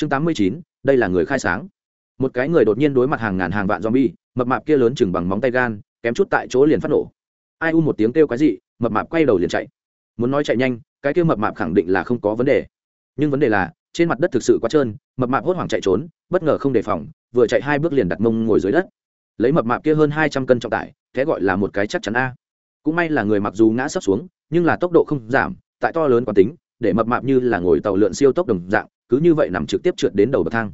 chương tám mươi chín, đây là người khai sáng. Một cái người đột nhiên đối mặt hàng ngàn hàng vạn zombie, mập mạp kia lớn chừng bằng móng tay gan, kém chút tại chỗ liền phát nổ. Ai u một tiếng kêu cái gì mập mạp quay đầu liền chạy. Muốn nói chạy nhanh, cái kia mập mạp khẳng định là không có vấn đề. Nhưng vấn đề là, trên mặt đất thực sự quá trơn, mập mạp hốt hoảng chạy trốn, bất ngờ không đề phòng, vừa chạy hai bước liền đặt mông ngồi dưới đất. Lấy mập mạp kia hơn hai trăm cân trọng tải thế gọi là một cái chắc chắn a. Cũng may là người mặc dù ngã sấp xuống, nhưng là tốc độ không giảm, tại to lớn quán tính, để mập mạp như là ngồi tàu lượn siêu tốc đồng dạng cứ như vậy nằm trực tiếp trượt đến đầu bậc thang.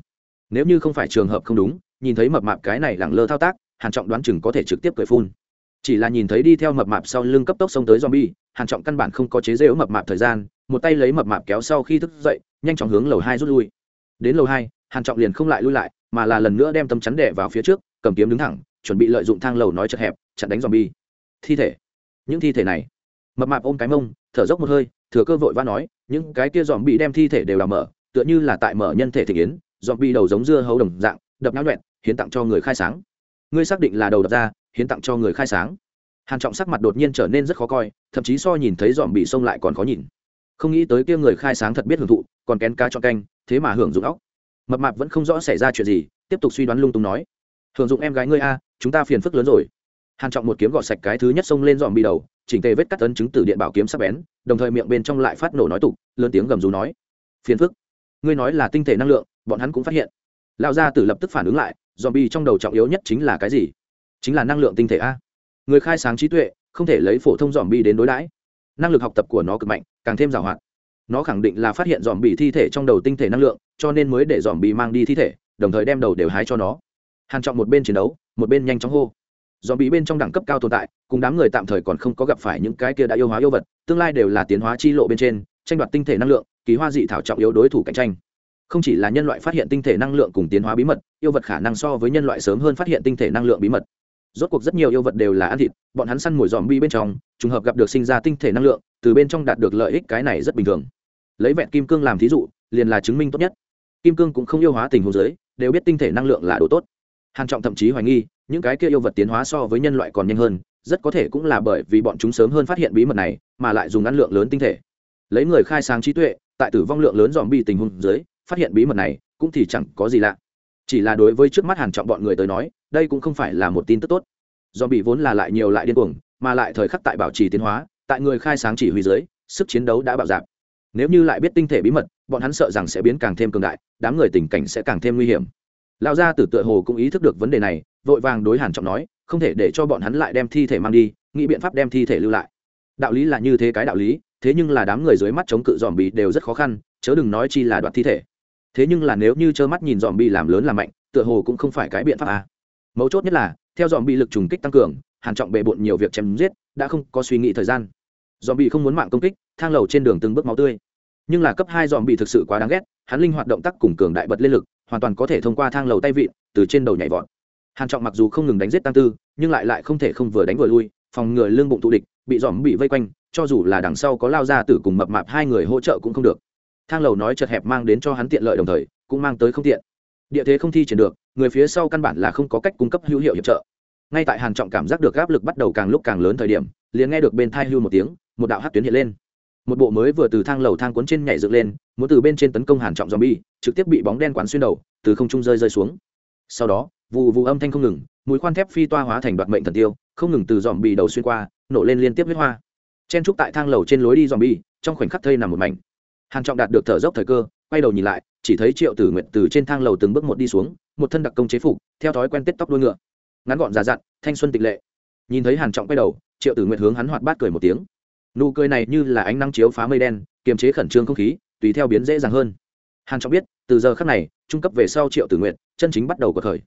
Nếu như không phải trường hợp không đúng, nhìn thấy mập mạp cái này lẳng lơ thao tác, hàn trọng đoán chừng có thể trực tiếp cười phun. Chỉ là nhìn thấy đi theo mập mạp sau lưng cấp tốc xông tới zombie, hàn trọng căn bản không có chế giễu mập mạp thời gian, một tay lấy mập mạp kéo sau khi thức dậy, nhanh chóng hướng lầu hai rút lui. Đến lầu hai, hàn trọng liền không lại lui lại, mà là lần nữa đem tấm chắn đè vào phía trước, cầm kiếm đứng thẳng, chuẩn bị lợi dụng thang lầu nói chật hẹp, chặn đánh zombie. Thi thể. Những thi thể này. Mập mạp ôm cái mông, thở dốc một hơi, thừa cơ vội vã nói, những cái kia dòm bị đem thi thể đều làm mở tựa như là tại mở nhân thể thể yến dọn bị đầu giống dưa hấu đồng dạng, đập náo nhuẹn, hiến tặng cho người khai sáng. Ngươi xác định là đầu đập ra, hiến tặng cho người khai sáng. Hàn trọng sắc mặt đột nhiên trở nên rất khó coi, thậm chí so nhìn thấy dọn bị xông lại còn khó nhìn. Không nghĩ tới kia người khai sáng thật biết hưởng thụ, còn kén cá cho canh, thế mà hưởng dụng óc. Mập mạp vẫn không rõ xảy ra chuyện gì, tiếp tục suy đoán lung tung nói. Hưởng dụng em gái ngươi a, chúng ta phiền phức lớn rồi. Hàn trọng một kiếm gọt sạch cái thứ nhất xông lên dọn bị đầu, chỉnh tề vết cắt tấn chứng từ điện bảo kiếm sắc bén, đồng thời miệng bên trong lại phát nổ nói tục, lớn tiếng gầm rú nói. Phiền phức ngươi nói là tinh thể năng lượng, bọn hắn cũng phát hiện. Lão gia tử lập tức phản ứng lại dòm bi trong đầu trọng yếu nhất chính là cái gì? Chính là năng lượng tinh thể a. Người khai sáng trí tuệ, không thể lấy phổ thông dòm bi đến đối đãi. Năng lực học tập của nó cực mạnh, càng thêm giàu hạn. nó khẳng định là phát hiện dòm bi thi thể trong đầu tinh thể năng lượng, cho nên mới để dòm bi mang đi thi thể, đồng thời đem đầu đều hái cho nó. Hàn trọng một bên chiến đấu, một bên nhanh chóng hô. Dòm bị bên trong đẳng cấp cao tồn tại, cùng đám người tạm thời còn không có gặp phải những cái kia đã yêu hóa yêu vật, tương lai đều là tiến hóa chi lộ bên trên tranh đoạt tinh thể năng lượng, kỳ hoa dị thảo trọng yếu đối thủ cạnh tranh. Không chỉ là nhân loại phát hiện tinh thể năng lượng cùng tiến hóa bí mật, yêu vật khả năng so với nhân loại sớm hơn phát hiện tinh thể năng lượng bí mật. Rốt cuộc rất nhiều yêu vật đều là ăn thịt, bọn hắn săn mồi dòm bi bên trong, trùng hợp gặp được sinh ra tinh thể năng lượng, từ bên trong đạt được lợi ích cái này rất bình thường. Lấy vẹn kim cương làm thí dụ, liền là chứng minh tốt nhất. Kim cương cũng không yêu hóa tình huống giới, đều biết tinh thể năng lượng là đồ tốt. Hàn trọng thậm chí hoài nghi, những cái kia yêu vật tiến hóa so với nhân loại còn nhanh hơn, rất có thể cũng là bởi vì bọn chúng sớm hơn phát hiện bí mật này, mà lại dùng năng lượng lớn tinh thể lấy người khai sáng trí tuệ, tại tử vong lượng lớn dòm bi tình huống dưới, phát hiện bí mật này, cũng thì chẳng có gì lạ. Chỉ là đối với trước mắt hàn trọng bọn người tới nói, đây cũng không phải là một tin tức tốt. Dòm bị vốn là lại nhiều lại điên cuồng, mà lại thời khắc tại bảo trì tiến hóa, tại người khai sáng chỉ huy dưới, sức chiến đấu đã bạo dạp nếu như lại biết tinh thể bí mật, bọn hắn sợ rằng sẽ biến càng thêm cường đại, đám người tình cảnh sẽ càng thêm nguy hiểm. Lão gia tử tựa hồ cũng ý thức được vấn đề này, vội vàng đối hàn trọng nói, không thể để cho bọn hắn lại đem thi thể mang đi, nghĩ biện pháp đem thi thể lưu lại đạo lý là như thế cái đạo lý, thế nhưng là đám người dưới mắt chống cự dòm bị đều rất khó khăn, chớ đừng nói chi là đoạt thi thể. Thế nhưng là nếu như trơ mắt nhìn dòm bị làm lớn làm mạnh, tựa hồ cũng không phải cái biện pháp à. mấu chốt nhất là, theo dòm bị lực trùng kích tăng cường, hàn trọng bệ bộn nhiều việc chém giết, đã không có suy nghĩ thời gian. Dòm bị không muốn mạng công kích, thang lầu trên đường từng bước máu tươi. Nhưng là cấp hai dòm bị thực sự quá đáng ghét, hắn linh hoạt động tác cùng cường đại bật lên lực, hoàn toàn có thể thông qua thang lầu tay vịn, từ trên đầu nhảy vọt. Hàn trọng mặc dù không ngừng đánh giết tăng tư, nhưng lại lại không thể không vừa đánh vừa lui, phòng ngừa lương bụng tụ địch bị dòm bị vây quanh, cho dù là đằng sau có lao ra tử cùng mập mạp hai người hỗ trợ cũng không được. Thang lầu nói chật hẹp mang đến cho hắn tiện lợi đồng thời, cũng mang tới không tiện. Địa thế không thi triển được, người phía sau căn bản là không có cách cung cấp hữu hiệu hiệp trợ. Ngay tại hàn trọng cảm giác được áp lực bắt đầu càng lúc càng lớn thời điểm, liền nghe được bên thai hưu một tiếng, một đạo hát tuyến hiện lên. Một bộ mới vừa từ thang lầu thang cuốn trên nhảy dựng lên, muốn từ bên trên tấn công hàn trọng zombie, trực tiếp bị bóng đen quán xuyên đầu, từ không trung rơi rơi xuống. Sau đó vụ vụ âm thanh không ngừng, mũi khoan thép phi toa hóa thành đoạt mệnh thần tiêu không ngừng từ dòm bị đầu xuyên qua, nổ lên liên tiếp huyết hoa. Chen trúc tại thang lầu trên lối đi dòm bi trong khoảnh khắc thây nằm một mảnh. Hàn trọng đạt được thở dốc thời cơ, quay đầu nhìn lại, chỉ thấy triệu tử nguyện từ trên thang lầu từng bước một đi xuống, một thân đặc công chế phục, theo thói quen tết tóc đuôi ngựa. Ngắn gọn già dặn, thanh xuân tịch lệ. Nhìn thấy hàn trọng quay đầu, triệu tử nguyện hướng hắn hoạt bát cười một tiếng. Nụ cười này như là ánh nắng chiếu phá mây đen, kiềm chế khẩn trương không khí, tùy theo biến dễ dàng hơn. Hàn trọng biết, từ giờ khắc này, trung cấp về sau triệu tử nguyện chân chính bắt đầu cuộc khởi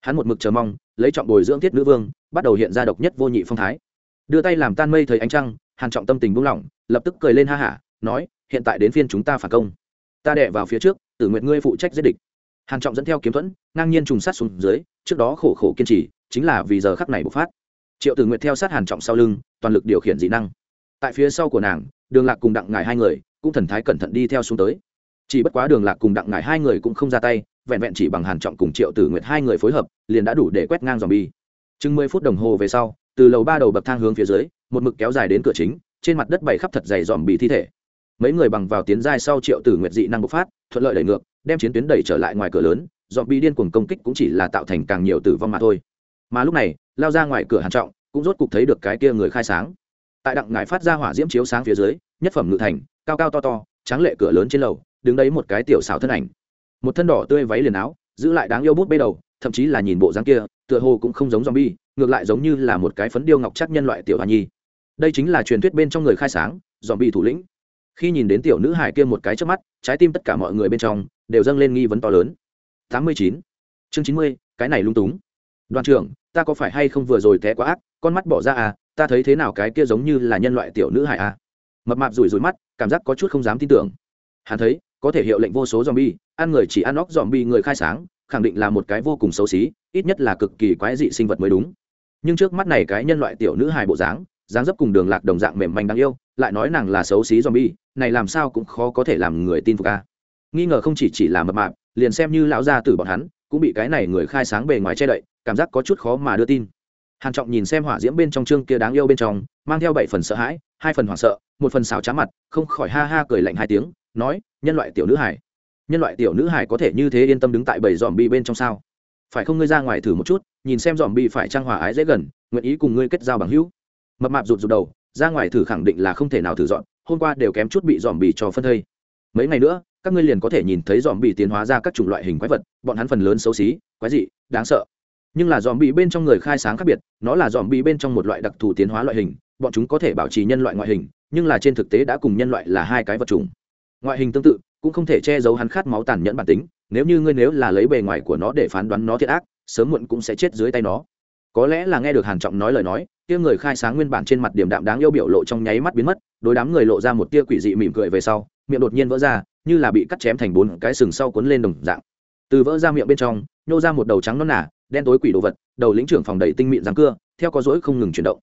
hắn một mực chờ mong, lấy trọng bồi dưỡng thiết nữ vương, bắt đầu hiện ra độc nhất vô nhị phong thái. Đưa tay làm tan mây thời ánh trăng, hàn trọng tâm tình buông lỏng, lập tức cười lên ha hả, nói, hiện tại đến phiên chúng ta phản công. Ta đệ vào phía trước, tử nguyện ngươi phụ trách giết địch. Hàn trọng dẫn theo kiếm thuẫn, ngang nhiên trùng sát xuống dưới, trước đó khổ khổ kiên trì, chính là vì giờ khắc này bộc phát. Triệu tử nguyện theo sát hàn trọng sau lưng, toàn lực điều khiển dị năng. Tại phía sau của nàng, đường lạc cùng đặng ngải hai người, cũng thần thái cẩn thận đi theo xuống tới. Chỉ bất quá đường lạc cùng đặng ngải hai người cũng không ra tay vẹn vẹn chỉ bằng hàn trọng cùng triệu tử nguyệt hai người phối hợp, liền đã đủ để quét ngang dòm bi. Chừng mười phút đồng hồ về sau, từ lầu ba đầu bậc thang hướng phía dưới, một mực kéo dài đến cửa chính, trên mặt đất bày khắp thật dày dòm bị thi thể. Mấy người bằng vào tiến giai sau triệu tử nguyệt dị năng bộc phát, thuận lợi đẩy ngược, đem chiến tuyến đẩy trở lại ngoài cửa lớn, dòm bị điên cuồng công kích cũng chỉ là tạo thành càng nhiều tử vong mà thôi. Mà lúc này, lao ra ngoài cửa hàn trọng, cũng rốt cục thấy được cái kia người khai sáng. Tại đặng ngải phát ra hỏa diễm chiếu sáng phía dưới, nhất phẩm ngự thành, cao cao to to, tráng lệ cửa lớn trên lầu, đứng đấy một cái tiểu xảo thân ảnh một thân đỏ tươi váy liền áo giữ lại đáng yêu bút bê đầu thậm chí là nhìn bộ dáng kia tựa hồ cũng không giống zombie ngược lại giống như là một cái phấn điêu ngọc chắc nhân loại tiểu hoa nhi. Đây chính là truyền thuyết bên trong người khai sáng zombie thủ lĩnh. Khi nhìn đến tiểu nữ hải kia một cái trước mắt trái tim tất cả mọi người bên trong đều dâng lên nghi vấn to lớn. 89. chương 90, cái này lung túng. Đoàn trưởng ta có phải hay không vừa rồi té quá ác con mắt bỏ ra à ta thấy thế nào cái kia giống như là nhân loại tiểu nữ hải à. Mập mạp rủi rủi mắt cảm giác có chút không dám tin tưởng. Hắn thấy có thể hiệu lệnh vô số zombie, ăn người chỉ ăn óc zombie người khai sáng, khẳng định là một cái vô cùng xấu xí, ít nhất là cực kỳ quái dị sinh vật mới đúng. Nhưng trước mắt này cái nhân loại tiểu nữ hài bộ dáng dáng dấp cùng đường lạc đồng dạng mềm manh đáng yêu, lại nói nàng là xấu xí zombie, này làm sao cũng khó có thể làm người tin phục a. Nghi ngờ không chỉ chỉ là mập mạp, liền xem như lão gia tử bọn hắn, cũng bị cái này người khai sáng bề ngoài che đậy, cảm giác có chút khó mà đưa tin. Hàn trọng nhìn xem hỏa diễm bên trong trương kia đáng yêu bên trong, mang theo bảy phần sợ hãi, hai phần hoảng sợ, một phần xào trá mặt, không khỏi ha ha cười lạnh hai tiếng nói, nhân loại tiểu nữ hải nhân loại tiểu nữ hải có thể như thế yên tâm đứng tại bảy dòm bi bên trong sao? Phải không ngươi ra ngoài thử một chút, nhìn xem dòm bi phải trang hòa ái dễ gần, nguyện ý cùng ngươi kết giao bằng hữu. Mập mạp rụt rụt đầu, ra ngoài thử khẳng định là không thể nào thử dọn, hôm qua đều kém chút bị dòm bi cho phân thây. Mấy ngày nữa, các ngươi liền có thể nhìn thấy dòm bi tiến hóa ra các chủng loại hình quái vật, bọn hắn phần lớn xấu xí, quái dị, đáng sợ. Nhưng là dòm bi bên trong người khai sáng khác biệt, nó là dòm bi bên trong một loại đặc thù tiến hóa loại hình, bọn chúng có thể bảo trì nhân loại ngoại hình, nhưng là trên thực tế đã cùng nhân loại là hai cái vật chủng ngoại hình tương tự, cũng không thể che giấu hắn khát máu tàn nhẫn bản tính, nếu như ngươi nếu là lấy bề ngoài của nó để phán đoán nó thiệt ác, sớm muộn cũng sẽ chết dưới tay nó. Có lẽ là nghe được hàn trọng nói lời nói, kia người khai sáng nguyên bản trên mặt điểm đạm đáng yêu biểu lộ trong nháy mắt biến mất, đối đám người lộ ra một tia quỷ dị mỉm cười về sau, miệng đột nhiên vỡ ra, như là bị cắt chém thành bốn cái sừng sau cuốn lên đồng dạng. Từ vỡ ra miệng bên trong, nhô ra một đầu trắng non nả đen tối quỷ đồ vật, đầu lĩnh trưởng phòng đầy tinh mịn răng cưa, theo có dỗi không ngừng chuyển động.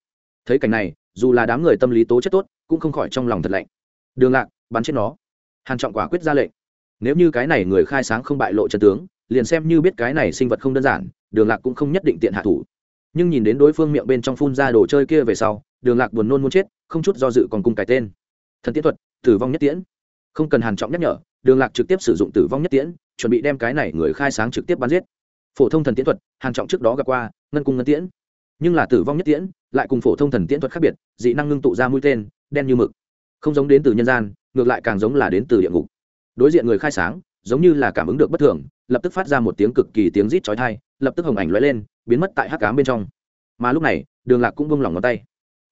Thấy cảnh này, dù là đám người tâm lý tố chất tốt, cũng không khỏi trong lòng thật lạnh. Đường lạc, bắn chết nó hàn trọng quả quyết ra lệnh. Nếu như cái này người khai sáng không bại lộ chân tướng, liền xem như biết cái này sinh vật không đơn giản, đường lạc cũng không nhất định tiện hạ thủ. Nhưng nhìn đến đối phương miệng bên trong phun ra đồ chơi kia về sau, đường lạc buồn nôn muốn chết, không chút do dự còn cung cái tên. Thần tiễn thuật, tử vong nhất tiễn. Không cần hàn trọng nhắc nhở, đường lạc trực tiếp sử dụng tử vong nhất tiễn, chuẩn bị đem cái này người khai sáng trực tiếp bắn giết. Phổ thông thần tiễn thuật, hàn trọng trước đó gặp qua, ngân cung ngân tiễn. Nhưng là tử vong nhất tiễn, lại cùng phổ thông thần tiễn thuật khác biệt, dị năng ngưng tụ ra mũi tên, đen như mực. Không giống đến từ nhân gian ngược lại càng giống là đến từ địa ngục. Đối diện người khai sáng, giống như là cảm ứng được bất thường, lập tức phát ra một tiếng cực kỳ tiếng rít chói tai, lập tức hồng ảnh lóe lên, biến mất tại hắc cám bên trong. Mà lúc này, đường lạc cũng vung lòng ngón tay.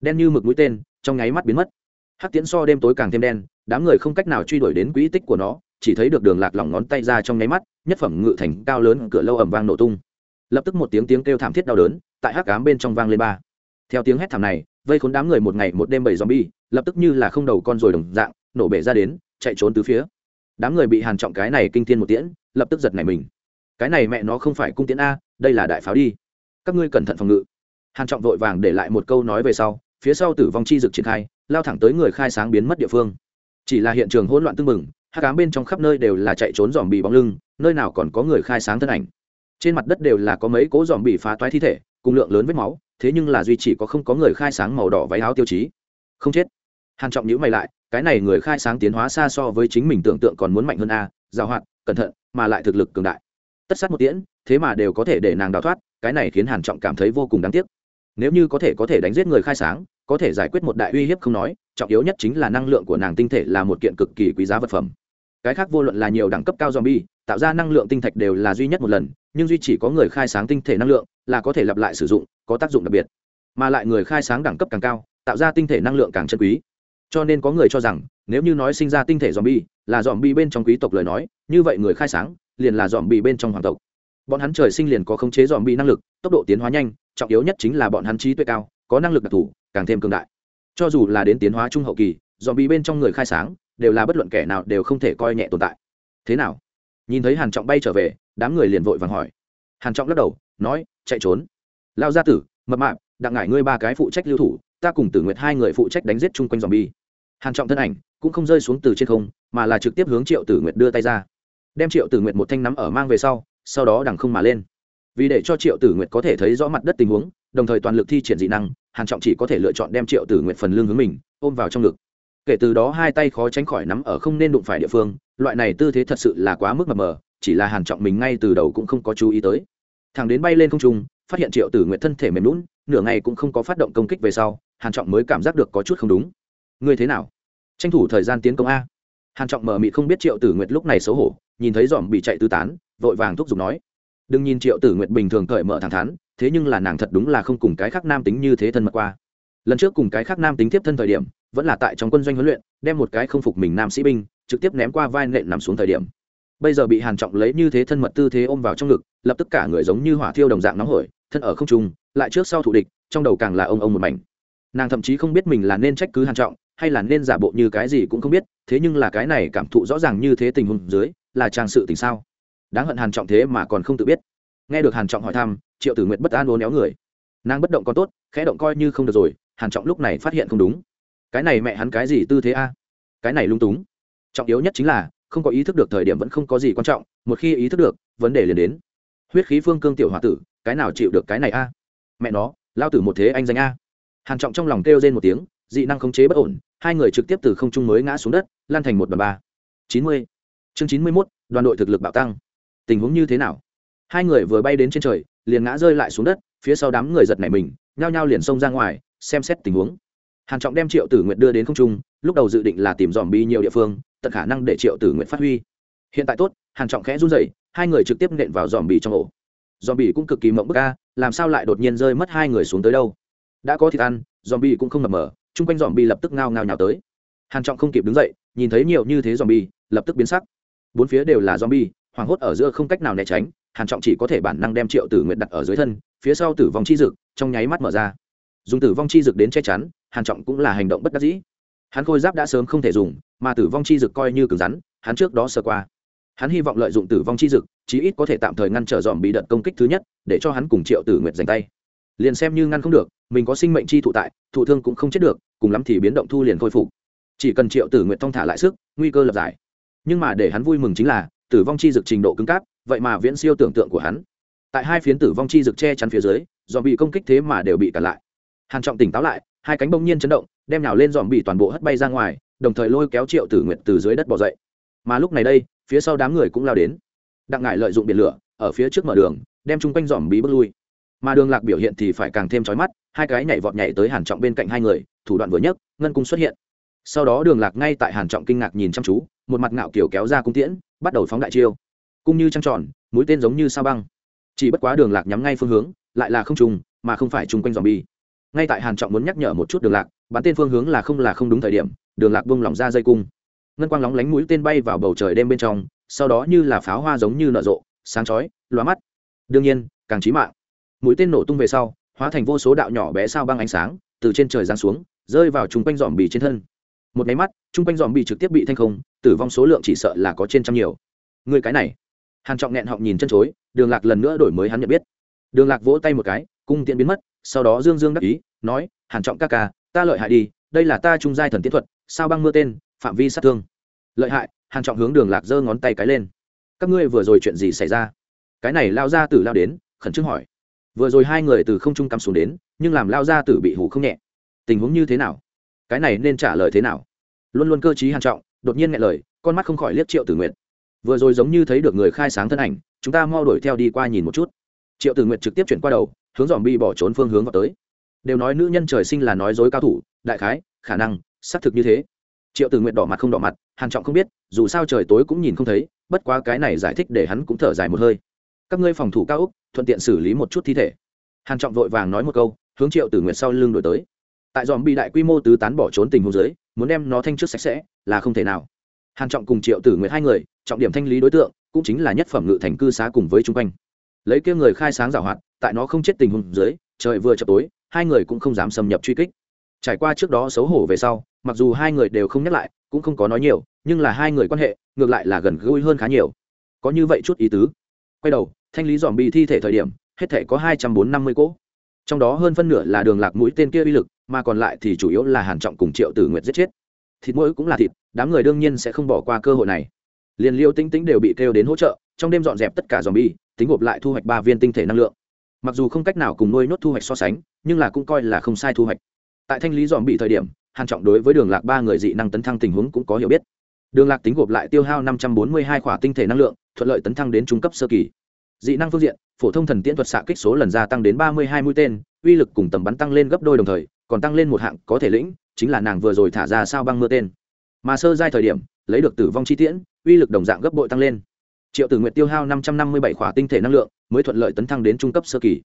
Đen như mực mũi tên, trong nháy mắt biến mất. Hắc tiễn so đêm tối càng thêm đen, đám người không cách nào truy đuổi đến quỹ tích của nó, chỉ thấy được đường lạc lỏng ngón tay ra trong nháy mắt, nhất phẩm ngự thành cao lớn cửa lâu ầm vang nổ tung. Lập tức một tiếng tiếng kêu thảm thiết đau đớn, tại hắc cám bên trong vang lên ba. Theo tiếng hét thảm này, vây khốn đám người một ngày một đêm bảy zombie, lập tức như là không đầu con rồi đồng dạng nổ bể ra đến, chạy trốn từ phía. Đám người bị hàn trọng cái này kinh thiên một tiễn, lập tức giật nảy mình. Cái này mẹ nó không phải cung tiễn a, đây là đại pháo đi. Các ngươi cẩn thận phòng ngự. Hàn trọng vội vàng để lại một câu nói về sau, phía sau tử vong chi dực triển khai, lao thẳng tới người khai sáng biến mất địa phương. Chỉ là hiện trường hỗn loạn tương mừng hát cám bên trong khắp nơi đều là chạy trốn dòm bị bóng lưng, nơi nào còn có người khai sáng thân ảnh. Trên mặt đất đều là có mấy cố dòm bị phá toái thi thể, cùng lượng lớn vết máu, thế nhưng là duy chỉ có không có người khai sáng màu đỏ váy áo tiêu chí. Không chết hàn trọng nhíu mày lại, cái này người khai sáng tiến hóa xa so với chính mình tưởng tượng còn muốn mạnh hơn a, giàu hoạt cẩn thận, mà lại thực lực cường đại. Tất sát một tiễn, thế mà đều có thể để nàng đào thoát, cái này khiến hàn trọng cảm thấy vô cùng đáng tiếc. Nếu như có thể có thể đánh giết người khai sáng, có thể giải quyết một đại uy hiếp không nói, trọng yếu nhất chính là năng lượng của nàng tinh thể là một kiện cực kỳ quý giá vật phẩm. Cái khác vô luận là nhiều đẳng cấp cao zombie, tạo ra năng lượng tinh thạch đều là duy nhất một lần, nhưng duy chỉ có người khai sáng tinh thể năng lượng là có thể lặp lại sử dụng, có tác dụng đặc biệt. Mà lại người khai sáng đẳng cấp càng cao, tạo ra tinh thể năng lượng càng chân quý cho nên có người cho rằng, nếu như nói sinh ra tinh thể zombie, là zombie bên trong quý tộc lời nói, như vậy người khai sáng, liền là zombie bên trong hoàng tộc. Bọn hắn trời sinh liền có khống chế zombie năng lực, tốc độ tiến hóa nhanh, trọng yếu nhất chính là bọn hắn trí tuệ cao, có năng lực đặc thù, càng thêm cường đại. Cho dù là đến tiến hóa trung hậu kỳ, zombie bên trong người khai sáng, đều là bất luận kẻ nào đều không thể coi nhẹ tồn tại. Thế nào? Nhìn thấy hàn trọng bay trở về, đám người liền vội vàng hỏi. Hàn trọng lắc đầu, nói, chạy trốn. Lao gia tử, mập mạp, đặng ngải ngươi ba cái phụ trách lưu thủ ta cùng tử nguyệt hai người phụ trách đánh giết chung quanh dòm bi hàn trọng thân ảnh cũng không rơi xuống từ trên không, mà là trực tiếp hướng triệu tử nguyệt đưa tay ra. Đem triệu tử nguyệt một thanh nắm ở mang về sau sau đó đằng không mà lên. Vì để cho triệu tử nguyệt có thể thấy rõ mặt đất tình huống, đồng thời toàn lực thi triển dị năng, hàn trọng chỉ có thể lựa chọn đem triệu tử nguyệt phần lưng hướng mình, ôm vào trong ngực. Kể từ đó hai tay khó tránh khỏi nắm ở không nên đụng phải địa phương, loại này tư thế thật sự là quá mức mập mờ, chỉ là hàn trọng mình ngay từ đầu cũng không có chú ý tới. Thằng đến bay lên không trung phát hiện triệu tử nguyện thân thể mềm lún nửa ngày cũng không có phát động công kích về sau, hàn trọng mới cảm giác được có chút không đúng. Ngươi thế nào? Tranh thủ thời gian tiến công a. Hàn trọng mở mị không biết triệu tử nguyệt lúc này xấu hổ, nhìn thấy dòm bị chạy tứ tán, vội vàng thúc giục nói. Đừng nhìn triệu tử nguyệt bình thường cởi mở thẳng thắn, thế nhưng là nàng thật đúng là không cùng cái khác nam tính như thế thân mật qua. Lần trước cùng cái khác nam tính tiếp thân thời điểm, vẫn là tại trong quân doanh huấn luyện, đem một cái không phục mình nam sĩ binh, trực tiếp ném qua vai nện nằm xuống thời điểm. Bây giờ bị hàn trọng lấy như thế thân mật tư thế ôm vào trong ngực, lập tức cả người giống như hỏa thiêu đồng dạng nóng hổi thân ở không trung, lại trước sau thủ địch, trong đầu càng là ông ông một mảnh. Nàng thậm chí không biết mình là nên trách cứ hàn trọng, hay là nên giả bộ như cái gì cũng không biết, thế nhưng là cái này cảm thụ rõ ràng như thế tình huống dưới, là trang sự tình sao? Đáng hận hàn trọng thế mà còn không tự biết. Nghe được hàn trọng hỏi thăm, triệu tử nguyệt bất an uốn éo người. Nàng bất động còn tốt, khẽ động coi như không được rồi, hàn trọng lúc này phát hiện không đúng. Cái này mẹ hắn cái gì tư thế a? Cái này lung túng. Trọng yếu nhất chính là, không có ý thức được thời điểm vẫn không có gì quan trọng, một khi ý thức được, vấn đề liền đến. Huyết khí phương cương tiểu hòa tử cái nào chịu được cái này a? Mẹ nó, lao tử một thế anh danh a. Hàn trọng trong lòng kêu rên một tiếng, dị năng khống chế bất ổn, hai người trực tiếp từ không trung mới ngã xuống đất, lan thành một đoàn ba. Chín mươi. Chương chín mươi mốt, đoàn đội thực lực bạo tăng. Tình huống như thế nào? Hai người vừa bay đến trên trời, liền ngã rơi lại xuống đất, phía sau đám người giật nảy mình, nhao nhao liền xông ra ngoài, xem xét tình huống. Hàn trọng đem triệu tử nguyện đưa đến không trung, lúc đầu dự định là tìm dòm bi nhiều địa phương, tận khả năng để triệu tử nguyện phát huy. Hiện tại tốt, hàn trọng khẽ run rẩy, hai người trực tiếp nện vào dòm bi trong ổ dòm cũng cực kỳ mộng bức a, làm sao lại đột nhiên rơi mất hai người xuống tới đâu? Đã có thịt ăn dòm cũng không mập mờ, chung quanh dòm lập tức ngao ngao nhào tới. Hàn trọng không kịp đứng dậy, nhìn thấy nhiều như thế dòm lập tức biến sắc. Bốn phía đều là dòm hoảng hốt ở giữa không cách nào né tránh, hàn trọng chỉ có thể bản năng đem triệu tử nguyện đặt ở dưới thân, phía sau tử vong chi dực, trong nháy mắt mở ra. Dùng tử vong chi dực đến che chắn, hàn trọng cũng là hành động bất đắc dĩ. Hắn khôi giáp đã sớm không thể dùng, mà tử vong chi dực coi như cứng rắn, hắn trước đó sơ qua hắn hy vọng lợi dụng tử vong chi dực, chí ít có thể tạm thời ngăn trở dòm bị đợt công kích thứ nhất, để cho hắn cùng triệu tử nguyện giành tay. Liền xem như ngăn không được, mình có sinh mệnh chi thụ tại, thụ thương cũng không chết được, cùng lắm thì biến động thu liền khôi phục. Chỉ cần triệu tử nguyện thong thả lại sức, nguy cơ lập giải. Nhưng mà để hắn vui mừng chính là, tử vong chi dực trình độ cứng cáp, vậy mà viễn siêu tưởng tượng của hắn. Tại hai phiến tử vong chi dực che chắn phía dưới, dòm bị công kích thế mà đều bị cản lại. Hàn trọng tỉnh táo lại, hai cánh bỗng nhiên chấn động, đem nhào lên dòm bị toàn bộ hất bay ra ngoài, đồng thời lôi kéo triệu tử nguyện từ dưới đất bỏ dậy. Mà lúc này đây phía sau đám người cũng lao đến. Đặng ngải lợi dụng biển lửa, ở phía trước mở đường, đem chung quanh dòm bí bước lui. Mà đường lạc biểu hiện thì phải càng thêm chói mắt, hai cái nhảy vọt nhảy tới hàn trọng bên cạnh hai người, thủ đoạn vừa nhất ngân cung xuất hiện. Sau đó đường lạc ngay tại hàn trọng kinh ngạc nhìn chăm chú, một mặt ngạo kiểu kéo ra cung tiễn, bắt đầu phóng đại chiêu. Cung như trăng tròn, mũi tên giống như sao băng. Chỉ bất quá đường lạc nhắm ngay phương hướng, lại là không trùng, mà không phải chung quanh dòm bi ngay tại hàn trọng muốn nhắc nhở một chút đường lạc, bắn tên phương hướng là không là không đúng thời điểm, đường lạc buông lỏng ra dây cung ngân quang lóng lánh mũi tên bay vào bầu trời đêm bên trong, sau đó như là pháo hoa giống như nở rộ, sáng chói, lóa mắt. Đương nhiên, càng chí mạng. Mũi tên nổ tung về sau, hóa thành vô số đạo nhỏ bé sao băng ánh sáng, từ trên trời giáng xuống, rơi vào chung quanh dòm bì trên thân. Một máy mắt, chung quanh dòm bì trực tiếp bị thanh không, tử vong số lượng chỉ sợ là có trên trăm nhiều. Người cái này. Hàn trọng nghẹn họng nhìn chân chối, đường lạc lần nữa đổi mới hắn nhận biết. Đường lạc vỗ tay một cái, cung tiện biến mất, sau đó dương dương đắc ý, nói, hàn trọng ca ca, ta lợi hại đi, đây là ta trung giai thần tiến thuật, sao băng mưa tên phạm vi sát thương. Lợi hại, hàn trọng hướng đường lạc giơ ngón tay cái lên. Các ngươi vừa rồi chuyện gì xảy ra? Cái này lao ra tử lao đến, khẩn trương hỏi. Vừa rồi hai người từ không trung cắm xuống đến, nhưng làm lao ra tử bị hủ không nhẹ. Tình huống như thế nào? Cái này nên trả lời thế nào? Luôn luôn cơ t hàn trọng, đột nhiên nghe lời, con mắt không khỏi liếc triệu tử nguyện vừa rồi giống như thấy được người khai sáng thân ảnh, chúng ta mau đuổi theo đi qua nhìn một chút. Triệu tử nguyện trực tiếp chuyển qua đầu, hướng dòm bi bỏ trốn phương hướng vào tới. Đều nói nữ nhân trời sinh là nói dối cao thủ, đại khái, khả năng, xác thực như thế triệu tử nguyện đỏ mặt không đỏ mặt, hàn trọng không biết, dù sao trời tối cũng nhìn không thấy, bất quá cái này giải thích để hắn cũng thở dài một hơi. Các ngươi phòng thủ cao úc thuận tiện xử lý một chút thi thể. Hàn trọng vội vàng nói một câu, hướng triệu tử nguyện sau lưng đổi tới. Tại dòm bị đại quy mô tứ tán bỏ trốn tình huống dưới, muốn đem nó thanh trước sạch sẽ, là không thể nào. Hàn trọng cùng triệu tử nguyện hai người, trọng điểm thanh lý đối tượng, cũng chính là nhất phẩm ngự thành cư xá cùng với chung quanh. Lấy kia người khai sáng giảo hoạt, tại nó không chết tình huống dưới, trời vừa chập tối, hai người cũng không dám xâm nhập truy kích. Trải qua trước đó xấu hổ về sau mặc dù hai người đều không nhắc lại, cũng không có nói nhiều, nhưng là hai người quan hệ, ngược lại là gần gũi hơn khá nhiều. Có như vậy chút ý tứ. Quay đầu, thanh lý dòm bị thi thể thời điểm, hết thể có hai trăm bốn năm mươi cỗ. Trong đó hơn phân nửa là đường lạc mũi tên kia uy lực, mà còn lại thì chủ yếu là hàn trọng cùng triệu tử nguyệt giết chết. Thịt mũi cũng là thịt, đám người đương nhiên sẽ không bỏ qua cơ hội này. Liền liêu tinh tính đều bị kêu đến hỗ trợ, trong đêm dọn dẹp tất cả dòm bi, tính gộp lại thu hoạch ba viên tinh thể năng lượng. Mặc dù không cách nào cùng nuôi nốt thu hoạch so sánh, nhưng là cũng coi là không sai thu hoạch. Tại thanh lý dòm bị thời điểm hàn trọng đối với đường lạc ba người dị năng tấn thăng tình huống cũng có hiểu biết. Đường lạc tính gộp lại tiêu hao năm trăm bốn mươi hai khỏa tinh thể năng lượng, thuận lợi tấn thăng đến trung cấp sơ kỳ. Dị năng phương diện, phổ thông thần tiễn thuật xạ kích số lần gia tăng đến ba mươi hai mũi tên, uy lực cùng tầm bắn tăng lên gấp đôi đồng thời, còn tăng lên một hạng có thể lĩnh, chính là nàng vừa rồi thả ra sao băng mưa tên. Mà sơ giai thời điểm, lấy được tử vong chi tiễn, uy lực đồng dạng gấp bội tăng lên. Triệu tử nguyện tiêu hao năm trăm năm mươi bảy khỏa tinh thể năng lượng, mới thuận lợi tấn thăng đến trung cấp sơ kỳ.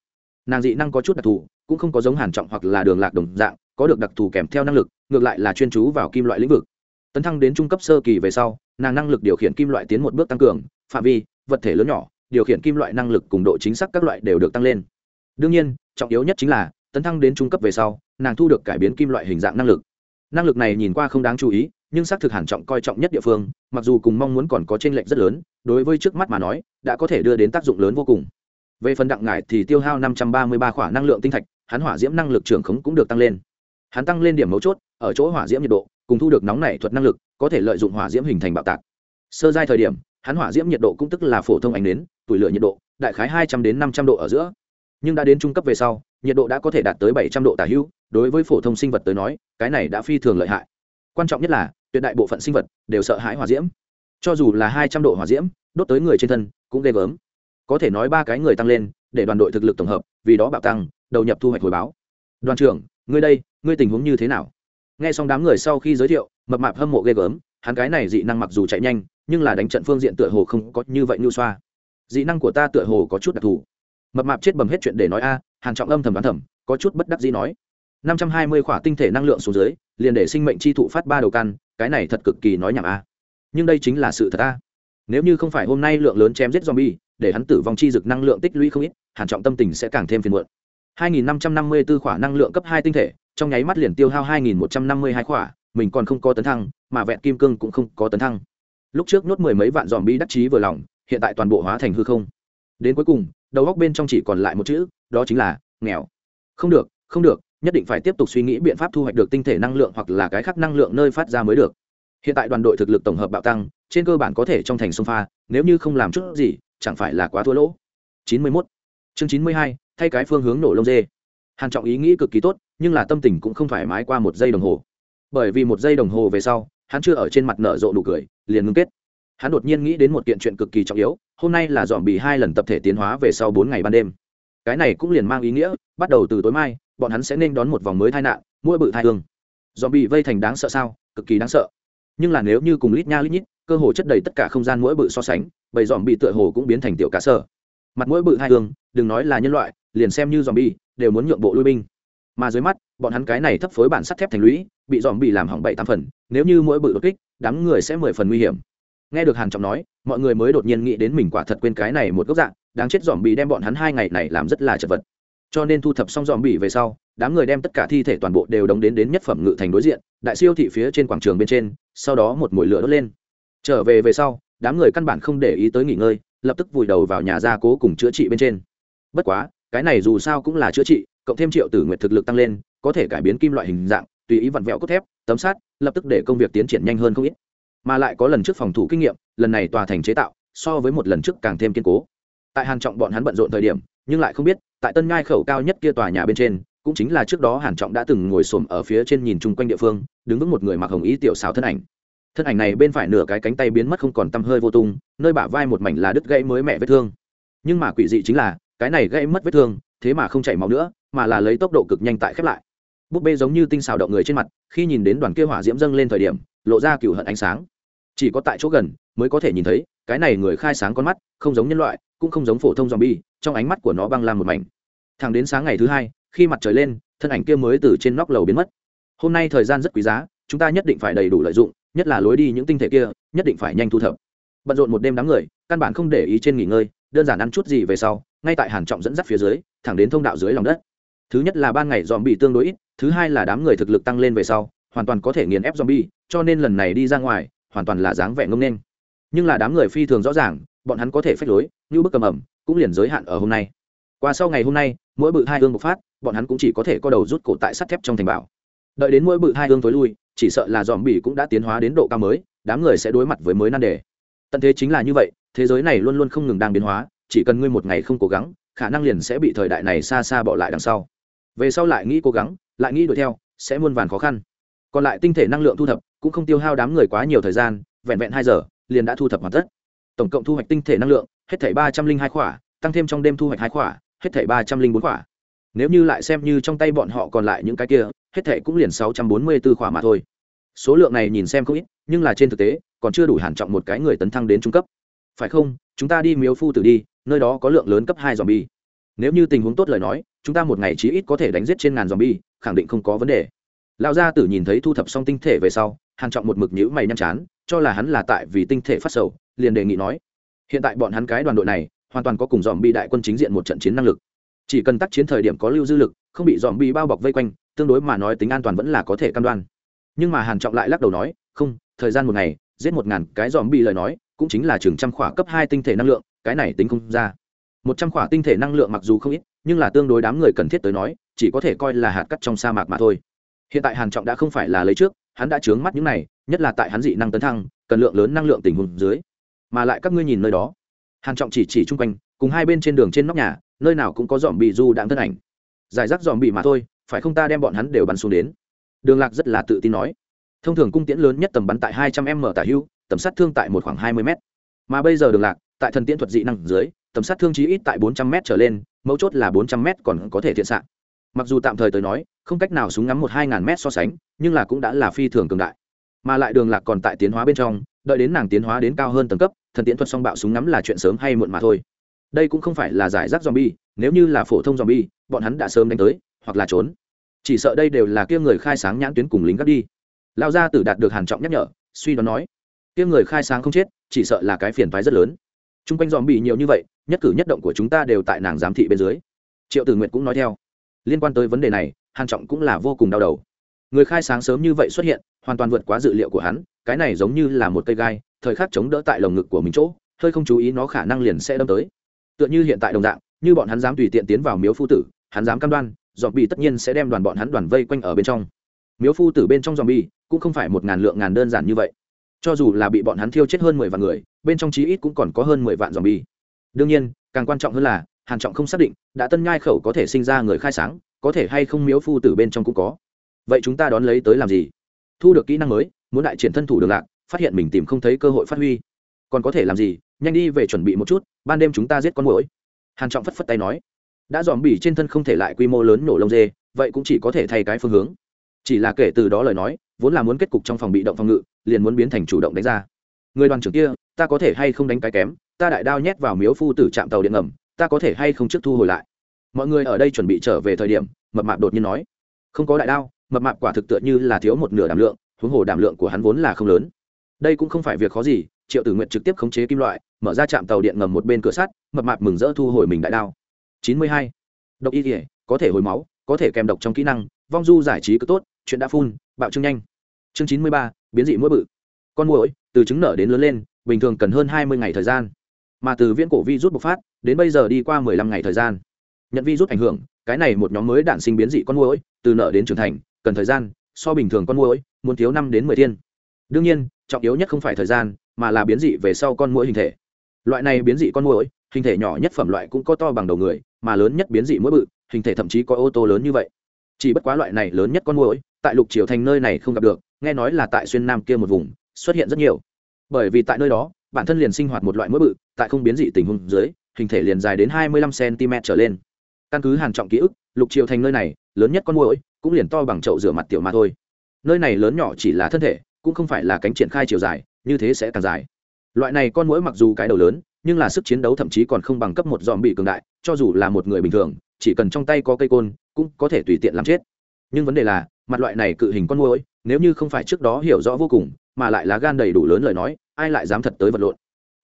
Nàng dị năng có chút đặc thù, cũng không có giống hàn trọng hoặc là đường lạc đồng dạng, có được đặc thù kèm theo năng lực ngược lại là chuyên chú vào kim loại lĩnh vực. Tấn thăng đến trung cấp sơ kỳ về sau, nàng năng lực điều khiển kim loại tiến một bước tăng cường, phạm vi, vật thể lớn nhỏ, điều khiển kim loại năng lực cùng độ chính xác các loại đều được tăng lên. Đương nhiên, trọng yếu nhất chính là, tấn thăng đến trung cấp về sau, nàng thu được cải biến kim loại hình dạng năng lực. Năng lực này nhìn qua không đáng chú ý, nhưng xác thực hẳn trọng coi trọng nhất địa phương, mặc dù cùng mong muốn còn có trên lệnh rất lớn, đối với trước mắt mà nói, đã có thể đưa đến tác dụng lớn vô cùng. Về phần đặng ngải thì tiêu hao năm trăm ba mươi ba khỏa năng lượng tinh thạch, hắn hỏa diễm năng lực trưởng khống cũng được tăng lên hắn tăng lên điểm mấu chốt, ở chỗ hỏa diễm nhiệt độ, cùng thu được nóng này thuật năng lực, có thể lợi dụng hỏa diễm hình thành bạo tạc. Sơ giai thời điểm, hắn hỏa diễm nhiệt độ cũng tức là phổ thông ánh nến, tuổi lửa nhiệt độ, đại khái hai trăm đến năm trăm độ ở giữa. Nhưng đã đến trung cấp về sau, nhiệt độ đã có thể đạt tới bảy trăm độ tả hữu, đối với phổ thông sinh vật tới nói, cái này đã phi thường lợi hại. Quan trọng nhất là, tuyệt đại bộ phận sinh vật đều sợ hãi hỏa diễm. Cho dù là hai trăm độ hỏa diễm, đốt tới người trên thân, cũng ghê gớm. Có thể nói ba cái người tăng lên, để đoàn đội thực lực tổng hợp, vì đó bạo tăng, đầu nhập thu hoạch hồi báo. Đoàn trưởng ngươi đây, ngươi tình huống như thế nào? Nghe xong đám người sau khi giới thiệu, mập mạp hâm mộ ghê gớm, hắn cái này dị năng mặc dù chạy nhanh, nhưng là đánh trận phương diện tựa hồ không có như vậy như xoa. Dị năng của ta tựa hồ có chút đặc thù. Mập mạp chết bầm hết chuyện để nói a, hàn trọng âm thầm đoán thầm, có chút bất đắc dĩ nói. Năm trăm hai mươi khỏa tinh thể năng lượng xuống dưới, liền để sinh mệnh chi thụ phát ba đầu căn, cái này thật cực kỳ nói nhảm a. Nhưng đây chính là sự thật a. Nếu như không phải hôm nay lượng lớn chém giết zombie, để hắn tử vong chi dực năng lượng tích lũy không ít, hàn trọng tâm tình sẽ càng thêm phiền muộn. 2554 khỏa năng lượng cấp hai tinh thể trong nháy mắt liền tiêu hao 2152 khỏa mình còn không có tấn thăng mà vẹn kim cương cũng không có tấn thăng. Lúc trước nốt mười mấy vạn zombie đắc chí vừa lòng hiện tại toàn bộ hóa thành hư không. Đến cuối cùng đầu góc bên trong chỉ còn lại một chữ đó chính là nghèo. Không được không được nhất định phải tiếp tục suy nghĩ biện pháp thu hoạch được tinh thể năng lượng hoặc là cái khác năng lượng nơi phát ra mới được. Hiện tại đoàn đội thực lực tổng hợp bạo tăng trên cơ bản có thể trong thành sông pha nếu như không làm chút gì chẳng phải là quá thua lỗ. 91. chương 92, thay cái phương hướng nổ lông dê. Hàn trọng ý nghĩ cực kỳ tốt nhưng là tâm tình cũng không thoải mái qua một giây đồng hồ. Bởi vì một giây đồng hồ về sau hắn chưa ở trên mặt nở rộ nụ cười liền ngưng kết. Hắn đột nhiên nghĩ đến một kiện chuyện cực kỳ trọng yếu hôm nay là dọn bị hai lần tập thể tiến hóa về sau bốn ngày ban đêm. Cái này cũng liền mang ý nghĩa bắt đầu từ tối mai bọn hắn sẽ nên đón một vòng mới tai nạn mỗi bự thai thương dọn bị vây thành đáng sợ sao cực kỳ đáng sợ. Nhưng là nếu như cùng lít nha lít nhít cơ hồ chất đầy tất cả không gian mỗi bự so sánh bầy dòm bị tựa hồ cũng biến thành tiểu cá sở, mặt mỗi bự hai hương đừng nói là nhân loại liền xem như dòm bi đều muốn nhượng bộ lui binh. Mà dưới mắt, bọn hắn cái này thấp phối bản sắt thép thành lũy, bị dòm bị làm hỏng bảy tám phần, nếu như mỗi bự đột kích, đám người sẽ mười phần nguy hiểm. Nghe được hàn trọng nói, mọi người mới đột nhiên nghĩ đến mình quả thật quên cái này một gốc dạng, đáng chết dòm bị đem bọn hắn hai ngày này làm rất là chật vật. Cho nên thu thập xong dòm bị về sau, đám người đem tất cả thi thể toàn bộ đều đóng đến đến nhất phẩm ngự thành đối diện, đại siêu thị phía trên quảng trường bên trên, sau đó một mồi lửa đốt lên. Trở về về sau, đám người căn bản không để ý tới nghỉ ngơi, lập tức vùi đầu vào nhà gia cố cùng chữa trị bên trên. Bất quá cái này dù sao cũng là chữa trị, cộng thêm triệu tử nguyện thực lực tăng lên, có thể cải biến kim loại hình dạng, tùy ý vặn vẹo cốt thép, tấm sát lập tức để công việc tiến triển nhanh hơn không ít. Mà lại có lần trước phòng thủ kinh nghiệm, lần này tòa thành chế tạo, so với một lần trước càng thêm kiên cố. Tại hàn trọng bọn hắn bận rộn thời điểm, nhưng lại không biết, tại tân ngai khẩu cao nhất kia tòa nhà bên trên, cũng chính là trước đó hàn trọng đã từng ngồi xổm ở phía trên nhìn chung quanh địa phương, đứng vững một người mặc hồng ý tiểu xảo thân ảnh. Thân ảnh này bên phải nửa cái cánh tay biến mất không còn tăm hơi vô tung, nơi bả vai một mảnh là đứt gãy mới mẹ vết thương. Nhưng mà quỷ dị chính là cái này gây mất vết thương, thế mà không chảy máu nữa, mà là lấy tốc độ cực nhanh tại khép lại. Búp bê giống như tinh xào động người trên mặt, khi nhìn đến đoàn kia hỏa diễm dâng lên thời điểm, lộ ra cựu hận ánh sáng. Chỉ có tại chỗ gần, mới có thể nhìn thấy, cái này người khai sáng con mắt, không giống nhân loại, cũng không giống phổ thông zombie, trong ánh mắt của nó băng lam một mảnh. Thẳng đến sáng ngày thứ hai, khi mặt trời lên, thân ảnh kia mới từ trên nóc lầu biến mất. Hôm nay thời gian rất quý giá, chúng ta nhất định phải đầy đủ lợi dụng, nhất là lối đi những tinh thể kia, nhất định phải nhanh thu thập. Bận rộn một đêm đám người, căn bản không để ý trên nghỉ ngơi đơn giản ăn chút gì về sau, ngay tại hàn trọng dẫn dắt phía dưới, thẳng đến thông đạo dưới lòng đất. Thứ nhất là ban ngày dòm bị tương đối ít, thứ hai là đám người thực lực tăng lên về sau, hoàn toàn có thể nghiền ép zombie, cho nên lần này đi ra ngoài, hoàn toàn là dáng vẻ ngông nghênh. nhưng là đám người phi thường rõ ràng, bọn hắn có thể phách lối, như bức cầm ẩm, cũng liền giới hạn ở hôm nay. Qua sau ngày hôm nay, mỗi bự hai hương bộc phát, bọn hắn cũng chỉ có thể có đầu rút cổ tại sắt thép trong thành bảo. Đợi đến mỗi bự hai hương tối lui, chỉ sợ là dòm bị cũng đã tiến hóa đến độ cao mới, đám người sẽ đối mặt với mới nan đề. Tận thế chính là như vậy thế giới này luôn luôn không ngừng đang biến hóa, chỉ cần ngươi một ngày không cố gắng, khả năng liền sẽ bị thời đại này xa xa bỏ lại đằng sau. Về sau lại nghĩ cố gắng, lại nghĩ đuổi theo, sẽ muôn vàn khó khăn. Còn lại tinh thể năng lượng thu thập, cũng không tiêu hao đám người quá nhiều thời gian, vẹn vẹn hai giờ, liền đã thu thập hoàn tất. Tổng cộng thu hoạch tinh thể năng lượng, hết thảy ba trăm linh hai khỏa, tăng thêm trong đêm thu hoạch hai khỏa, hết thảy ba trăm linh bốn khỏa. Nếu như lại xem như trong tay bọn họ còn lại những cái kia, hết thảy cũng liền sáu trăm bốn mươi b ố khỏa mà thôi. Số lượng này nhìn xem không ít, nhưng là trên thực tế, còn chưa đủ hàn trọng một cái người tấn thăng đến trung cấp phải không? Chúng ta đi miếu phu tử đi, nơi đó có lượng lớn cấp hai dòm bi nếu như tình huống tốt lời nói, chúng ta một ngày chí ít có thể đánh giết trên ngàn dòm bi khẳng định không có vấn đề. Lão gia tử nhìn thấy thu thập xong tinh thể về sau, hàn trọng một mực nhíu mày nhăn chán, cho là hắn là tại vì tinh thể phát sầu, liền đề nghị nói, hiện tại bọn hắn cái đoàn đội này, hoàn toàn có cùng dòm bi đại quân chính diện một trận chiến năng lực. Chỉ cần tác chiến thời điểm có lưu dư lực, không bị dòm bi bao bọc vây quanh, tương đối mà nói tính an toàn vẫn là có thể cam đoan. Nhưng mà hàn trọng lại lắc đầu nói, không, thời gian một ngày, giết một ngàn cái dòm bi lời nói cũng chính là chừng trăm khỏa cấp hai tinh thể năng lượng, cái này tính không ra. Một trăm khỏa tinh thể năng lượng mặc dù không ít, nhưng là tương đối đám người cần thiết tới nói, chỉ có thể coi là hạt cắt trong sa mạc mà thôi. Hiện tại hàn trọng đã không phải là lấy trước, hắn đã chướng mắt những này, nhất là tại hắn dị năng tấn thăng, cần lượng lớn năng lượng tình huống dưới. Mà lại các ngươi nhìn nơi đó. Hàn trọng chỉ chỉ chung quanh, cùng hai bên trên đường trên nóc nhà, nơi nào cũng có dòm bị du đang thân ảnh. Giải rác dòm bị mà thôi, phải không ta đem bọn hắn đều bắn xuống đến? Đường lạc rất là tự tin nói. Thông thường cung tiễn lớn nhất tầm bắn tại hai trăm m tả hưu tầm sát thương tại một khoảng hai mươi m mà bây giờ đường lạc, tại thần tiễn thuật dị năng dưới, tầm sát thương chí ít tại bốn trăm m trở lên, mấu chốt là bốn trăm m còn có thể thiện xạ. Mặc dù tạm thời tới nói, không cách nào súng ngắm một hai ngàn m so sánh, nhưng là cũng đã là phi thường cường đại. Mà lại đường lạc còn tại tiến hóa bên trong, đợi đến nàng tiến hóa đến cao hơn tầng cấp, thần tiễn thuật song bạo súng ngắm là chuyện sớm hay muộn mà thôi. Đây cũng không phải là giải rác zombie, nếu như là phổ thông zombie, bọn hắn đã sớm đánh tới, hoặc là trốn. Chỉ sợ đây đều là kia người khai sáng nhãn tuyến cùng lính gắt đi. Lao ra tử đạt được hàn trọng nhắc nhở, suy đoán nói kia người khai sáng không chết, chỉ sợ là cái phiền phái rất lớn. Chung quanh dòm bị nhiều như vậy, nhất cử nhất động của chúng ta đều tại nàng giám thị bên dưới. Triệu tử nguyệt cũng nói theo. Liên quan tới vấn đề này, hàn trọng cũng là vô cùng đau đầu. Người khai sáng sớm như vậy xuất hiện, hoàn toàn vượt quá dự liệu của hắn, cái này giống như là một cây gai, thời khắc chống đỡ tại lồng ngực của mình chỗ, hơi không chú ý nó khả năng liền sẽ đâm tới. Tựa như hiện tại đồng dạng, như bọn hắn dám tùy tiện tiến vào miếu phu tử, hắn dám cam đoan dòm bị tất nhiên sẽ đem đoàn bọn hắn đoàn vây quanh ở bên trong. Miếu phu tử bên trong dòm bi cũng không phải một ngàn lượng ngàn đơn giản như vậy cho dù là bị bọn hắn thiêu chết hơn mười vạn người, bên trong chí ít cũng còn có hơn mười vạn dòm bi đương nhiên, càng quan trọng hơn là, hàn trọng không xác định, đã tân nhai khẩu có thể sinh ra người khai sáng, có thể hay không miếu phu tử bên trong cũng có. Vậy chúng ta đón lấy tới làm gì? Thu được kỹ năng mới, muốn đại triển thân thủ đường lạc, phát hiện mình tìm không thấy cơ hội phát huy. Còn có thể làm gì? Nhanh đi về chuẩn bị một chút, ban đêm chúng ta giết con mũi hàn trọng phất phất tay nói. Đã dòm bỉ trên thân không thể lại quy mô lớn nổ lông dê, vậy cũng chỉ có thể thay cái phương hướng chỉ là kể từ đó lời nói, vốn là muốn kết cục trong phòng bị động phòng ngự, liền muốn biến thành chủ động đánh ra. Người đoàn trưởng kia, ta có thể hay không đánh cái kém, ta đại đao nhét vào miếu phu tử trạm tàu điện ngầm, ta có thể hay không trước thu hồi lại? Mọi người ở đây chuẩn bị trở về thời điểm, mập mạp đột nhiên nói. Không có đại đao, mập mạp quả thực tựa như là thiếu một nửa đảm lượng, huống hồ đảm lượng của hắn vốn là không lớn. Đây cũng không phải việc khó gì, triệu tử nguyện trực tiếp khống chế kim loại, mở ra trạm tàu điện ngầm một bên cửa sắt, mập mạp mừng rỡ thu hồi mình đại đao. Chín mươi hai. Độc y thể có thể hồi máu, có thể kèm độc trong kỹ năng, vong du giải trí cứ tốt chuyện đã phun, bạo trưng nhanh. Chương chín mươi ba, biến dị mũi bự. Con mũi từ trứng nở đến lớn lên, bình thường cần hơn hai mươi ngày thời gian. Mà từ viễn cổ vi rút bộc phát, đến bây giờ đi qua mười lăm ngày thời gian. Nhận vi rút ảnh hưởng, cái này một nhóm mới đạn sinh biến dị con mũi từ nở đến trưởng thành, cần thời gian, so bình thường con mũi muốn thiếu năm đến mười thiên. Đương nhiên, trọng yếu nhất không phải thời gian, mà là biến dị về sau con mũi hình thể. Loại này biến dị con mũi hình thể nhỏ nhất phẩm loại cũng có to bằng đầu người, mà lớn nhất biến dị mũi bự, hình thể thậm chí có ô tô lớn như vậy. Chỉ bất quá loại này lớn nhất con mũi tại lục triều thành nơi này không gặp được, nghe nói là tại xuyên nam kia một vùng, xuất hiện rất nhiều. Bởi vì tại nơi đó, bản thân liền sinh hoạt một loại mũi bự, tại không biến dị tình huống dưới, hình thể liền dài đến hai mươi lăm cm trở lên. Căn cứ hàng trọng ký ức, lục triều thành nơi này, lớn nhất con mũi cũng liền to bằng chậu rửa mặt tiểu mà thôi. Nơi này lớn nhỏ chỉ là thân thể, cũng không phải là cánh triển khai chiều dài, như thế sẽ càng dài. Loại này con mũi mặc dù cái đầu lớn, nhưng là sức chiến đấu thậm chí còn không bằng cấp một dòm bị cường đại, cho dù là một người bình thường, chỉ cần trong tay có cây côn, cũng có thể tùy tiện làm chết nhưng vấn đề là, mặt loại này cự hình con mũi nếu như không phải trước đó hiểu rõ vô cùng, mà lại lá gan đầy đủ lớn lời nói, ai lại dám thật tới vật lộn?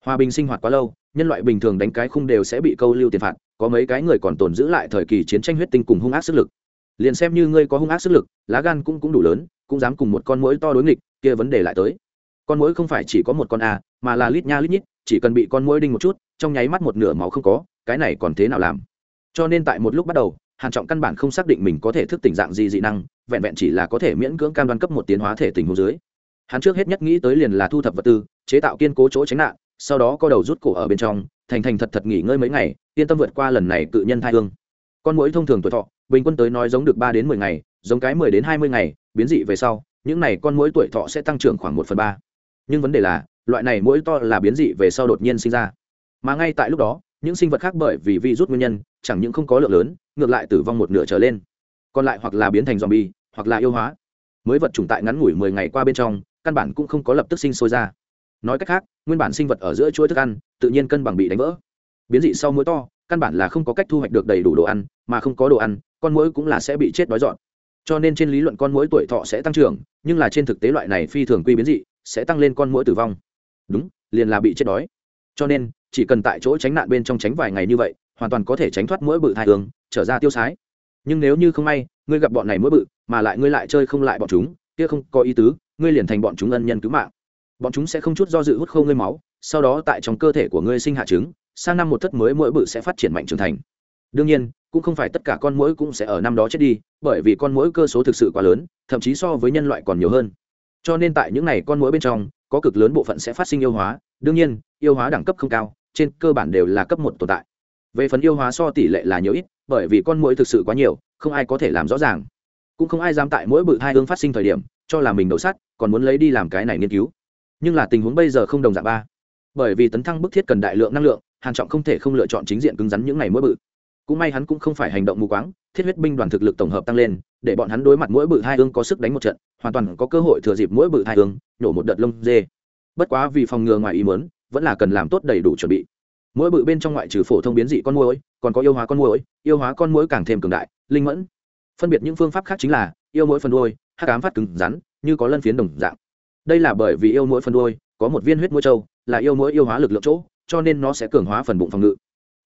Hòa bình sinh hoạt quá lâu, nhân loại bình thường đánh cái khung đều sẽ bị câu lưu tiền phạt, có mấy cái người còn tồn giữ lại thời kỳ chiến tranh huyết tinh cùng hung ác sức lực. Liền xem như ngươi có hung ác sức lực, lá gan cũng cũng đủ lớn, cũng dám cùng một con mũi to đối nghịch, kia vấn đề lại tới. Con mũi không phải chỉ có một con a, mà là lít nha lít nhít, chỉ cần bị con mũi đinh một chút, trong nháy mắt một nửa máu không có, cái này còn thế nào làm? Cho nên tại một lúc bắt đầu hàn trọng căn bản không xác định mình có thể thức tỉnh dạng gì dị năng, vẹn vẹn chỉ là có thể miễn cưỡng cam đoan cấp một tiến hóa thể tình huống dưới. Hắn trước hết nhất nghĩ tới liền là thu thập vật tư, chế tạo kiên cố chỗ tránh nạn, sau đó có đầu rút cổ ở bên trong, thành thành thật thật nghỉ ngơi mấy ngày, yên tâm vượt qua lần này cự nhân thai hương. Con mũi thông thường tuổi thọ, bình quân tới nói giống được ba đến mười ngày, giống cái mười đến hai mươi ngày, biến dị về sau, những này con mũi tuổi thọ sẽ tăng trưởng khoảng một phần ba. Nhưng vấn đề là, loại này mũi to là biến dị về sau đột nhiên sinh ra. Mà ngay tại lúc đó, những sinh vật khác bởi vì vi rút nguyên nhân, chẳng những không có lượng lớn ngược lại tử vong một nửa trở lên. Còn lại hoặc là biến thành dòm bi hoặc là yêu hóa. Mới vật chủng tại ngắn ngủi mười ngày qua bên trong, căn bản cũng không có lập tức sinh sôi ra. Nói cách khác, nguyên bản sinh vật ở giữa chuỗi thức ăn, tự nhiên cân bằng bị đánh vỡ. Biến dị sau mũi to, căn bản là không có cách thu hoạch được đầy đủ đồ ăn, mà không có đồ ăn, con mũi cũng là sẽ bị chết đói dọn. Cho nên trên lý luận con mũi tuổi thọ sẽ tăng trưởng, nhưng là trên thực tế loại này phi thường quy biến dị, sẽ tăng lên con mũi tử vong. Đúng, liền là bị chết đói. Cho nên, chỉ cần tại chỗ tránh nạn bên trong tránh vài ngày như vậy hoàn toàn có thể tránh thoát mũi bự thai hướng trở ra tiêu sái. Nhưng nếu như không may, ngươi gặp bọn này mũi bự, mà lại ngươi lại chơi không lại bọn chúng, kia không có ý tứ, ngươi liền thành bọn chúng ân nhân cứu mạng. Bọn chúng sẽ không chút do dự hút khô ngươi máu, sau đó tại trong cơ thể của ngươi sinh hạ trứng, sang năm một thất mới mỗi bự sẽ phát triển mạnh trưởng thành. Đương nhiên, cũng không phải tất cả con mũi cũng sẽ ở năm đó chết đi, bởi vì con mũi cơ số thực sự quá lớn, thậm chí so với nhân loại còn nhiều hơn. Cho nên tại những n à y con mũi bên trong, có cực lớn bộ phận sẽ phát sinh yêu hóa. Đương nhiên, yêu hóa đẳng cấp không cao, trên cơ bản đều là cấp một tồn tại về phần yêu hóa so tỷ lệ là nhiều ít, bởi vì con mũi thực sự quá nhiều, không ai có thể làm rõ ràng. Cũng không ai dám tại mỗi bự hai hương phát sinh thời điểm, cho là mình đầu sắt, còn muốn lấy đi làm cái này nghiên cứu. Nhưng là tình huống bây giờ không đồng dạng ba. Bởi vì tấn thăng bức thiết cần đại lượng năng lượng, hàn trọng không thể không lựa chọn chính diện cứng rắn những ngày mỗi bự. Cũng may hắn cũng không phải hành động mù quáng, thiết huyết binh đoàn thực lực tổng hợp tăng lên, để bọn hắn đối mặt mỗi bự hai hương có sức đánh một trận, hoàn toàn có cơ hội thừa dịp mỗi bự hai hương nổ một đợt lông dê. Bất quá vì phòng ngừa ngoài ý muốn, vẫn là cần làm tốt đầy đủ chuẩn bị mỗi bự bên trong ngoại trừ phổ thông biến dị con muỗi, còn có yêu hóa con muỗi, yêu hóa con muỗi càng thêm cường đại, linh mẫn. Phân biệt những phương pháp khác chính là yêu mỗi phần đuôi, hắc ám phát cứng rắn, như có lân phiến đồng dạng. Đây là bởi vì yêu mỗi phần đuôi có một viên huyết mũi trâu là yêu mỗi yêu hóa lực lượng chỗ, cho nên nó sẽ cường hóa phần bụng phòng ngự.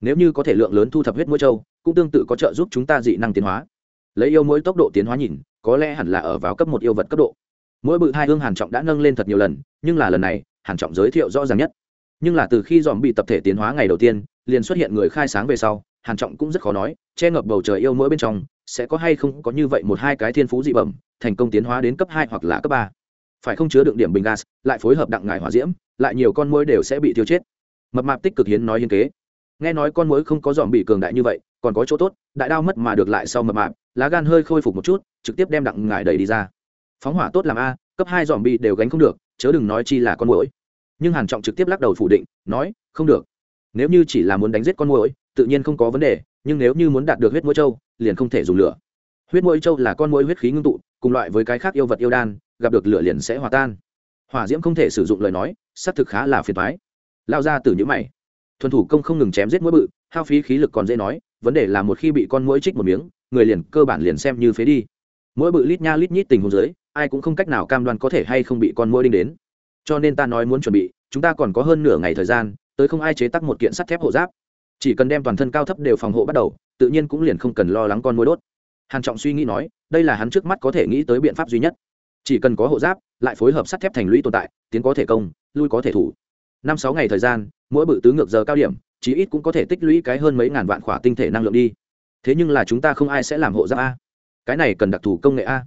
Nếu như có thể lượng lớn thu thập huyết mũi trâu cũng tương tự có trợ giúp chúng ta dị năng tiến hóa. Lấy yêu mỗi tốc độ tiến hóa nhìn, có lẽ hẳn là ở vào cấp một yêu vật cấp độ. Mỗi bự hai hương hàn trọng đã nâng lên thật nhiều lần, nhưng là lần này, hàn trọng giới thiệu rõ ràng nhất nhưng là từ khi dòm bị tập thể tiến hóa ngày đầu tiên, liền xuất hiện người khai sáng về sau, hàn trọng cũng rất khó nói, che ngập bầu trời yêu mỗi bên trong, sẽ có hay không có như vậy một hai cái thiên phú dị bẩm, thành công tiến hóa đến cấp hai hoặc là cấp ba. Phải không chứa đựng điểm bình gas, lại phối hợp đặng ngải hỏa diễm, lại nhiều con muỗi đều sẽ bị tiêu chết. Mập mạp tích cực hiến nói hiên kế. Nghe nói con muỗi không có dòm bị cường đại như vậy, còn có chỗ tốt, đại đao mất mà được lại sau mập mạp, lá gan hơi khôi phục một chút, trực tiếp đem đặng ngải đẩy đi ra. Phóng hỏa tốt làm a, cấp hai dòm bị đều gánh không được, chớ đừng nói chi là con muỗi nhưng hàn trọng trực tiếp lắc đầu phủ định, nói, không được. Nếu như chỉ là muốn đánh giết con muỗi, tự nhiên không có vấn đề, nhưng nếu như muốn đạt được huyết mũi châu, liền không thể dùng lửa. Huyết mũi châu là con muỗi huyết khí ngưng tụ, cùng loại với cái khác yêu vật yêu đan, gặp được lửa liền sẽ hòa tan. Hỏa diễm không thể sử dụng lời nói, xác thực khá là phiền toái. Lao ra từ những mày. Thuần thủ công không ngừng chém giết mũi bự, hao phí khí lực còn dễ nói, vấn đề là một khi bị con mũi trích một miếng, người liền cơ bản liền xem như phế đi. Mũi bự lít nha lít nhít tình huống dưới, ai cũng không cách nào cam đoan có thể hay không bị con mũi đinh đến cho nên ta nói muốn chuẩn bị, chúng ta còn có hơn nửa ngày thời gian, tới không ai chế tác một kiện sắt thép hộ giáp. Chỉ cần đem toàn thân cao thấp đều phòng hộ bắt đầu, tự nhiên cũng liền không cần lo lắng con mối đốt. Hàn trọng suy nghĩ nói, đây là hắn trước mắt có thể nghĩ tới biện pháp duy nhất. Chỉ cần có hộ giáp, lại phối hợp sắt thép thành lũy tồn tại, tiến có thể công, lui có thể thủ. Năm sáu ngày thời gian, mỗi bự tứ ngược giờ cao điểm, chí ít cũng có thể tích lũy cái hơn mấy ngàn vạn khỏa tinh thể năng lượng đi. Thế nhưng là chúng ta không ai sẽ làm hộ giáp a. Cái này cần đặc thù công nghệ a.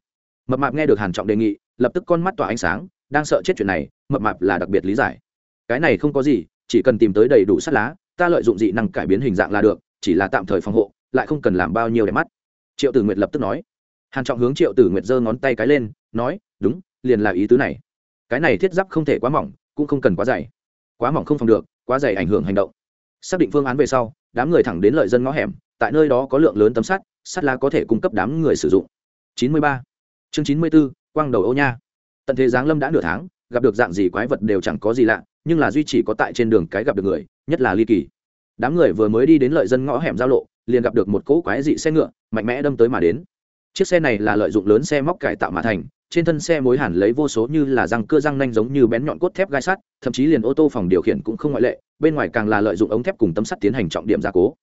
Mập mạp nghe được hàn trọng đề nghị, lập tức con mắt tỏa ánh sáng đang sợ chết chuyện này mập mạp là đặc biệt lý giải. Cái này không có gì chỉ cần tìm tới đầy đủ sắt lá ta lợi dụng dị năng cải biến hình dạng là được chỉ là tạm thời phòng hộ lại không cần làm bao nhiêu đẹp mắt. Triệu tử nguyệt lập tức nói. Hàn trọng hướng triệu tử nguyệt giơ ngón tay cái lên nói đúng liền là ý tứ này. Cái này thiết giáp không thể quá mỏng cũng không cần quá dày. Quá mỏng không phòng được quá dày ảnh hưởng hành động. Xác định phương án về sau đám người thẳng đến lợi dân ngõ hẻm tại nơi đó có lượng lớn tấm sắt sắt lá có thể cung cấp đám người sử dụng. 93. chương 94, quang đầu ô nha tận thế giáng lâm đã nửa tháng, gặp được dạng gì quái vật đều chẳng có gì lạ, nhưng là duy chỉ có tại trên đường cái gặp được người, nhất là ly kỳ. Đám người vừa mới đi đến lợi dân ngõ hẻm giao lộ, liền gặp được một cỗ quái dị xe ngựa, mạnh mẽ đâm tới mà đến. Chiếc xe này là lợi dụng lớn xe móc cải tạo mà thành, trên thân xe mối hẳn lấy vô số như là răng cưa răng nanh giống như bén nhọn cốt thép gai sắt, thậm chí liền ô tô phòng điều khiển cũng không ngoại lệ, bên ngoài càng là lợi dụng ống thép cùng tấm sắt tiến hành trọng điểm gia cố.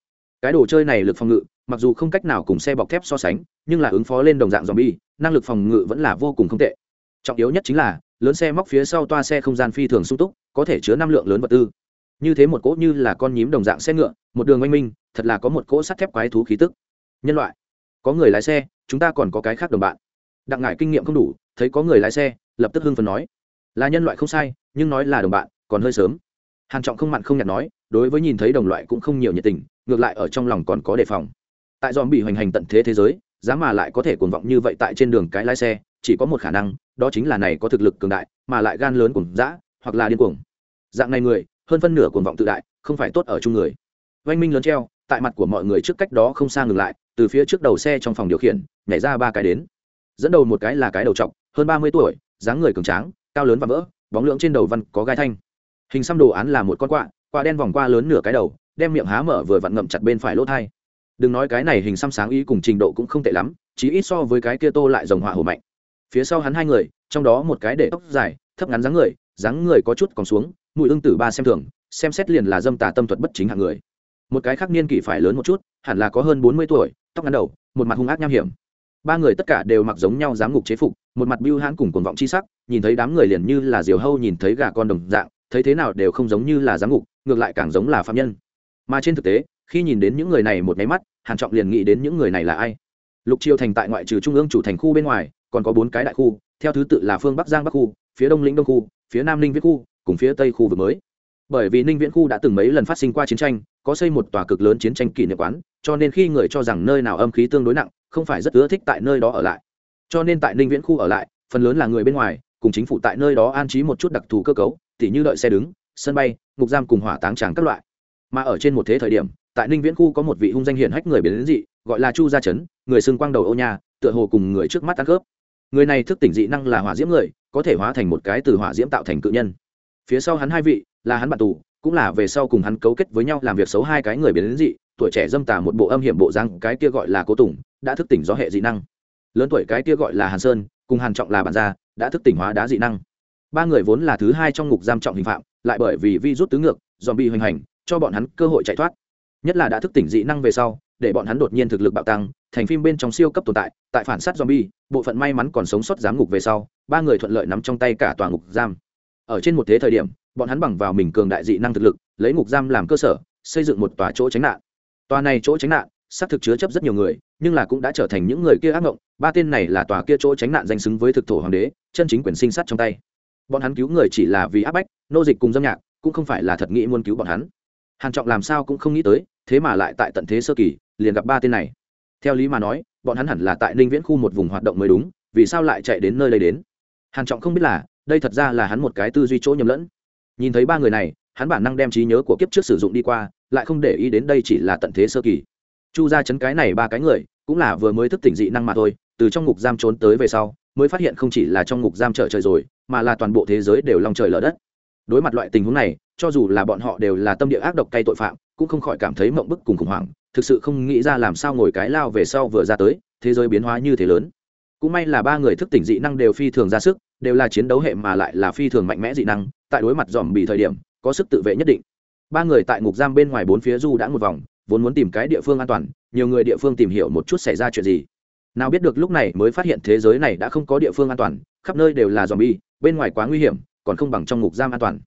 Cái đồ chơi này lực phòng ngự, mặc dù không cách nào cùng xe bọc thép so sánh, nhưng là ứng phó lên đồng dạng dòm bi năng lực phòng ngự vẫn là vô cùng không tệ trọng yếu nhất chính là, lớn xe móc phía sau toa xe không gian phi thường sung túc, có thể chứa năm lượng lớn vật tư. Như thế một cỗ như là con nhím đồng dạng xe ngựa, một đường oanh minh, thật là có một cỗ sắt thép quái thú khí tức. Nhân loại, có người lái xe, chúng ta còn có cái khác đồng bạn. Đặng ngại kinh nghiệm không đủ, thấy có người lái xe, lập tức hưng phần nói, là nhân loại không sai, nhưng nói là đồng bạn, còn hơi sớm. Hàn trọng không mặn không nhạt nói, đối với nhìn thấy đồng loại cũng không nhiều nhiệt tình, ngược lại ở trong lòng còn có đề phòng. Tại dòm bị hoành hành tận thế thế giới, giá mà lại có thể cuồng vọng như vậy tại trên đường cái lái xe, chỉ có một khả năng đó chính là này có thực lực cường đại, mà lại gan lớn cùng dã, hoặc là điên cuồng. Dạng này người, hơn phân nửa cuồng vọng tự đại, không phải tốt ở chung người. Oanh minh lớn treo, tại mặt của mọi người trước cách đó không xa ngừng lại, từ phía trước đầu xe trong phòng điều khiển, nhảy ra ba cái đến. Dẫn đầu một cái là cái đầu trọc, hơn ba mươi tuổi, dáng người cường tráng, cao lớn và vỡ, bóng lưỡng trên đầu văn có gai thanh. Hình xăm đồ án là một con quạ quạ đen vòng qua lớn nửa cái đầu, đem miệng há mở vừa vặn ngậm chặt bên phải lỗ thai. Đừng nói cái này hình xăm sáng ý cùng trình độ cũng không tệ lắm chỉ ít so với cái kia tô lại dòng họa hổ mạnh phía sau hắn hai người, trong đó một cái để tóc dài, thấp ngắn dáng người dáng người có chút còn xuống, mùi ưng tử ba xem thường, xem xét liền là dâm tà tâm thuật bất chính hạng người. Một cái khác niên kỷ phải lớn một chút, hẳn là có hơn bốn mươi tuổi, tóc ngắn đầu, một mặt hung ác nham hiểm. Ba người tất cả đều mặc giống nhau giám ngục chế phục, một mặt biêu hãn cùng cuồng vọng chi sắc, nhìn thấy đám người liền như là diều hâu nhìn thấy gà con đồng dạng, thấy thế nào đều không giống như là giám ngục, ngược lại càng giống là phạm nhân. Mà trên thực tế, khi nhìn đến những người này một nháy mắt, hàn trọng liền nghĩ đến những người này là ai. Lục triều thành tại ngoại trừ trung ương chủ thành khu bên ngoài còn có bốn cái đại khu theo thứ tự là phương bắc giang bắc khu phía đông lĩnh đông khu phía nam ninh viễn khu cùng phía tây khu vực mới. Bởi vì ninh viễn khu đã từng mấy lần phát sinh qua chiến tranh có xây một tòa cực lớn chiến tranh kỷ niệm quán cho nên khi người cho rằng nơi nào âm khí tương đối nặng không phải rất ưa thích tại nơi đó ở lại. Cho nên tại ninh viễn khu ở lại phần lớn là người bên ngoài cùng chính phủ tại nơi đó an trí một chút đặc thù cơ cấu tỉ như đợi xe đứng sân bay ngục giam cùng hỏa táng tràng các loại. Mà ở trên một thế thời điểm tại ninh viễn khu có một vị hung danh hiển hách người biến dị gọi là chu gia trấn người xưng quang đầu ô nhà, tựa hồ cùng người trước mắt ăn khớp người này thức tỉnh dị năng là hỏa diễm người, có thể hóa thành một cái từ hỏa diễm tạo thành cự nhân. Phía sau hắn hai vị, là hắn bạn tù, cũng là về sau cùng hắn cấu kết với nhau làm việc xấu hai cái người biến dị, tuổi trẻ dâm tà một bộ âm hiểm bộ răng cái kia gọi là cố tùng, đã thức tỉnh do hệ dị năng. Lớn tuổi cái kia gọi là hàn sơn, cùng hàn trọng là bản gia đã thức tỉnh hóa đá dị năng. Ba người vốn là thứ hai trong ngục giam trọng hình phạm, lại bởi vì vi rút tứ ngược dòm bị hoành hành, cho bọn hắn cơ hội chạy thoát. Nhất là đã thức tỉnh dị năng về sau, để bọn hắn đột nhiên thực lực bạo tăng thành phim bên trong siêu cấp tồn tại tại phản sát zombie bộ phận may mắn còn sống sót giám ngục về sau ba người thuận lợi nắm trong tay cả tòa ngục giam. Ở trên một thế thời điểm bọn hắn bằng vào mình cường đại dị năng thực lực lấy ngục giam làm cơ sở xây dựng một tòa chỗ tránh nạn. Tòa này chỗ tránh nạn xác thực chứa chấp rất nhiều người nhưng là cũng đã trở thành những người kia ác ngộng, ba tên này là tòa kia chỗ tránh nạn danh xứng với thực thổ hoàng đế chân chính quyền sinh sát trong tay. Bọn hắn cứu người chỉ là vì áp bách nô dịch cùng dâm nhạc cũng không phải là thật nghĩ muốn cứu bọn hắn. Hàn trọng làm sao cũng không nghĩ tới thế mà lại tại tận thế sơ kỳ liền gặp ba tên này theo lý mà nói, bọn hắn hẳn là tại ninh viễn khu một vùng hoạt động mới đúng, vì sao lại chạy đến nơi đây đến? Hàn trọng không biết là, đây thật ra là hắn một cái tư duy chỗ nhầm lẫn. Nhìn thấy ba người này, hắn bản năng đem trí nhớ của kiếp trước sử dụng đi qua, lại không để ý đến đây chỉ là tận thế sơ kỳ. Chu ra chấn cái này ba cái người, cũng là vừa mới thức tỉnh dị năng mà thôi, từ trong ngục giam trốn tới về sau, mới phát hiện không chỉ là trong ngục giam trở trời rồi, mà là toàn bộ thế giới đều long trời lở đất. Đối mặt loại tình huống này, cho dù là bọn họ đều là tâm địa ác độc cay tội phạm cũng không khỏi cảm thấy mộng bức cùng khủng hoảng, thực sự không nghĩ ra làm sao ngồi cái lao về sau vừa ra tới, thế giới biến hóa như thế lớn. Cũng may là ba người thức tỉnh dị năng đều phi thường ra sức, đều là chiến đấu hệ mà lại là phi thường mạnh mẽ dị năng, tại đối mặt dòm bị thời điểm, có sức tự vệ nhất định. Ba người tại ngục giam bên ngoài bốn phía du đã một vòng, vốn muốn tìm cái địa phương an toàn, nhiều người địa phương tìm hiểu một chút xảy ra chuyện gì. Nào biết được lúc này mới phát hiện thế giới này đã không có địa phương an toàn, khắp nơi đều là dòm bi bên ngoài quá nguy hiểm, còn không bằng trong ngục giam an toàn.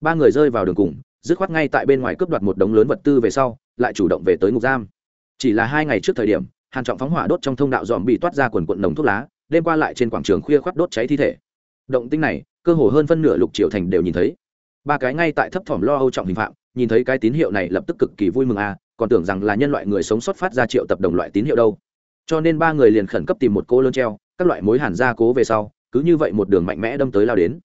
Ba người rơi vào đường cùng dứt khoát ngay tại bên ngoài cướp đoạt một đống lớn vật tư về sau, lại chủ động về tới ngục giam. Chỉ là hai ngày trước thời điểm, hàn trọng phóng hỏa đốt trong thông đạo dòm bị toát ra quần quận nồng thuốc lá, đêm qua lại trên quảng trường khuya khoắt đốt cháy thi thể. Động tinh này, cơ hồ hơn phân nửa lục triệu thành đều nhìn thấy. Ba cái ngay tại thấp thỏm lo âu trọng hình phạm, nhìn thấy cái tín hiệu này lập tức cực kỳ vui mừng a còn tưởng rằng là nhân loại người sống sót phát ra triệu tập đồng loại tín hiệu đâu. Cho nên ba người liền khẩn cấp tìm một cô lớn treo, các loại mối hàn gia cố về sau, cứ như vậy một đường mạnh mẽ đâm tới lao đến.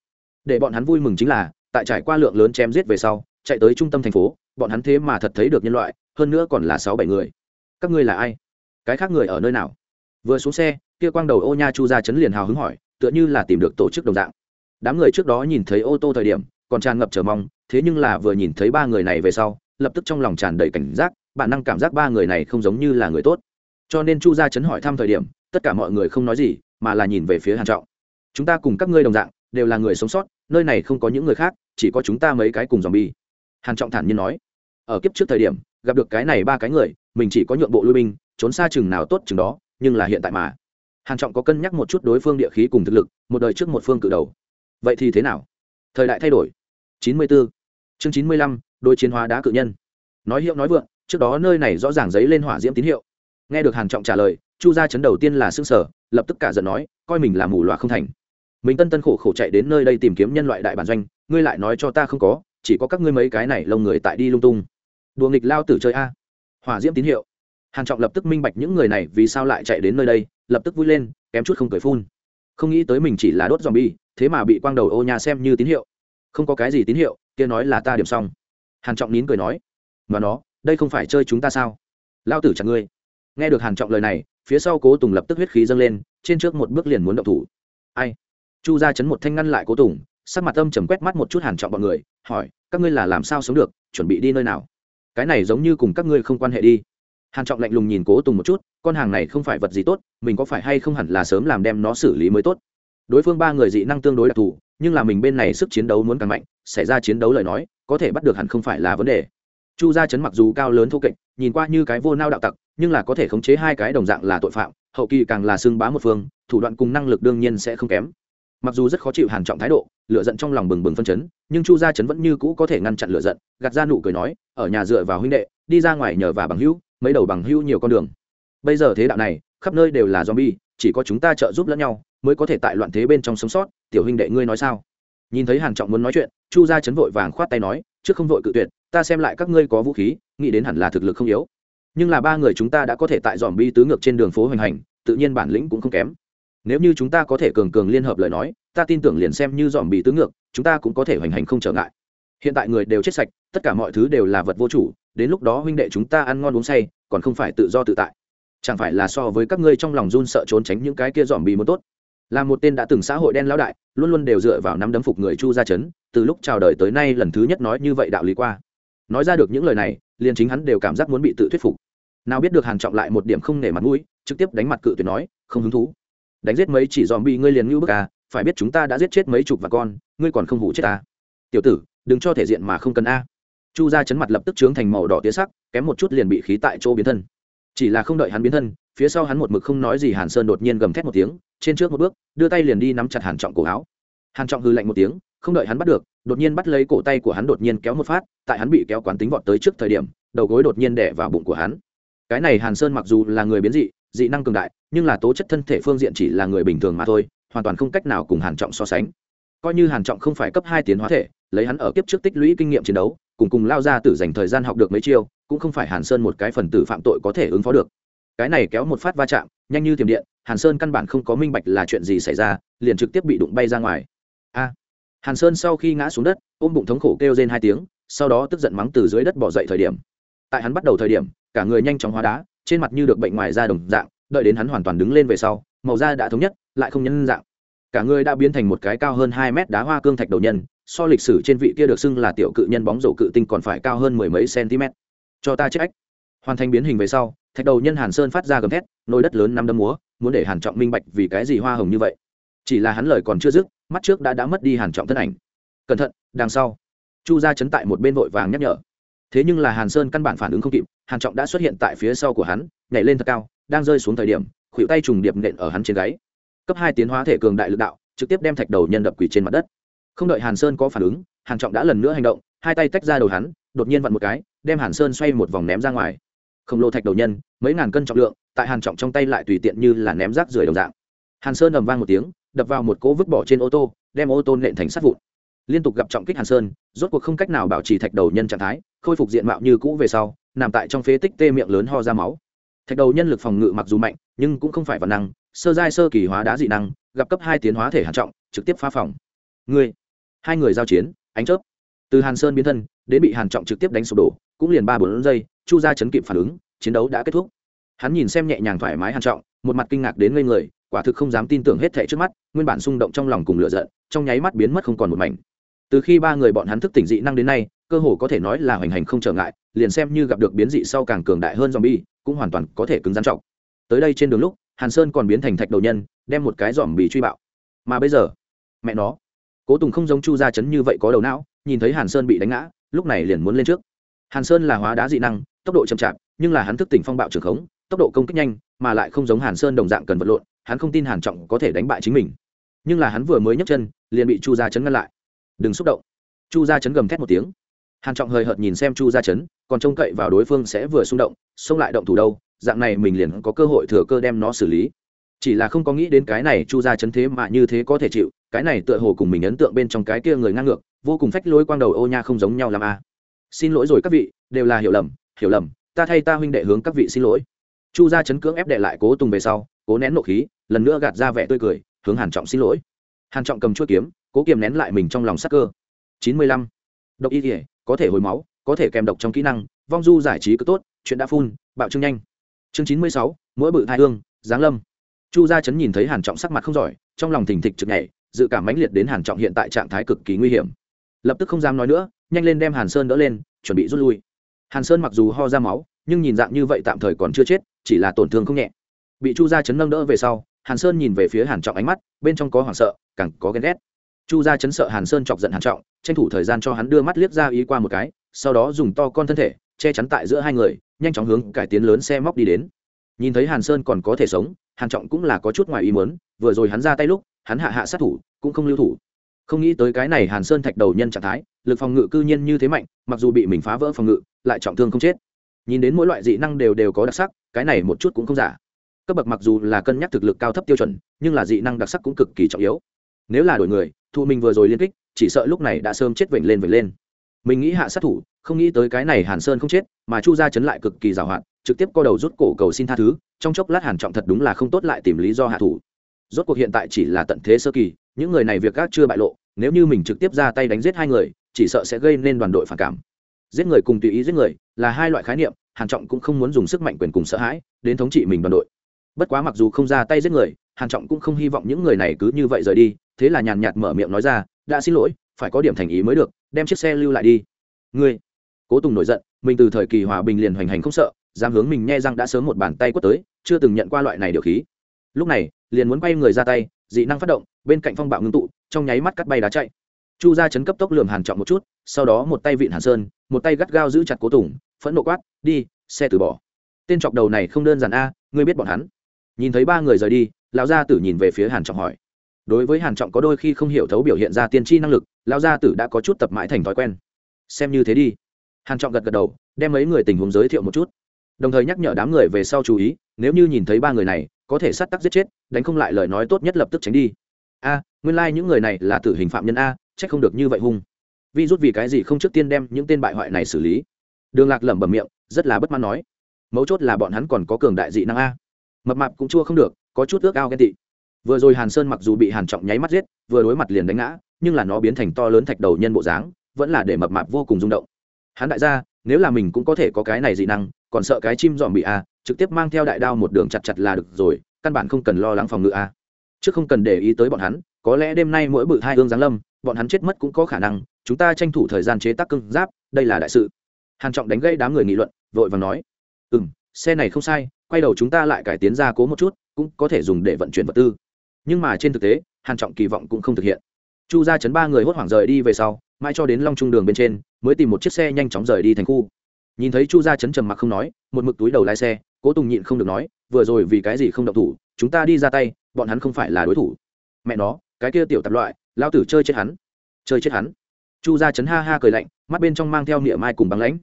Để bọn hắn vui mừng chính là, tại trải qua lượng lớn chém giết về sau chạy tới trung tâm thành phố, bọn hắn thế mà thật thấy được nhân loại, hơn nữa còn là sáu bảy người. Các ngươi là ai? Cái khác người ở nơi nào? Vừa xuống xe, kia quang đầu ô nha chu ra chấn liền hào hứng hỏi, tựa như là tìm được tổ chức đồng dạng. Đám người trước đó nhìn thấy ô tô thời điểm, còn tràn ngập chờ mong, thế nhưng là vừa nhìn thấy ba người này về sau, lập tức trong lòng tràn đầy cảnh giác, bản năng cảm giác ba người này không giống như là người tốt. Cho nên chu gia chấn hỏi thăm thời điểm, tất cả mọi người không nói gì, mà là nhìn về phía hàn trọng. Chúng ta cùng các ngươi đồng dạng, đều là người sống sót, nơi này không có những người khác, chỉ có chúng ta mấy cái cùng dòm bi hàn trọng thản nhiên nói ở kiếp trước thời điểm gặp được cái này ba cái người mình chỉ có nhượng bộ lui binh trốn xa chừng nào tốt chừng đó nhưng là hiện tại mà. Hàn trọng có cân nhắc một chút đối phương địa khí cùng thực lực một đời trước một phương cự đầu. Vậy thì thế nào? Thời đại thay đổi. 94. chương 95, đôi chiến hóa đá cự nhân. Nói hiệu nói vượng trước đó nơi này rõ ràng giấy lên hỏa diễm tín hiệu. Nghe được hàn trọng trả lời chu gia chấn đầu tiên là sương sở lập tức cả giận nói coi mình là mù loà không thành. Mình tân tân khổ khổ chạy đến nơi đây tìm kiếm nhân loại đại bản doanh ngươi lại nói cho ta không có chỉ có các ngươi mấy cái này lông người tại đi lung tung. Đùa nghịch lao tử chơi a. Hỏa diễm tín hiệu. Hàn trọng lập tức minh bạch những người này vì sao lại chạy đến nơi đây, lập tức vui lên, kém chút không cười phun. Không nghĩ tới mình chỉ là đốt dòm bi thế mà bị quang đầu ô nhà xem như tín hiệu. Không có cái gì tín hiệu, kia nói là ta điểm xong. Hàn trọng nín cười nói. Mà nó, đây không phải chơi chúng ta sao? Lao tử chặt ngươi. Nghe được hàn trọng lời này, phía sau cố tùng lập tức huyết khí dâng lên, trên trước một bước liền muốn động thủ. Ai? Chu ra chấn một thanh ngăn lại cố tùng sắc mặt âm trầm quét mắt một chút hàn trọng bọn người, hỏi, các ngươi là làm sao sống được? Chuẩn bị đi nơi nào? Cái này giống như cùng các ngươi không quan hệ đi. Hàn trọng lạnh lùng nhìn cố tùng một chút, con hàng này không phải vật gì tốt, mình có phải hay không hẳn là sớm làm đem nó xử lý mới tốt? Đối phương ba người dị năng tương đối đặc thù, nhưng là mình bên này sức chiến đấu muốn càng mạnh, xảy ra chiến đấu lời nói, có thể bắt được hẳn không phải là vấn đề. Chu gia chấn mặc dù cao lớn thô kệch, nhìn qua như cái vô nao đạo tặc, nhưng là có thể khống chế hai cái đồng dạng là tội phạm, hậu kỳ càng là sương bá một phương, thủ đoạn cùng năng lực đương nhiên sẽ không kém mặc dù rất khó chịu hàn trọng thái độ lựa giận trong lòng bừng bừng phân chấn, nhưng chu gia chấn vẫn như cũ có thể ngăn chặn lựa giận, gạt ra nụ cười nói, ở nhà dựa vào huynh đệ, đi ra ngoài nhờ và bằng hữu, mấy đầu bằng hữu nhiều con đường. Bây giờ thế đạo này, khắp nơi đều là zombie, chỉ có chúng ta trợ giúp lẫn nhau, mới có thể tại loạn thế bên trong sống sót, tiểu huynh đệ ngươi nói sao? Nhìn thấy hàn trọng muốn nói chuyện, chu gia chấn vội vàng khoát tay nói, trước không vội cự tuyệt, ta xem lại các ngươi có vũ khí, nghĩ đến hẳn là thực lực không yếu. Nhưng là ba người chúng ta đã có thể tại dòm bi tứ ngược trên đường phố hoành hành, tự nhiên bản lĩnh cũng không kém nếu như chúng ta có thể cường cường liên hợp lời nói, ta tin tưởng liền xem như dòm bị tứ ngược, chúng ta cũng có thể hoành hành không trở ngại. Hiện tại người đều chết sạch, tất cả mọi thứ đều là vật vô chủ, đến lúc đó huynh đệ chúng ta ăn ngon uống say, còn không phải tự do tự tại. Chẳng phải là so với các ngươi trong lòng run sợ trốn tránh những cái kia dòm bị muốn tốt. Là một tên đã từng xã hội đen lão đại, luôn luôn đều dựa vào nắm đấm phục người chu gia chấn từ lúc chào đời tới nay lần thứ nhất nói như vậy đạo lý qua. Nói ra được những lời này, liền chính hắn đều cảm giác muốn bị tự thuyết phục. Nào biết được hàn trọng lại một điểm không nể mặt mũi, trực tiếp đánh mặt cự tuyệt nói, không hứng thú đánh giết mấy chỉ dòm bị ngươi liền ngưu bức à phải biết chúng ta đã giết chết mấy chục và con, ngươi còn không hủ chết ta. Tiểu tử, đừng cho thể diện mà không cần a. Chu gia chấn mặt lập tức trướng thành màu đỏ tía sắc, kém một chút liền bị khí tại chỗ biến thân. Chỉ là không đợi hắn biến thân, phía sau hắn một mực không nói gì hàn sơn đột nhiên gầm thét một tiếng, trên trước một bước, đưa tay liền đi nắm chặt hàn trọng cổ áo. Hàn trọng hư lạnh một tiếng, không đợi hắn bắt được, đột nhiên bắt lấy cổ tay của hắn đột nhiên kéo một phát, tại hắn bị kéo quán tính vọt tới trước thời điểm, đầu gối đột nhiên đè vào bụng của hắn. Cái này hàn sơn mặc dù là người biến dị dị năng cường đại, nhưng là tố chất thân thể phương diện chỉ là người bình thường mà thôi, hoàn toàn không cách nào cùng hàn trọng so sánh. Coi như hàn trọng không phải cấp hai tiến hóa thể, lấy hắn ở kiếp trước tích lũy kinh nghiệm chiến đấu, cùng cùng lao ra tử dành thời gian học được mấy chiêu, cũng không phải hàn sơn một cái phần tử phạm tội có thể ứng phó được. Cái này kéo một phát va chạm, nhanh như tiềm điện, hàn sơn căn bản không có minh bạch là chuyện gì xảy ra, liền trực tiếp bị đụng bay ra ngoài. A! Hàn sơn sau khi ngã xuống đất, ôm bụng thống khổ kêu rên hai tiếng, sau đó tức giận mắng từ dưới đất bỏ dậy thời điểm. Tại hắn bắt đầu thời điểm, cả người nhanh chóng hóa đá trên mặt như được bệnh ngoài da đồng dạng, đợi đến hắn hoàn toàn đứng lên về sau, màu da đã thống nhất, lại không nhân dạng. Cả người đã biến thành một cái cao hơn hai mét đá hoa cương thạch đầu nhân, so lịch sử trên vị kia được xưng là tiểu cự nhân bóng rổ cự tinh còn phải cao hơn mười mấy cm cho ta chết ách. Hoàn thành biến hình về sau, thạch đầu nhân hàn sơn phát ra gầm thét, nồi đất lớn năm đâm múa, muốn để hàn trọng minh bạch vì cái gì hoa hồng như vậy. Chỉ là hắn lời còn chưa dứt, mắt trước đã đã mất đi hàn trọng thân ảnh. Cẩn thận, đằng sau. Chu gia chấn tại một bên vội vàng nhắc nhở thế nhưng là hàn sơn căn bản phản ứng không kịp, hàn trọng đã xuất hiện tại phía sau của hắn, nhảy lên thật cao, đang rơi xuống thời điểm, khuỷu tay trùng điệp nện ở hắn trên gáy. Cấp hai tiến hóa thể cường đại lực đạo, trực tiếp đem thạch đầu nhân đập quỳ trên mặt đất. Không đợi hàn sơn có phản ứng, hàn trọng đã lần nữa hành động, hai tay tách ra đầu hắn, đột nhiên vặn một cái, đem hàn sơn xoay một vòng ném ra ngoài. Khổng lồ thạch đầu nhân, mấy ngàn cân trọng lượng, tại hàn trọng trong tay lại tùy tiện như là ném rác rưởi đồng dạng. Hàn sơn ầm vang một tiếng, đập vào một cỗ vứt bỏ trên ô tô, đem ô tô nện thành sắt vụn liên tục gặp trọng kích hàn sơn, rốt cuộc không cách nào bảo trì thạch đầu nhân trạng thái, khôi phục diện mạo như cũ về sau, nằm tại trong phế tích tê miệng lớn ho ra máu. Thạch đầu nhân lực phòng ngự mặc dù mạnh, nhưng cũng không phải văn năng, sơ giai sơ kỳ hóa đá dị năng, gặp cấp hai tiến hóa thể hàn trọng, trực tiếp phá phòng. Người hai người giao chiến, ánh chớp. Từ hàn sơn biến thân, đến bị hàn trọng trực tiếp đánh sụp đổ, cũng liền ba bốn giây, chu gia chấn kịp phản ứng, chiến đấu đã kết thúc. Hắn nhìn xem nhẹ nhàng thoải mái hàn trọng, một mặt kinh ngạc đến ngây người, quả thực không dám tin tưởng hết thảy trước mắt, nguyên bản xung động trong lòng cùng lửa giận, trong nháy mắt biến mất không còn một mảnh từ khi ba người bọn hắn thức tỉnh dị năng đến nay, cơ hồ có thể nói là hoành hành không trở ngại, liền xem như gặp được biến dị sau càng cường đại hơn zombie, cũng hoàn toàn có thể cứng rắn trọng. Tới đây trên đường lúc, hàn sơn còn biến thành thạch đầu nhân, đem một cái dòm bị truy bạo. Mà bây giờ, mẹ nó, cố tùng không giống chu gia chấn như vậy có đầu não, nhìn thấy hàn sơn bị đánh ngã, lúc này liền muốn lên trước. Hàn sơn là hóa đá dị năng, tốc độ chậm chạp, nhưng là hắn thức tỉnh phong bạo trường khống, tốc độ công kích nhanh, mà lại không giống hàn sơn đồng dạng cần vật lộn, hắn không tin hàn trọng có thể đánh bại chính mình. Nhưng là hắn vừa mới nhấc chân, liền bị chu gia chấn ngăn lại đừng xúc động. Chu gia chấn gầm thét một tiếng. Hàn trọng hơi hợt nhìn xem chu gia chấn, còn trông cậy vào đối phương sẽ vừa xung động, xông lại động thủ đâu, dạng này mình liền có cơ hội thừa cơ đem nó xử lý. Chỉ là không có nghĩ đến cái này chu gia chấn thế mà như thế có thể chịu, cái này tựa hồ cùng mình ấn tượng bên trong cái kia người ngang ngược, vô cùng phách lối quang đầu ô nha không giống nhau làm a à. xin lỗi rồi các vị, đều là hiểu lầm hiểu lầm, ta thay ta huynh đệ hướng các vị xin lỗi. Chu gia chấn cưỡng ép đệ lại cố tùng về sau, cố nén nộ khí, lần nữa gạt ra vẻ tươi cười, hướng hàn trọng xin lỗi. Hàn trọng cầm chuôi kiếm cố kiềm nén lại mình trong lòng sắc cơ. Chín mươi lăm. Độc y thể có thể hồi máu, có thể kèm độc trong kỹ năng, vong du giải trí cứ tốt, chuyện đã phun bạo trương nhanh. Chương chín mươi sáu, mỗi bự thai hương, giáng lâm. Chu gia chấn nhìn thấy hàn trọng sắc mặt không giỏi, trong lòng thình thịch trực nhảy, dự cảm mãnh liệt đến hàn trọng hiện tại trạng thái cực kỳ nguy hiểm. Lập tức không dám nói nữa, nhanh lên đem hàn sơn đỡ lên, chuẩn bị rút lui. Hàn sơn mặc dù ho ra máu, nhưng nhìn dạng như vậy tạm thời còn chưa chết, chỉ là tổn thương không nhẹ. Bị chu gia chấn nâng đỡ về sau, hàn sơn nhìn về phía hàn trọng ánh mắt, bên trong có hoảng sợ, càng có ghen ghét chu gia chấn sợ hàn sơn chọc giận hàn trọng, tranh thủ thời gian cho hắn đưa mắt liếc ra ý qua một cái, sau đó dùng to con thân thể, che chắn tại giữa hai người, nhanh chóng hướng cải tiến lớn xe móc đi đến. Nhìn thấy hàn sơn còn có thể sống, hàn trọng cũng là có chút ngoài ý muốn, vừa rồi hắn ra tay lúc, hắn hạ hạ sát thủ, cũng không lưu thủ. Không nghĩ tới cái này hàn sơn thạch đầu nhân trạng thái, lực phòng ngự cư nhiên như thế mạnh, mặc dù bị mình phá vỡ phòng ngự, lại trọng thương không chết. Nhìn đến mỗi loại dị năng đều đều có đặc sắc, cái này một chút cũng không giả. Cấp bậc mặc dù là cân nhắc thực lực cao thấp tiêu chuẩn, nhưng là dị năng đặc sắc cũng cực kỳ trọng yếu. Nếu là đổi người thu mình vừa rồi liên kích, chỉ sợ lúc này đã sớm chết vểnh lên vểnh lên. Mình nghĩ hạ sát thủ, không nghĩ tới cái này hàn sơn không chết, mà chu gia chấn lại cực kỳ giàu hạn, trực tiếp co đầu rút cổ cầu xin tha thứ, trong chốc lát hàn trọng thật đúng là không tốt lại tìm lý do hạ thủ. Rốt cuộc hiện tại chỉ là tận thế sơ kỳ, những người này việc các chưa bại lộ, nếu như mình trực tiếp ra tay đánh giết hai người, chỉ sợ sẽ gây nên đoàn đội phản cảm. Giết người cùng tùy ý giết người, là hai loại khái niệm, hàn trọng cũng không muốn dùng sức mạnh quyền cùng sợ hãi, đến thống trị mình đoàn đội. Bất quá mặc dù không ra tay giết người, hàn trọng cũng không hy vọng những người này cứ như vậy rời đi thế là nhàn nhạt mở miệng nói ra, đã xin lỗi, phải có điểm thành ý mới được, đem chiếc xe lưu lại đi. Ngươi? Cố tùng nổi giận, mình từ thời kỳ hòa bình liền hoành hành không sợ, dám hướng mình nghe rằng đã sớm một bàn tay quất tới, chưa từng nhận qua loại này điều khí. Lúc này, liền muốn quay người ra tay, dị năng phát động, bên cạnh phong bạo ngưng tụ, trong nháy mắt cắt bay đá chạy. Chu ra chấn cấp tốc lường hàn trọng một chút, sau đó một tay vịn hàn sơn, một tay gắt gao giữ chặt cố tùng, phẫn nộ quát, đi, xe từ bỏ. Tên chọc đầu này không đơn giản a, ngươi biết bọn hắn. Nhìn thấy ba người rời đi, lão gia tử nhìn về phía hàn trọng hỏi đối với hàn trọng có đôi khi không hiểu thấu biểu hiện ra tiên tri năng lực, lão gia tử đã có chút tập mãi thành thói quen. Xem như thế đi. Hàn trọng gật gật đầu, đem mấy người tình huống giới thiệu một chút. Đồng thời nhắc nhở đám người về sau chú ý, nếu như nhìn thấy ba người này, có thể sát tắc giết chết, đánh không lại lời nói tốt nhất lập tức tránh đi. A, nguyên lai like những người này là tử hình phạm nhân a, chắc không được như vậy hung. Vi rút vì cái gì không trước tiên đem những tên bại hoại này xử lý? Đường lạc lẩm bẩm miệng, rất là bất mãn nói. Mấu chốt là bọn hắn còn có cường đại dị năng a. Mập mạp cũng chua không được, có chút ước ao ghen tị vừa rồi hàn sơn mặc dù bị hàn trọng nháy mắt giết, vừa đối mặt liền đánh ngã, nhưng là nó biến thành to lớn thạch đầu nhân bộ dáng, vẫn là để mập mạp vô cùng rung động. Hắn đại gia, nếu là mình cũng có thể có cái này dị năng, còn sợ cái chim dòm bị a trực tiếp mang theo đại đao một đường chặt chặt là được rồi, căn bản không cần lo lắng phòng ngự à. a chứ không cần để ý tới bọn hắn, có lẽ đêm nay mỗi bự hai hương giáng lâm, bọn hắn chết mất cũng có khả năng, chúng ta tranh thủ thời gian chế tác cưng giáp, đây là đại sự. Hàn trọng đánh gây đám người nghị luận, vội vàng nói ừ xe này không sai, quay đầu chúng ta lại cải tiến ra cố một chút, cũng có thể dùng để vận chuyển vật tư nhưng mà trên thực tế, hàn trọng kỳ vọng cũng không thực hiện. Chu gia chấn ba người hốt hoảng rời đi về sau, mãi cho đến long trung đường bên trên, mới tìm một chiếc xe nhanh chóng rời đi thành khu. Nhìn thấy chu gia chấn trầm mặc không nói, một mực túi đầu lái xe, cố tùng nhịn không được nói, vừa rồi vì cái gì không động thủ, chúng ta đi ra tay, bọn hắn không phải là đối thủ. Mẹ nó, cái kia tiểu tạp loại lao tử chơi chết hắn. Chơi chết hắn. Chu gia chấn ha ha cười lạnh, mắt bên trong mang theo niệm mai cùng băng lãnh.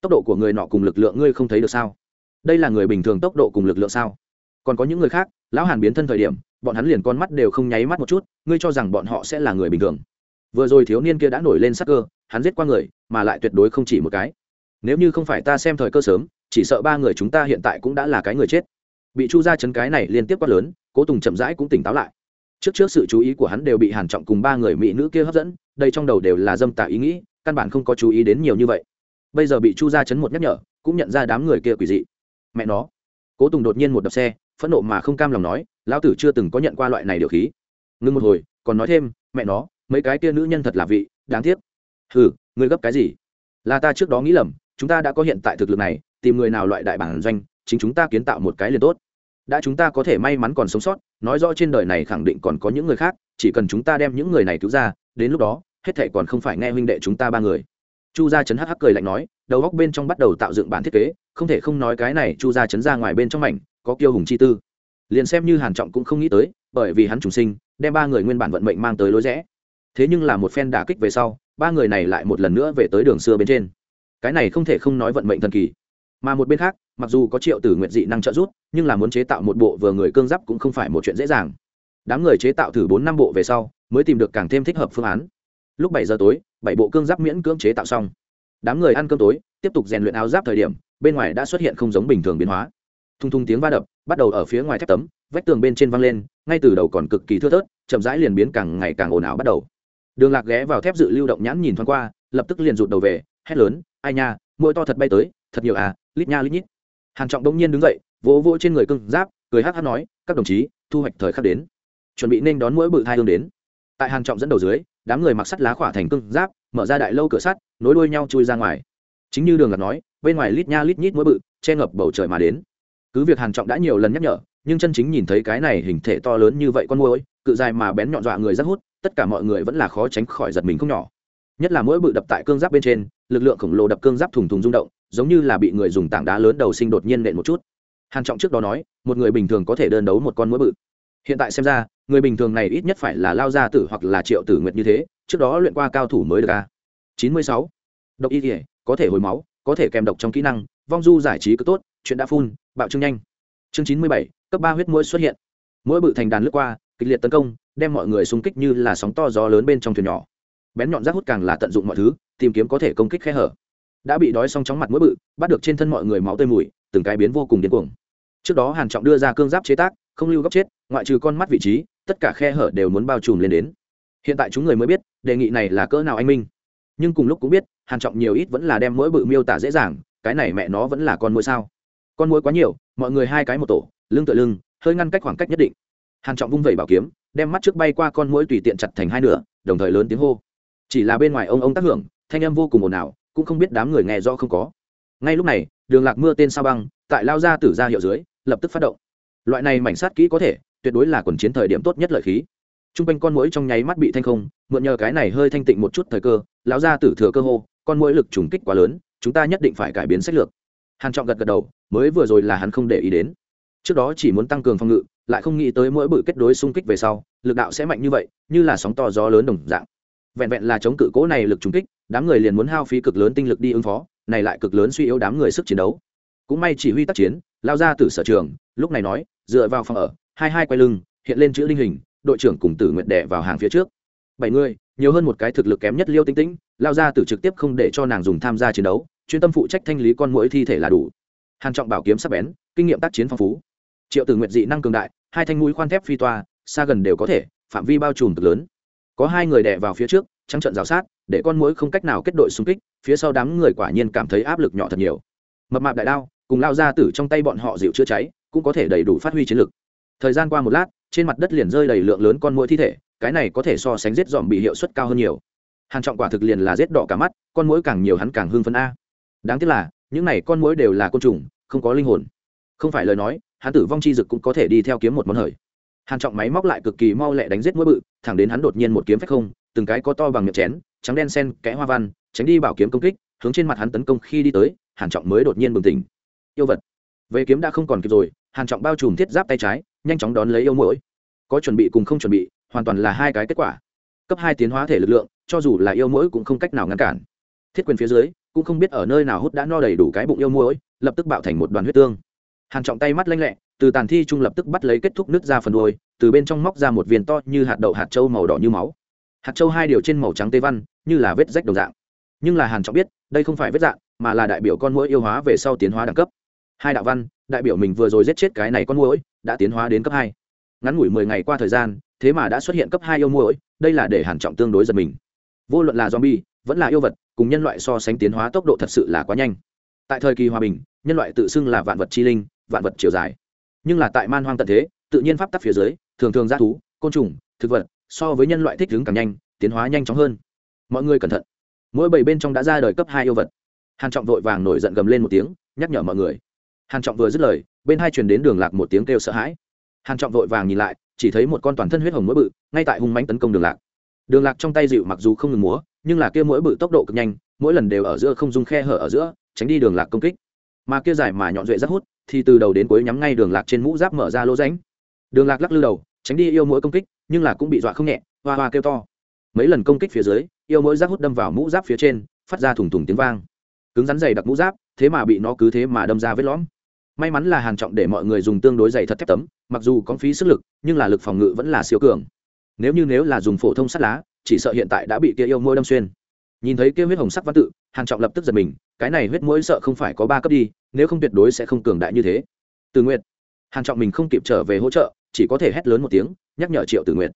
Tốc độ của người nọ cùng lực lượng ngươi không thấy được sao? Đây là người bình thường tốc độ cùng lực lượng sao? Còn có những người khác, lão hàn biến thân thời điểm bọn hắn liền con mắt đều không nháy mắt một chút, ngươi cho rằng bọn họ sẽ là người bình thường. Vừa rồi thiếu niên kia đã nổi lên sắc cơ, hắn giết qua người, mà lại tuyệt đối không chỉ một cái. Nếu như không phải ta xem thời cơ sớm, chỉ sợ ba người chúng ta hiện tại cũng đã là cái người chết. Bị chu ra chấn cái này liên tiếp quát lớn, cố tùng chậm rãi cũng tỉnh táo lại. Trước trước sự chú ý của hắn đều bị hàn trọng cùng ba người mỹ nữ kia hấp dẫn, đây trong đầu đều là dâm tà ý nghĩ, căn bản không có chú ý đến nhiều như vậy. Bây giờ bị chu ra chấn một nhắc nhở, cũng nhận ra đám người kia quỷ dị. Mẹ nó. Cố tùng đột nhiên một đập xe, phẫn nộ mà không cam lòng nói lão tử chưa từng có nhận qua loại này điều khí. Ngưng một hồi, còn nói thêm, mẹ nó, mấy cái kia nữ nhân thật là vị, đáng tiếc. Hừ, ngươi gấp cái gì? Là ta trước đó nghĩ lầm, chúng ta đã có hiện tại thực lực này, tìm người nào loại đại bản doanh, chính chúng ta kiến tạo một cái liền tốt. Đã chúng ta có thể may mắn còn sống sót, nói rõ trên đời này khẳng định còn có những người khác, chỉ cần chúng ta đem những người này cứu ra, đến lúc đó, hết thảy còn không phải nghe huynh đệ chúng ta ba người. Chu gia chấn hắc hắc cười lạnh nói, đầu góc bên trong bắt đầu tạo dựng bản thiết kế, không thể không nói cái này chu gia chấn ra ngoài bên trong mảnh, có kiêu hùng chi tư liền xem như hàn trọng cũng không nghĩ tới, bởi vì hắn trùng sinh, đem ba người nguyên bản vận mệnh mang tới lối rẽ. Thế nhưng là một phen đả kích về sau, ba người này lại một lần nữa về tới đường xưa bên trên. Cái này không thể không nói vận mệnh thần kỳ. Mà một bên khác, mặc dù có triệu tử nguyện dị năng trợ giúp, nhưng là muốn chế tạo một bộ vừa người cương giáp cũng không phải một chuyện dễ dàng. Đám người chế tạo thử bốn năm bộ về sau, mới tìm được càng thêm thích hợp phương án. Lúc bảy giờ tối, bảy bộ cương giáp miễn cưỡng chế tạo xong. Đám người ăn cơm tối, tiếp tục rèn luyện áo giáp thời điểm, bên ngoài đã xuất hiện không giống bình thường biến hóa thung thung tiếng va đập, bắt đầu ở phía ngoài thép tấm, vách tường bên trên văng lên, ngay từ đầu còn cực kỳ thưa thớt, chậm rãi liền biến càng ngày càng ồn ào bắt đầu. Đường lạc ghé vào thép dự lưu động nhãn nhìn thoáng qua, lập tức liền rụt đầu về, hét lớn, ai nha, mũi to thật bay tới, thật nhiều à lít nha lít nhít. Hàn trọng đông nhiên đứng dậy, vỗ vỗ trên người cưng giáp, cười hát hát nói, các đồng chí, thu hoạch thời khắc đến. Chuẩn bị nên đón mỗi bự thai hương đến. Tại hàn trọng dẫn đầu dưới, đám người mặc sắt lá khỏa thành cưng giáp, mở ra đại lâu cửa sắt, nối đuôi nhau chui ra ngoài. Chính như đường lạc nói, bên ngoài lít nha lít nhít mỗi bự che ngập bầu trời mà đến cứ việc hàn trọng đã nhiều lần nhắc nhở, nhưng chân chính nhìn thấy cái này hình thể to lớn như vậy con môi cự dài mà bén nhọn dọa người rất hút, tất cả mọi người vẫn là khó tránh khỏi giật mình không nhỏ. Nhất là mỗi bự đập tại cương giáp bên trên, lực lượng khổng lồ đập cương giáp thùng thùng rung động, giống như là bị người dùng tảng đá lớn đầu sinh đột nhiên nện một chút. Hàn trọng trước đó nói, một người bình thường có thể đơn đấu một con mũi bự. Hiện tại xem ra, người bình thường này ít nhất phải là lao gia tử hoặc là triệu tử nguyệt như thế, trước đó luyện qua cao thủ mới được a chín mươi sáu. Độc y thể có thể hồi máu, có thể kèm độc trong kỹ năng, vong du giải trí cứ tốt, chuyện đã phun bạo trương nhanh. Chương chín mươi bảy, cấp ba huyết mũi xuất hiện. Mỗi bự thành đàn lướt qua, kịch liệt tấn công, đem mọi người xung kích như là sóng to gió lớn bên trong thuyền nhỏ. Bén nhọn rác hút càng là tận dụng mọi thứ, tìm kiếm có thể công kích khe hở. Đã bị đói xong chóng mặt mũi bự, bắt được trên thân mọi người máu tươi mùi, từng cái biến vô cùng điên cuồng. Trước đó hàn trọng đưa ra cương giáp chế tác, không lưu góc chết, ngoại trừ con mắt vị trí, tất cả khe hở đều muốn bao trùm lên đến. Hiện tại chúng người mới biết, đề nghị này là cỡ nào anh minh. Nhưng cùng lúc cũng biết, hàn trọng nhiều ít vẫn là đem mỗi bự miêu tả dễ dàng, cái này mẹ nó vẫn là con mũi sao? Con mũi quá nhiều, mọi người hai cái một tổ, lưng tựa lưng, hơi ngăn cách khoảng cách nhất định. Hàn trọng vung vẩy bảo kiếm, đem mắt trước bay qua con mũi tùy tiện chặt thành hai nửa, đồng thời lớn tiếng hô. Chỉ là bên ngoài ông ông tác hưởng, thanh âm vô cùng ồn ào, cũng không biết đám người nghe rõ không có. Ngay lúc này, đường lạc mưa tên sao băng, tại lao ra tử ra hiệu dưới, lập tức phát động. Loại này mảnh sát kỹ có thể, tuyệt đối là quần chiến thời điểm tốt nhất lợi khí. T r u n g quanh con mũi trong nháy mắt bị thanh không, mượn nhờ cái này hơi thanh tịnh một chút thời cơ, lão ra tử thừa cơ hô, con mũi lực trùng kích quá lớn, chúng ta nhất định phải cải biến sách lược. Hàn trọng gật gật đầu mới vừa rồi là hắn không để ý đến. Trước đó chỉ muốn tăng cường phòng ngự, lại không nghĩ tới mỗi bự kết đối xung kích về sau, lực đạo sẽ mạnh như vậy, như là sóng to gió lớn đồng dạng. Vẹn vẹn là chống cự cố này lực trúng kích, đám người liền muốn hao phí cực lớn tinh lực đi ứng phó, này lại cực lớn suy yếu đám người sức chiến đấu. Cũng may chỉ huy tác chiến, lao ra từ sở trường, lúc này nói, dựa vào phòng ở, hai hai quay lưng, hiện lên chữ linh hình, đội trưởng cùng tử nguyện đẻ vào hàng phía trước. Bảy người, nhiều hơn một cái thực lực kém nhất liêu tinh tĩnh, lao ra từ trực tiếp không để cho nàng dùng tham gia chiến đấu, chuyên tâm phụ trách thanh lý con mũi thi thể là đủ hàn trọng bảo kiếm sắc bén, kinh nghiệm tác chiến phong phú. Triệu tử nguyện dị năng cường đại, hai thanh mũi khoan thép phi toa, xa gần đều có thể, phạm vi bao trùm cực lớn. Có hai người đè vào phía trước, trắng trận rào sát, để con mũi không cách nào kết đội xung kích, phía sau đám người quả nhiên cảm thấy áp lực nhỏ thật nhiều. Mập mạp đại đao, cùng lao ra tử trong tay bọn họ dịu chữa cháy, cũng có thể đầy đủ phát huy chiến lực. Thời gian qua một lát, trên mặt đất liền rơi đầy lượng lớn con mũi thi thể, cái này có thể so sánh giết dòm bị hiệu suất cao hơn nhiều. Hàn trọng quả thực liền là giết đỏ cả mắt, con mũi càng nhiều hắn càng hưng phấn a. Đáng tiếc là những này con mối đều là côn trùng, không có linh hồn. Không phải lời nói, hắn tử vong chi dực cũng có thể đi theo kiếm một món hời. Hàn trọng máy móc lại cực kỳ mau lẹ đánh giết mũi bự, thẳng đến hắn đột nhiên một kiếm phách không, từng cái có to bằng miệng chén, trắng đen sen kẽ hoa văn, tránh đi bảo kiếm công kích, hướng trên mặt hắn tấn công khi đi tới, hàn trọng mới đột nhiên bừng tỉnh. Yêu vật. Về kiếm đã không còn kịp rồi, hàn trọng bao trùm thiết giáp tay trái, nhanh chóng đón lấy yêu mũi có chuẩn bị cùng không chuẩn bị, hoàn toàn là hai cái kết quả. Cấp hai tiến hóa thể lực lượng, cho dù là yêu mũi cũng không cách nào ngăn cản thiết quyền phía dưới, cũng không biết ở nơi nào hút đã no đầy đủ cái bụng yêu muối, lập tức bạo thành một đoàn huyết tương. Hàn trọng tay mắt lanh lẹ, từ tàn thi trung lập tức bắt lấy kết thúc nước ra phần đuôi, từ bên trong móc ra một viên to như hạt đậu hạt châu màu đỏ như máu. Hạt châu hai điều trên màu trắng tê văn, như là vết rách đồng dạng. Nhưng là hàn trọng biết, đây không phải vết dạng, mà là đại biểu con mũi yêu hóa về sau tiến hóa đẳng cấp. Hai đạo văn, đại biểu mình vừa rồi giết chết cái này con mũi đã tiến hóa đến cấp hai. Ngắn ngủi mười ngày qua thời gian, thế mà đã xuất hiện cấp hai yêu mũi đây là để hàn trọng tương đối giật mình. Vô luận là zombie vẫn là yêu vật, cùng nhân loại so sánh tiến hóa tốc độ thật sự là quá nhanh. Tại thời kỳ hòa bình, nhân loại tự xưng là vạn vật chi linh, vạn vật chiều dài. Nhưng là tại man hoang tận thế, tự nhiên pháp tắc phía dưới, thường thường g thú, côn trùng, thực vật, so với nhân loại thích ứng càng nhanh, tiến hóa nhanh chóng hơn. Mọi người cẩn thận. Mỗi bảy bên trong đã ra đời cấp hai yêu vật. Hàn trọng vội vàng nổi giận gầm lên một tiếng, nhắc nhở mọi người. Hàn trọng vừa dứt lời, bên hai truyền đến đường lạc một tiếng kêu sợ hãi. Hàn trọng vội vàng nhìn lại, chỉ thấy một con toàn thân huyết hồng mũi bự, ngay tại hung mãnh tấn công đường lạc đường lạc trong tay dịu mặc dù không ngừng múa, nhưng là kia mũi bự tốc độ cực nhanh, mỗi lần đều ở giữa không dung khe hở ở giữa, tránh đi đường lạc công kích. Mà kia dài mà nhọn duệ rất hút, thì từ đầu đến cuối nhắm ngay đường lạc trên mũ giáp mở ra lỗ ránh đường lạc lắc lư đầu, tránh đi yêu mũi công kích, nhưng là cũng bị dọa không nhẹ, hoa hoa kêu to. Mấy lần công kích phía dưới, yêu mũi giáp hút đâm vào mũ giáp phía trên, phát ra thủng thủng tiếng vang. Cứng rắn dày đặc mũ giáp, thế mà bị nó cứ thế mà đâm ra vết lõm. May mắn là hàn trọng để mọi người dùng tương đối dày thật thép tấm, mặc dù có phí sức lực, nhưng là lực phòng ngự vẫn là siêu cường nếu như nếu là dùng phổ thông sắt lá, chỉ sợ hiện tại đã bị kia yêu mũi đâm xuyên. Nhìn thấy kia huyết hồng sắc văn tự, hàng trọng lập tức giật mình, cái này huyết mũi sợ không phải có ba cấp đi, nếu không tuyệt đối sẽ không cường đại như thế. Từ nguyện hàng trọng mình không kịp trở về hỗ trợ, chỉ có thể hét lớn một tiếng, nhắc nhở triệu tử nguyện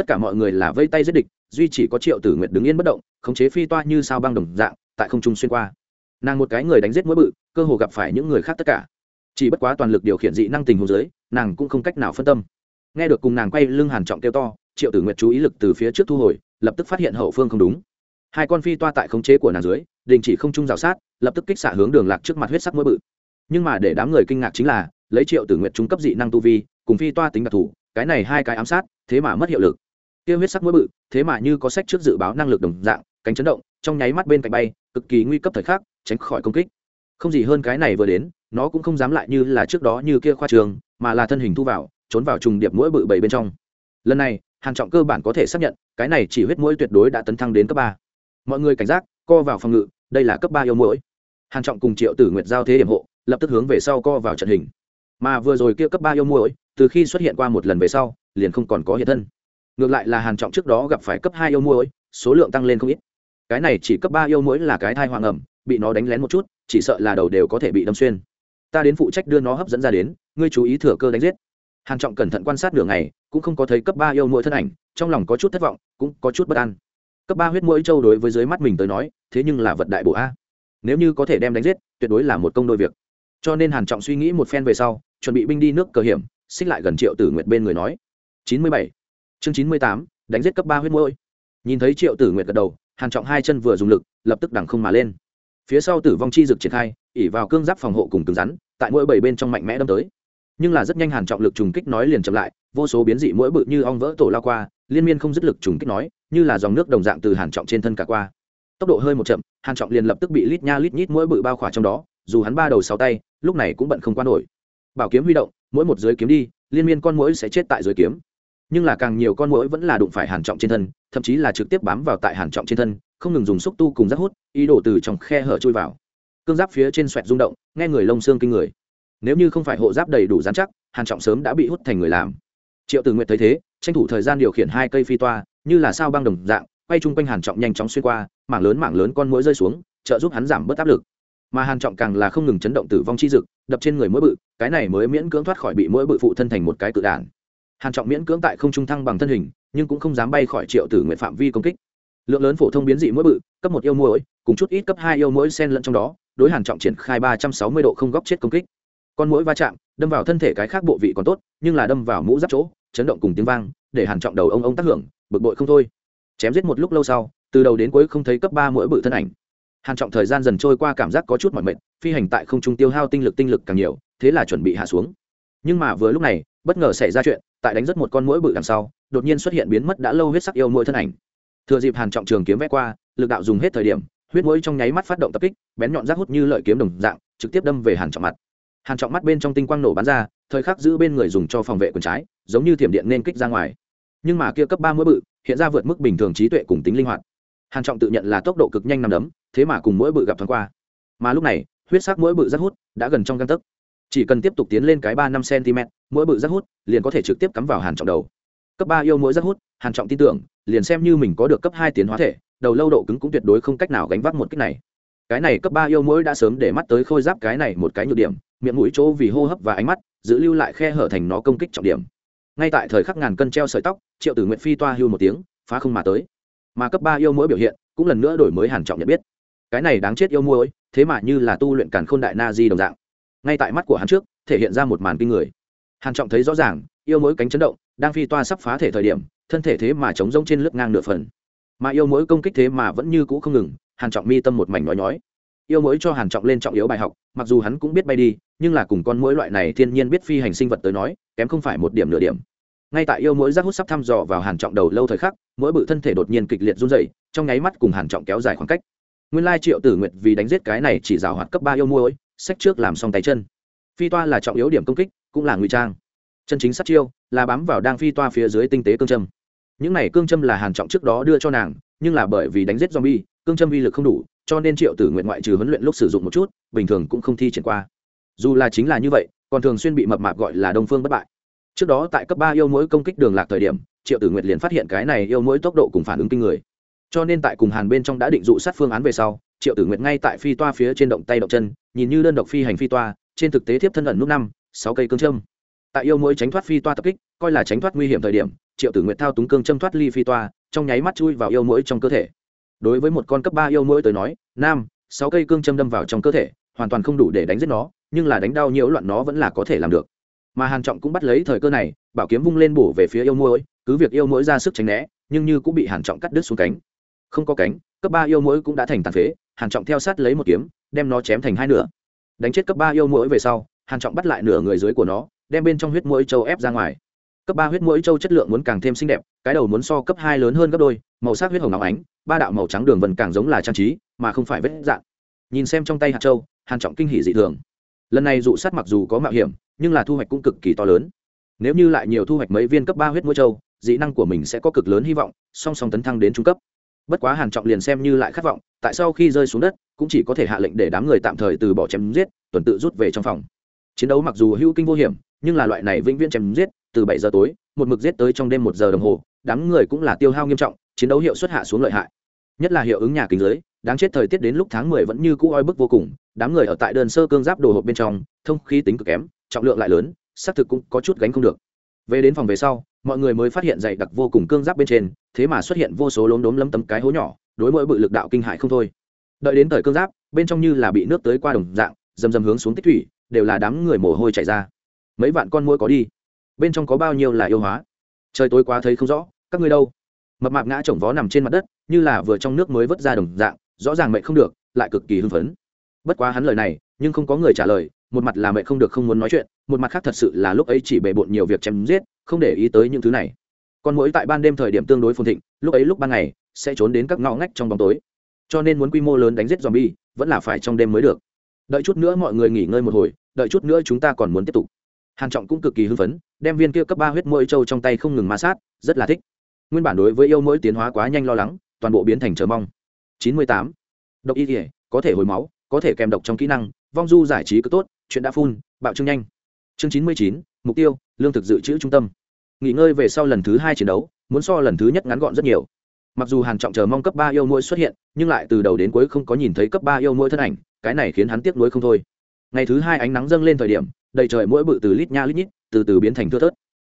tất cả mọi người là vây tay giết địch, duy chỉ có triệu tử nguyện đứng yên bất động, khống chế phi toa như sao băng đồng dạng, tại không trung xuyên qua. Nàng một cái người đánh giết mũi bự, cơ hồ gặp phải những người khác tất cả. Chỉ bất quá toàn lực điều khiển dị năng tình hồ dưới, nàng cũng không cách nào phân tâm. Nghe được cùng nàng quay lưng hàn trọng kêu to triệu tử nguyệt chú ý lực từ phía trước thu hồi, lập tức phát hiện hậu phương không đúng. Hai con phi toa tại khống chế của nàng dưới, đình chỉ không trung rào sát, lập tức kích xạ hướng đường lạc trước mặt huyết sắc mỗi bự. Nhưng mà để đám người kinh ngạc chính là, lấy triệu tử nguyệt trung cấp dị năng tu vi, cùng phi toa tính đặc thù, cái này hai cái ám sát, thế mà mất hiệu lực. Kia huyết sắc mỗi bự, thế mà như có sách trước dự báo năng lực đồng dạng, cánh chấn động, trong nháy mắt bên cạnh bay, cực kỳ nguy cấp thời khắc, tránh khỏi công kích. Không gì hơn cái này vừa đến, nó cũng không dám lại như là trước đó như kia khoa trường, mà là thân hình thu vào, trốn vào trùng điệp mũi bự bảy bên trong. Lần này hàn trọng cơ bản có thể xác nhận, cái này chỉ huyết mũi tuyệt đối đã tấn thăng đến cấp ba. Mọi người cảnh giác, co vào phòng ngự, đây là cấp ba yêu mũi. Hàn trọng cùng triệu tử nguyệt giao thế điểm hộ, lập tức hướng về sau co vào trận hình. Mà vừa rồi kia cấp ba yêu mũi, từ khi xuất hiện qua một lần về sau, liền không còn có hiện thân. Ngược lại là hàn trọng trước đó gặp phải cấp hai yêu mũi, số lượng tăng lên không ít. Cái này chỉ cấp ba yêu mũi là cái thai hoàng ẩm, bị nó đánh lén một chút, chỉ sợ là đầu đều có thể bị đâm xuyên. Ta đến phụ trách đưa nó hấp dẫn ra đến, ngươi chú ý thừa cơ đánh giết. Hàn trọng cẩn thận quan sát nửa ngày cũng không có thấy cấp ba yêu mũi thân ảnh, trong lòng có chút thất vọng, cũng có chút bất an. Cấp ba huyết mũi châu đối với dưới mắt mình tới nói, thế nhưng là vật đại bộ a. Nếu như có thể đem đánh giết, tuyệt đối là một công đôi việc. Cho nên hàn trọng suy nghĩ một phen về sau, chuẩn bị binh đi nước cờ hiểm, xích lại gần triệu tử nguyệt bên người nói. Chín mươi bảy. Chương chín mươi tám, đánh giết cấp ba huyết mũi nhìn thấy triệu tử nguyệt gật đầu, hàn trọng hai chân vừa dùng lực, lập tức đằng không mà lên. Phía sau tử vong chi dực triển khai ỉ vào cương giáp phòng hộ cùng cứng rắn, tại mỗi bảy bên trong mạnh mẽ đâm tới. Nhưng là rất nhanh hàn trọng lực trùng kích nói liền chậm lại vô số biến dị mỗi bự như ong vỡ tổ lao qua, liên miên không dứt lực trùng kích nói, như là dòng nước đồng dạng từ hàn trọng trên thân cả qua. Tốc độ hơi một chậm, hàn trọng liền lập tức bị lít nha lít nhít mỗi bự bao khỏa trong đó, dù hắn ba đầu sáu tay, lúc này cũng bận không qua nổi. Bảo kiếm huy động, mỗi một dưới kiếm đi, liên miên con mũi sẽ chết tại dưới kiếm. Nhưng là càng nhiều con mũi vẫn là đụng phải hàn trọng trên thân, thậm chí là trực tiếp bám vào tại hàn trọng trên thân, không ngừng dùng xúc tu cùng rác hút, ý đồ từ trong khe hở chui vào. Cương giáp phía trên xoẹt rung động, nghe người lông xương kinh người. Nếu như không phải hộ giáp đầy đủ dán chắc, hàn trọng sớm đã bị hút thành người làm triệu tử nguyện thấy thế, tranh thủ thời gian điều khiển hai cây phi toa, như là sao băng đồng dạng, quay chung quanh hàn trọng nhanh chóng xuyên qua, mảng lớn mảng lớn con mũi rơi xuống, trợ giúp hắn giảm bớt áp lực. Mà hàn trọng càng là không ngừng chấn động tử vong chi dực, đập trên người mũi bự, cái này mới miễn cưỡng thoát khỏi bị mũi bự phụ thân thành một cái cự đản hàn trọng miễn cưỡng tại không trung thăng bằng thân hình, nhưng cũng không dám bay khỏi triệu tử nguyện phạm vi công kích. Lượng lớn phổ thông biến dị mũi bự, cấp một yêu mũi, cùng chút ít cấp hai yêu mũi xen lẫn trong đó, đối hàn trọng triển khai ba trăm sáu mươi độ không góc chết công kích. Con mũi va chạm, đâm vào thân thể cái khác bộ vị còn tốt, nhưng là đâm vào mũ giáp chỗ chấn động cùng tiếng vang, để hàn trọng đầu ông ông tác hưởng, bực bội không thôi. Chém giết một lúc lâu sau, từ đầu đến cuối không thấy cấp ba mũi bự thân ảnh. Hàn trọng thời gian dần trôi qua cảm giác có chút mỏi mệt, phi hành tại không trung tiêu hao tinh lực tinh lực càng nhiều, thế là chuẩn bị hạ xuống. Nhưng mà vừa lúc này, bất ngờ xảy ra chuyện, tại đánh rất một con mũi bự đằng sau, đột nhiên xuất hiện biến mất đã lâu huyết sắc yêu mũi thân ảnh. Thừa dịp hàn trọng trường kiếm vẽ qua, lực đạo dùng hết thời điểm, huyết mũi trong nháy mắt phát động tập kích, bén nhọn rác hút như lợi kiếm đồng dạng, trực tiếp đâm về hàn trọng mặt. Hàn trọng mắt bên trong tinh quang nổ bắn ra, thời khắc giữ bên người dùng cho phòng vệ quần trái giống như thiểm điện nên kích ra ngoài. Nhưng mà kia cấp ba mũi bự, hiện ra vượt mức bình thường trí tuệ cùng tính linh hoạt. Hàn trọng tự nhận là tốc độ cực nhanh nằm đấm, thế mà cùng mũi bự gặp thoáng qua. Mà lúc này, huyết sắc mũi bự rất hút, đã gần trong găng tấc. Chỉ cần tiếp tục tiến lên cái ba năm cm mỗi bự rất hút, liền có thể trực tiếp cắm vào hàn trọng đầu. Cấp ba yêu mỗi rất hút, hàn trọng tin tưởng, liền xem như mình có được cấp hai tiến hóa thể, đầu lâu độ cứng cũng tuyệt đối không cách nào gánh vác một cái này. Cái này cấp ba yêu mỗi đã sớm để mắt tới khôi giáp cái này một cái nhược điểm, miệng mũi chỗ vì hô hấp và ánh mắt, giữ lưu lại khe hở thành nó công kích trọng điểm ngay tại thời khắc ngàn cân treo sợi tóc, triệu tử nguyện phi toa hưu một tiếng, phá không mà tới. Mà cấp ba yêu mỗi biểu hiện, cũng lần nữa đổi mới hàn trọng nhận biết. Cái này đáng chết yêu mỗi thế mà như là tu luyện càn khôn đại na di đồng dạng. Ngay tại mắt của hắn trước, thể hiện ra một màn kinh người. Hàn trọng thấy rõ ràng, yêu mỗi cánh chấn động, đang phi toa sắp phá thể thời điểm, thân thể thế mà chống rông trên lướt ngang nửa phần. Mà yêu mỗi công kích thế mà vẫn như cũ không ngừng, hàn trọng mi tâm một mảnh nói nhói. Yêu mỗi cho hàn trọng lên trọng yếu bài học, mặc dù hắn cũng biết bay đi, nhưng là cùng con mỗi loại này thiên nhiên biết phi hành sinh vật tới nói, kém không phải một điểm nửa điểm ngay tại yêu mỗi giác hút sắp thăm dò vào hàn trọng đầu lâu thời khắc, mỗi bự thân thể đột nhiên kịch liệt run rẩy, trong nháy mắt cùng hàn trọng kéo dài khoảng cách. Nguyên lai triệu tử nguyệt vì đánh giết cái này chỉ rào hoạt cấp ba yêu mỗi sách trước làm xong tay chân. Phi toa là trọng yếu điểm công kích, cũng là ngụy trang. Chân chính sát chiêu, là bám vào đang phi toa phía dưới tinh tế cương châm. Những này cương châm là hàn trọng trước đó đưa cho nàng, nhưng là bởi vì đánh giết zombie, cương châm uy lực không đủ, cho nên triệu tử nguyện ngoại trừ huấn luyện lúc sử dụng một chút, bình thường cũng không thi triển qua. Dù là chính là như vậy, còn thường xuyên bị mập mạp gọi là đông phương bất bại trước đó tại cấp ba yêu mũi công kích đường lạc thời điểm, triệu tử nguyệt liền phát hiện cái này yêu mũi tốc độ cùng phản ứng kinh người. Cho nên tại cùng hàn bên trong đã định dụ sát phương án về sau, triệu tử nguyệt ngay tại phi toa phía trên động tay động chân, nhìn như đơn độc phi hành phi toa, trên thực tế thiếp thân ẩn lúc năm, sáu cây cương châm. Tại yêu mũi tránh thoát phi toa tập kích, coi là tránh thoát nguy hiểm thời điểm, triệu tử nguyệt thao túng cương châm thoát ly phi toa, trong nháy mắt chui vào yêu mũi trong cơ thể. Đối với một con cấp ba yêu mũi tới nói nam sáu cây cương châm đâm vào trong cơ thể, hoàn toàn không đủ để đánh giết nó, nhưng là đánh đau nhiễu loạn nó vẫn là có thể làm được mà hàn trọng cũng bắt lấy thời cơ này, bảo kiếm vung lên bổ về phía yêu mũi cứ việc yêu mũi ra sức tránh né, nhưng như cũng bị hàn trọng cắt đứt xuống cánh. Không có cánh, cấp ba yêu mũi cũng đã thành tàn phế, hàn trọng theo sát lấy một kiếm, đem nó chém thành hai nửa. Đánh chết cấp ba yêu mũi về sau, hàn trọng bắt lại nửa người dưới của nó, đem bên trong huyết mũi châu ép ra ngoài. Cấp ba huyết mũi châu chất lượng muốn càng thêm xinh đẹp, cái đầu muốn so cấp hai lớn hơn gấp đôi, màu sắc huyết hồng óng ánh, ba đạo màu trắng đường vân càng giống là trang trí, mà không phải vết dạng. nhìn xem trong tay hạt châu, hàn trọng kinh hỉ dị thường. Lần này dụ sát mặc dù có mạo hiểm nhưng là thu hoạch cũng cực kỳ to lớn. Nếu như lại nhiều thu hoạch mấy viên cấp ba huyết mũi châu dị năng của mình sẽ có cực lớn hy vọng song song tấn thăng đến trung cấp. Bất quá hàn trọng liền xem như lại khát vọng tại sau khi rơi xuống đất cũng chỉ có thể hạ lệnh để đám người tạm thời từ bỏ chém giết tuần tự rút về trong phòng. Chiến đấu mặc dù hữu kinh vô hiểm nhưng là loại này vĩnh viễn chém giết từ bảy giờ tối một mực giết tới trong đêm một giờ đồng hồ đám người cũng là tiêu hao nghiêm trọng chiến đấu hiệu suất hạ xuống lợi hại. Nhất là hiệu ứng nhà kính dưới, đáng chết thời tiết đến lúc tháng mười vẫn như cũ oi bức vô cùng đám người ở tại đơn sơ cương giáp đồ hộp bên trong thông khí tính cực kém trọng lượng lại lớn, xác thực cũng có chút gánh không được. Về đến phòng về sau, mọi người mới phát hiện dày đặc vô cùng cương giáp bên trên, thế mà xuất hiện vô số lốm đốm lấm tấm cái hố nhỏ, đối mỗi bự lực đạo kinh hại không thôi. Đợi đến thời cương giáp, bên trong như là bị nước tới qua đồng dạng dầm dầm hướng xuống tích thủy, đều là đám người mồ hôi chảy ra. Mấy vạn con mũi có đi. Bên trong có bao nhiêu là yêu hóa? Trời tối quá thấy không rõ, các ngươi đâu? Mập mạp ngã chồng vó nằm trên mặt đất, như là vừa trong nước mới vớt ra đồng dạng, rõ ràng mệnh không được, lại cực kỳ hưng phấn. Bất quá hắn lời này, nhưng không có người trả lời một mặt là mẹ không được không muốn nói chuyện, một mặt khác thật sự là lúc ấy chỉ bề bộn nhiều việc chém giết, không để ý tới những thứ này. Con mũi tại ban đêm thời điểm tương đối phồn thịnh, lúc ấy lúc ban ngày, sẽ trốn đến các ngõ ngách trong bóng tối. Cho nên muốn quy mô lớn đánh giết zombie, vẫn là phải trong đêm mới được. Đợi chút nữa mọi người nghỉ ngơi một hồi, đợi chút nữa chúng ta còn muốn tiếp tục. Hàn trọng cũng cực kỳ hưng phấn, đem viên kia cấp ba huyết mũi châu trong tay không ngừng ma sát, rất là thích. Nguyên bản đối với yêu mũi tiến hóa quá nhanh lo lắng, toàn bộ biến thành chờ mong. 98. độc y thể có thể hồi máu, có thể kèm độc trong kỹ năng vong du giải trí cứ tốt chuyện đã phun bạo trương nhanh. Chương 99, mục tiêu lương thực dự trữ trung tâm. Nghỉ ngơi về sau lần thứ hai chiến đấu muốn so lần thứ nhất ngắn gọn rất nhiều. Mặc dù hàn trọng chờ mong cấp ba yêu mũi xuất hiện nhưng lại từ đầu đến cuối không có nhìn thấy cấp ba yêu mũi thân ảnh cái này khiến hắn tiếc nuối không thôi. Ngày thứ hai ánh nắng dâng lên thời điểm đầy trời mỗi bự từ lít nha lít nhít từ từ biến thành thưa thớt.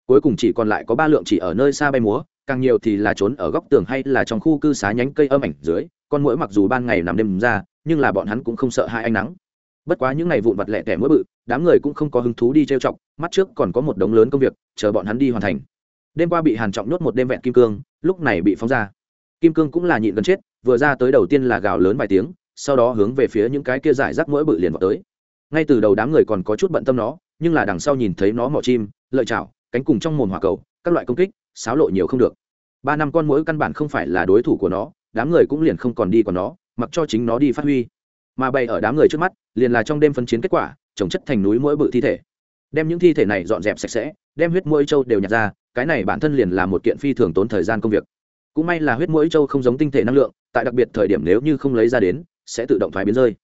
Cuối cùng chỉ còn lại có ba lượng chỉ ở nơi xa bay múa càng nhiều thì là trốn ở góc tường hay là trong khu cư xá nhánh cây âm ảnh dưới con mũi mặc dù ban ngày nằm đêm ra nhưng là bọn hắn cũng không sợ hai ánh nắng bất quá những ngày vụn vặt lẻ tẻ mỗi bự, đám người cũng không có hứng thú đi trêu chọc, mắt trước còn có một đống lớn công việc, chờ bọn hắn đi hoàn thành. Đêm qua bị hàn trọng nhốt một đêm vẹn kim cương, lúc này bị phóng ra. Kim cương cũng là nhịn gần chết, vừa ra tới đầu tiên là gào lớn vài tiếng, sau đó hướng về phía những cái kia giải rác mỗi bự liền vào tới. Ngay từ đầu đám người còn có chút bận tâm nó, nhưng là đằng sau nhìn thấy nó mỏ chim, lợi chảo, cánh cùng trong mồm hỏa cầu, các loại công kích, xáo lộ nhiều không được. Ba năm con mỗi căn bản không phải là đối thủ của nó, đám người cũng liền không còn đi còn nó, mặc cho chính nó đi phát huy mà bày ở đám người trước mắt, liền là trong đêm phân chiến kết quả, trồng chất thành núi mỗi bự thi thể. Đem những thi thể này dọn dẹp sạch sẽ, đem huyết mũi trâu đều nhặt ra, cái này bản thân liền là một kiện phi thường tốn thời gian công việc. Cũng may là huyết mũi trâu không giống tinh thể năng lượng, tại đặc biệt thời điểm nếu như không lấy ra đến, sẽ tự động thoái biến rơi.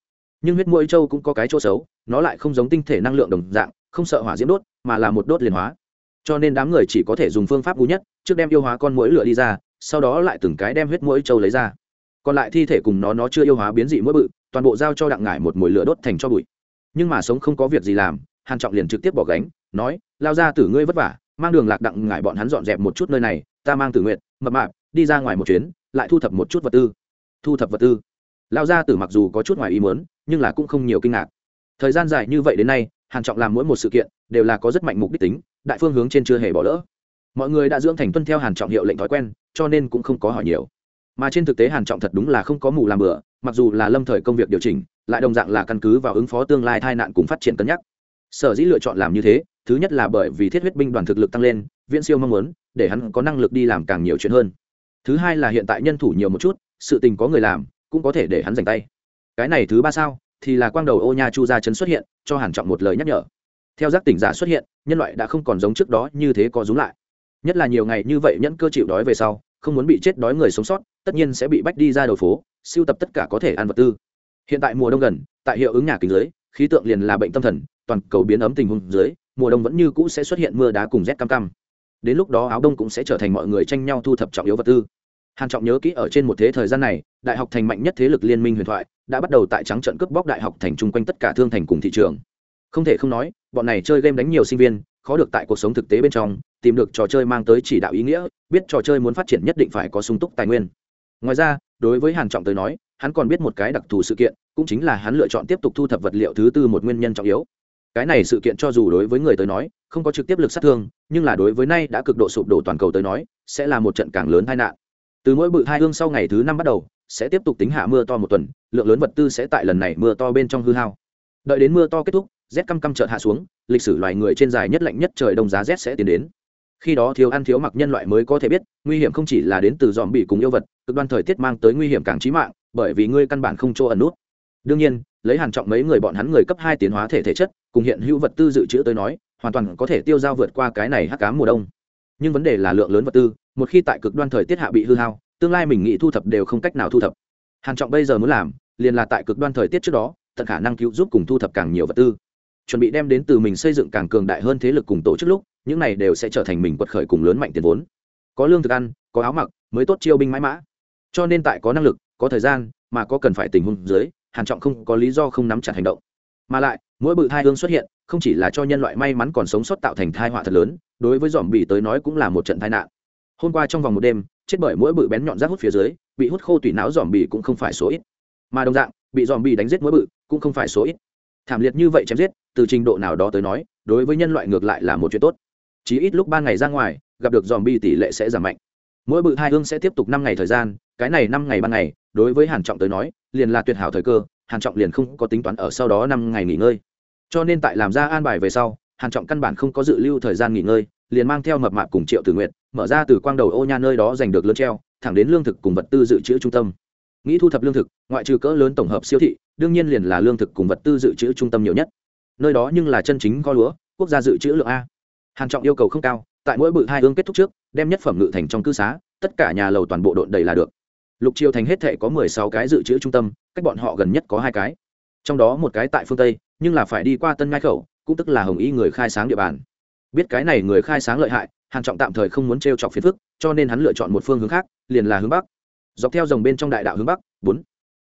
Nhưng huyết mũi trâu cũng có cái chỗ xấu, nó lại không giống tinh thể năng lượng đồng dạng, không sợ hỏa diễm đốt, mà là một đốt liền hóa. Cho nên đám người chỉ có thể dùng phương pháp ngu nhất, trước đem yêu hóa con mũi lửa đi ra, sau đó lại từng cái đem huyết mũi trâu lấy ra còn lại thi thể cùng nó nó chưa yêu hóa biến dị mỗi bự, toàn bộ giao cho đặng ngải một mồi lửa đốt thành cho bụi. Nhưng mà sống không có việc gì làm, hàn trọng liền trực tiếp bỏ gánh, nói, lao ra tử ngươi vất vả, mang đường lạc đặng ngải bọn hắn dọn dẹp một chút nơi này, ta mang tử nguyện mập mạp, đi ra ngoài một chuyến, lại thu thập một chút vật tư. Thu thập vật tư. Lao ra tử mặc dù có chút ngoài ý muốn, nhưng là cũng không nhiều kinh ngạc. Thời gian dài như vậy đến nay, hàn trọng làm mỗi một sự kiện, đều là có rất mạnh mục đích tính, đại phương hướng trên chưa hề bỏ lỡ. Mọi người đã dưỡng thành tuân theo hàn trọng hiệu lệnh thói quen, cho nên cũng không có hỏi nhiều mà trên thực tế hàn trọng thật đúng là không có mù làm bừa, mặc dù là lâm thời công việc điều chỉnh, lại đồng dạng là căn cứ vào ứng phó tương lai tai nạn cùng phát triển cân nhắc. Sở dĩ lựa chọn làm như thế, thứ nhất là bởi vì thiết huyết binh đoàn thực lực tăng lên, viễn siêu mong muốn, để hắn có năng lực đi làm càng nhiều chuyện hơn. Thứ hai là hiện tại nhân thủ nhiều một chút, sự tình có người làm, cũng có thể để hắn giành tay. Cái này thứ ba sao, thì là quang đầu ô nha chu gia chấn xuất hiện, cho hàn trọng một lời nhắc nhở. Theo giác tỉnh giả xuất hiện, nhân loại đã không còn giống trước đó như thế có rúm lại. Nhất là nhiều ngày như vậy nhẫn cơ chịu đói về sau, không muốn bị chết đói người sống sót tất nhiên sẽ bị bách đi ra đầu phố, siêu tập tất cả có thể ăn vật tư. Hiện tại mùa đông gần, tại hiệu ứng nhà kính dưới, khí tượng liền là bệnh tâm thần, toàn cầu biến ấm tình huống dưới, mùa đông vẫn như cũ sẽ xuất hiện mưa đá cùng rét cam cam. Đến lúc đó áo đông cũng sẽ trở thành mọi người tranh nhau thu thập trọng yếu vật tư. Hàn trọng nhớ kỹ ở trên một thế thời gian này, đại học thành mạnh nhất thế lực liên minh huyền thoại, đã bắt đầu tại trắng trận cướp bóc đại học thành chung quanh tất cả thương thành cùng thị trường. Không thể không nói, bọn này chơi game đánh nhiều sinh viên, khó được tại cuộc sống thực tế bên trong, tìm được trò chơi mang tới chỉ đạo ý nghĩa, biết trò chơi muốn phát triển nhất định phải có sung túc tài nguyên ngoài ra, đối với hàn trọng tới nói, hắn còn biết một cái đặc thù sự kiện, cũng chính là hắn lựa chọn tiếp tục thu thập vật liệu thứ tư một nguyên nhân trọng yếu. Cái này sự kiện cho dù đối với người tới nói, không có trực tiếp lực sát thương, nhưng là đối với nay đã cực độ sụp đổ toàn cầu tới nói, sẽ là một trận càng lớn tai nạn. Từ mỗi bự hai hương sau ngày thứ năm bắt đầu, sẽ tiếp tục tính hạ mưa to một tuần, lượng lớn vật tư sẽ tại lần này mưa to bên trong hư hao. Đợi đến mưa to kết thúc rét căm căm chợt hạ xuống, lịch sử loài người trên dài nhất lạnh nhất trời đông giá rét sẽ tiến đến. Khi đó thiếu ăn thiếu mặc nhân loại mới có thể biết, nguy hiểm không chỉ là đến từ dòm bị cùng yêu vật cực đoan thời tiết mang tới nguy hiểm càng trí mạng, bởi vì ngươi căn bản không chỗ ẩn nút. Đương nhiên, lấy hàn trọng mấy người bọn hắn người cấp hai tiến hóa thể thể chất, cùng hiện hữu vật tư dự trữ tới nói, hoàn toàn có thể tiêu giao vượt qua cái này hắc ám mùa đông. Nhưng vấn đề là lượng lớn vật tư, một khi tại cực đoan thời tiết hạ bị hư hao, tương lai mình nghĩ thu thập đều không cách nào thu thập. Hàn trọng bây giờ muốn làm, liền là tại cực đoan thời tiết trước đó, tận khả năng cứu giúp cùng thu thập càng nhiều vật tư. Chuẩn bị đem đến từ mình xây dựng càng cường đại hơn thế lực cùng tổ chức lúc, những này đều sẽ trở thành mình quật khởi cùng lớn mạnh tiền vốn. Có lương thực ăn, có áo mặc, mới tốt chiêu binh mãi mã cho nên tại có năng lực, có thời gian, mà có cần phải tình huống dưới, hàn trọng không có lý do không nắm chặt hành động. Mà lại, mỗi bự thai hương xuất hiện, không chỉ là cho nhân loại may mắn còn sống sót tạo thành thai họa thật lớn, đối với dòm bỉ tới nói cũng là một trận tai nạn. Hôm qua trong vòng một đêm, chết bởi mỗi bự bén nhọn rác hút phía dưới, bị hút khô tủy não dòm bỉ cũng không phải số ít. Mà đồng dạng, bị dòm bỉ đánh giết mỗi bự cũng không phải số ít. Thảm liệt như vậy chém giết, từ trình độ nào đó tới nói, đối với nhân loại ngược lại là một chuyện tốt. Chỉ ít lúc ba ngày ra ngoài, gặp được dòm bỉ tỷ lệ sẽ giảm mạnh. Mỗi bự hai hương sẽ tiếp tục năm ngày thời gian cái này năm ngày ban ngày, đối với hàn trọng tới nói, liền là tuyệt hảo thời cơ, hàn trọng liền không có tính toán ở sau đó năm ngày nghỉ ngơi. Cho nên tại làm ra an bài về sau, hàn trọng căn bản không có dự lưu thời gian nghỉ ngơi, liền mang theo mập mạp cùng triệu tử nguyện mở ra từ quang đầu ô nha nơi đó giành được lớn treo, thẳng đến lương thực cùng vật tư dự trữ trung tâm. Nghĩ thu thập lương thực, ngoại trừ cỡ lớn tổng hợp siêu thị, đương nhiên liền là lương thực cùng vật tư dự trữ trung tâm nhiều nhất. Nơi đó nhưng là chân chính kho lúa, quốc gia dự trữ lượng a. Hàn trọng yêu cầu không cao, tại mỗi bự hai hương kết thúc trước, đem nhất phẩm ngự thành trong cư xá, tất cả nhà lầu toàn bộ độn đầy là được lục triều thành hết thể có mười sáu cái dự trữ trung tâm, cách bọn họ gần nhất có hai cái. Trong đó một cái tại phương tây, nhưng là phải đi qua tân ngai khẩu, cũng tức là hồng y người khai sáng địa bàn. Biết cái này người khai sáng lợi hại, hàn trọng tạm thời không muốn trêu chọc phiền phức, cho nên hắn lựa chọn một phương hướng khác, liền là hướng bắc. Dọc theo dòng bên trong đại đạo hướng bắc, bốn,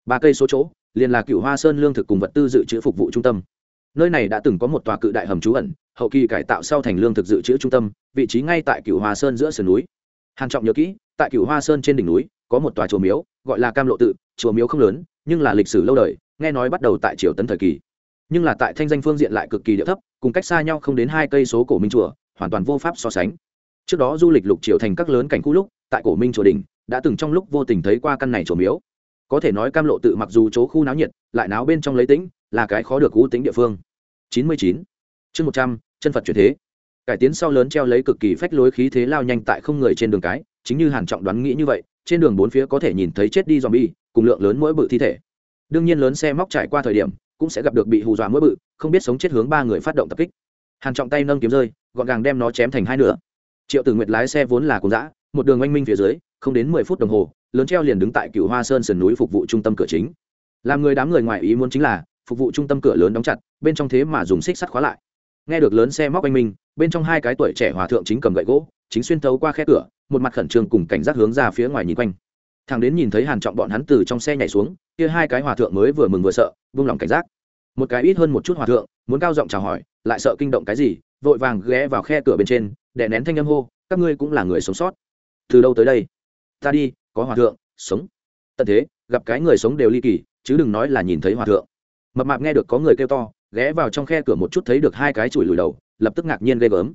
ba cây số chỗ, liền là cựu hoa sơn lương thực cùng vật tư dự trữ phục vụ trung tâm. Nơi này đã từng có một tòa cự đại hầm trú ẩn, hậu kỳ cải tạo sau thành lương thực dự trữ trung tâm, vị trí ngay tại cựu hoa sơn giữa sườn núi. Hàn trọng nhớ kỹ, tại cựu hoa sơn trên đỉnh núi có một tòa chùa miếu, gọi là cam lộ tự, chùa miếu không lớn, nhưng là lịch sử lâu đời, nghe nói bắt đầu tại triều tấn thời kỳ. Nhưng là tại thanh danh phương diện lại cực kỳ địa thấp, cùng cách xa nhau không đến hai cây số cổ minh chùa, hoàn toàn vô pháp so sánh. Trước đó du lịch lục triều thành các lớn cảnh khu lúc, tại cổ minh chùa đình đã từng trong lúc vô tình thấy qua căn này chùa miếu. Có thể nói cam lộ tự mặc dù chỗ khu náo nhiệt, lại náo bên trong lấy tĩnh, là cái khó được cú tính địa phương. Chín mươi chín. Chương một trăm, chân phật chuyển thế. Cải tiến sau lớn treo lấy cực kỳ phách lối khí thế lao nhanh tại không người trên đường cái, chính như hàn trọng đoán nghĩ như vậy trên đường bốn phía có thể nhìn thấy chết đi zombie, cùng lượng lớn mỗi bự thi thể. Đương nhiên lớn xe móc trải qua thời điểm, cũng sẽ gặp được bị hù dọa mỗi bự, không biết sống chết hướng ba người phát động tập kích. Hàn trọng tay nâng kiếm rơi, gọn gàng đem nó chém thành hai nửa. Triệu tử nguyệt lái xe vốn là cùng dã, một đường oanh minh phía dưới, không đến mười phút đồng hồ, lớn treo liền đứng tại cựu hoa sơn sườn núi phục vụ trung tâm cửa chính. Làm người đám người ngoài ý muốn chính là, phục vụ trung tâm cửa lớn đóng chặt, bên trong thế mà dùng xích sắt khóa lại nghe được lớn xe móc anh minh, bên trong hai cái tuổi trẻ hòa thượng chính cầm gậy gỗ, chính xuyên thấu qua khe cửa, một mặt khẩn trương cùng cảnh giác hướng ra phía ngoài nhìn quanh. Thằng đến nhìn thấy hàn trọng bọn hắn từ trong xe nhảy xuống, kia hai cái hòa thượng mới vừa mừng vừa sợ, vung lòng cảnh giác. Một cái ít hơn một chút hòa thượng, muốn cao giọng chào hỏi, lại sợ kinh động cái gì, vội vàng ghé vào khe cửa bên trên để nén thanh âm hô, các ngươi cũng là người sống sót. Từ đâu tới đây? Ta đi, có hòa thượng, sống. Tận thế, gặp cái người sống đều ly kỳ, chứ đừng nói là nhìn thấy hòa thượng. Mập mạp nghe được có người kêu to ghé vào trong khe cửa một chút thấy được hai cái chùi lùi đầu, lập tức ngạc nhiên ghê gớm.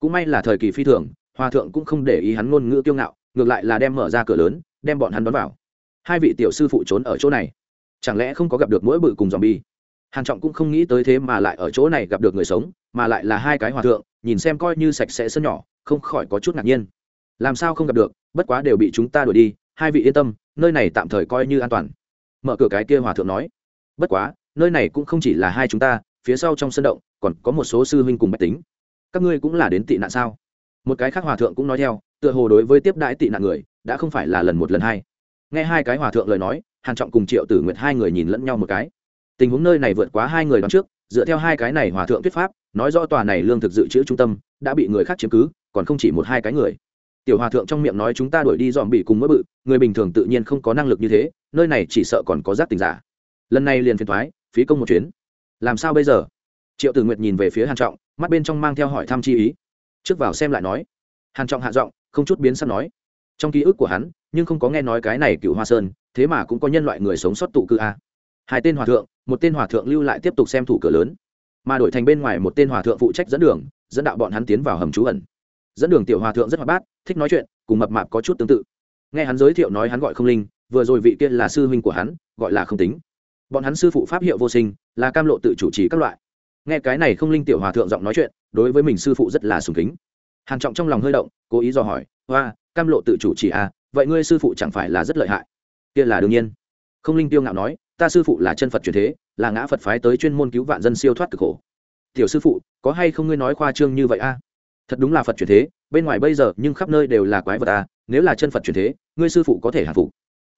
Cũng may là thời kỳ phi thường hòa thượng cũng không để ý hắn ngôn ngữ kiêu ngạo, ngược lại là đem mở ra cửa lớn, đem bọn hắn đón vào. Hai vị tiểu sư phụ trốn ở chỗ này, chẳng lẽ không có gặp được mỗi bự cùng dòm bi hàn trọng cũng không nghĩ tới thế mà lại ở chỗ này gặp được người sống, mà lại là hai cái hòa thượng, nhìn xem coi như sạch sẽ sân nhỏ, không khỏi có chút ngạc nhiên. Làm sao không gặp được, bất quá đều bị chúng ta đuổi đi, hai vị yên tâm, nơi này tạm thời coi như an toàn. Mở cửa cái kia hòa thượng nói. Bất quá nơi này cũng không chỉ là hai chúng ta, phía sau trong sân động, còn có một số sư huynh cùng bách tính. Các ngươi cũng là đến tị nạn sao? Một cái khác hòa thượng cũng nói theo, tựa hồ đối với tiếp đãi tị nạn người, đã không phải là lần một lần hai. Nghe hai cái hòa thượng lời nói, hàn trọng cùng triệu tử nguyệt hai người nhìn lẫn nhau một cái. Tình huống nơi này vượt quá hai người đón trước, dựa theo hai cái này hòa thượng thuyết pháp, nói rõ tòa này lương thực dự trữ trung tâm, đã bị người khác chiếm cứ, còn không chỉ một hai cái người. Tiểu hòa thượng trong miệng nói chúng ta đuổi đi dòm bị cùng mỡ bự, người bình thường tự nhiên không có năng lực như thế, nơi này chỉ sợ còn có giác tình giả. Lần này liền phiền thoái phí công một chuyến. Làm sao bây giờ? Triệu tử nguyệt nhìn về phía hàn trọng, mắt bên trong mang theo hỏi thăm chi ý. Trước vào xem lại nói. Hàn trọng hạ giọng, không chút biến sắc nói. Trong ký ức của hắn, nhưng không có nghe nói cái này cựu hoa sơn, thế mà cũng có nhân loại người sống sót tụ cư a. Hai tên hòa thượng, một tên hòa thượng lưu lại tiếp tục xem thủ cửa lớn. Mà đổi thành bên ngoài một tên hòa thượng phụ trách dẫn đường, dẫn đạo bọn hắn tiến vào hầm trú ẩn. Dẫn đường tiểu hòa thượng rất hoạt bát, thích nói chuyện, cùng mập mạp có chút tương tự. Nghe hắn giới thiệu nói hắn gọi không linh, vừa rồi vị kia là sư huynh của hắn, gọi là không tính bọn hắn sư phụ pháp hiệu vô sinh, là cam lộ tự chủ trì các loại. Nghe cái này không linh tiểu hòa thượng giọng nói chuyện, đối với mình sư phụ rất là sùng kính. Hàn trọng trong lòng hơi động, cố ý dò hỏi hoa cam lộ tự chủ trì à vậy ngươi sư phụ chẳng phải là rất lợi hại? Kia là đương nhiên. Không linh tiêu ngạo nói, ta sư phụ là chân phật truyền thế, là ngã phật phái tới chuyên môn cứu vạn dân siêu thoát cực khổ. Tiểu sư phụ, có hay không ngươi nói khoa trương như vậy a thật đúng là phật truyền thế, bên ngoài bây giờ nhưng khắp nơi đều là quái vật a nếu là chân phật truyền thế, ngươi sư phụ có thể hạ phục.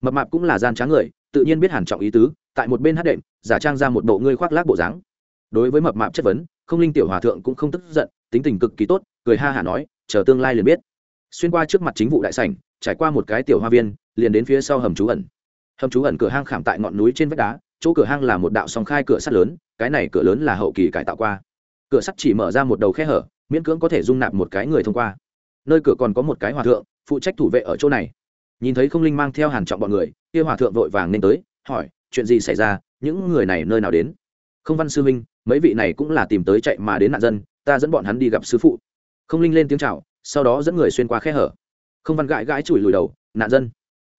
Mập mạp cũng là gian trá người tự nhiên biết hàn trọng ý tứ, tại một bên hát đệm, giả trang ra một bộ ngươi khoác lác bộ dáng. Đối với mập mạp chất vấn, không linh tiểu hòa thượng cũng không tức giận, tính tình cực kỳ tốt, cười ha hả nói, chờ tương lai liền biết. Xuyên qua trước mặt chính vụ đại sảnh, trải qua một cái tiểu hoa viên, liền đến phía sau hầm trú ẩn. Hầm trú ẩn cửa hang khảm tại ngọn núi trên vách đá, chỗ cửa hang là một đạo song khai cửa sắt lớn, cái này cửa lớn là hậu kỳ cải tạo qua. Cửa sắt chỉ mở ra một đầu khe hở, miễn cưỡng có thể dung nạp một cái người thông qua. Nơi cửa còn có một cái hòa thượng, phụ trách thủ vệ ở chỗ này nhìn thấy không linh mang theo hàn trọng bọn người, kia hòa thượng vội vàng nên tới, hỏi, chuyện gì xảy ra? Những người này nơi nào đến? Không văn sư minh mấy vị này cũng là tìm tới chạy mà đến nạn dân, ta dẫn bọn hắn đi gặp sư phụ. Không linh lên tiếng chào, sau đó dẫn người xuyên qua khe hở. Không văn gãi gãi chùi lùi đầu, nạn dân?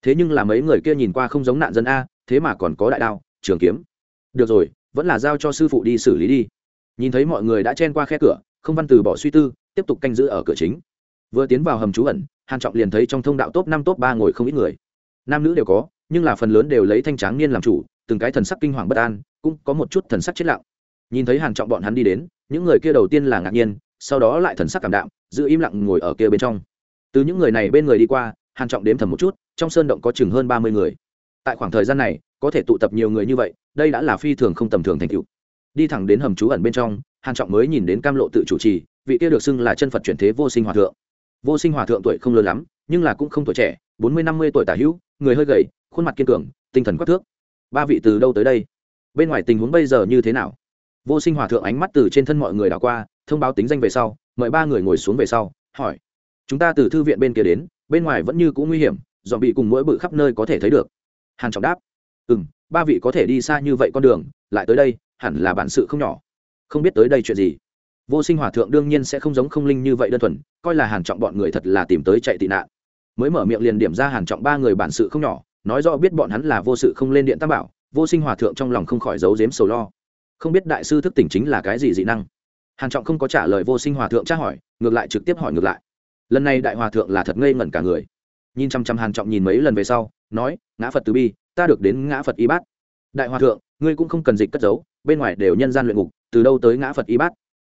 Thế nhưng là mấy người kia nhìn qua không giống nạn dân a, thế mà còn có đại đao, trường kiếm. Được rồi, vẫn là giao cho sư phụ đi xử lý đi. Nhìn thấy mọi người đã chen qua khe cửa, không văn từ bỏ suy tư, tiếp tục canh giữ ở cửa chính. Vừa tiến vào hầm trú ẩn hàn trọng liền thấy trong thông đạo top năm top ba ngồi không ít người. Nam nữ đều có, nhưng là phần lớn đều lấy thanh tráng niên làm chủ, từng cái thần sắc kinh hoàng bất an, cũng có một chút thần sắc chết lặng. Nhìn thấy hàn trọng bọn hắn đi đến, những người kia đầu tiên là ngạc nhiên, sau đó lại thần sắc cảm đạm, giữ im lặng ngồi ở kia bên trong. Từ những người này bên người đi qua, hàn trọng đếm thầm một chút, trong sơn động có chừng hơn ba mươi người. Tại khoảng thời gian này, có thể tụ tập nhiều người như vậy, đây đã là phi thường không tầm thường thành tựu. Đi thẳng đến hầm trú ẩn bên trong, hàn trọng mới nhìn đến cam lộ tự chủ trì, vị kia được xưng là chân phật chuyển thế vô sinh hòa thượng vô sinh hòa thượng tuổi không lớn lắm, nhưng là cũng không tuổi trẻ, bốn mươi, năm mươi tuổi tả hữu, người hơi gầy, khuôn mặt kiên cường, tinh thần quắc thước. Ba vị từ đâu tới đây? Bên ngoài tình huống bây giờ như thế nào? Vô sinh hòa thượng ánh mắt từ trên thân mọi người đảo qua, thông báo tính danh về sau, mời ba người ngồi xuống về sau, hỏi. Chúng ta từ thư viện bên kia đến, bên ngoài vẫn như c ũ nguy hiểm, dọn bị cùng mỗi bự khắp nơi có thể thấy được. Hàn trọng đáp. Ừ m ba vị có thể đi xa như vậy con đường, lại tới đây, hẳn là bản sự không nhỏ. Không biết tới đây chuyện gì vô sinh hòa thượng đương nhiên sẽ không giống không linh như vậy đơn thuần, coi là hàn trọng bọn người thật là tìm tới chạy tị nạn. Mới mở miệng liền điểm ra hàn trọng ba người bản sự không nhỏ, nói rõ biết bọn hắn là vô sự không lên điện tam bảo, vô sinh hòa thượng trong lòng không khỏi giấu giếm sầu lo. Không biết đại sư thức tỉnh chính là cái gì dị năng? Hàn trọng không có trả lời vô sinh hòa thượng tra hỏi, ngược lại trực tiếp hỏi ngược lại. Lần này đại hòa thượng là thật ngây ngẩn cả người. Nhìn chăm chăm hàn trọng nhìn mấy lần về sau, nói, ngã phật từ bi, ta được đến ngã phật y bát. Đại hòa thượng, ngươi cũng không cần dịch cất giấu, bên ngoài đều nhân gian luyện ngục, từ đâu tới ngã phật y bát?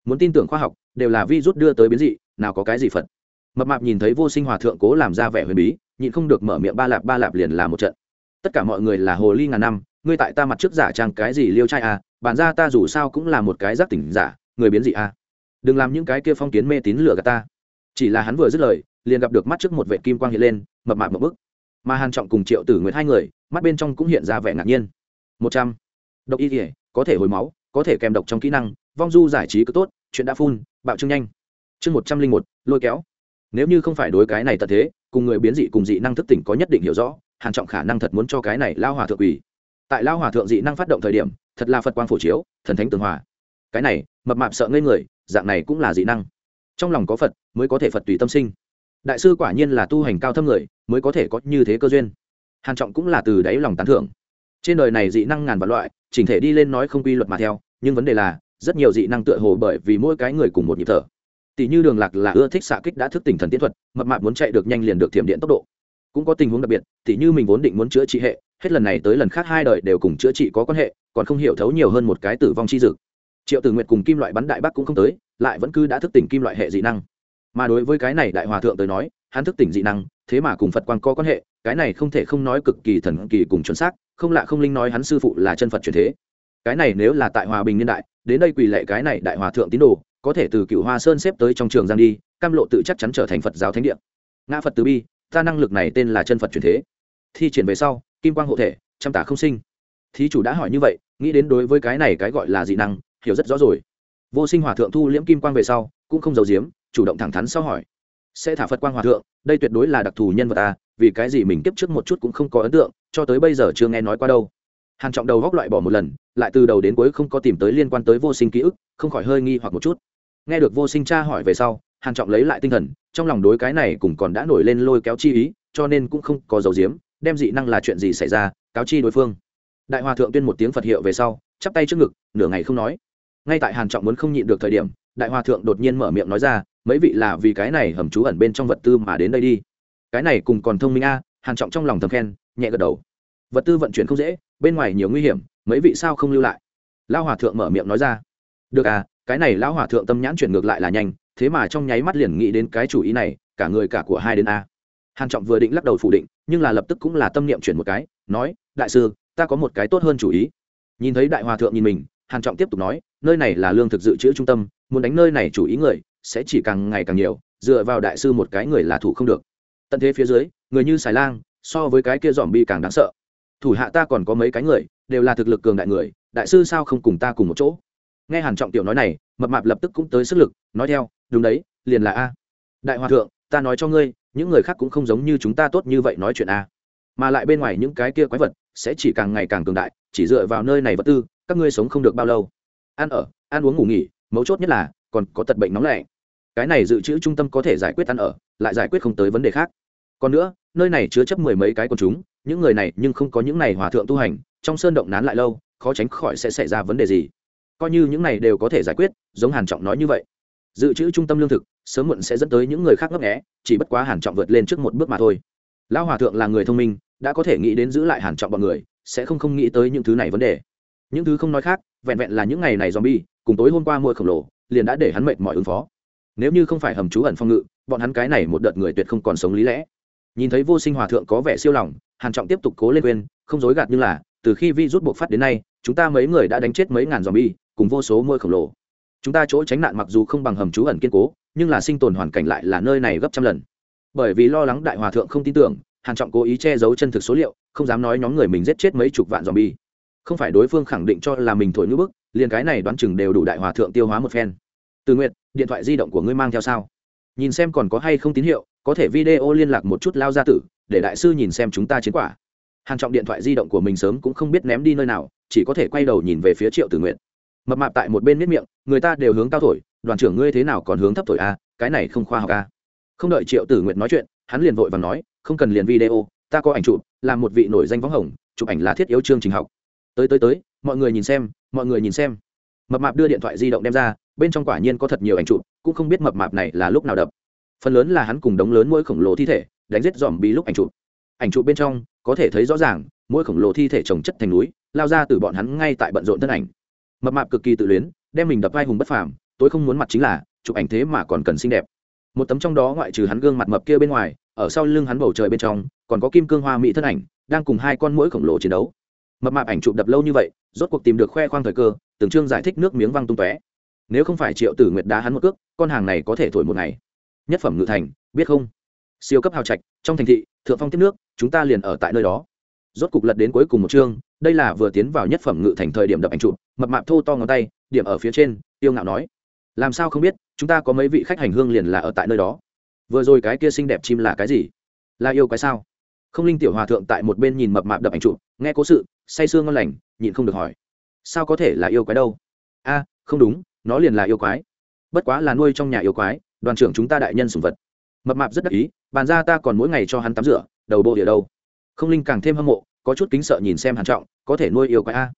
Muốn tin tưởng khoa học, đều là vi rút đưa tới biến dị, nào có cái gì phật. Mập mạp nhìn thấy vô sinh hòa thượng cố làm ra vẻ huyền bí, nhịn không được mở miệng ba lạp ba lạp liền là một trận. Tất cả mọi người là hồ ly ngàn năm, ngươi tại ta mặt trước giả trang cái gì liêu trai à bản ra ta dù sao cũng là một cái giác tỉnh giả, người biến dị à. Đừng làm những cái kia phong kiến mê tín lừa gạt ta. Chỉ là hắn vừa dứt lời, liền gặp được mắt trước một vệ kim quang hiện lên, mập mạp một bức. Mà hàn trọng cùng triệu tử nguyệt hai người, mắt bên trong cũng hiện ra vẻ ngạc nhiên. Một trăm. Độc y thể có thể hồi máu, có thể kèm độc trong kỹ năng vong du giải trí cứ tốt, chuyện đã phun, bạo trương nhanh. Chương một trăm linh một, lôi kéo. Nếu như không phải đối cái này tật thế, cùng người biến dị cùng dị năng thức tỉnh có nhất định hiểu rõ, hàn trọng khả năng thật muốn cho cái này lao hòa thượng ủy. tại lao hòa thượng dị năng phát động thời điểm, thật là phật quang phổ chiếu, thần thánh tường hòa. Cái này, mập mạp sợ ngây người, dạng này cũng là dị năng. Trong lòng có phật, mới có thể phật tùy tâm sinh. Đại sư quả nhiên là tu hành cao thâm người, mới có thể có như thế cơ duyên. Hàn trọng cũng là từ đáy lòng tán thưởng. Trên đời này dị năng ngàn vạn loại, chỉnh thể đi lên nói không quy luật mà theo, nhưng vấn đề là rất nhiều dị năng tựa hồ bởi vì mỗi cái người cùng một nhịp thở. Tỷ như đường lạc là ưa thích xạ kích đã thức tỉnh thần tiến thuật, mập mạp muốn chạy được nhanh liền được thiểm điện tốc độ. Cũng có tình huống đặc biệt, tỷ như mình vốn định muốn chữa trị hệ, hết lần này tới lần khác hai đời đều cùng chữa trị có quan hệ, còn không hiểu thấu nhiều hơn một cái tử vong chi dực triệu tử nguyện cùng kim loại bắn đại bắc cũng không tới, lại vẫn cứ đã thức tỉnh kim loại hệ dị năng. Mà đối với cái này đại hòa thượng tới nói, hắn thức tỉnh dị năng, thế mà cùng phật quan có quan hệ, cái này không thể không nói cực kỳ thần kỳ cùng chuẩn xác, không lạ không linh nói hắn sư phụ là chân phật truyền thế cái này nếu là tại hòa bình niên đại, đến đây quỳ lệ cái này đại hòa thượng tín đồ, có thể từ cựu hoa sơn xếp tới trong trường giang đi, cam lộ tự chắc chắn trở thành phật giáo thánh địa. Ngã phật từ bi, ta năng lực này tên là chân phật truyền thế. Thi triển về sau, kim quang hộ thể, trăm tả không sinh. Thí chủ đã hỏi như vậy, nghĩ đến đối với cái này cái gọi là dị năng, hiểu rất rõ rồi. Vô sinh hòa thượng thu liễm kim quang về sau, cũng không giấu giếm, chủ động thẳng thắn sau hỏi. Sẽ thả phật quang hòa thượng, đây tuyệt đối là đặc thù nhân vật à vì cái gì mình kiếp trước một chút cũng không có ấn tượng, cho tới bây giờ chưa nghe nói qua đâu hàn trọng đầu góc loại bỏ một lần, lại từ đầu đến cuối không có tìm tới liên quan tới vô sinh ký ức, không khỏi hơi nghi hoặc một chút. Nghe được vô sinh cha hỏi về sau, hàn trọng lấy lại tinh thần, trong lòng đối cái này cũng còn đã nổi lên lôi kéo chi ý, cho nên cũng không có dấu diếm đem dị năng là chuyện gì xảy ra, cáo chi đối phương. Đại hòa thượng tuyên một tiếng phật hiệu về sau, chắp tay trước ngực, nửa ngày không nói. Ngay tại hàn trọng muốn không nhịn được thời điểm, đại hòa thượng đột nhiên mở miệng nói ra, mấy vị là vì cái này hầm trú ẩn bên trong vật tư mà đến đây đi. Cái này cùng còn thông minh a. Hàn trọng trong lòng thầm khen, nhẹ gật đầu. Vật tư vận chuyển không dễ bên ngoài nhiều nguy hiểm, mấy vị sao không lưu lại? Lão hòa thượng mở miệng nói ra. Được à cái này lão hòa thượng tâm nhãn chuyển ngược lại là nhanh, thế mà trong nháy mắt liền nghĩ đến cái chủ ý này, cả người cả của hai đến a. Hàn trọng vừa định lắc đầu phủ định, nhưng là lập tức cũng là tâm niệm chuyển một cái, nói, đại sư, ta có một cái tốt hơn chủ ý. Nhìn thấy đại hòa thượng nhìn mình, hàn trọng tiếp tục nói, nơi này là lương thực dự trữ trung tâm, muốn đánh nơi này chủ ý người, sẽ chỉ càng ngày càng nhiều, dựa vào đại sư một cái người là thủ không được. Tận thế phía dưới, người như xài lang, so với cái kia dòm bi càng đáng sợ thủ hạ ta còn có mấy cái người, đều là thực lực cường đại người, đại sư sao không cùng ta cùng một chỗ? Nghe hàn trọng tiểu nói này, mập mạp lập tức cũng tới sức lực, nói theo, đúng đấy, liền là a. Đại hòa thượng, ta nói cho ngươi, những người khác cũng không giống như chúng ta tốt như vậy nói chuyện a. Mà lại bên ngoài những cái kia quái vật, sẽ chỉ càng ngày càng cường đại, chỉ dựa vào nơi này vật tư, các ngươi sống không được bao lâu. Ăn ở, ăn uống ngủ nghỉ, mấu chốt nhất là, còn có tật bệnh nóng lạnh. Cái này dự trữ trung tâm có thể giải quyết ăn ở, lại giải quyết không tới vấn đề khác. Còn nữa, nơi này chứa chấp mười mấy cái con chúng những người này nhưng không có những này hòa thượng tu hành, trong sơn động nán lại lâu, khó tránh khỏi sẽ xảy ra vấn đề gì. Coi như những này đều có thể giải quyết, giống hàn trọng nói như vậy. Dự trữ trung tâm lương thực, sớm muộn sẽ dẫn tới những người khác ngấp nghé, chỉ bất quá hàn trọng vượt lên trước một bước mà thôi. Lão hòa thượng là người thông minh, đã có thể nghĩ đến giữ lại hàn trọng bọn người, sẽ không không nghĩ tới những thứ này vấn đề. Những thứ không nói khác, vẹn vẹn là những ngày này zombie, cùng tối hôm qua mua khổng lồ, liền đã để hắn mệt mỏi ứng phó. Nếu như không phải hầm trú ẩn phong ngự, bọn hắn cái này một đợt người tuyệt không còn sống lý lẽ nhìn thấy vô sinh hòa thượng có vẻ siêu lòng, hàn trọng tiếp tục cố lên quên không dối gạt như là, từ khi vi rút buộc phát đến nay, chúng ta mấy người đã đánh chết mấy ngàn zombie, cùng vô số môi khổng lồ. Chúng ta chỗ tránh nạn mặc dù không bằng hầm trú ẩn kiên cố, nhưng là sinh tồn hoàn cảnh lại là nơi này gấp trăm lần. Bởi vì lo lắng đại hòa thượng không tin tưởng, hàn trọng cố ý che giấu chân thực số liệu, không dám nói nhóm người mình giết chết mấy chục vạn zombie. Không phải đối phương khẳng định cho là mình thổi ngữ bức, liền cái này đoán chừng đều đủ đại hòa thượng tiêu hóa một phen. Từ nguyện điện thoại di động của ngươi mang theo sao? Nhìn xem còn có hay không tín hiệu, có thể video liên lạc một chút lao ra tử, để đại sư nhìn xem chúng ta chiến quả. Hàn trọng điện thoại di động của mình sớm cũng không biết ném đi nơi nào, chỉ có thể quay đầu nhìn về phía triệu tử nguyện mập mạp tại một bên miết miệng, người ta đều hướng cao thổi, đoàn trưởng ngươi thế nào còn hướng thấp thổi a cái này không khoa học a không đợi triệu tử nguyện nói chuyện, hắn liền vội và nói, không cần liền video, ta có ảnh chụp làm một vị nổi danh võng hồng, chụp ảnh là thiết yếu chương trình học. Tới tới tới, mọi người nhìn xem, mọi người nhìn xem. Mập mạp đưa điện thoại di động đem ra bên trong quả nhiên có thật nhiều ảnh chụp, cũng không biết mập mạp này là lúc nào đập. Phần lớn là hắn cùng đống lớn mỗi khổng lồ thi thể, đánh giết dòm bị lúc ảnh chụp. Ảnh chụp bên trong, có thể thấy rõ ràng, mỗi khổng lồ thi thể trồng chất thành núi, lao ra từ bọn hắn ngay tại bận rộn thân ảnh. Mập mạp cực kỳ tự luyến, đem mình đập vai hùng bất phàm tôi không muốn mặt chính là, chụp ảnh thế mà còn cần xinh đẹp. Một tấm trong đó ngoại trừ hắn gương mặt mập kia bên ngoài, ở sau lưng hắn bầu trời bên trong, còn có kim cương hoa mỹ thân ảnh, đang cùng hai con mũi khổng lồ chiến đấu. Mập mạp ảnh chụp đập lâu như vậy, rốt cuộc tìm được khoe khoang thời cơ, từng chương giải thích nước miếng văng tung tóe nếu không phải triệu tử nguyệt đá hắn một cước, con hàng này có thể thổi một ngày. Nhất phẩm ngự thành, biết không? Siêu cấp hào trạch, trong thành thị, thượng phong tiếp nước, chúng ta liền ở tại nơi đó. Rốt cục lật đến cuối cùng một chương, đây là vừa tiến vào nhất phẩm ngự thành thời điểm đập ảnh chụp, mập mạp thô to ngón tay, điểm ở phía trên, tiêu ngạo nói. Làm sao không biết, chúng ta có mấy vị khách hành hương liền là ở tại nơi đó. Vừa rồi cái kia xinh đẹp chim là cái gì? Là yêu cái sao? Không linh tiểu hòa thượng tại một bên nhìn mập mạp đập ảnh chụp, nghe cố sự, say sương ngon lành, nhịn không được hỏi. Sao có thể là yêu cái đâu? A, không đúng nó liền là yêu quái. Bất quá là nuôi trong nhà yêu quái, đoàn trưởng chúng ta đại nhân sùng vật. Mập mạp rất đắc ý, bàn ra ta còn mỗi ngày cho hắn tắm rửa, đầu bộ địa đâu. Không linh càng thêm hâm mộ, có chút kính sợ nhìn xem hàn trọng, có thể nuôi yêu quái a.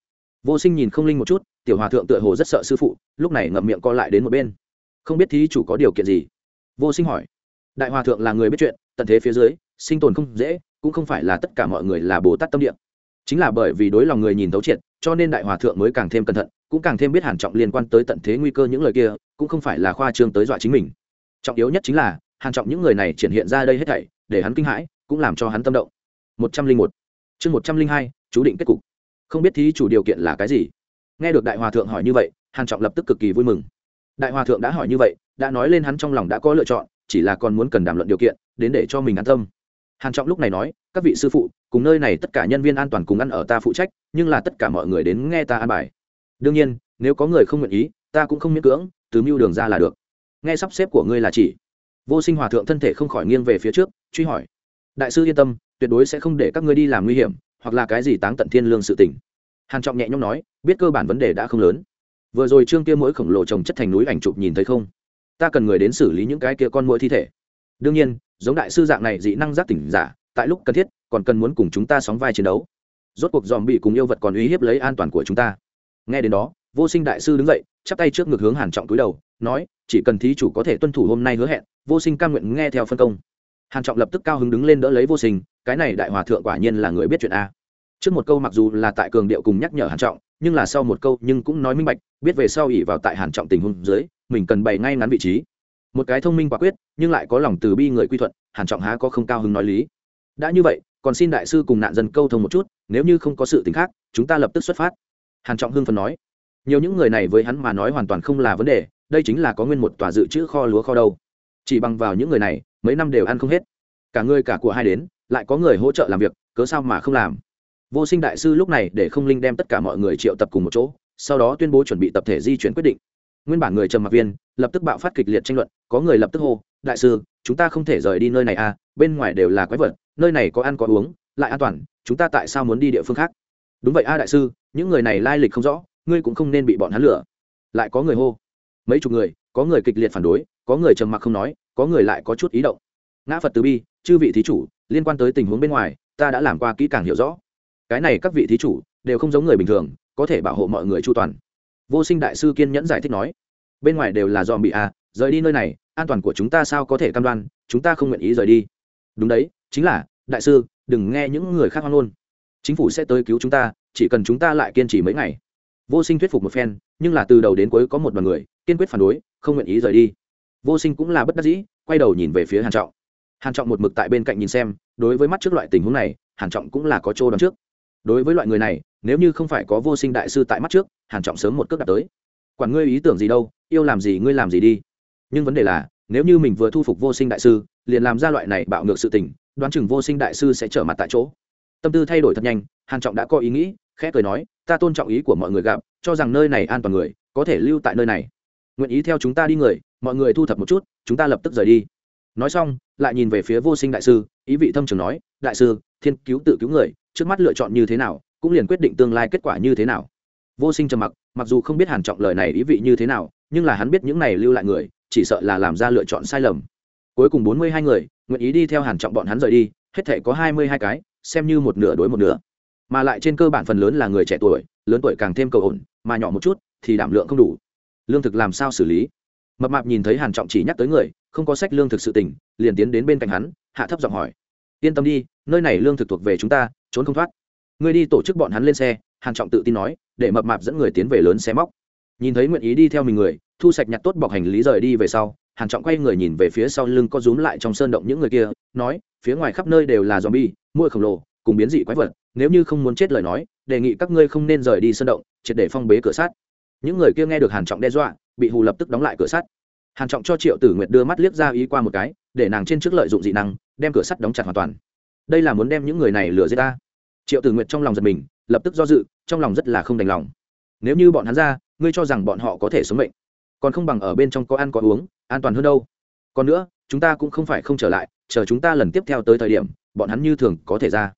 Vô sinh nhìn không linh một chút, tiểu hòa thượng tựa hồ rất sợ sư phụ, lúc này ngậm miệng co lại đến một bên. Không biết thí chủ có điều kiện gì? Vô sinh hỏi. Đại hòa thượng là người biết chuyện, tận thế phía dưới, sinh tồn không dễ, cũng không phải là tất cả mọi người là bồ tát tâm địa. Chính là bởi vì đối lòng người nhìn thấu triệt, cho nên đại hòa thượng mới càng thêm cẩn thận cũng càng thêm biết hàn trọng liên quan tới tận thế nguy cơ những lời kia, cũng không phải là khoa trương tới dọa chính mình. Trọng yếu nhất chính là, hàn trọng những người này triển hiện ra đây hết thảy, để hắn kinh hãi, cũng làm cho hắn tâm động. Một trăm linh một. Chương một trăm linh hai, chú định kết cục. Không biết thí chủ điều kiện là cái gì? Nghe được đại hòa thượng hỏi như vậy, hàn trọng lập tức cực kỳ vui mừng. Đại hòa thượng đã hỏi như vậy, đã nói lên hắn trong lòng đã có lựa chọn, chỉ là còn muốn cần đàm luận điều kiện, đến để cho mình an tâm. Hàn trọng lúc này nói, các vị sư phụ, cùng nơi này tất cả nhân viên an toàn cùng ăn ở ta phụ trách, nhưng là tất cả mọi người đến nghe ta an bài đương nhiên, nếu có người không nguyện ý, ta cũng không miễn cưỡng, từ mưu đường ra là được. Nghe sắp xếp của ngươi là chỉ. Vô sinh hòa thượng thân thể không khỏi nghiêng về phía trước, truy hỏi. Đại sư yên tâm, tuyệt đối sẽ không để các ngươi đi làm nguy hiểm, hoặc là cái gì táng tận thiên lương sự tình. Hàn trọng nhẹ nhõm nói, biết cơ bản vấn đề đã không lớn. Vừa rồi trương kia mỗi khổng lồ trồng chất thành núi ảnh chụp nhìn thấy không? Ta cần người đến xử lý những cái kia con mũi thi thể. Đương nhiên, giống đại sư dạng này dị năng giác tỉnh giả, tại lúc cần thiết, còn cần muốn cùng chúng ta sóng vai chiến đấu. Rốt cuộc dòm bị cùng yêu vật còn uy hiếp lấy an toàn của chúng ta nghe đến đó, vô sinh đại sư đứng dậy, chắp tay trước ngực hướng hàn trọng cúi đầu, nói, chỉ cần thí chủ có thể tuân thủ hôm nay hứa hẹn, vô sinh cam nguyện nghe theo phân công. Hàn trọng lập tức cao hứng đứng lên đỡ lấy vô sinh, cái này đại hòa thượng quả nhiên là người biết chuyện a. Trước một câu mặc dù là tại cường điệu cùng nhắc nhở hàn trọng, nhưng là sau một câu nhưng cũng nói minh bạch, biết về sau ỉ vào tại hàn trọng tình huống dưới, mình cần bày ngay ngắn vị trí. Một cái thông minh quả quyết, nhưng lại có lòng từ bi người quy thuận, hàn trọng há có không cao hứng nói lý. Đã như vậy, còn xin đại sư cùng nạn dân câu thông một chút, nếu như không có sự tình khác, chúng ta lập tức xuất phát hàn trọng hưng phấn nói, nhiều những người này với hắn mà nói hoàn toàn không là vấn đề, đây chính là có nguyên một tòa dự trữ kho lúa kho đâu. Chỉ bằng vào những người này, mấy năm đều ăn không hết. Cả người cả của hai đến, lại có người hỗ trợ làm việc, cớ sao mà không làm? Vô sinh đại sư lúc này để không linh đem tất cả mọi người triệu tập cùng một chỗ, sau đó tuyên bố chuẩn bị tập thể di chuyển quyết định. Nguyên bản người trầm mặc viên, lập tức bạo phát kịch liệt tranh luận, có người lập tức hô, đại sư, chúng ta không thể rời đi nơi này à bên ngoài đều là quái vật, nơi này có ăn có uống, lại an toàn, chúng ta tại sao muốn đi địa phương khác? Đúng vậy a đại sư, những người này lai lịch không rõ, ngươi cũng không nên bị bọn hắn lửa lại có người hô. Mấy chục người, có người kịch liệt phản đối, có người trầm mặc không nói, có người lại có chút ý động. Ngã phật từ bi, chư vị thí chủ, liên quan tới tình huống bên ngoài, ta đã làm qua kỹ càng hiểu rõ. Cái này các vị thí chủ đều không giống người bình thường, có thể bảo hộ mọi người chu toàn. Vô sinh đại sư kiên nhẫn giải thích nói. Bên ngoài đều là dòm bị à rời đi nơi này, an toàn của chúng ta sao có thể cam đoan, chúng ta không nguyện ý rời đi. Đúng đấy, chính là, đại sư, đừng nghe những người khác hoan ngôn chính phủ sẽ tới cứu chúng ta, chỉ cần chúng ta lại kiên trì mấy ngày. Vô sinh thuyết phục một phen, nhưng là từ đầu đến cuối có một đoàn người, kiên quyết phản đối, không nguyện ý rời đi. Vô sinh cũng là bất đắc dĩ, quay đầu nhìn về phía hàn trọng. Hàn trọng một mực tại bên cạnh nhìn xem, đối với mắt trước loại tình huống này, hàn trọng cũng là có chỗ đón trước. Đối với loại người này, nếu như không phải có vô sinh đại sư tại mắt trước, hàn trọng sớm một cước đặt tới. Quản ngươi ý tưởng gì đâu, yêu làm gì ngươi làm gì đi. Nhưng vấn đề là, nếu như mình vừa thu phục vô sinh đại sư, liền làm ra loại này bạo ngược sự tình, đoán chừng vô sinh đại sư sẽ trở mặt tại chỗ tâm tư thay đổi thật nhanh, hàn trọng đã có ý nghĩ, khẽ cười nói, ta tôn trọng ý của mọi người gặp, cho rằng nơi này an toàn người, có thể lưu tại nơi này. Nguyện ý theo chúng ta đi người, mọi người thu thập một chút, chúng ta lập tức rời đi. Nói xong, lại nhìn về phía vô sinh đại sư, ý vị thâm trường nói, đại sư, thiên cứu tự cứu người, trước mắt lựa chọn như thế nào, cũng liền quyết định tương lai kết quả như thế nào. Vô sinh trầm mặc mặc dù không biết hàn trọng lời này ý vị như thế nào, nhưng là hắn biết những này lưu lại người, chỉ sợ là làm ra lựa chọn sai lầm. Cuối cùng bốn mươi hai người, nguyện ý đi theo hàn trọng bọn hắn rời đi, hết thể có hai mươi hai cái xem như một nửa đối một nửa. Mà lại trên cơ bản phần lớn là người trẻ tuổi, lớn tuổi càng thêm cầu ổn, mà nhỏ một chút thì đảm lượng không đủ. Lương thực làm sao xử lý? Mập mạp nhìn thấy hàn trọng chỉ nhắc tới người, không có sách lương thực sự tình, liền tiến đến bên cạnh hắn, hạ thấp giọng hỏi. Yên tâm đi, nơi này lương thực thuộc về chúng ta, trốn không thoát. Ngươi đi tổ chức bọn hắn lên xe, hàn trọng tự tin nói, để mập mạp dẫn người tiến về lớn xe móc. Nhìn thấy nguyện ý đi theo mình người, thu sạch nhặt tốt bọc hành lý rời đi về sau hàn trọng quay người nhìn về phía sau lưng có rúm lại trong sơn động những người kia, nói, phía ngoài khắp nơi đều là zombie mua khổng lồ, cùng biến dị quái vật, nếu như không muốn chết lời nói, đề nghị các ngươi không nên rời đi sơn động, triệt để phong bế cửa sắt. Những người kia nghe được hàn trọng đe dọa, bị hù lập tức đóng lại cửa sắt. Hàn trọng cho triệu tử nguyệt đưa mắt liếc ra ý qua một cái, để nàng trên trước lợi dụng dị năng, đem cửa sắt đóng chặt hoàn toàn. Đây là muốn đem những người này lừa giết ta. Triệu tử nguyệt trong lòng giật mình, lập tức do dự, trong lòng rất là không đành lòng. Nếu như bọn hắn ra, ngươi cho rằng bọn họ có thể sống mệnh, còn không bằng ở bên trong có ăn có uống an toàn hơn đâu. Còn nữa chúng ta cũng không phải không trở lại chờ chúng ta lần tiếp theo tới thời điểm bọn hắn như thường có thể ra.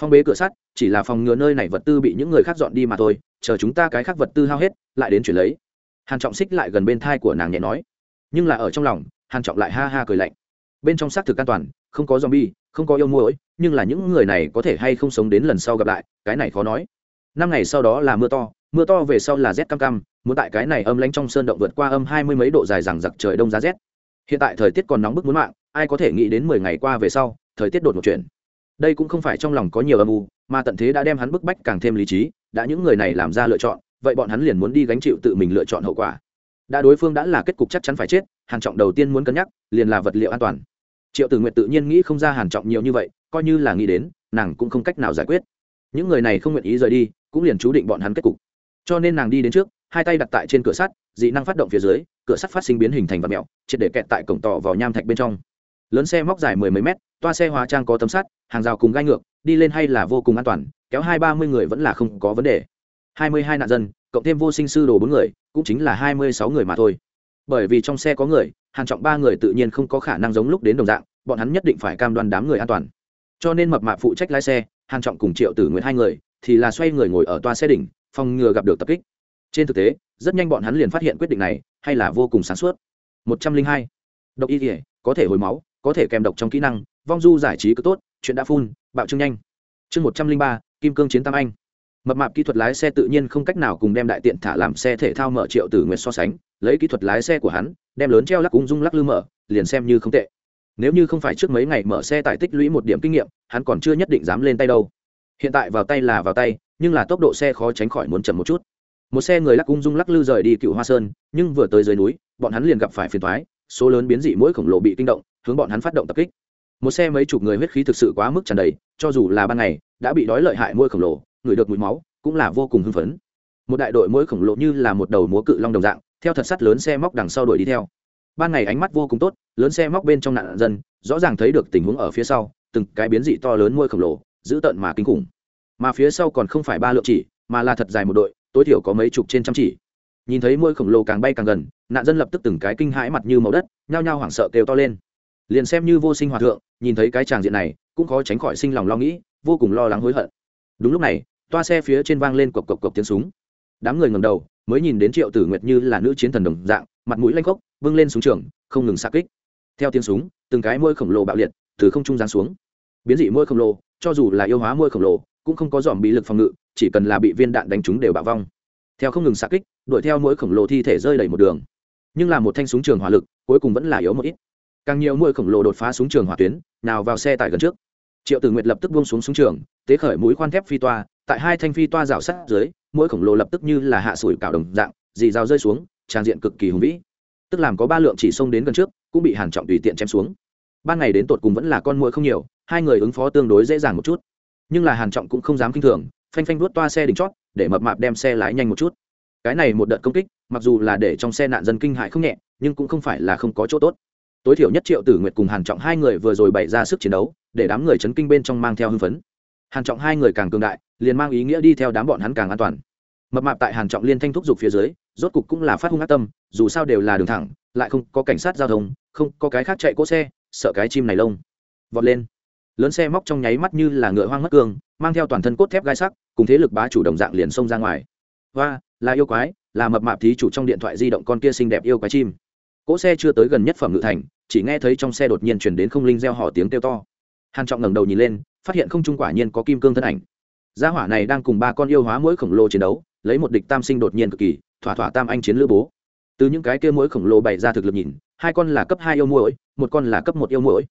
Phong bế cửa sắt chỉ là phòng ngừa nơi này vật tư bị những người khác dọn đi mà thôi chờ chúng ta cái khác vật tư hao hết lại đến chuyển lấy. Hàn trọng xích lại gần bên thai của nàng nhẹ nói. Nhưng là ở trong lòng hàn trọng lại ha ha cười lạnh. Bên trong xác thực an toàn không có zombie không có yêu muối, nhưng là những người này có thể hay không sống đến lần sau gặp lại cái này khó nói. Năm ngày sau đó là mưa to mưa to về sau là rét cam cam muốn tại cái này âm lãnh trong sơn động vượt qua âm hai mươi mấy độ dài rằng giặc trời đông giá rét. Hiện tại thời tiết còn nóng bức muốn mạng, ai có thể nghĩ đến mười ngày qua về sau, thời tiết đột một chuyện đây cũng không phải trong lòng có nhiều âm u, mà tận thế đã đem hắn bức bách càng thêm lý trí, đã những người này làm ra lựa chọn, vậy bọn hắn liền muốn đi gánh chịu tự mình lựa chọn hậu quả. Đã đối phương đã là kết cục chắc chắn phải chết, hàn trọng đầu tiên muốn cân nhắc, liền là vật liệu an toàn. Triệu tử nguyện tự nhiên nghĩ không ra hàn trọng nhiều như vậy, coi như là nghĩ đến, nàng cũng không cách nào giải quyết. Những người này không nguyện ý rời đi, cũng liền chú định bọn hắn kết cục. Cho nên nàng đi đến trước hai tay đặt tại trên cửa sắt, dị năng phát động phía dưới, cửa sắt phát sinh biến hình thành vật mèo, triệt để kẹt tại cổng tỏ vào nham thạch bên trong. Lớn xe móc dài mười mấy mét, toa xe hóa trang có tấm sắt, hàng rào cùng gai ngược, đi lên hay là vô cùng an toàn, kéo hai ba mươi người vẫn là không có vấn đề. Hai mươi hai nạn dân, cộng thêm vô sinh sư đồ bốn người, cũng chính là hai mươi sáu người mà thôi. Bởi vì trong xe có người hàn trọng ba người tự nhiên không có khả năng giống lúc đến đồng dạng, bọn hắn nhất định phải cam đoan đám người an toàn. Cho nên mập mạp phụ trách lái xe hàn trọng cùng triệu tử nguyện hai người, thì là xoay người ngồi ở toa xe đỉnh, phòng ngừa gặp được tập kích trên thực tế, rất nhanh bọn hắn liền phát hiện quyết định này hay là vô cùng sáng suốt. Một trăm linh hai. Độc y thể có thể hồi máu, có thể kèm độc trong kỹ năng, vong du giải trí cứ tốt, chuyện đã phun bạo trương nhanh. Chương một trăm linh ba, kim cương chiến tam anh. Mập mạp kỹ thuật lái xe tự nhiên không cách nào cùng đem đại tiện thả làm xe thể thao mở triệu tử nguyệt so sánh, lấy kỹ thuật lái xe của hắn, đem lớn treo lắc ung dung lắc lư mở, liền xem như không tệ. Nếu như không phải trước mấy ngày mở xe tại tích lũy một điểm kinh nghiệm, hắn còn chưa nhất định dám lên tay đâu. Hiện tại vào tay là vào tay, nhưng là tốc độ xe khó tránh khỏi muốn chậm một chút một xe người lắc ung dung lắc lư rời đi cựu hoa sơn, nhưng vừa tới dưới núi, bọn hắn liền gặp phải phiền thoái số lớn biến dị mỗi khổng lồ bị kinh động, hướng bọn hắn phát động tập kích. Một xe mấy chục người huyết khí thực sự quá mức tràn đầy, cho dù là ban ngày, đã bị đói lợi hại mỗi khổng lồ người được mùi máu, cũng là vô cùng hưng phấn. Một đại đội mỗi khổng lồ như là một đầu múa cự long đồng dạng, theo thật sắt lớn xe móc đằng sau đuổi đi theo. Ban ngày ánh mắt vô cùng tốt, lớn xe móc bên trong nạn dân, rõ ràng thấy được tình huống ở phía sau, từng cái biến dị to lớn môi khổng lồ, dữ tợn mà kinh khủng. Mà phía sau còn không phải ba lượng chỉ, mà là thật dài một đội tối thiểu có mấy chục trên trăm chỉ. Nhìn thấy môi khổng lồ càng bay càng gần, nạn dân lập tức từng cái kinh hãi mặt như màu đất, nhao nhao hoảng sợ kêu to lên. Liền xem như vô sinh hòa thượng, nhìn thấy cái tràng diện này, cũng khó tránh khỏi sinh lòng lo nghĩ, vô cùng lo lắng hối hận. Đúng lúc này, toa xe phía trên vang lên cộc cộc cộc tiếng súng. Đám người ngầm đầu, mới nhìn đến triệu tử nguyệt như là nữ chiến thần đồng dạng, mặt mũi lanh khốc vâng lên súng trường, không ngừng xa kích. Theo tiếng súng, từng cái môi khổng lồ bạo liệt, từ không trung giáng xuống. Biến dị môi khổng lồ cho dù là yêu hóa môi khổng lồ, cũng không có dòm bị lực phòng ngự, chỉ cần là bị viên đạn đánh trúng đều bạo vong. Theo không ngừng xa kích, đuổi theo mỗi khổng lồ thi thể rơi đầy một đường. Nhưng là một thanh súng trường hỏa lực, cuối cùng vẫn là yếu một ít. Càng nhiều mũi khổng lồ đột phá súng trường hỏa tuyến, nào vào xe tải gần trước. Triệu tử nguyệt lập tức buông xuống súng trường, tế khởi mũi khoan thép phi toa, tại hai thanh phi toa rào sắt dưới, mỗi khổng lồ lập tức như là hạ sủi cảo đồng dạng, dì rào rơi xuống, trang diện cực kỳ hùng vĩ. Tức làm có ba lượng chỉ xông đến gần trước, cũng bị hàn trọng tùy tiện chém xuống ban ngày đến tột cùng vẫn là con mũi không nhiều, hai người ứng phó tương đối dễ dàng một chút. Nhưng là hàn trọng cũng không dám kinh thường, phanh phanh vuốt toa xe đỉnh chót, để mập mạp đem xe lái nhanh một chút. Cái này một đợt công kích, mặc dù là để trong xe nạn dân kinh hại không nhẹ, nhưng cũng không phải là không có chỗ tốt. Tối thiểu nhất triệu tử nguyệt cùng hàn trọng hai người vừa rồi bày ra sức chiến đấu, để đám người chấn kinh bên trong mang theo hưng phấn. Hàn trọng hai người càng cường đại, liền mang ý nghĩa đi theo đám bọn hắn càng an toàn. Mập mạp tại hàn trọng liên thanh thúc giục phía dưới, rốt cục cũng là phát hung ác tâm, dù sao đều là đường thẳng, lại không có cảnh sát giao thông, không có cái khác chạy cỗ xe sợ cái chim này lông. Vọt lên. Lớn xe móc trong nháy mắt như là ngựa hoang mất cương, mang theo toàn thân cốt thép gai sắc, cùng thế lực bá chủ đồng dạng liền xông ra ngoài. Hoa, là yêu quái, là mập mạp thí chủ trong điện thoại di động con kia xinh đẹp yêu quái chim. Cỗ xe chưa tới gần nhất phẩm ngự thành, chỉ nghe thấy trong xe đột nhiên chuyển đến không linh gieo hò tiếng kêu to. Hàn trọng ngẩng đầu nhìn lên, phát hiện không trung quả nhiên có kim cương thân ảnh. Gia hỏa này đang cùng ba con yêu hóa mỗi khổng lồ chiến đấu, lấy một địch tam sinh đột nhiên cực kỳ, thỏa thỏa tam anh chiến lữ bố từ những cái kia mũi khổng lồ bày ra thực lực nhìn, hai con là cấp hai yêu mũi một con là cấp một yêu mũi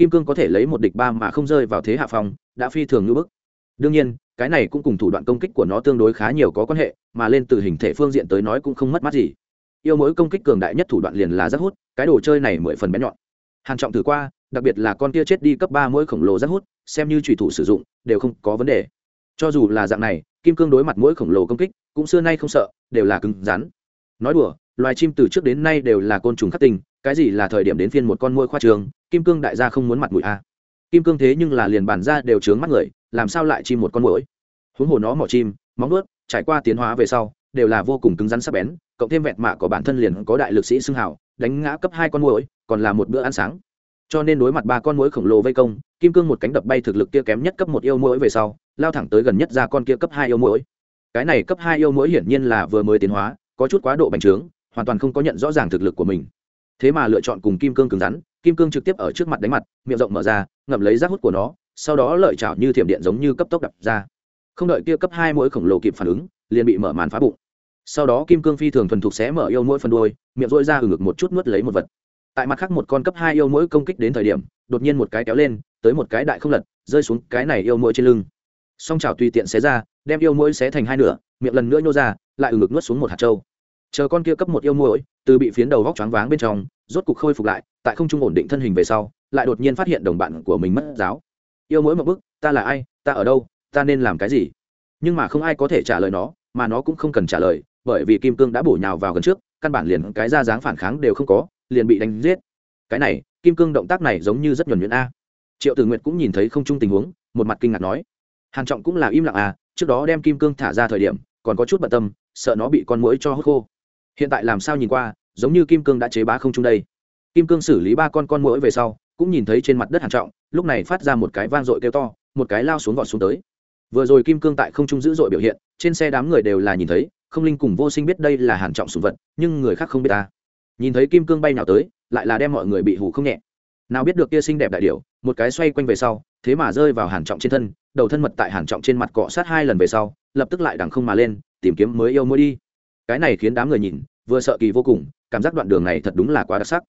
kim cương có thể lấy một địch ba mà không rơi vào thế hạ phòng đã phi thường như bức. Đương nhiên, cái này cũng cùng thủ đoạn công kích của nó tương đối khá nhiều có quan hệ, mà lên từ hình thể phương diện tới nói cũng không mất mát gì. Yêu mũi công kích cường đại nhất thủ đoạn liền là rất hút, cái đồ chơi này mười phần bén nhọn. Hàn trọng thử qua, đặc biệt là con kia chết đi cấp ba mỗi khổng lồ rất hút, xem như trùy thủ sử dụng, đều không có vấn đề. Cho dù là dạng này, kim cương đối mặt mỗi khổng lồ công kích, cũng xưa nay không sợ, đều là cứng rắn. Nói đùa loài chim từ trước đến nay đều là côn trùng khắc tinh, cái gì là thời điểm đến phiên một con môi khoa trường, kim cương đại gia không muốn mặt mũi a. Kim cương thế nhưng là liền bản ra đều trướng mắt người, làm sao lại chim một con mũi huống hồ nó mỏ chim, móng ướt trải qua tiến hóa về sau, đều là vô cùng cứng rắn sắc bén, cộng thêm vẹn mạ của bản thân liền có đại lực sĩ xưng hào, đánh ngã cấp hai con mũi còn là một bữa ăn sáng. Cho nên đối mặt ba con mũi khổng lồ vây công, kim cương một cánh đập bay thực lực kia kém nhất cấp một yêu mũi về sau, lao thẳng tới gần nhất ra con kia cấp hai yêu mũi cái này cấp hai yêu mũi hiển nhiên là vừa mới tiến hóa, có chút quá độ bành trướng hoàn toàn không có nhận rõ ràng thực lực của mình. Thế mà lựa chọn cùng kim cương cứng rắn, kim cương trực tiếp ở trước mặt đánh mặt, miệng rộng mở ra, ngậm lấy rác hút của nó, sau đó lợi chảo như thiểm điện giống như cấp tốc đập ra. Không đợi kia cấp hai mũi khổng lồ kịp phản ứng, liền bị mở màn phá bụng. Sau đó kim cương phi thường thuần thục xé mở yêu mũi phần đuôi miệng rỗi ra ừ ngực một chút nuốt lấy một vật. Tại mặt khác một con cấp hai yêu mũi công kích đến thời điểm, đột nhiên một cái kéo lên, tới một cái đại không lật, rơi xuống cái này yêu mũi trên lưng. Song chảo tùy tiện xé ra, đem yêu mũi xé thành hai nửa, miệng lần nữa nhô ra, lại ừng ngực nuốt xuống một hạt trâu chờ con kia cấp một yêu muội từ bị phiến đầu vóc choáng váng bên trong, rốt cục khôi phục lại, tại không trung ổn định thân hình về sau, lại đột nhiên phát hiện đồng bạn của mình mất giáo. Yêu mỗi một bức, ta là ai, ta ở đâu, ta nên làm cái gì? Nhưng mà không ai có thể trả lời nó, mà nó cũng không cần trả lời, bởi vì kim cương đã bổ nhào vào gần trước, căn bản liền cái ra dáng phản kháng đều không có, liền bị đánh giết. Cái này, kim cương động tác này giống như rất nhuẩn nhuyễn a. Triệu tử nguyệt cũng nhìn thấy không chung tình huống, một mặt kinh ngạc nói, hàn trọng cũng là im lặng à trước đó đem kim cương thả ra thời điểm, còn có chút bận tâm, sợ nó bị con mũi cho hút khô hiện tại làm sao nhìn qua, giống như kim cương đã chế bá không chung đây. Kim cương xử lý ba con con mũi về sau, cũng nhìn thấy trên mặt đất hàn trọng, lúc này phát ra một cái vang dội kêu to, một cái lao xuống vọt xuống tới. Vừa rồi kim cương tại không trung dữ dội biểu hiện, trên xe đám người đều là nhìn thấy, không linh cùng vô sinh biết đây là hàn trọng sùng vật, nhưng người khác không biết ta. Nhìn thấy kim cương bay nào tới, lại là đem mọi người bị hủ không nhẹ. Nào biết được kia xinh đẹp đại điểu, một cái xoay quanh về sau, thế mà rơi vào hàn trọng trên thân, đầu thân mật tại hàn trọng trên mặt cọ sát hai lần về sau, lập tức lại đằng không mà lên, tìm kiếm mới yêu mới đi cái này khiến đám người nhìn, vừa sợ kỳ vô cùng, cảm giác đoạn đường này thật đúng là quá đặc sắc.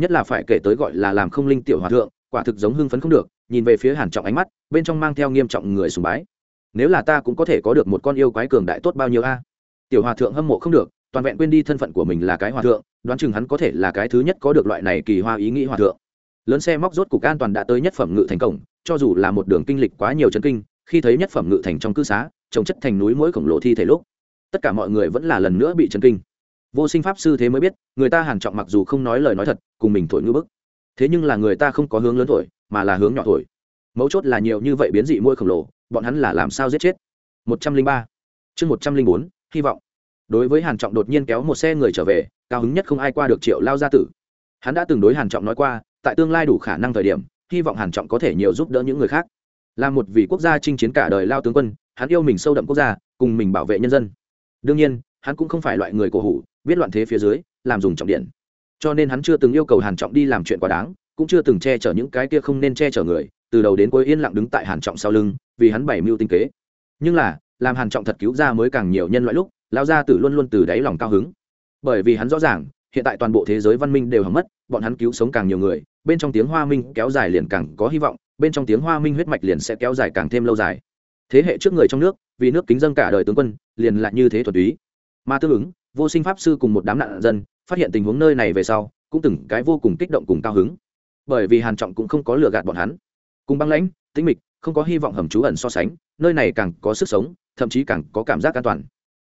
Nhất là phải kể tới gọi là làm không linh tiểu hòa thượng, quả thực giống hưng phấn không được, nhìn về phía hàn trọng ánh mắt, bên trong mang theo nghiêm trọng người sùng bái. Nếu là ta cũng có thể có được một con yêu quái cường đại tốt bao nhiêu a? Tiểu hòa thượng hâm mộ không được, toàn vẹn quên đi thân phận của mình là cái hòa thượng, đoán chừng hắn có thể là cái thứ nhất có được loại này kỳ hoa ý nghĩ hòa thượng. Lớn xe móc rốt cục an toàn đã tới nhất phẩm ngự thành cổng, cho dù là một đường kinh lịch quá nhiều chân kinh, khi thấy nhất phẩm ngự thành trong cư xá, trồng chất thành núi mỗi khổng lồ thi thể lúc tất cả mọi người vẫn là lần nữa bị chấn kinh. Vô sinh pháp sư thế mới biết, người ta hàn trọng mặc dù không nói lời nói thật, cùng mình thổi ngư bức. Thế nhưng là người ta không có hướng lớn thổi, mà là hướng nhỏ thổi. Mấu chốt là nhiều như vậy biến dị môi khổng lồ, bọn hắn là làm sao giết chết? Một trăm linh ba. Chương một trăm linh bốn, hy vọng. Đối với hàn trọng đột nhiên kéo một xe người trở về, cao hứng nhất không ai qua được triệu lao gia tử. Hắn đã từng đối hàn trọng nói qua, tại tương lai đủ khả năng thời điểm, hy vọng hàn trọng có thể nhiều giúp đỡ những người khác. Là một vị quốc gia chinh chiến cả đời lao tướng quân, hắn yêu mình sâu đậm quốc gia, cùng mình bảo vệ nhân dân đương nhiên, hắn cũng không phải loại người cổ hủ, biết loạn thế phía dưới, làm dùng trọng điện. Cho nên hắn chưa từng yêu cầu hàn trọng đi làm chuyện quá đáng, cũng chưa từng che chở những cái kia không nên che chở người, từ đầu đến cuối yên lặng đứng tại hàn trọng sau lưng, vì hắn bảy mưu tinh kế. Nhưng là, làm hàn trọng thật cứu ra mới càng nhiều nhân loại lúc lao ra tử luôn luôn từ đáy lòng cao hứng. Bởi vì hắn rõ ràng, hiện tại toàn bộ thế giới văn minh đều hỏng mất, bọn hắn cứu sống càng nhiều người, bên trong tiếng hoa minh kéo dài liền càng có hy vọng, bên trong tiếng hoa minh huyết mạch liền sẽ kéo dài càng thêm lâu dài thế hệ trước người trong nước, vì nước kính dân cả đời tướng quân, liền lại như thế thuật túy. Mà tương ứng, vô sinh pháp sư cùng một đám nạn dân, phát hiện tình huống nơi này về sau, cũng từng cái vô cùng kích động cùng cao hứng. Bởi vì hàn trọng cũng không có lừa gạt bọn hắn. Cùng băng lãnh, tĩnh mịch, không có hy vọng hầm trú ẩn so sánh, nơi này càng có sức sống, thậm chí càng có cảm giác an toàn.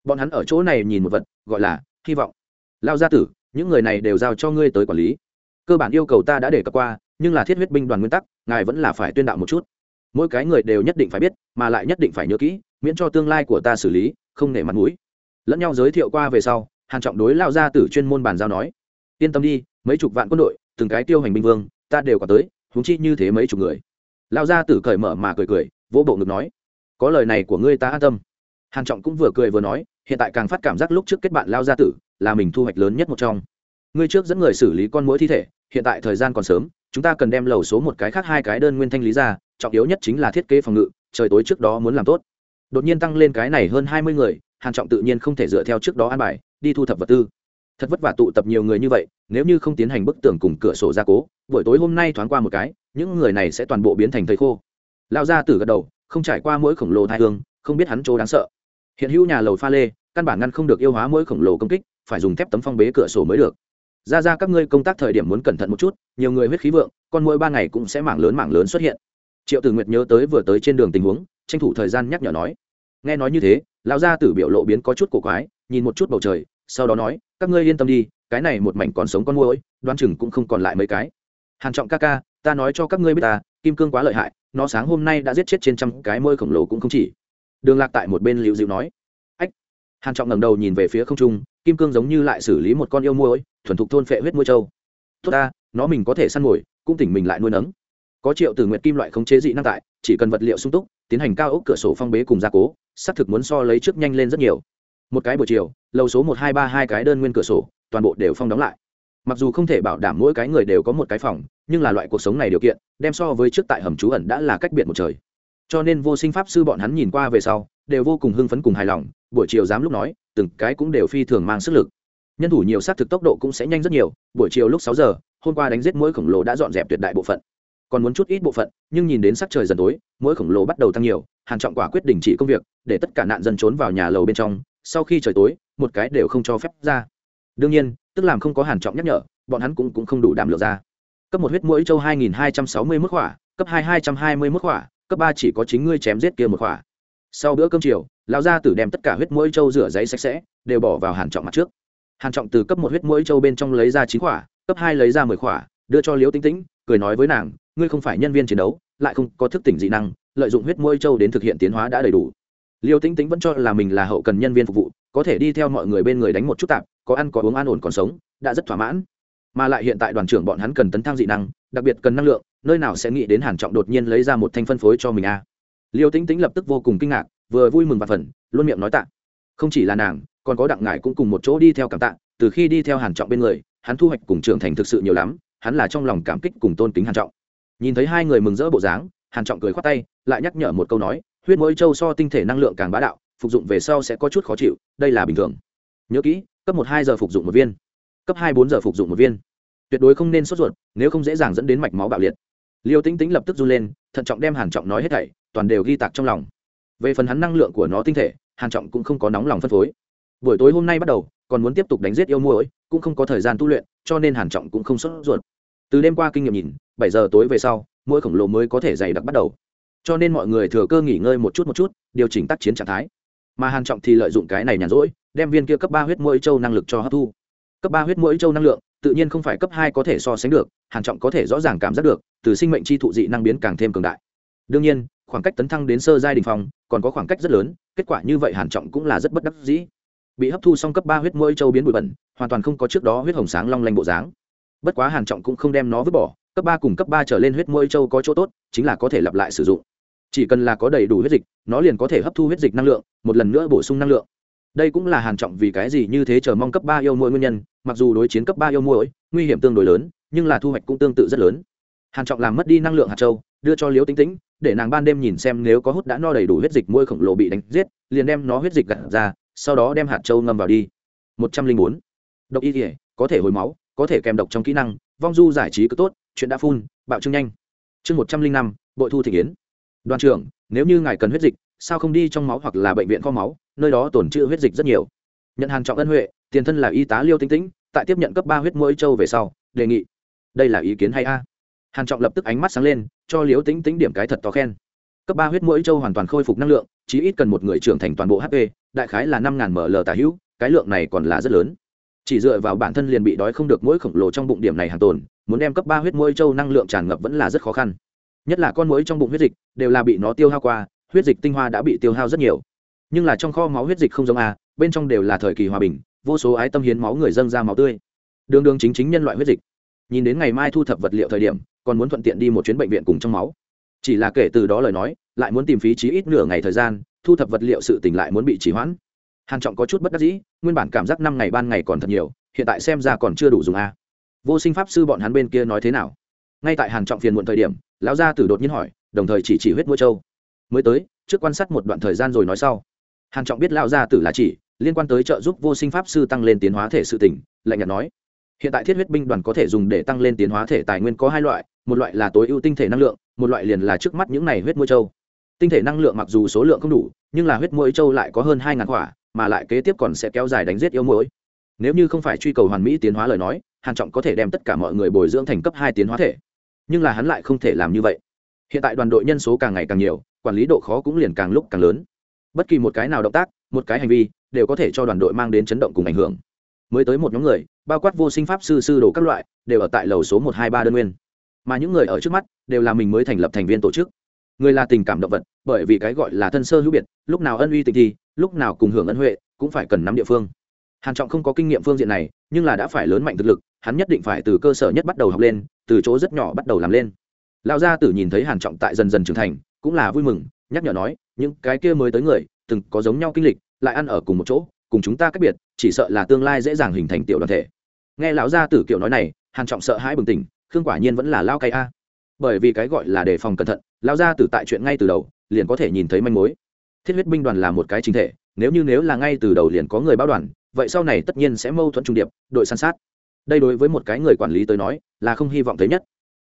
Bọn hắn ở chỗ này nhìn một vật, gọi là hy vọng. Lao gia tử, những người này đều giao cho ngươi tới quản lý. Cơ bản yêu cầu ta đã để cập qua, nhưng là thiết huyết binh đoàn nguyên tắc, ngài vẫn là phải tuyên đạo một chút mỗi cái người đều nhất định phải biết, mà lại nhất định phải nhớ kỹ, miễn cho tương lai của ta xử lý, không nể mặt mũi. Lẫn nhau giới thiệu qua về sau, hàn trọng đối lao gia tử chuyên môn bàn giao nói, yên tâm đi, mấy chục vạn quân đội, từng cái tiêu hành binh vương, ta đều có tới, huống chi như thế mấy chục người. Lao gia tử cởi mở mà cười cười, vỗ bộ ngực nói, có lời này của ngươi ta an tâm. Hàn trọng cũng vừa cười vừa nói, hiện tại càng phát cảm giác lúc trước kết bạn lao gia tử, là mình thu hoạch lớn nhất một trong. Ngươi trước dẫn người xử lý con mũi thi thể, hiện tại thời gian còn sớm, chúng ta cần đem lầu số một cái khác hai cái đơn nguyên thanh lý ra trọng yếu nhất chính là thiết kế phòng ngự, trời tối trước đó muốn làm tốt. Đột nhiên tăng lên cái này hơn hai mươi người, hàn trọng tự nhiên không thể dựa theo trước đó an bài, đi thu thập vật tư. Thật vất vả tụ tập nhiều người như vậy, nếu như không tiến hành bức tường cùng cửa sổ gia cố, buổi tối hôm nay thoáng qua một cái, những người này sẽ toàn bộ biến thành thầy khô. Lao ra từ gật đầu, không trải qua mỗi khổng lồ thai hương, không biết hắn chỗ đáng sợ. Hiện hữu nhà lầu pha lê, căn bản ngăn không được yêu hóa mỗi khổng lồ công kích, phải dùng thép tấm phong bế cửa sổ mới được. Ra ra các ngươi công tác thời điểm muốn cẩn thận một chút, nhiều người huyết khí vượng, con mỗi ba ngày cũng sẽ mảng lớn mảng lớn xuất hiện triệu tử nguyệt nhớ tới vừa tới trên đường tình huống, tranh thủ thời gian nhắc nhở nói. Nghe nói như thế, lão gia tử biểu lộ biến có chút cổ quái, nhìn một chút bầu trời, sau đó nói, các ngươi yên tâm đi, cái này một mảnh còn sống con môi đoan chừng cũng không còn lại mấy cái. Hàn trọng ca ca, ta nói cho các ngươi biết ta, kim cương quá lợi hại, nó sáng hôm nay đã giết chết trên trăm cái môi khổng lồ cũng không chỉ. Đường lạc tại một bên liễu dịu nói. Ách! Hàn trọng ngẩng đầu nhìn về phía không trung, kim cương giống như lại xử lý một con yêu môi thuần thục thôn phệ huyết môi châu tốt ta, nó mình có thể săn mồi cũng tỉnh mình lại nuôi nấng có triệu từ nguyệt kim loại khống chế dị năng tại, chỉ cần vật liệu sung túc, tiến hành cao ốc cửa sổ phong bế cùng gia cố, xác thực muốn so lấy trước nhanh lên rất nhiều. Một cái buổi chiều, lầu số một hai ba hai cái đơn nguyên cửa sổ, toàn bộ đều phong đóng lại. Mặc dù không thể bảo đảm mỗi cái người đều có một cái phòng, nhưng là loại cuộc sống này điều kiện, đem so với trước tại hầm trú ẩn đã là cách biệt một trời. Cho nên vô sinh pháp sư bọn hắn nhìn qua về sau, đều vô cùng hưng phấn cùng hài lòng, buổi chiều dám lúc nói, từng cái cũng đều phi thường mang sức lực. Nhân thủ nhiều xác thực tốc độ cũng sẽ nhanh rất nhiều, buổi chiều lúc sáu giờ, hôm qua đánh giết mỗi khổng lồ đã dọn dẹp tuyệt đại bộ phận còn muốn chút ít bộ phận, nhưng nhìn đến sắc trời dần tối, mỗi khổng lồ bắt đầu tăng nhiều, hàn trọng quả quyết đình chỉ công việc, để tất cả nạn dân trốn vào nhà lầu bên trong, sau khi trời tối, một cái đều không cho phép ra. Đương nhiên, tức làm không có hàn trọng nhắc nhở, bọn hắn cũng cũng không đủ đảm lượng ra. Cấp một huyết mũi châu 2260 mức hỏa cấp hai 220 mức hỏa cấp ba chỉ có chính ngươi chém giết kia một hỏa sau bữa cơm chiều, lão gia tử đem tất cả huyết mũi châu rửa giấy sạch sẽ, đều bỏ vào hàn trọng mặt trước. Hàn trọng từ cấp một huyết mũi châu bên trong lấy ra chín hỏa cấp hai lấy ra mười hỏa đưa cho liễu tĩnh tĩnh cười nói với nàng, ngươi không phải nhân viên chiến đấu, lại không có thức tỉnh dị năng, lợi dụng huyết môi châu đến thực hiện tiến hóa đã đầy đủ. Liêu tĩnh tĩnh vẫn cho là mình là hậu cần nhân viên phục vụ, có thể đi theo mọi người bên người đánh một chút tạp, có ăn có uống an ổn còn sống, đã rất thỏa mãn. Mà lại hiện tại đoàn trưởng bọn hắn cần tấn thăng dị năng, đặc biệt cần năng lượng, nơi nào sẽ nghĩ đến hàn trọng đột nhiên lấy ra một thanh phân phối cho mình a à. liêu tĩnh tĩnh lập tức vô cùng kinh ngạc, vừa vui mừng và phần luôn miệng nói tạ. Không chỉ là nàng, còn có đặng ngải cũng cùng một chỗ đi theo cảm tạ, từ khi đi theo hàn trọng bên người, hắn thu hoạch cùng trưởng thành thực sự nhiều lắm hắn là trong lòng cảm kích cùng tôn kính hàn trọng. Nhìn thấy hai người mừng rỡ bộ dáng, hàn trọng cười khoát tay, lại nhắc nhở một câu nói, huyết mỗi châu so tinh thể năng lượng càng bá đạo, phục dụng về sau sẽ có chút khó chịu, đây là bình thường. Nhớ kỹ, cấp một hai giờ phục dụng một viên, cấp hai bốn giờ phục dụng một viên. Tuyệt đối không nên sốt ruột, nếu không dễ dàng dẫn đến mạch máu bạo liệt. Liêu tĩnh tĩnh lập tức run lên, thận trọng đem hàn trọng nói hết thảy, toàn đều ghi tạc trong lòng. Về phần hắn năng lượng của nó tinh thể, hàn trọng cũng không có nóng lòng phân phối. Buổi tối hôm nay bắt đầu, còn muốn tiếp tục đánh giết yêu muội, cũng không có thời gian tu luyện, cho nên hàn trọng cũng không sốt ruột từ đêm qua kinh nghiệm nhìn, bảy giờ tối về sau, mỗi khổng lồ mới có thể dày đặc bắt đầu. Cho nên mọi người thừa cơ nghỉ ngơi một chút một chút, điều chỉnh tác chiến trạng thái. Mà hàn trọng thì lợi dụng cái này nhàn rỗi, đem viên kia cấp ba huyết mũi châu năng lực cho hấp thu. Cấp ba huyết mũi châu năng lượng, tự nhiên không phải cấp hai có thể so sánh được, hàn trọng có thể rõ ràng cảm giác được, từ sinh mệnh chi thụ dị năng biến càng thêm cường đại. Đương nhiên, khoảng cách tấn thăng đến sơ giai đình phong, còn có khoảng cách rất lớn, kết quả như vậy hàn trọng cũng là rất bất đắc dĩ. Bị hấp thu xong cấp ba huyết mũi châu biến bụi bẩn, hoàn toàn không có trước đó huyết hồng sáng long lanh bộ dáng bất quá hàn trọng cũng không đem nó vứt bỏ, cấp ba cùng cấp ba trở lên huyết mũi châu có chỗ tốt, chính là có thể lặp lại sử dụng. Chỉ cần là có đầy đủ huyết dịch, nó liền có thể hấp thu huyết dịch năng lượng, một lần nữa bổ sung năng lượng. Đây cũng là hàn trọng vì cái gì như thế chờ mong cấp ba yêu muội nguyên nhân, mặc dù đối chiến cấp ba yêu muội, nguy hiểm tương đối lớn, nhưng là thu hoạch cũng tương tự rất lớn. Hàn trọng làm mất đi năng lượng hạt châu, đưa cho liễu tĩnh tĩnh, để nàng ban đêm nhìn xem nếu có hút đã no đầy đủ huyết dịch môi khổng lồ bị đánh giết, liền đem nó huyết dịch gặt ra, sau đó đem hạt châu ngâm vào đi. Một trăm linh bốn. Độc y thể có thể hồi máu có thể kèm độc trong kỹ năng, vong du giải trí cứ tốt, chuyện đã phun bạo trương nhanh. Chương một trăm linh năm, bội thu thị yến đoàn trưởng, nếu như ngài cần huyết dịch, sao không đi trong máu hoặc là bệnh viện kho máu, nơi đó tổn trữ huyết dịch rất nhiều. Nhận hàng trọng ân huệ, tiền thân là y tá liêu tinh tĩnh, tại tiếp nhận cấp ba huyết mỗi châu về sau, đề nghị. Đây là ý kiến hay a. Hàn trọng lập tức ánh mắt sáng lên, cho liêu tinh tĩnh điểm cái thật to khen. Cấp ba huyết mỗi châu hoàn toàn khôi phục năng lượng chỉ ít cần một người trưởng thành toàn bộ hp đại khái là năm ngàn ml tả hữu, cái lượng này còn là rất lớn chỉ dựa vào bản thân liền bị đói không được mỗi khổng lồ trong bụng điểm này hàng tồn, muốn đem cấp ba huyết môi châu năng lượng tràn ngập vẫn là rất khó khăn. Nhất là con mũi trong bụng huyết dịch đều là bị nó tiêu hao qua, huyết dịch tinh hoa đã bị tiêu hao rất nhiều. Nhưng là trong kho máu huyết dịch không giống a, bên trong đều là thời kỳ hòa bình, vô số ái tâm hiến máu người dâng ra máu tươi. Đường đường chính chính nhân loại huyết dịch. Nhìn đến ngày mai thu thập vật liệu thời điểm, còn muốn thuận tiện đi một chuyến bệnh viện cùng trong máu. Chỉ là kể từ đó lời nói, lại muốn tìm phí chí ít nửa ngày thời gian, thu thập vật liệu sự tỉnh lại muốn bị trì hoãn hàn trọng có chút bất đắc dĩ, nguyên bản cảm giác năm ngày ban ngày còn thật nhiều, hiện tại xem ra còn chưa đủ dùng a. Vô sinh pháp sư bọn hắn bên kia nói thế nào? Ngay tại hàn trọng phiền muộn thời điểm, lão gia tử đột nhiên hỏi, đồng thời chỉ chỉ huyết mũi châu. Mới tới, trước quan sát một đoạn thời gian rồi nói sau. Hàn trọng biết lão gia tử là chỉ, liên quan tới trợ giúp vô sinh pháp sư tăng lên tiến hóa thể sự tỉnh lạnh nhạt nói. Hiện tại thiết huyết binh đoàn có thể dùng để tăng lên tiến hóa thể tài nguyên có hai loại, một loại là tối ưu tinh thể năng lượng, một loại liền là trước mắt những này huyết mũi châu. Tinh thể năng lượng mặc dù số lượng không đủ, nhưng là huyết mũi châu lại có hơn hai ngàn quả mà lại kế tiếp còn sẽ kéo dài đánh giết yêu mũi nếu như không phải truy cầu hoàn mỹ tiến hóa lời nói, hàn trọng có thể đem tất cả mọi người bồi dưỡng thành cấp hai tiến hóa thể. Nhưng là hắn lại không thể làm như vậy. Hiện tại đoàn đội nhân số càng ngày càng nhiều, quản lý độ khó cũng liền càng lúc càng lớn. Bất kỳ một cái nào động tác, một cái hành vi, đều có thể cho đoàn đội mang đến chấn động cùng ảnh hưởng. Mới tới một nhóm người, bao quát vô sinh pháp sư sư đồ các loại, đều ở tại lầu số một hai ba đơn nguyên. Mà những người ở trước mắt, đều là mình mới thành lập thành viên tổ chức. Người là tình cảm động vật, bởi vì cái gọi là thân sơ hữu biệt, lúc nào ân uy tình thi lúc nào cùng hưởng ân huệ cũng phải cần nắm địa phương. Hàn trọng không có kinh nghiệm phương diện này, nhưng là đã phải lớn mạnh thực lực, hắn nhất định phải từ cơ sở nhất bắt đầu học lên, từ chỗ rất nhỏ bắt đầu làm lên. Lão gia tử nhìn thấy hàn trọng tại dần dần trưởng thành, cũng là vui mừng, nhắc nhở nói, những cái kia mới tới người, từng có giống nhau kinh lịch, lại ăn ở cùng một chỗ, cùng chúng ta cách biệt, chỉ sợ là tương lai dễ dàng hình thành tiểu đoàn thể. Nghe lão gia tử kiểu nói này, hàn trọng sợ hãi bừng tỉnh, khương quả nhiên vẫn là lao cay a. Bởi vì cái gọi là đề phòng cẩn thận, lão gia tử tại chuyện ngay từ đầu, liền có thể nhìn thấy manh mối thiết huyết binh đoàn là một cái chính thể, nếu như nếu là ngay từ đầu liền có người báo đoàn, vậy sau này tất nhiên sẽ mâu thuẫn trung điệp, đội săn sát. Đây đối với một cái người quản lý tới nói, là không hy vọng thấy nhất.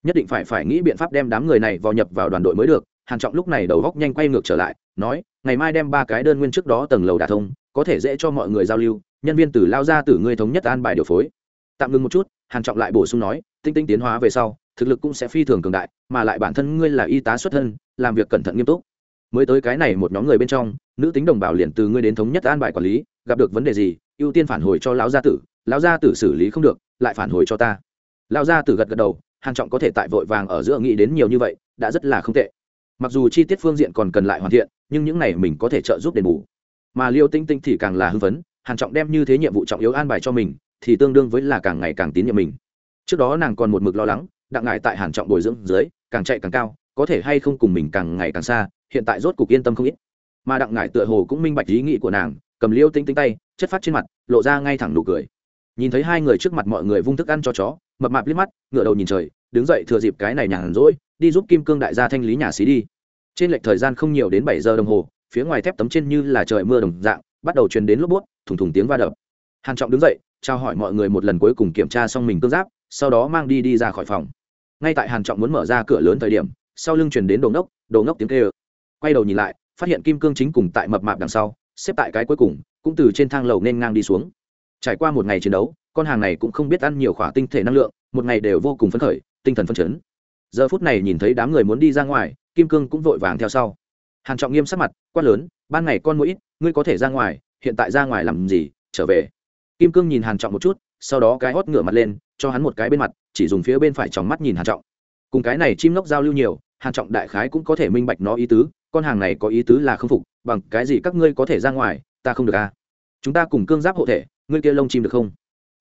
Nhất định phải phải nghĩ biện pháp đem đám người này vào nhập vào đoàn đội mới được, hàn trọng lúc này đầu góc nhanh quay ngược trở lại, nói, ngày mai đem ba cái đơn nguyên trước đó tầng lầu đả thông, có thể dễ cho mọi người giao lưu, nhân viên từ lao ra từ người thống nhất an bài điều phối. Tạm ngừng một chút, hàn trọng lại bổ sung nói, tinh tinh tiến hóa về sau, thực lực cũng sẽ phi thường cường đại, mà lại bản thân ngươi là y tá xuất thân, làm việc cẩn thận nghiêm túc mới tới cái này một nhóm người bên trong, nữ tính đồng bào liền từ ngươi đến thống nhất an bài quản lý, gặp được vấn đề gì, ưu tiên phản hồi cho lão gia tử, lão gia tử xử lý không được, lại phản hồi cho ta. Lão gia tử gật gật đầu hàn trọng có thể tại vội vàng ở giữa nghĩ đến nhiều như vậy, đã rất là không tệ. Mặc dù chi tiết phương diện còn cần lại hoàn thiện, nhưng những này mình có thể trợ giúp đền bù. Mà liêu tinh tinh thì càng là hưng phấn hàn trọng đem như thế nhiệm vụ trọng yếu an bài cho mình, thì tương đương với là càng ngày càng tín nhiệm mình. Trước đó nàng còn một mực lo lắng, đặng ngại tại hàn trọng bồi dưỡng dưới, càng chạy càng cao, có thể hay không cùng mình càng ngày càng xa hiện tại rốt cục yên tâm không ít. Mà đặng ngải tựa hồ cũng minh bạch ý nghĩ của nàng, cầm liêu tinh tinh tay, chất phát trên mặt, lộ ra ngay thẳng nụ cười. Nhìn thấy hai người trước mặt mọi người vung thức ăn cho chó, mập mạp liếc mắt, ngửa đầu nhìn trời, đứng dậy thừa dịp cái này nhàn rỗi, đi giúp kim cương đại gia thanh lý nhà xí đi. Trên lệch thời gian không nhiều đến bảy giờ đồng hồ, phía ngoài thép tấm trên như là trời mưa đồng dạng, bắt đầu truyền đến lốp bút, thùng thùng tiếng va đập. Hàn trọng đứng dậy trao hỏi mọi người một lần cuối cùng kiểm tra xong mình cương giáp, sau đó mang đi đi ra khỏi phòng. Ngay tại hàn trọng muốn mở ra cửa lớn thời điểm, sau lưng truyền đến đồ ngốc đồ ngốc tiếng kêu quay đầu nhìn lại, phát hiện kim cương chính cùng tại mập mạp đằng sau, xếp tại cái cuối cùng, cũng từ trên thang lầu nên ngang đi xuống. Trải qua một ngày chiến đấu, con hàng này cũng không biết ăn nhiều khỏa tinh thể năng lượng, một ngày đều vô cùng phấn khởi, tinh thần phấn chấn. Giờ phút này nhìn thấy đám người muốn đi ra ngoài, kim cương cũng vội vàng theo sau. Hàn trọng nghiêm sắc mặt, quát lớn, ban ngày con mũi ngươi có thể ra ngoài, hiện tại ra ngoài làm gì, trở về? Kim cương nhìn hàn trọng một chút, sau đó cái hót ngửa mặt lên, cho hắn một cái bên mặt, chỉ dùng phía bên phải tròng mắt nhìn hàn trọng. Cùng cái này chim lốc giao lưu nhiều, hàn trọng đại khái cũng có thể minh bạch nó ý tứ con hàng này có ý tứ là không phục, bằng cái gì các ngươi có thể ra ngoài, ta không được à? Chúng ta cùng cương giáp hộ thể, ngươi kia lông chim được không?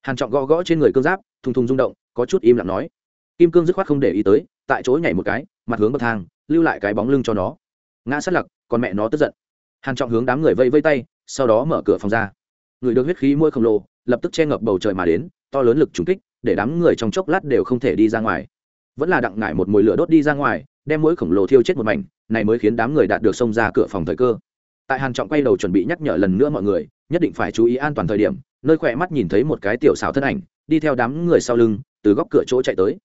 Hàn trọng gõ gõ trên người cương giáp, thùng thùng rung động, có chút im lặng nói. Kim cương dứt khoát không để ý tới, tại chỗ nhảy một cái, mặt hướng bậc thang, lưu lại cái bóng lưng cho nó. Ngã sát lặc, còn mẹ nó tức giận. Hàn trọng hướng đám người vây vây tay, sau đó mở cửa phòng ra. Người được huyết khí môi khổng lồ, lập tức che ngập bầu trời mà đến, to lớn lực trùng kích, để đám người trong chốc lát đều không thể đi ra ngoài vẫn là đặng ngải một mồi lửa đốt đi ra ngoài, đem mũi khổng lồ thiêu chết một mảnh, này mới khiến đám người đạt được xông ra cửa phòng thời cơ. Tại hàn trọng quay đầu chuẩn bị nhắc nhở lần nữa mọi người, nhất định phải chú ý an toàn thời điểm, nơi khỏe mắt nhìn thấy một cái tiểu xảo thân ảnh, đi theo đám người sau lưng, từ góc cửa chỗ chạy tới.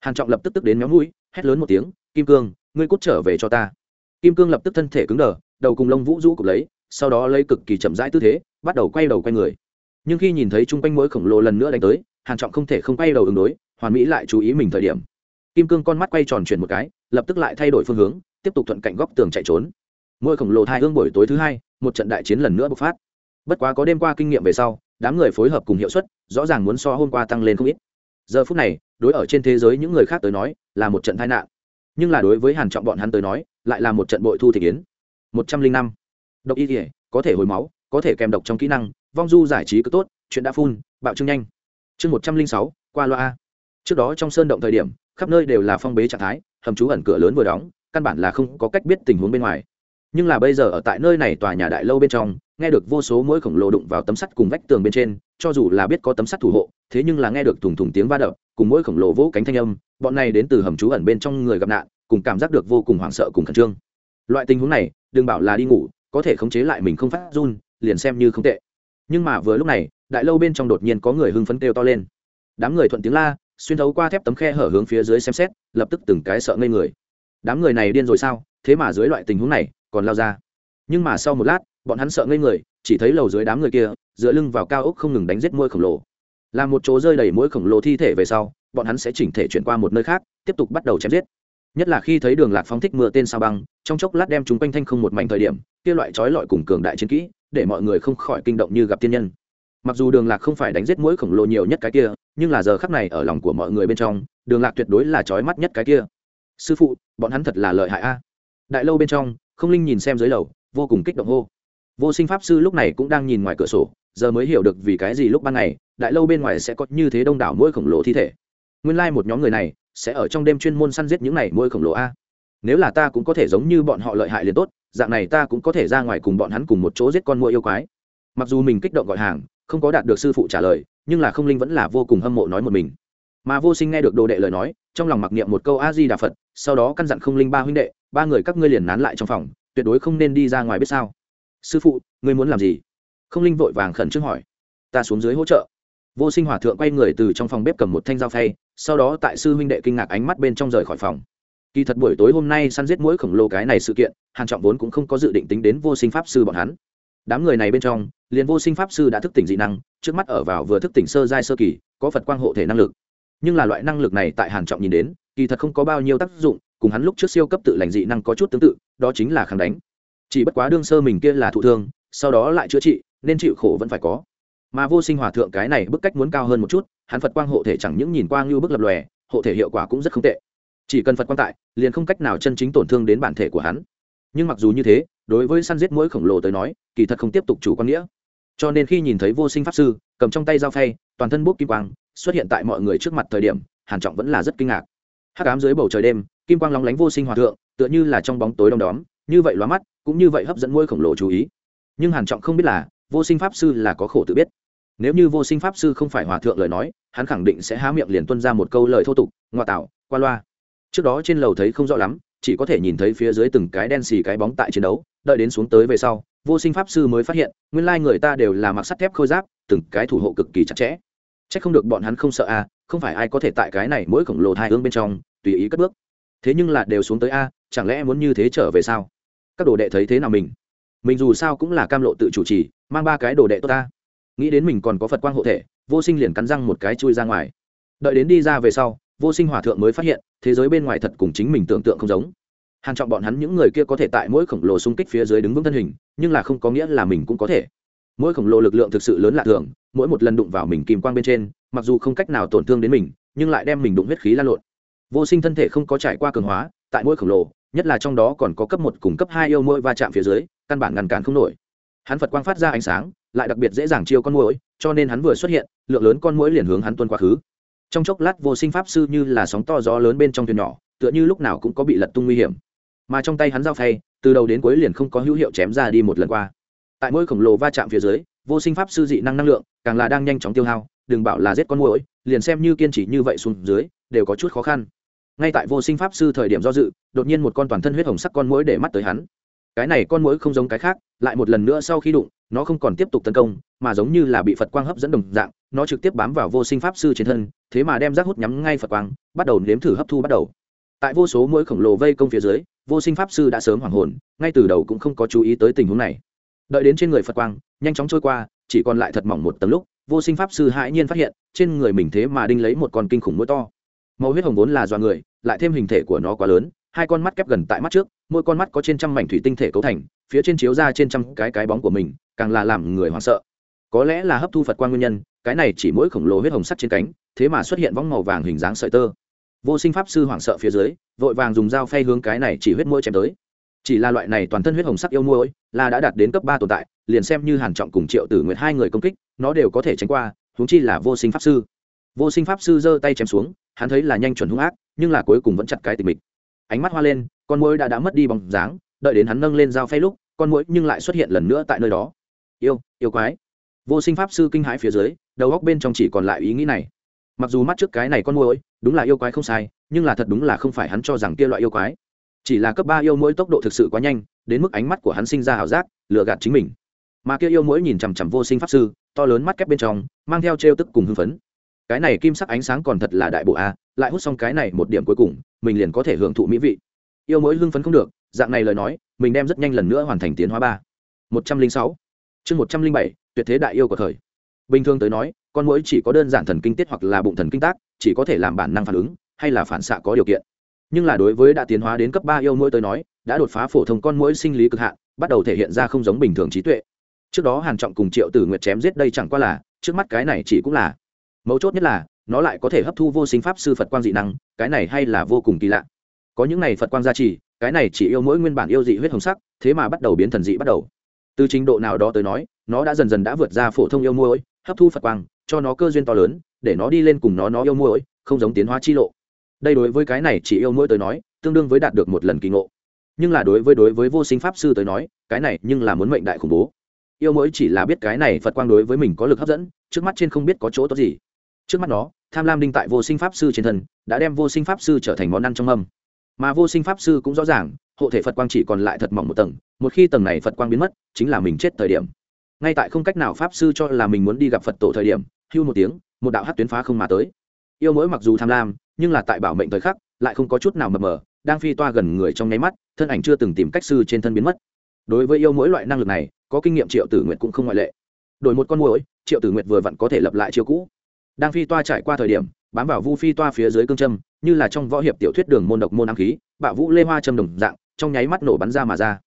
Hàn trọng lập tức tức đến méo mũi, hét lớn một tiếng, kim cương, ngươi cút trở về cho ta. Kim cương lập tức thân thể cứng đờ, đầu cùng lông vũ rũ cục lấy, sau đó lấy cực kỳ chậm rãi tư thế, bắt đầu quay đầu quay người. Nhưng khi nhìn thấy chung quanh mỗi khổng lồ lần nữa đánh tới, hàn trọng không thể không quay đầu ứng đối, hoàn mỹ lại chú ý mình thời điểm kim cương con mắt quay tròn chuyển một cái, lập tức lại thay đổi phương hướng, tiếp tục thuận cạnh góc tường chạy trốn. Mỗi khổng lồ thai hương buổi tối thứ hai, một trận đại chiến lần nữa bộc phát. Bất quá có đêm qua kinh nghiệm về sau, đám người phối hợp cùng hiệu suất, rõ ràng muốn so hôm qua tăng lên không ít. Giờ phút này, đối ở trên thế giới những người khác tới nói, là một trận tai nạn. Nhưng là đối với hàn trọng bọn hắn tới nói, lại là một trận bội thu thị kiến. Một trăm linh năm. Độc y thể có thể hồi máu, có thể kèm độc trong kỹ năng, vong du giải trí cứ tốt, chuyện đã phun, bạo trưng nhanh. Chương một trăm linh sáu, qua loa trước đó trong sơn động thời điểm khắp nơi đều là phong bế trạng thái, hầm trú ẩn cửa lớn vừa đóng, căn bản là không có cách biết tình huống bên ngoài. Nhưng là bây giờ ở tại nơi này tòa nhà đại lâu bên trong, nghe được vô số mũi khổng lồ đụng vào tấm sắt cùng vách tường bên trên, cho dù là biết có tấm sắt thủ hộ, thế nhưng là nghe được thùng thùng tiếng va đập, cùng mũi khổng lồ vỗ cánh thanh âm, bọn này đến từ hầm trú ẩn bên trong người gặp nạn, cùng cảm giác được vô cùng hoảng sợ cùng khẩn trương. Loại tình huống này, đừng bảo là đi ngủ, có thể khống chế lại mình không phát run, liền xem như không tệ. Nhưng mà vừa lúc này, đại lâu bên trong đột nhiên có người hưng phấn kêu to lên. Đám người thuận tiếng la xuyên thấu qua thép tấm khe hở hướng phía dưới xem xét, lập tức từng cái sợ ngây người. Đám người này điên rồi sao? Thế mà dưới loại tình huống này, còn lao ra. Nhưng mà sau một lát, bọn hắn sợ ngây người, chỉ thấy lầu dưới đám người kia, dựa lưng vào cao ốc không ngừng đánh giết mũi khổng lồ. Làm một chỗ rơi đầy mũi khổng lồ thi thể về sau, bọn hắn sẽ chỉnh thể chuyển qua một nơi khác, tiếp tục bắt đầu chém giết. Nhất là khi thấy đường lạc phóng thích mưa tên sao băng, trong chốc lát đem chúng quanh thanh không một mảnh thời điểm, kia loại trói lọi cùng cường đại chiến kỹ, để mọi người không khỏi kinh động như gặp tiên nhân mặc dù đường lạc không phải đánh giết mũi khổng lồ nhiều nhất cái kia, nhưng là giờ khắc này ở lòng của mọi người bên trong, đường lạc tuyệt đối là trói mắt nhất cái kia. Sư phụ, bọn hắn thật là lợi hại a. Đại lâu bên trong, không linh nhìn xem dưới lầu, vô cùng kích động hô. Vô sinh pháp sư lúc này cũng đang nhìn ngoài cửa sổ, giờ mới hiểu được vì cái gì lúc ban ngày, đại lâu bên ngoài sẽ có như thế đông đảo mũi khổng lồ thi thể. Nguyên lai、like、một nhóm người này sẽ ở trong đêm chuyên môn săn giết những này mũi khổng lồ a. Nếu là ta cũng có thể giống như bọn họ lợi hại liền tốt, dạng này ta cũng có thể ra ngoài cùng bọn hắn cùng một chỗ giết con mũi yêu quái. Mặc dù mình kích động gọi hàng không có đạt được sư phụ trả lời, nhưng là không linh vẫn là vô cùng hâm mộ nói một mình. Mà vô sinh nghe được đồ đệ lời nói, trong lòng mặc niệm một câu a di đà phật, sau đó căn dặn không linh ba huynh đệ, ba người các ngươi liền nán lại trong phòng, tuyệt đối không nên đi ra ngoài biết sao. Sư phụ, ngươi muốn làm gì? Không linh vội vàng khẩn trương hỏi. Ta xuống dưới hỗ trợ. Vô sinh hòa thượng quay người từ trong phòng bếp cầm một thanh dao phay, sau đó tại sư huynh đệ kinh ngạc ánh mắt bên trong rời khỏi phòng. Kỳ thật buổi tối hôm nay săn giết mũi khổng lồ cái này sự kiện, hàn trọng vốn cũng không có dự định tính đến vô sinh pháp sư bọn hắn đám người này bên trong, liền vô sinh pháp sư đã thức tỉnh dị năng, trước mắt ở vào vừa thức tỉnh sơ giai sơ kỳ, có phật quang hộ thể năng lực. Nhưng là loại năng lực này tại hàn trọng nhìn đến, kỳ thật không có bao nhiêu tác dụng, cùng hắn lúc trước siêu cấp tự lành dị năng có chút tương tự, đó chính là kháng đánh. Chỉ bất quá đương sơ mình kia là thụ thương, sau đó lại chữa trị, nên chịu khổ vẫn phải có. Mà vô sinh hòa thượng cái này bức cách muốn cao hơn một chút, hắn phật quang hộ thể chẳng những nhìn quang như bức lập lòe, hộ thể hiệu quả cũng rất không tệ. Chỉ cần phật quang tại, liền không cách nào chân chính tổn thương đến bản thể của hắn nhưng mặc dù như thế, đối với săn giết mũi khổng lồ tới nói, kỳ thật không tiếp tục chủ quan nghĩa. Cho nên khi nhìn thấy vô sinh pháp sư, cầm trong tay dao phay, toàn thân bốc kim quang, xuất hiện tại mọi người trước mặt thời điểm, hàn trọng vẫn là rất kinh ngạc. Hắc ám dưới bầu trời đêm, kim quang lóng lánh vô sinh hòa thượng, tựa như là trong bóng tối đông đóm, như vậy lóa mắt, cũng như vậy hấp dẫn mũi khổng lồ chú ý. Nhưng hàn trọng không biết là, vô sinh pháp sư là có khổ tự biết. Nếu như vô sinh pháp sư không phải hòa thượng lời nói, hắn khẳng định sẽ há miệng liền tuân ra một câu lời thô tục ngoại tạo, qua loa. Trước đó trên lầu thấy không rõ lắm chỉ có thể nhìn thấy phía dưới từng cái đen xì cái bóng tại chiến đấu, đợi đến xuống tới về sau, vô sinh pháp sư mới phát hiện, nguyên lai người ta đều là mặc sắt thép khôi giáp, từng cái thủ hộ cực kỳ chặt chẽ. C h ắ c không được bọn hắn không sợ a, không phải ai có thể tại cái này mỗi khổng lồ hai hướng bên trong, tùy ý cất bước. Thế nhưng là đều xuống tới a, chẳng lẽ muốn như thế trở về sao? Các đồ đệ thấy thế nào mình? Mình dù sao cũng là cam lộ tự chủ trì, mang ba cái đồ đệ tốt ta. Nghĩ đến mình còn có phật quang hộ thể, vô sinh liền cắn răng một cái chui ra ngoài. Đợi đến đi ra về sau vô sinh hòa thượng mới phát hiện, thế giới bên ngoài thật cùng chính mình tưởng tượng không giống. Hàn trọng bọn hắn những người kia có thể tại mỗi khổng lồ xung kích phía dưới đứng vững thân hình, nhưng là không có nghĩa là mình cũng có thể. Mỗi khổng lồ lực lượng thực sự lớn lạ thường, mỗi một lần đụng vào mình kim quang bên trên, mặc dù không cách nào tổn thương đến mình, nhưng lại đem mình đụng huyết khí lan lộn. Vô sinh thân thể không có trải qua cường hóa, tại mỗi khổng lồ, nhất là trong đó còn có cấp một cùng cấp hai yêu mỗi va chạm phía dưới, căn bản ngăn cản không nổi. Hắn phật quang phát ra ánh sáng, lại đặc biệt dễ dàng chiêu con muỗi, cho nên hắn vừa xuất hiện, lượng lớn con muỗi liền hướng hắn tuân quá khứ trong chốc lát vô sinh pháp sư như là sóng to gió lớn bên trong thuyền nhỏ tựa như lúc nào cũng có bị lật tung nguy hiểm. Mà trong tay hắn dao phay từ đầu đến cuối liền không có hữu hiệu chém ra đi một lần qua. Tại mỗi khổng lồ va chạm phía dưới vô sinh pháp sư dị năng năng lượng càng là đang nhanh chóng tiêu hao đừng bảo là giết con mũi, liền xem như kiên trì như vậy xuống dưới đều có chút khó khăn. Ngay tại vô sinh pháp sư thời điểm do dự đột nhiên một con toàn thân huyết hồng sắc con mũi để mắt tới hắn. Cái này con mũi không giống cái khác lại một lần nữa sau khi đụng nó không còn tiếp tục tấn công mà giống như là bị phật quang hấp dẫn đồng dạng nó trực tiếp bám vào vô sinh pháp sư trên thân, thế mà đem rác hút nhắm ngay phật quang, bắt đầu nếm thử hấp thu bắt đầu. Tại vô số mũi khổng lồ vây công phía dưới, vô sinh pháp sư đã sớm hoảng hồn, ngay từ đầu cũng không có chú ý tới tình huống này. Đợi đến trên người phật quang, nhanh chóng trôi qua, chỉ còn lại thật mỏng một tầng lúc, vô sinh pháp sư hãi nhiên phát hiện, trên người mình thế mà đinh lấy một con kinh khủng mũi to. Màu huyết hồng vốn là do người, lại thêm hình thể của nó quá lớn, hai con mắt kép gần tại mắt trước, mỗi con mắt có trên trăm mảnh thủy tinh thể cấu thành, phía trên chiếu ra trên trăm cái cái bóng của mình, càng là làm người hoảng sợ. Có lẽ là hấp thu phật quan nguyên nhân cái này chỉ mỗi khổng lồ huyết hồng sắt trên cánh, thế mà xuất hiện vong màu vàng hình dáng sợi tơ. Vô sinh pháp sư hoảng sợ phía dưới, vội vàng dùng dao phay hướng cái này chỉ huyết mũi chém tới. Chỉ là loại này toàn thân huyết hồng sắc yêu mũi là đã đạt đến cấp ba tồn tại, liền xem như hàn trọng cùng triệu tử nguyệt hai người công kích, nó đều có thể tránh qua, huống chi là vô sinh pháp sư. Vô sinh pháp sư giơ tay chém xuống, hắn thấy là nhanh chuẩn hung ác, nhưng là cuối cùng vẫn chặt cái tình mình. Ánh mắt hoa lên, con mũi đã đã mất đi bóng dáng, đợi đến hắn nâng lên dao phay lúc, con mũi nhưng lại xuất hiện lần nữa tại nơi đó. Yêu yêu quái. Vô sinh pháp sư kinh hãi phía dưới đầu góc bên trong chỉ còn lại ý nghĩ này. Mặc dù mắt trước cái này con muỗi, đúng là yêu quái không sai nhưng là thật đúng là không phải hắn cho rằng kia loại yêu quái. Chỉ là cấp ba yêu mỗi tốc độ thực sự quá nhanh đến mức ánh mắt của hắn sinh ra ảo giác lừa gạt chính mình. Mà kia yêu mỗi nhìn chằm chằm vô sinh pháp sư to lớn mắt kép bên trong mang theo trêu tức cùng hưng phấn. Cái này kim sắc ánh sáng còn thật là đại bộ a lại hút xong cái này một điểm cuối cùng mình liền có thể hưởng thụ mỹ vị. Yêu mỗi hưng phấn không được dạng này lời nói mình đem rất nhanh lần nữa hoàn thành tiến hóa ba. Một trăm linh sáu. Chương một trăm linh bảy tuyệt thế đại yêu của thời bình thường tới nói, con mũi chỉ có đơn giản thần kinh tiết hoặc là bụng thần kinh tác, chỉ có thể làm bản năng phản ứng, hay là phản xạ có điều kiện. Nhưng là đối với đã tiến hóa đến cấp ba yêu mũi tới nói, đã đột phá phổ thông con mũi sinh lý cực hạn, bắt đầu thể hiện ra không giống bình thường trí tuệ. Trước đó hàn trọng cùng triệu tử nguyệt chém giết đây chẳng qua là, trước mắt cái này chỉ cũng là. Mấu chốt nhất là, nó lại có thể hấp thu vô sinh pháp sư phật quang dị năng, cái này hay là vô cùng kỳ lạ. Có những này phật quang gia trì, cái này chỉ yêu mỗi nguyên bản yêu dị huyết hồng sắc, thế mà bắt đầu biến thần dị bắt đầu. Từ trình độ nào đó tới nói, nó đã dần dần đã vượt ra phổ thông yêu mỗi hấp thu phật quang, cho nó cơ duyên to lớn, để nó đi lên cùng nó nó yêu muội không giống tiến hóa chi lộ. Đây đối với cái này chỉ yêu muội tới nói, tương đương với đạt được một lần kỳ ngộ. Nhưng là đối với đối với vô sinh pháp sư tới nói, cái này nhưng là muốn mệnh đại khủng bố. Yêu muội chỉ là biết cái này phật quang đối với mình có lực hấp dẫn, trước mắt trên không biết có chỗ tốt gì. Trước mắt nó, tham lam đinh tại vô sinh pháp sư trên thân, đã đem vô sinh pháp sư trở thành món ăn trong âm mà vô sinh pháp sư cũng rõ ràng, hộ thể phật quang chỉ còn lại thật mỏng một tầng, một khi tầng này phật quang biến mất, chính là mình chết thời điểm ngay tại không cách nào pháp sư cho là mình muốn đi gặp phật tổ thời điểm, hưu một tiếng, một đạo hát tuyến phá không mà tới. Yêu mỗi mặc dù tham lam, nhưng là tại bảo mệnh thời khắc, lại không có chút nào mập mờ, đang phi toa gần người trong nháy mắt, thân ảnh chưa từng tìm cách sư trên thân biến mất. Đối với yêu mỗi loại năng lực này, có kinh nghiệm triệu tử nguyện cũng không ngoại lệ. Đổi một con mũi triệu tử nguyện vừa vặn có thể lập lại chiêu cũ. Đang phi toa trải qua thời điểm, bám vào vu phi toa phía dưới cương châm, như là trong võ hiệp tiểu thuyết đường môn độc môn ám khí, bạo vũ lê hoa châm đồng dạng, trong nháy mắt nổ bắn ra mà ra.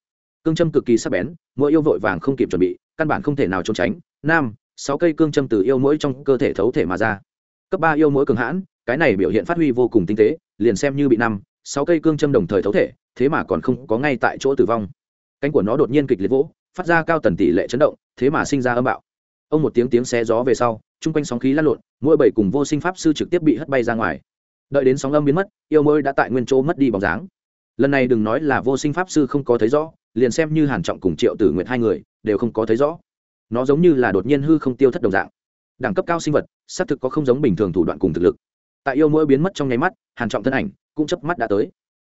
Cương châm cực kỳ sắc bén mỗi yêu vội vàng không kịp chuẩn bị căn bản không thể nào trốn tránh. Nam, sáu cây cương châm từ yêu mỗi trong cơ thể thấu thể mà ra. Cấp ba yêu mỗi cường hãn, cái này biểu hiện phát huy vô cùng tinh tế, liền xem như bị năm, sáu cây cương châm đồng thời thấu thể, thế mà còn không có ngay tại chỗ tử vong. Cánh của nó đột nhiên kịch liệt vỗ, phát ra cao tần tỷ lệ chấn động, thế mà sinh ra âm bạo. Ông một tiếng tiếng xé gió về sau, chung quanh sóng khí lăn lộn, mỗi bảy cùng vô sinh pháp sư trực tiếp bị hất bay ra ngoài. Đợi đến sóng âm biến mất, yêu môi đã tại nguyên chỗ mất đi bóng dáng. Lần này đừng nói là vô sinh pháp sư không có thấy rõ liền xem như hàn trọng cùng triệu tử nguyệt hai người, đều không có thấy rõ. Nó giống như là đột nhiên hư không tiêu thất đồng dạng. Đẳng cấp cao sinh vật, xác thực có không giống bình thường thủ đoạn cùng thực lực. Tại yêu mỗi biến mất trong nháy mắt, hàn trọng thân ảnh cũng chớp mắt đã tới.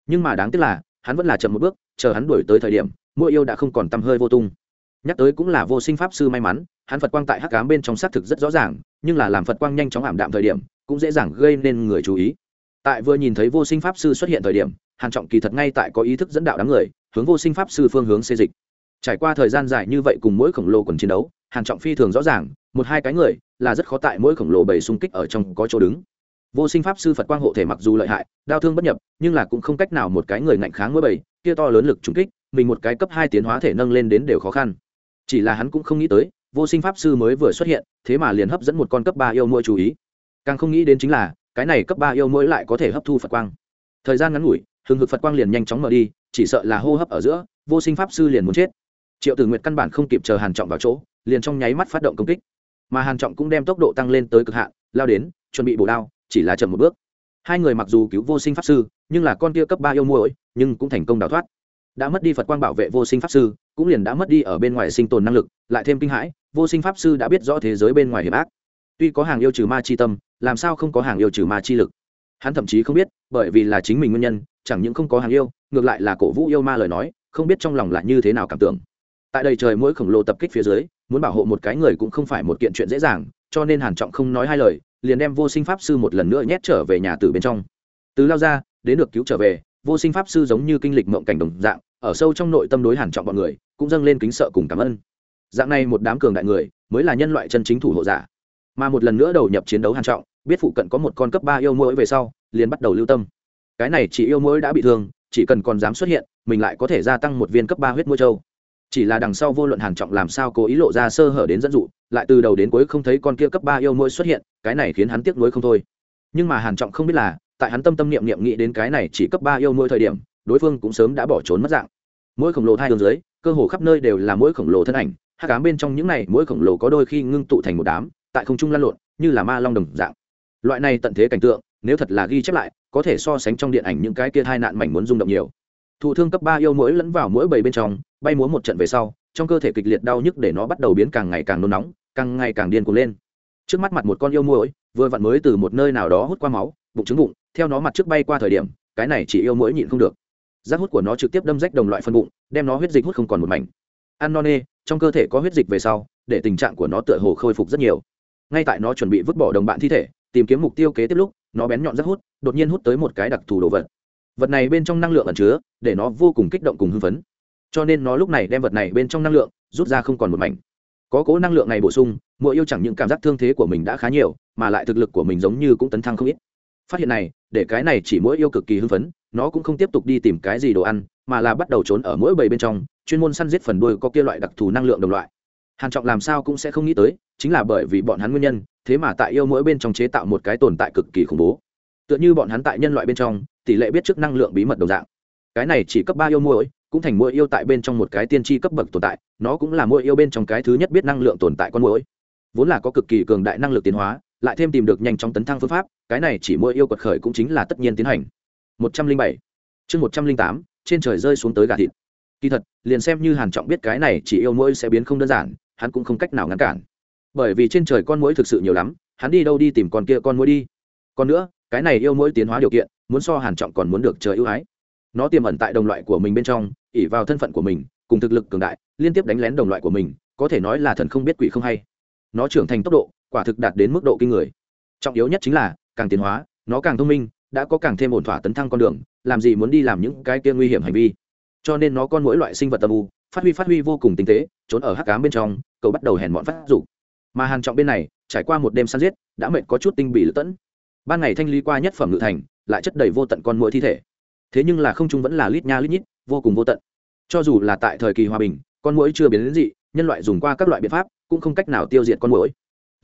Nhưng mà đáng tiếc là, hắn vẫn là chậm một bước, chờ hắn đuổi tới thời điểm, mỗi yêu đã không còn tăm hơi vô tung. Nhắc tới cũng là vô sinh pháp sư may mắn, hắn phật quang tại hắc ám bên trong xác thực rất rõ ràng, nhưng là làm phật quang nhanh chóng ảm đạm thời điểm, cũng dễ dàng gây nên người chú ý. Tại vừa nhìn thấy vô sinh pháp sư xuất hiện thời điểm, hàn trọng kỳ thật ngay tại có ý thức dẫn đạo đám người hướng vô sinh pháp sư phương hướng xê dịch. Trải qua thời gian dài như vậy cùng mỗi khổng lồ quần chiến đấu, hàn trọng phi thường rõ ràng, một hai cái người là rất khó tại mỗi khổng lồ bầy xung kích ở trong có chỗ đứng. Vô sinh pháp sư phật quang hộ thể mặc dù lợi hại, đau thương bất nhập, nhưng là cũng không cách nào một cái người ngạnh kháng mỗi bầy, kia to lớn lực trúng kích, mình một cái cấp hai tiến hóa thể nâng lên đến đều khó khăn. Chỉ là hắn cũng không nghĩ tới, vô sinh pháp sư mới vừa xuất hiện, thế mà liền hấp dẫn một con cấp ba yêu mỗi chú ý. Càng không nghĩ đến chính là, cái này cấp ba yêu mỗi lại có thể hấp thu phật quang. Thời gian ngắn ngủi, hừng hực phật quang liền nhanh chóng mở đi chỉ sợ là hô hấp ở giữa, vô sinh pháp sư liền muốn chết. Triệu tử nguyệt căn bản không kịp chờ hàn trọng vào chỗ, liền trong nháy mắt phát động công kích. Mà hàn trọng cũng đem tốc độ tăng lên tới cực hạn, lao đến, chuẩn bị bổ đao, chỉ là chậm một bước. Hai người mặc dù cứu vô sinh pháp sư, nhưng là con kia cấp ba yêu muội, nhưng cũng thành công đào thoát. Đã mất đi phật quang bảo vệ vô sinh pháp sư, cũng liền đã mất đi ở bên ngoài sinh tồn năng lực, lại thêm kinh hãi, vô sinh pháp sư đã biết rõ thế giới bên ngoài hiểm ác. Tuy có hàng yêu trừ ma chi tâm, làm sao không có hàng yêu trừ ma chi lực? Hắn thậm chí không biết, bởi vì là chính mình nguyên nhân chẳng những không có hàng yêu, ngược lại là cổ vũ yêu ma lời nói, không biết trong lòng là như thế nào cảm tưởng. Tại đây trời mỗi khổng lồ tập kích phía dưới, muốn bảo hộ một cái người cũng không phải một kiện chuyện dễ dàng, cho nên hàn trọng không nói hai lời, liền đem vô sinh pháp sư một lần nữa nhét trở về nhà từ bên trong. Từ lao ra, đến được cứu trở về, vô sinh pháp sư giống như kinh lịch mộng cảnh đồng dạng, ở sâu trong nội tâm đối hàn trọng bọn người, cũng dâng lên kính sợ cùng cảm ơn. Dạng này một đám cường đại người, mới là nhân loại chân chính thủ hộ giả. Mà một lần nữa đầu nhập chiến đấu hàn trọng, biết phụ cận có một con cấp ba yêu mũi về sau, liền bắt đầu lưu tâm cái này chỉ yêu mũi đã bị thương, chỉ cần còn dám xuất hiện, mình lại có thể gia tăng một viên cấp ba huyết mũi châu chỉ là đằng sau vô luận hàn trọng làm sao cố ý lộ ra sơ hở đến dẫn dụ, lại từ đầu đến cuối không thấy con kia cấp ba yêu mũi xuất hiện, cái này khiến hắn tiếc nuối không thôi. Nhưng mà hàn trọng không biết là, tại hắn tâm tâm niệm niệm nghĩ đến cái này chỉ cấp ba yêu mũi thời điểm, đối phương cũng sớm đã bỏ trốn mất dạng. Mỗi khổng lồ thai đường dưới, cơ hồ khắp nơi đều là mỗi khổng lồ thân ảnh, hắc ám bên trong những này, mỗi khổng lồ có đôi khi ngưng tụ thành một đám, tại không trung lăn lộn, như là ma long đồng dạng. Loại này tận thế cảnh tượng, nếu thật là ghi chép lại có thể so sánh trong điện ảnh những cái kia hai nạn mảnh muốn rung động nhiều. Thụ thương cấp ba yêu mỗi lẫn vào mỗi bầy bên trong bay múa một trận về sau trong cơ thể kịch liệt đau nhức để nó bắt đầu biến càng ngày càng nôn nóng càng ngày càng điên cuồng lên. Trước mắt mặt một con yêu mũi, vừa vặn mới từ một nơi nào đó hút qua máu bụng trứng bụng theo nó mặt trước bay qua thời điểm cái này chỉ yêu mũi nhịn không được. Rác hút của nó trực tiếp đâm rách đồng loại phân bụng đem nó huyết dịch hút không còn một mảnh. Ăn no nê trong cơ thể có huyết dịch về sau để tình trạng của nó tựa hồ khôi phục rất nhiều. Ngay tại nó chuẩn bị vứt bỏ đồng bạn thi thể tìm kiếm mục tiêu kế tiếp lúc nó bén nhọn rất hút, đột nhiên hút tới một cái đặc thù đồ vật. Vật này bên trong năng lượng ẩn chứa, để nó vô cùng kích động cùng hưng phấn. Cho nên nó lúc này đem vật này bên trong năng lượng rút ra không còn một mảnh. Có cố năng lượng này bổ sung mỗi yêu chẳng những cảm giác thương thế của mình đã khá nhiều, mà lại thực lực của mình giống như cũng tấn thăng không ít. Phát hiện này, để cái này chỉ mỗi yêu cực kỳ hưng phấn, nó cũng không tiếp tục đi tìm cái gì đồ ăn, mà là bắt đầu trốn ở mỗi bầy bên trong, chuyên môn săn giết phần đuôi có kia loại đặc thù năng lượng đồng loại hàn trọng làm sao cũng sẽ không nghĩ tới, chính là bởi vì bọn hắn nguyên nhân, thế mà tại yêu mỗi bên trong chế tạo một cái tồn tại cực kỳ khủng bố. Tựa như bọn hắn tại nhân loại bên trong, tỷ lệ biết trước năng lượng bí mật đồng dạng. Cái này chỉ cấp ba yêu mỗi, cũng thành mỗi yêu tại bên trong một cái tiên tri cấp bậc tồn tại, nó cũng là mỗi yêu bên trong cái thứ nhất biết năng lượng tồn tại con mỗi. Vốn là có cực kỳ cường đại năng lực tiến hóa, lại thêm tìm được nhanh chóng tấn thăng phương pháp, cái này chỉ mỗi yêu quật khởi cũng chính là tất nhiên tiến hành. Một trăm linh bảy. Chương một trăm linh tám, trên trời rơi xuống tới gà thịt. Kỳ thật, liền xem như hàn trọng biết cái này chỉ yêu mỗi sẽ biến không đơn giản hắn cũng không cách nào ngăn cản. Bởi vì trên trời con mũi thực sự nhiều lắm, hắn đi đâu đi tìm con kia con mũi đi. Còn nữa, cái này yêu mũi tiến hóa điều kiện, muốn so hàn trọng còn muốn được trời ưu ái. Nó tiềm ẩn tại đồng loại của mình bên trong ỉ vào thân phận của mình, cùng thực lực cường đại, liên tiếp đánh lén đồng loại của mình, có thể nói là thần không biết quỷ không hay. Nó trưởng thành tốc độ, quả thực đạt đến mức độ kinh người. Trọng yếu nhất chính là, càng tiến hóa, nó càng thông minh, đã có càng thêm ổn thỏa tấn thăng con đường, làm gì muốn đi làm những cái kia nguy hiểm hành vi. Cho nên nó con mỗi loại sinh vật tâm u phát huy phát huy vô cùng tinh tế, trốn ở hắc cám bên trong, cậu bắt đầu hèn mọn phát dục. Mà hàn trọng bên này, trải qua một đêm săn giết, đã mệt có chút tinh bị lữ tẫn. Ban ngày thanh lý qua nhất phẩm ngự thành, lại chất đầy vô tận con mũi thi thể. Thế nhưng là không trung vẫn là lít nha lít nhít, vô cùng vô tận. Cho dù là tại thời kỳ hòa bình, con mũi chưa biến đến dị, nhân loại dùng qua các loại biện pháp, cũng không cách nào tiêu diệt con mũi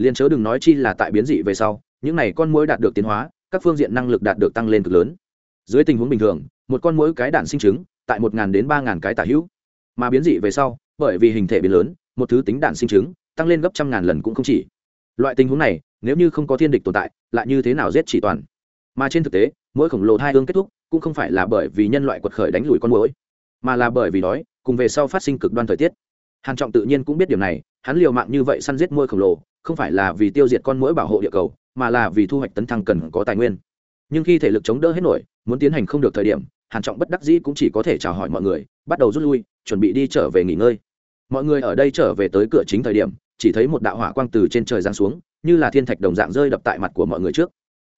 liền chớ đừng nói chi là tại biến dị về sau, những này con mũi đạt được tiến hóa, các phương diện năng lực đạt được tăng lên cực lớn. Dưới tình huống bình thường, một con mũi cái đạn sinh trứng, tại một đến ba cái tả hữu mà biến dị về sau, bởi vì hình thể biến lớn, một thứ tính đạn sinh trứng tăng lên gấp trăm ngàn lần cũng không chỉ. Loại tình huống này, nếu như không có thiên địch tồn tại, lại như thế nào giết chỉ toàn? Mà trên thực tế, mỗi khổng lồ thai hương kết thúc, cũng không phải là bởi vì nhân loại quật khởi đánh lùi con mũi mà là bởi vì đói, cùng về sau phát sinh cực đoan thời tiết. Hàn trọng tự nhiên cũng biết điều này, hắn liều mạng như vậy săn giết mũi khổng lồ, không phải là vì tiêu diệt con mũi bảo hộ địa cầu, mà là vì thu hoạch tấn thăng cần có tài nguyên. Nhưng khi thể lực chống đỡ hết nổi, muốn tiến hành không được thời điểm, hàn trọng bất đắc dĩ cũng chỉ có thể chào hỏi mọi người, bắt đầu rút lui chuẩn bị đi trở về nghỉ ngơi. Mọi người ở đây trở về tới cửa chính thời điểm, chỉ thấy một đạo hỏa quang từ trên trời giáng xuống, như là thiên thạch đồng dạng rơi đập tại mặt của mọi người trước.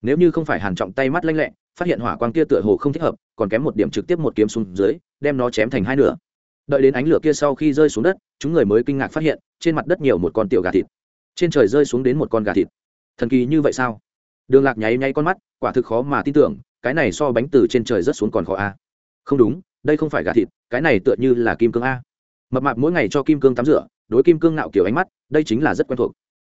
Nếu như không phải hàn trọng tay mắt lanh lẹ, phát hiện hỏa quang kia tựa hồ không thích hợp, còn kém một điểm trực tiếp một kiếm xuống dưới, đem nó chém thành hai nửa. Đợi đến ánh lửa kia sau khi rơi xuống đất, chúng người mới kinh ngạc phát hiện, trên mặt đất nhiều một con tiểu gà thịt. Trên trời rơi xuống đến một con gà thịt. Thần kỳ như vậy sao? Đường lạc nháy nháy con mắt, quả thực khó mà tin tưởng, cái này so bánh từ trên trời rất xuống còn khó a không đúng đây không phải gà thịt, cái này tựa như là kim cương a. Mập mạp mỗi ngày cho kim cương tắm rửa, đối kim cương nạo kiểu ánh mắt, đây chính là rất quen thuộc.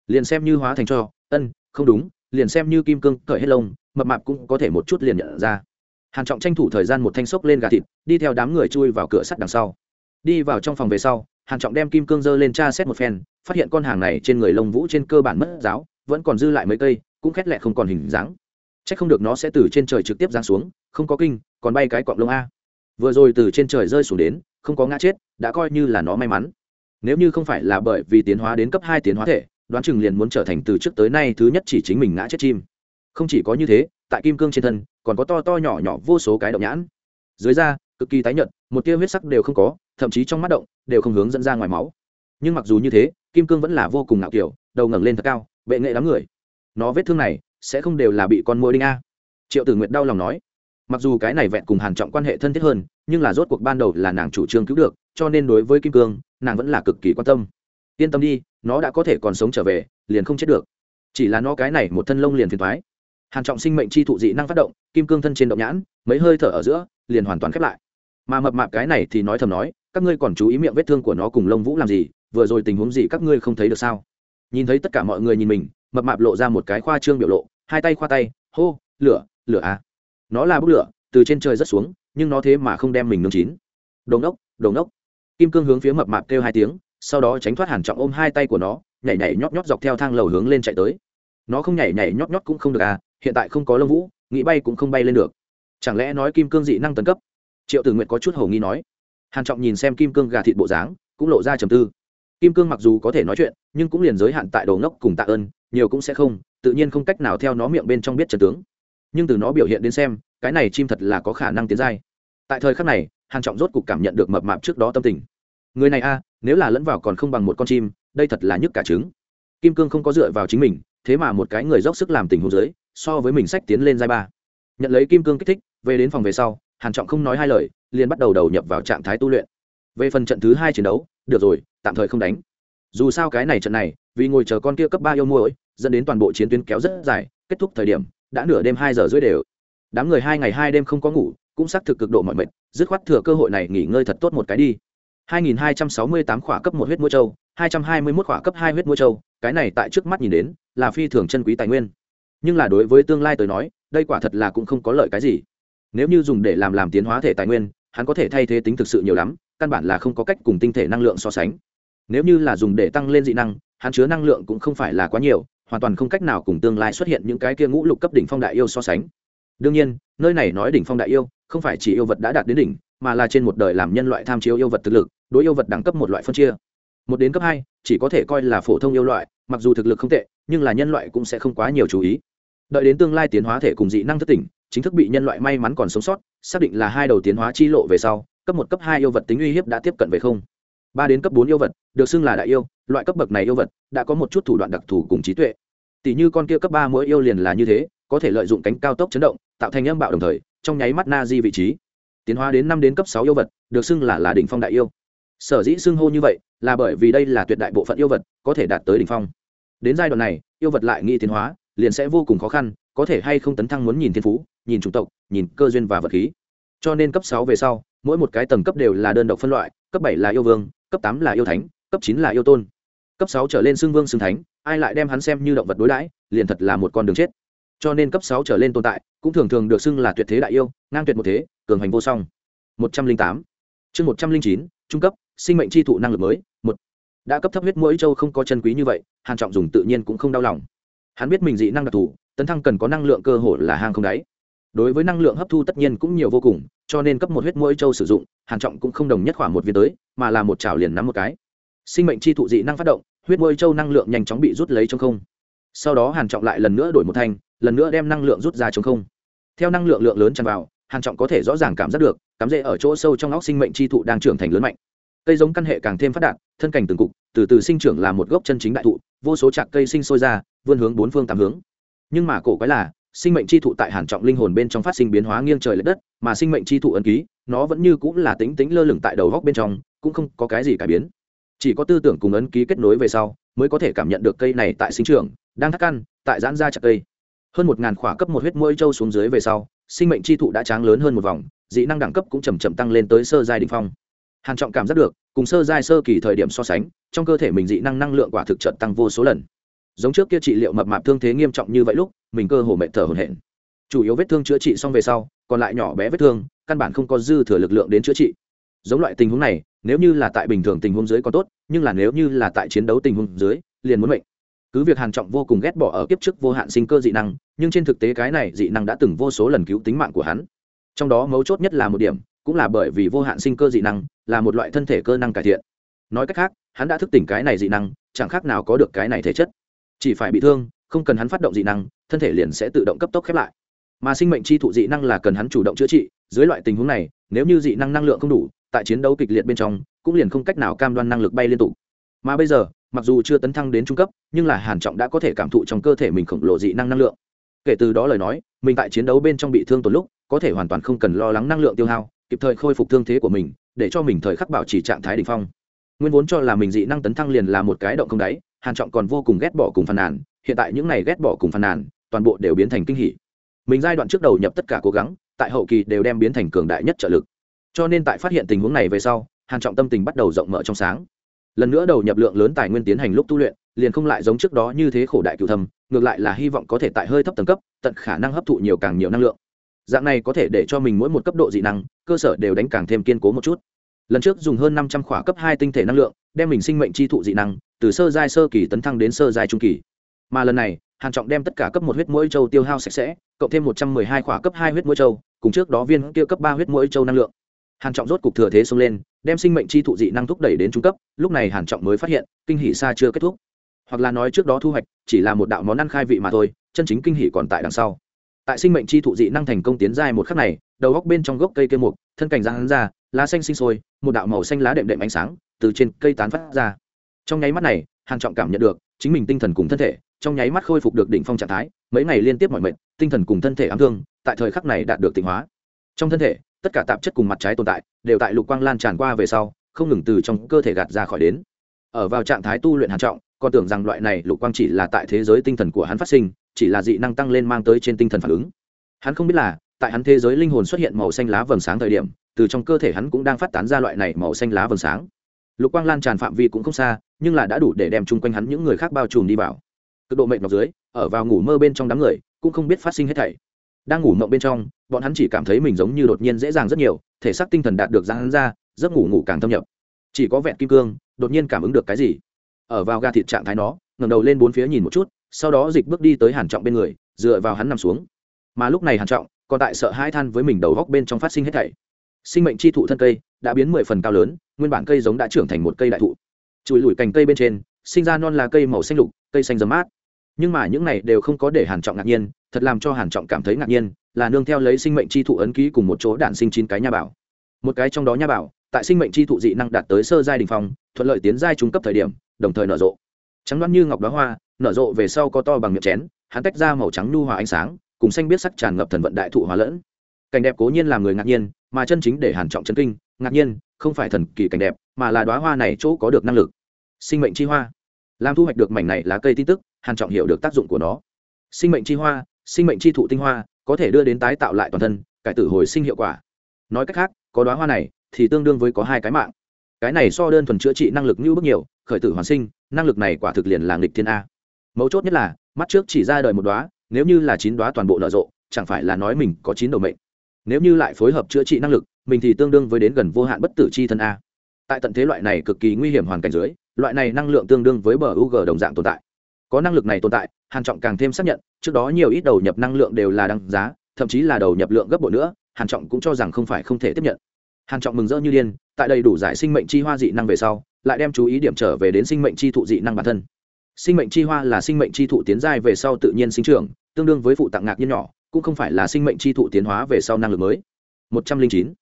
Liền xem như hóa thành cho, ân, không đúng, liền xem như kim cương cởi hết lông, mập mạp cũng có thể một chút liền nhận ra. Hàn trọng tranh thủ thời gian một thanh xốc lên gà thịt, đi theo đám người chui vào cửa sắt đằng sau. Đi vào trong phòng về sau, hàn trọng đem kim cương dơ lên tra xét một phen, phát hiện con hàng này trên người lông vũ trên cơ bản mất giáo, vẫn còn dư lại mấy cây, cũng khét lẹ không còn hình dáng. Chắc không được nó sẽ từ trên trời trực tiếp giáng xuống, không có kinh, còn bay cái cọng lông a vừa rồi từ trên trời rơi xuống đến, không có ngã chết, đã coi như là nó may mắn. Nếu như không phải là bởi vì tiến hóa đến cấp hai tiến hóa thể, đoán chừng liền muốn trở thành từ trước tới nay thứ nhất chỉ chính mình ngã chết chim. Không chỉ có như thế, tại kim cương trên thân, còn có to to nhỏ nhỏ vô số cái động nhãn. Dưới da, cực kỳ tái nhợt, một tia huyết sắc đều không có, thậm chí trong mắt động, đều không hướng dẫn ra ngoài máu. Nhưng mặc dù như thế, kim cương vẫn là vô cùng ngạo kiểu, đầu ngẩng lên thật cao, bệ nghệ đám người. Nó vết thương này, sẽ không đều là bị con mũi đinh a. Triệu tử nguyệt đau lòng nói mặc dù cái này vẹn cùng hàn trọng quan hệ thân thiết hơn, nhưng là rốt cuộc ban đầu là nàng chủ trương cứu được, cho nên đối với kim cương, nàng vẫn là cực kỳ quan tâm. Yên tâm đi, nó đã có thể còn sống trở về, liền không chết được. Chỉ là nó cái này một thân lông liền phiền thoái hàn trọng sinh mệnh chi thụ dị năng phát động, kim cương thân trên động nhãn, mấy hơi thở ở giữa, liền hoàn toàn khép lại. Mà mập mạp cái này thì nói thầm nói, các ngươi còn chú ý miệng vết thương của nó cùng lông vũ làm gì, vừa rồi tình huống gì các ngươi không thấy được sao? Nhìn thấy tất cả mọi người nhìn mình, mập mạp lộ ra một cái khoa trương biểu lộ, hai tay khoa tay, hô, lửa lửa à nó là bức lửa, từ trên trời rất xuống, nhưng nó thế mà không đem mình nướng chín. Đồn ốc đồn ốc kim cương hướng phía mập mạp kêu hai tiếng, sau đó tránh thoát hàn trọng ôm hai tay của nó, nhảy nhảy nhót nhót dọc theo thang lầu hướng lên chạy tới. Nó không nhảy nhảy nhót nhót cũng không được à hiện tại không có lông vũ, nghĩ bay cũng không bay lên được. Chẳng lẽ nói kim cương dị năng tấn cấp? Triệu tử nguyện có chút hầu nghi nói. Hàn trọng nhìn xem kim cương gà thịt bộ dáng, cũng lộ ra trầm tư. Kim cương mặc dù có thể nói chuyện, nhưng cũng liền giới hạn tại đồ ngốc cùng tạ ơn, nhiều cũng sẽ không, tự nhiên không cách nào theo nó miệng bên trong biết trần tướng nhưng từ nó biểu hiện đến xem, cái này chim thật là có khả năng tiến giai. Tại thời khắc này, hàn trọng rốt cục cảm nhận được mập mạp trước đó tâm tình. Người này a, nếu là lẫn vào còn không bằng một con chim, đây thật là nhức cả trứng. Kim cương không có dựa vào chính mình, thế mà một cái người dốc sức làm tình huống dưới, so với mình sách tiến lên giai ba. Nhận lấy kim cương kích thích, về đến phòng về sau, hàn trọng không nói hai lời, liền bắt đầu đầu nhập vào trạng thái tu luyện. Về phần trận thứ hai chiến đấu, được rồi, tạm thời không đánh. Dù sao cái này trận này, vì ngồi chờ con kia cấp ba yêu muội, dẫn đến toàn bộ chiến tuyến kéo rất dài, kết thúc thời điểm đã nửa đêm hai giờ rưỡi đều. Đám người hai ngày hai đêm không có ngủ, cũng xác thực cực độ mọi mệt, dứt khoát thừa cơ hội này nghỉ ngơi thật tốt một cái đi. 2268 khỏa cấp một huyết mũi châu 221 khỏa cấp hai huyết mũi châu, cái này tại trước mắt nhìn đến, là phi thường chân quý tài nguyên. Nhưng là đối với tương lai tới nói, đây quả thật là cũng không có lợi cái gì. Nếu như dùng để làm làm tiến hóa thể tài nguyên, hắn có thể thay thế tính thực sự nhiều lắm, căn bản là không có cách cùng tinh thể năng lượng so sánh. Nếu như là dùng để tăng lên dị năng, hắn chứa năng lượng cũng không phải là quá nhiều hoàn toàn không cách nào cùng tương lai xuất hiện những cái kia ngũ lục cấp đỉnh phong đại yêu so sánh. Đương nhiên, nơi này nói đỉnh phong đại yêu, không phải chỉ yêu vật đã đạt đến đỉnh, mà là trên một đời làm nhân loại tham chiếu yêu vật thực lực, đối yêu vật đẳng cấp một loại phân chia. Một đến cấp hai, chỉ có thể coi là phổ thông yêu loại, mặc dù thực lực không tệ, nhưng là nhân loại cũng sẽ không quá nhiều chú ý. Đợi đến tương lai tiến hóa thể cùng dị năng thất tỉnh, chính thức bị nhân loại may mắn còn sống sót, xác định là hai đầu tiến hóa chi lộ về sau, cấp một, cấp hai yêu vật tính uy hiếp đã tiếp cận về không. Ba đến cấp bốn yêu vật, được xưng là đại yêu loại cấp bậc này yêu vật đã có một chút thủ đoạn đặc thù cùng trí tuệ. Tỷ như con kia cấp ba mỗi yêu liền là như thế, có thể lợi dụng cánh cao tốc chấn động, tạo thành âm bạo đồng thời, trong nháy mắt na di vị trí. Tiến hóa đến năm đến cấp sáu yêu vật, được xưng là là đỉnh phong đại yêu. Sở dĩ xưng hô như vậy là bởi vì đây là tuyệt đại bộ phận yêu vật có thể đạt tới đỉnh phong. Đến giai đoạn này, yêu vật lại nghĩ tiến hóa, liền sẽ vô cùng khó khăn, có thể hay không tấn thăng muốn nhìn thiên phú, nhìn chủng tộc, nhìn cơ duyên và vật khí. Cho nên cấp sáu về sau, mỗi một cái tầng cấp đều là đơn độc phân loại, cấp bảy là yêu vương, cấp tám là yêu thánh, cấp chín là yêu tôn cấp sáu trở lên xưng vương xưng thánh, ai lại đem hắn xem như động vật đối đãi, liền thật là một con đường chết. Cho nên cấp sáu trở lên tồn tại, cũng thường thường được xưng là tuyệt thế đại yêu, ngang tuyệt một thế, cường hành vô song. Một trăm linh tám. Chương một trăm linh chín, trung cấp, sinh mệnh chi thụ năng lực mới, một. Đã cấp thấp huyết mũi châu không có chân quý như vậy, hàn trọng dùng tự nhiên cũng không đau lòng. Hắn biết mình dị năng đặc thù, tấn thăng cần có năng lượng cơ hội là hang không đáy. Đối với năng lượng hấp thu tất nhiên cũng nhiều vô cùng, cho nên cấp một huyết mũi châu sử dụng, hàn trọng cũng không đồng nhất khoảng một viên tới, mà là một chảo liền nắm một cái. Sinh mệnh chi thụ dị năng phát động huyết bôi châu năng lượng nhanh chóng bị rút lấy trong không. Sau đó hàn trọng lại lần nữa đổi một thanh, lần nữa đem năng lượng rút ra trong không. Theo năng lượng lượng lớn tràn vào, hàn trọng có thể rõ ràng cảm giác được, cắm rễ ở chỗ sâu trong óc sinh mệnh chi thụ đang trưởng thành lớn mạnh. Cây giống căn hệ càng thêm phát đạt, thân cảnh từng cục, từ từ sinh trưởng là một gốc chân chính đại thụ, vô số chạc cây sinh sôi ra, vươn hướng bốn phương tám hướng. Nhưng mà cổ quái là, sinh mệnh chi thụ tại hàn trọng linh hồn bên trong phát sinh biến hóa nghiêng trời lệch đất, mà sinh mệnh chi thụ ấn ký, nó vẫn như cũng là tính tính lơ lửng tại đầu góc bên trong, cũng không có cái gì cải biến chỉ có tư tưởng cùng ấn ký kết nối về sau, mới có thể cảm nhận được cây này tại sinh trưởng, đang thắt căn, tại giãn ra chặt cây. Hơn một ngàn khỏa cấp một huyết mũi trâu xuống dưới về sau, sinh mệnh chi thụ đã tráng lớn hơn một vòng, dị năng đẳng cấp cũng chầm chậm tăng lên tới sơ giai đình phong. Hàn trọng cảm giác được, cùng sơ giai sơ kỳ thời điểm so sánh, trong cơ thể mình dị năng năng lượng quả thực trận tăng vô số lần. Giống trước kia trị liệu mập mạp thương thế nghiêm trọng như vậy lúc, mình cơ hồ mệt thở hổn hển. Chủ yếu vết thương chữa trị xong về sau, còn lại nhỏ bé vết thương, căn bản không có dư thừa lực lượng đến chữa trị giống loại tình huống này, nếu như là tại bình thường tình huống dưới còn tốt, nhưng là nếu như là tại chiến đấu tình huống dưới, liền muốn mệnh. Cứ việc hàn trọng vô cùng ghét bỏ ở kiếp trước vô hạn sinh cơ dị năng, nhưng trên thực tế cái này dị năng đã từng vô số lần cứu tính mạng của hắn. Trong đó mấu chốt nhất là một điểm, cũng là bởi vì vô hạn sinh cơ dị năng là một loại thân thể cơ năng cải thiện. Nói cách khác, hắn đã thức tỉnh cái này dị năng, chẳng khác nào có được cái này thể chất. Chỉ phải bị thương, không cần hắn phát động dị năng, thân thể liền sẽ tự động cấp tốc khép lại. Mà sinh mệnh chi thụ dị năng là cần hắn chủ động chữa trị, dưới loại tình huống này, nếu như dị năng năng lượng không đủ tại chiến đấu kịch liệt bên trong, cũng liền không cách nào cam đoan năng lực bay liên tục. Mà bây giờ, mặc dù chưa tấn thăng đến trung cấp, nhưng là hàn trọng đã có thể cảm thụ trong cơ thể mình khổng lồ dị năng năng lượng. Kể từ đó lời nói, mình tại chiến đấu bên trong bị thương tổn lúc, có thể hoàn toàn không cần lo lắng năng lượng tiêu hao, kịp thời khôi phục thương thế của mình, để cho mình thời khắc bảo trì trạng thái đỉnh phong. Nguyên vốn cho là mình dị năng tấn thăng liền là một cái động không đáy, hàn trọng còn vô cùng ghét bỏ cùng phàn nàn, hiện tại những này ghét bỏ cùng phàn nàn, toàn bộ đều biến thành kinh hỉ. Mình giai đoạn trước đầu nhập tất cả cố gắng, tại hậu kỳ đều đem biến thành cường đại nhất trợ lực cho nên tại phát hiện tình huống này về sau, hàn trọng tâm tình bắt đầu rộng mở trong sáng. Lần nữa đầu nhập lượng lớn tài nguyên tiến hành lúc tu luyện, liền không lại giống trước đó như thế khổ đại cựu thâm, ngược lại là hy vọng có thể tại hơi thấp tầng cấp, tận khả năng hấp thụ nhiều càng nhiều năng lượng. Dạng này có thể để cho mình mỗi một cấp độ dị năng, cơ sở đều đánh càng thêm kiên cố một chút. Lần trước dùng hơn năm trăm khỏa cấp hai tinh thể năng lượng, đem mình sinh mệnh chi thụ dị năng, từ sơ giai sơ kỳ tấn thăng đến sơ giai trung kỳ. Mà lần này, hàn trọng đem tất cả cấp một huyết mũi châu tiêu hao sạch sẽ, cộng thêm một trăm mười hai khỏa cấp hai huyết mũi châu, cùng trước đó viên kia cấp ba huyết mũi châu năng lượng hàn trọng rốt cục thừa thế xông lên, đem sinh mệnh chi thụ dị năng thúc đẩy đến trung cấp, lúc này hàn trọng mới phát hiện, kinh hỉ xa chưa kết thúc. Hoặc là nói trước đó thu hoạch, chỉ là một đạo món ăn khai vị mà thôi, chân chính kinh hỉ còn tại đằng sau. Tại sinh mệnh chi thụ dị năng thành công tiến giai một khắc này, đầu góc bên trong gốc cây cây mục, thân cảnh ra hắn ra, lá xanh sinh sôi, một đạo màu xanh lá đệm đệm ánh sáng, từ trên cây tán phát ra. Trong nháy mắt này, hàn trọng cảm nhận được, chính mình tinh thần cùng thân thể, trong nháy mắt khôi phục được đỉnh phong trạng thái, mấy ngày liên tiếp mọi mệnh tinh thần cùng thân thể ám thương, tại thời khắc này đạt được tịnh hóa. Trong thân thể tất cả tạp chất cùng mặt trái tồn tại đều tại lục quang lan tràn qua về sau, không ngừng từ trong cơ thể gạt ra khỏi đến. Ở vào trạng thái tu luyện hàn trọng còn tưởng rằng loại này lục quang chỉ là tại thế giới tinh thần của hắn phát sinh, chỉ là dị năng tăng lên mang tới trên tinh thần phản ứng. Hắn không biết là, tại hắn thế giới linh hồn xuất hiện màu xanh lá vầng sáng thời điểm, từ trong cơ thể hắn cũng đang phát tán ra loại này màu xanh lá vầng sáng. Lục quang lan tràn phạm vi cũng không xa, nhưng là đã đủ để đem chung quanh hắn những người khác bao trùm đi vào. Cực độ mệnh ngọc dưới, ở vào ngủ mơ bên trong đám người, cũng không biết phát sinh hết thảy đang ngủ mộng bên trong, bọn hắn chỉ cảm thấy mình giống như đột nhiên dễ dàng rất nhiều, thể xác tinh thần đạt được giãn ra, giấc ngủ ngủ càng thâm nhập. Chỉ có vẹn kim cương, đột nhiên cảm ứng được cái gì? Ở vào ga thịt trạng thái nó, ngẩng đầu lên bốn phía nhìn một chút, sau đó dịch bước đi tới hàn trọng bên người, dựa vào hắn nằm xuống. Mà lúc này hàn trọng còn tại sợ hai than với mình đầu góc bên trong phát sinh hết thảy. Sinh mệnh chi thụ thân cây đã biến mười phần cao lớn, nguyên bản cây giống đã trưởng thành một cây đại thụ. Chùi lùi cành cây bên trên, sinh ra non là cây màu xanh lục, cây xanh dấm mát. Nhưng mà những này đều không có để hàn trọng ngạc nhiên thật làm cho hàn trọng cảm thấy ngạc nhiên, là nương theo lấy sinh mệnh chi thụ ấn ký cùng một chỗ đản sinh chín cái nha bảo. Một cái trong đó nha bảo, tại sinh mệnh chi thụ dị năng đạt tới sơ giai đình phong, thuận lợi tiến giai trung cấp thời điểm, đồng thời nở rộ. Trắng đoán như ngọc đóa hoa, nở rộ về sau có to bằng miệng chén, hắn tách ra màu trắng nu hòa ánh sáng, cùng xanh biết sắc tràn ngập thần vận đại thụ hòa lẫn. Cảnh đẹp cố nhiên làm người ngạc nhiên, mà chân chính để hàn trọng chấn kinh, ngạc nhiên, không phải thần kỳ cảnh đẹp, mà là đóa hoa này chỗ có được năng lực. Sinh mệnh chi hoa. Làm thu hoạch được mảnh này lá cây tin tức, hàn trọng hiểu được tác dụng của nó. Sinh mệnh chi hoa sinh mệnh chi thụ tinh hoa, có thể đưa đến tái tạo lại toàn thân, cải tử hồi sinh hiệu quả. Nói cách khác, có đóa hoa này thì tương đương với có hai cái mạng. Cái này so đơn thuần chữa trị năng lực như bước nhiều, khởi tử hoàn sinh, năng lực này quả thực liền là nghịch thiên a. Mấu chốt nhất là, mắt trước chỉ ra đời một đóa, nếu như là chín đóa toàn bộ nở rộ, chẳng phải là nói mình có chín đầu mệnh. Nếu như lại phối hợp chữa trị năng lực, mình thì tương đương với đến gần vô hạn bất tử chi thân a. Tại tận thế loại này cực kỳ nguy hiểm hoàn cảnh dưới, loại này năng lượng tương đương với bờ u g đồng dạng tồn tại có năng lực này tồn tại, hàn trọng càng thêm xác nhận, trước đó nhiều ít đầu nhập năng lượng đều là đăng giá, thậm chí là đầu nhập lượng gấp bội nữa, hàn trọng cũng cho rằng không phải không thể tiếp nhận. Hàn trọng mừng rỡ như điên, tại đây đủ giải sinh mệnh chi hoa dị năng về sau, lại đem chú ý điểm trở về đến sinh mệnh chi thụ dị năng bản thân. Sinh mệnh chi hoa là sinh mệnh chi thụ tiến giai về sau tự nhiên sinh trưởng, tương đương với phụ tặng ngạc nhiên nhỏ, cũng không phải là sinh mệnh chi thụ tiến hóa về sau năng lực mới. Một trăm linh chín.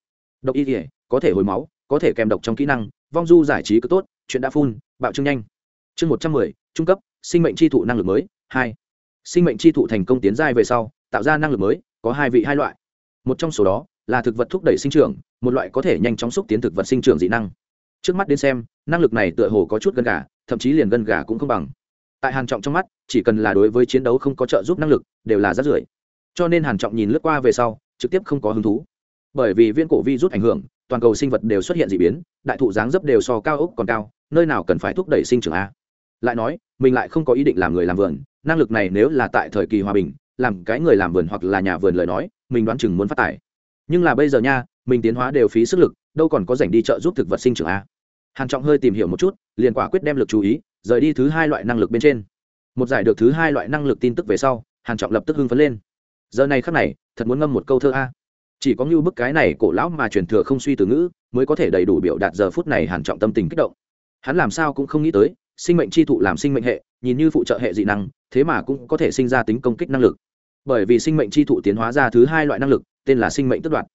Độc y thể có thể hồi máu, có thể kèm độc trong kỹ năng, vong du giải trí cứ tốt, chuyện đã phun, bạo trương nhanh. Chương một trăm mười, trung cấp sinh mệnh chi thụ năng lực mới, hai, sinh mệnh chi thụ thành công tiến giai về sau, tạo ra năng lực mới, có hai vị hai loại. Một trong số đó là thực vật thúc đẩy sinh trưởng, một loại có thể nhanh chóng xúc tiến thực vật sinh trưởng dị năng. Trước mắt đến xem, năng lực này tựa hồ có chút gân gà, thậm chí liền gân gà cũng không bằng. Tại hàn trọng trong mắt, chỉ cần là đối với chiến đấu không có trợ giúp năng lực, đều là rất rưởi. Cho nên hàn trọng nhìn lướt qua về sau, trực tiếp không có hứng thú. Bởi vì viên cổ vi rút ảnh hưởng, toàn cầu sinh vật đều xuất hiện dị biến, đại thụ dáng dấp đều so cao ốc còn cao, nơi nào cần phải thúc đẩy sinh trưởng a? Lại nói, mình lại không có ý định làm người làm vườn, năng lực này nếu là tại thời kỳ hòa bình, làm cái người làm vườn hoặc là nhà vườn lời nói, mình đoán chừng muốn phát tài. Nhưng là bây giờ nha, mình tiến hóa đều phí sức lực, đâu còn có dành đi chợ giúp thực vật sinh trưởng a. Hàn trọng hơi tìm hiểu một chút, liền quả quyết đem lực chú ý, rời đi thứ hai loại năng lực bên trên. Một giải được thứ hai loại năng lực tin tức về sau, hàn trọng lập tức hưng phấn lên. Giờ này khắc này, thật muốn ngâm một câu thơ a. Chỉ có như bức cái này cổ lão mà truyền thừa không suy từ ngữ, mới có thể đầy đủ biểu đạt giờ phút này hàn trọng tâm tình kích động. Hắn làm sao cũng không nghĩ tới sinh mệnh chi thụ làm sinh mệnh hệ, nhìn như phụ trợ hệ dị năng, thế mà cũng có thể sinh ra tính công kích năng lực. Bởi vì sinh mệnh chi thụ tiến hóa ra thứ hai loại năng lực, tên là sinh mệnh tước đoạt.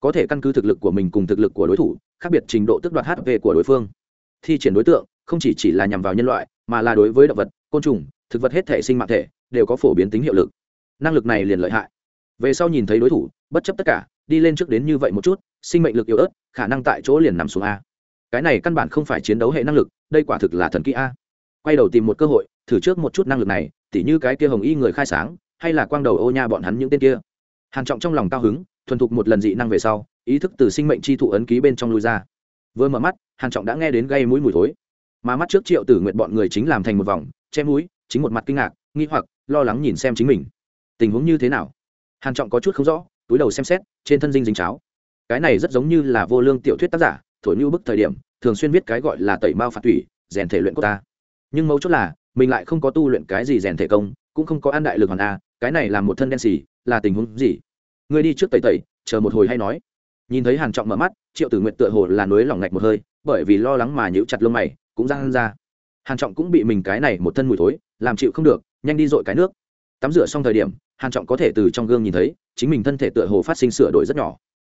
Có thể căn cứ thực lực của mình cùng thực lực của đối thủ, khác biệt trình độ tước đoạt hp của đối phương. Thi triển đối tượng, không chỉ chỉ là nhằm vào nhân loại, mà là đối với động vật, côn trùng, thực vật hết thể sinh mạng thể, đều có phổ biến tính hiệu lực. Năng lực này liền lợi hại. Về sau nhìn thấy đối thủ, bất chấp tất cả, đi lên trước đến như vậy một chút, sinh mệnh lực yếu ớt, khả năng tại chỗ liền nằm xuống a. Cái này căn bản không phải chiến đấu hệ năng lực đây quả thực là thần kỹ a. Quay đầu tìm một cơ hội, thử trước một chút năng lực này, tỉ như cái kia hồng y người khai sáng, hay là quang đầu ô nha bọn hắn những tên kia. Hàn trọng trong lòng cao hứng, thuần thục một lần dị năng về sau, ý thức từ sinh mệnh chi thụ ấn ký bên trong lui ra. Vừa mở mắt, hàn trọng đã nghe đến gây mũi mùi thối. Mà mắt trước triệu tử nguyện bọn người chính làm thành một vòng, che mũi, chính một mặt kinh ngạc, nghi hoặc, lo lắng nhìn xem chính mình. Tình huống như thế nào? Hàn trọng có chút không rõ, túi đầu xem xét, trên thân dinh dính cháo. Cái này rất giống như là vô lương tiểu thuyết tác giả, thổi như bức thời điểm thường xuyên viết cái gọi là tẩy mao phạt thủy, rèn thể luyện của ta. Nhưng mấu chốt là, mình lại không có tu luyện cái gì rèn thể công, cũng không có an đại lực hoàn a, cái này là một thân đen xì, là tình huống gì? Ngươi đi trước tẩy tẩy, chờ một hồi hay nói. Nhìn thấy hàn trọng mở mắt, triệu tử nguyện tựa hồ là núi lỏng ngạch một hơi, bởi vì lo lắng mà nhíu chặt lông mày, cũng răng ra. Hàn trọng cũng bị mình cái này một thân mùi thối, làm chịu không được, nhanh đi dội cái nước. Tắm rửa xong thời điểm, hàn trọng có thể từ trong gương nhìn thấy, chính mình thân thể tựa hồ phát sinh sửa đổi rất nhỏ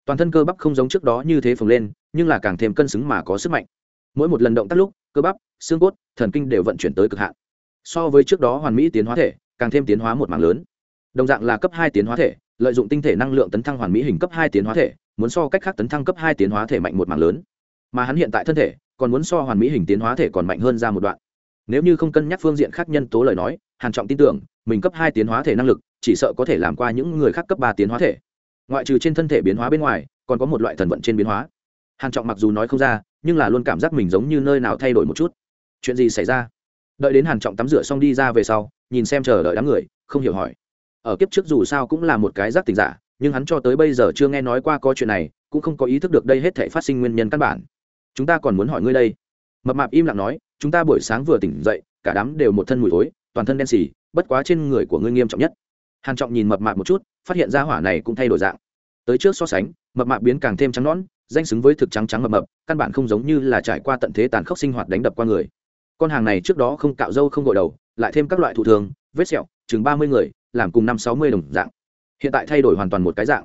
toàn thân cơ bắp không giống trước đó như thế phồng lên, nhưng là càng thêm cân xứng mà có sức mạnh. Mỗi một lần động tác lúc, cơ bắp, xương cốt, thần kinh đều vận chuyển tới cực hạn. So với trước đó hoàn mỹ tiến hóa thể, càng thêm tiến hóa một mảng lớn. Đồng dạng là cấp hai tiến hóa thể, lợi dụng tinh thể năng lượng tấn thăng hoàn mỹ hình cấp hai tiến hóa thể, muốn so cách khác tấn thăng cấp hai tiến hóa thể mạnh một mảng lớn. Mà hắn hiện tại thân thể, còn muốn so hoàn mỹ hình tiến hóa thể còn mạnh hơn ra một đoạn. Nếu như không cân nhắc phương diện khác nhân tố lời nói, hàn trọng tin tưởng, mình cấp hai tiến hóa thể năng lực, chỉ sợ có thể làm qua những người khác cấp ba tiến hóa thể ngoại trừ trên thân thể biến hóa bên ngoài, còn có một loại thần vận trên biến hóa. Hàn trọng mặc dù nói không ra, nhưng là luôn cảm giác mình giống như nơi nào thay đổi một chút. Chuyện gì xảy ra? Đợi đến hàn trọng tắm rửa xong đi ra về sau, nhìn xem chờ đợi đám người, không hiểu hỏi. Ở kiếp trước dù sao cũng là một cái giác tình giả, nhưng hắn cho tới bây giờ chưa nghe nói qua có chuyện này, cũng không có ý thức được đây hết thể phát sinh nguyên nhân căn bản. Chúng ta còn muốn hỏi ngươi đây. Mập mạp im lặng nói, chúng ta buổi sáng vừa tỉnh dậy, cả đám đều một thân mùi thối, toàn thân đen xì, bất quá trên người của ngươi nghiêm trọng nhất. Hàn trọng nhìn mập mạp một chút phát hiện ra hỏa này cũng thay đổi dạng. Tới trước so sánh, mập mạp biến càng thêm trắng nón danh xứng với thực trắng trắng mập mập, căn bản không giống như là trải qua tận thế tàn khốc sinh hoạt đánh đập qua người. Con hàng này trước đó không cạo râu không gội đầu, lại thêm các loại thủ thường, vết sẹo, chừng ba mươi người, làm cùng năm sáu mươi đồng dạng. Hiện tại thay đổi hoàn toàn một cái dạng.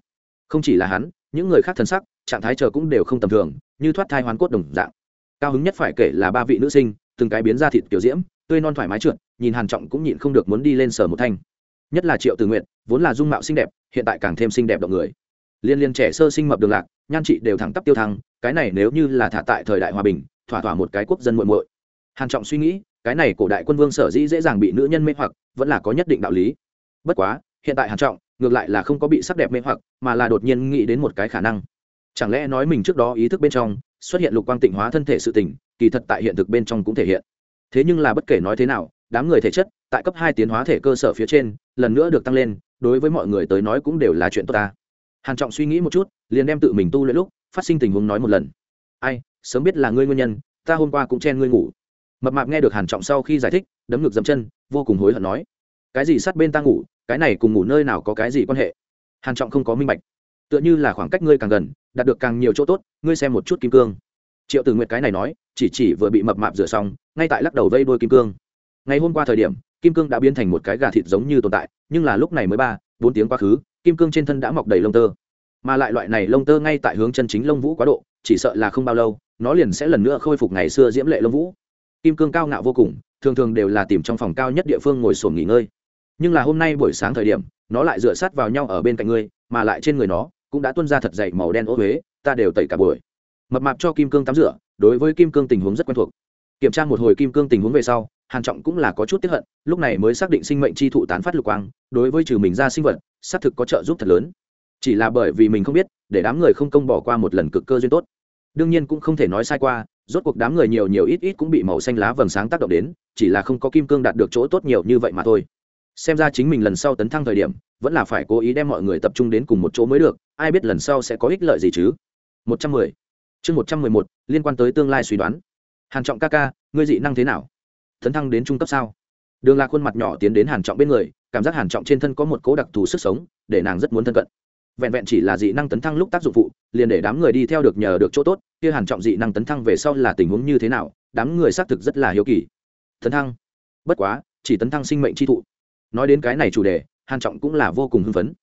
Không chỉ là hắn, những người khác thân sắc, trạng thái chờ cũng đều không tầm thường, như thoát thai hoàn cốt đồng dạng. Cao hứng nhất phải kể là ba vị nữ sinh, từng cái biến ra thịt kiểu diễm, tươi non thoải mái trượt, nhìn hàn trọng cũng nhịn không được muốn đi lên sở một thanh nhất là triệu từ nguyện vốn là dung mạo xinh đẹp, hiện tại càng thêm xinh đẹp động người. Liên liên trẻ sơ sinh mập đường lạc, nhan trị đều thẳng tắp tiêu thăng, cái này nếu như là thả tại thời đại hòa bình, thỏa thỏa một cái quốc dân muội muội. Hàn trọng suy nghĩ, cái này cổ đại quân vương sở dĩ dễ dàng bị nữ nhân mê hoặc, vẫn là có nhất định đạo lý. Bất quá, hiện tại hàn trọng, ngược lại là không có bị sắc đẹp mê hoặc, mà là đột nhiên nghĩ đến một cái khả năng. Chẳng lẽ nói mình trước đó ý thức bên trong, xuất hiện lục quang tịnh hóa thân thể sự tỉnh kỳ thật tại hiện thực bên trong cũng thể hiện. Thế nhưng là bất kể nói thế nào đám người thể chất tại cấp hai tiến hóa thể cơ sở phía trên, lần nữa được tăng lên, đối với mọi người tới nói cũng đều là chuyện tốt ta. Hàn trọng suy nghĩ một chút, liền đem tự mình tu luyện lúc, phát sinh tình huống nói một lần. Ai, sớm biết là ngươi nguyên nhân, ta hôm qua cũng chen ngươi ngủ. Mập mạp nghe được hàn trọng sau khi giải thích, đấm ngực dậm chân, vô cùng hối hận nói. Cái gì sát bên ta ngủ, cái này cùng ngủ nơi nào có cái gì quan hệ? Hàn trọng không có minh bạch. Tựa như là khoảng cách ngươi càng gần, đạt được càng nhiều chỗ tốt, ngươi xem một chút kim cương. Triệu tử nguyệt cái này nói, chỉ chỉ vừa bị mập mạp rửa xong, ngay tại lắc đầu vây đuôi kim cương ngày hôm qua thời điểm, kim cương đã biến thành một cái gà thịt giống như tồn tại, nhưng là lúc này mới ba, bốn tiếng quá khứ, kim cương trên thân đã mọc đầy lông tơ. Mà lại loại này lông tơ ngay tại hướng chân chính lông vũ quá độ, chỉ sợ là không bao lâu, nó liền sẽ lần nữa khôi phục ngày xưa diễm lệ lông vũ. Kim cương cao ngạo vô cùng, thường thường đều là tìm trong phòng cao nhất địa phương ngồi sổm nghỉ ngơi. Nhưng là hôm nay buổi sáng thời điểm, nó lại dựa sát vào nhau ở bên cạnh ngươi, mà lại trên người nó cũng đã tuân ra thật dày màu đen ô huế, ta đều tẩy cả buổi. Mập mạp cho kim cương tắm rửa, đối với kim cương tình huống rất quen thuộc. Kiểm tra một hồi kim cương tình huống về sau hàn trọng cũng là có chút tiếc hận, lúc này mới xác định sinh mệnh chi thụ tán phát lục quang, đối với trừ mình ra sinh vật, xác thực có trợ giúp thật lớn. Chỉ là bởi vì mình không biết, để đám người không công bỏ qua một lần cực cơ duyên tốt. Đương nhiên cũng không thể nói sai qua, rốt cuộc đám người nhiều nhiều ít ít cũng bị màu xanh lá vầng sáng tác động đến, chỉ là không có kim cương đạt được chỗ tốt nhiều như vậy mà thôi. Xem ra chính mình lần sau tấn thăng thời điểm, vẫn là phải cố ý đem mọi người tập trung đến cùng một chỗ mới được, ai biết lần sau sẽ có ích lợi gì chứ? Một trăm mười. Chương một trăm mười một, liên quan tới tương lai suy đoán. Hàn trọng ca ca, ngươi dị năng thế nào? Tấn thăng đến trung cấp sao? Đường lạc khuôn mặt nhỏ tiến đến hàn trọng bên người, cảm giác hàn trọng trên thân có một cố đặc thù sức sống, để nàng rất muốn thân cận. Vẹn vẹn chỉ là dị năng tấn thăng lúc tác dụng phụ, liền để đám người đi theo được nhờ được chỗ tốt, kia hàn trọng dị năng tấn thăng về sau là tình huống như thế nào, đám người xác thực rất là hiếu kỳ. Tấn thăng? Bất quá, chỉ tấn thăng sinh mệnh chi thụ. Nói đến cái này chủ đề, hàn trọng cũng là vô cùng hưng phấn.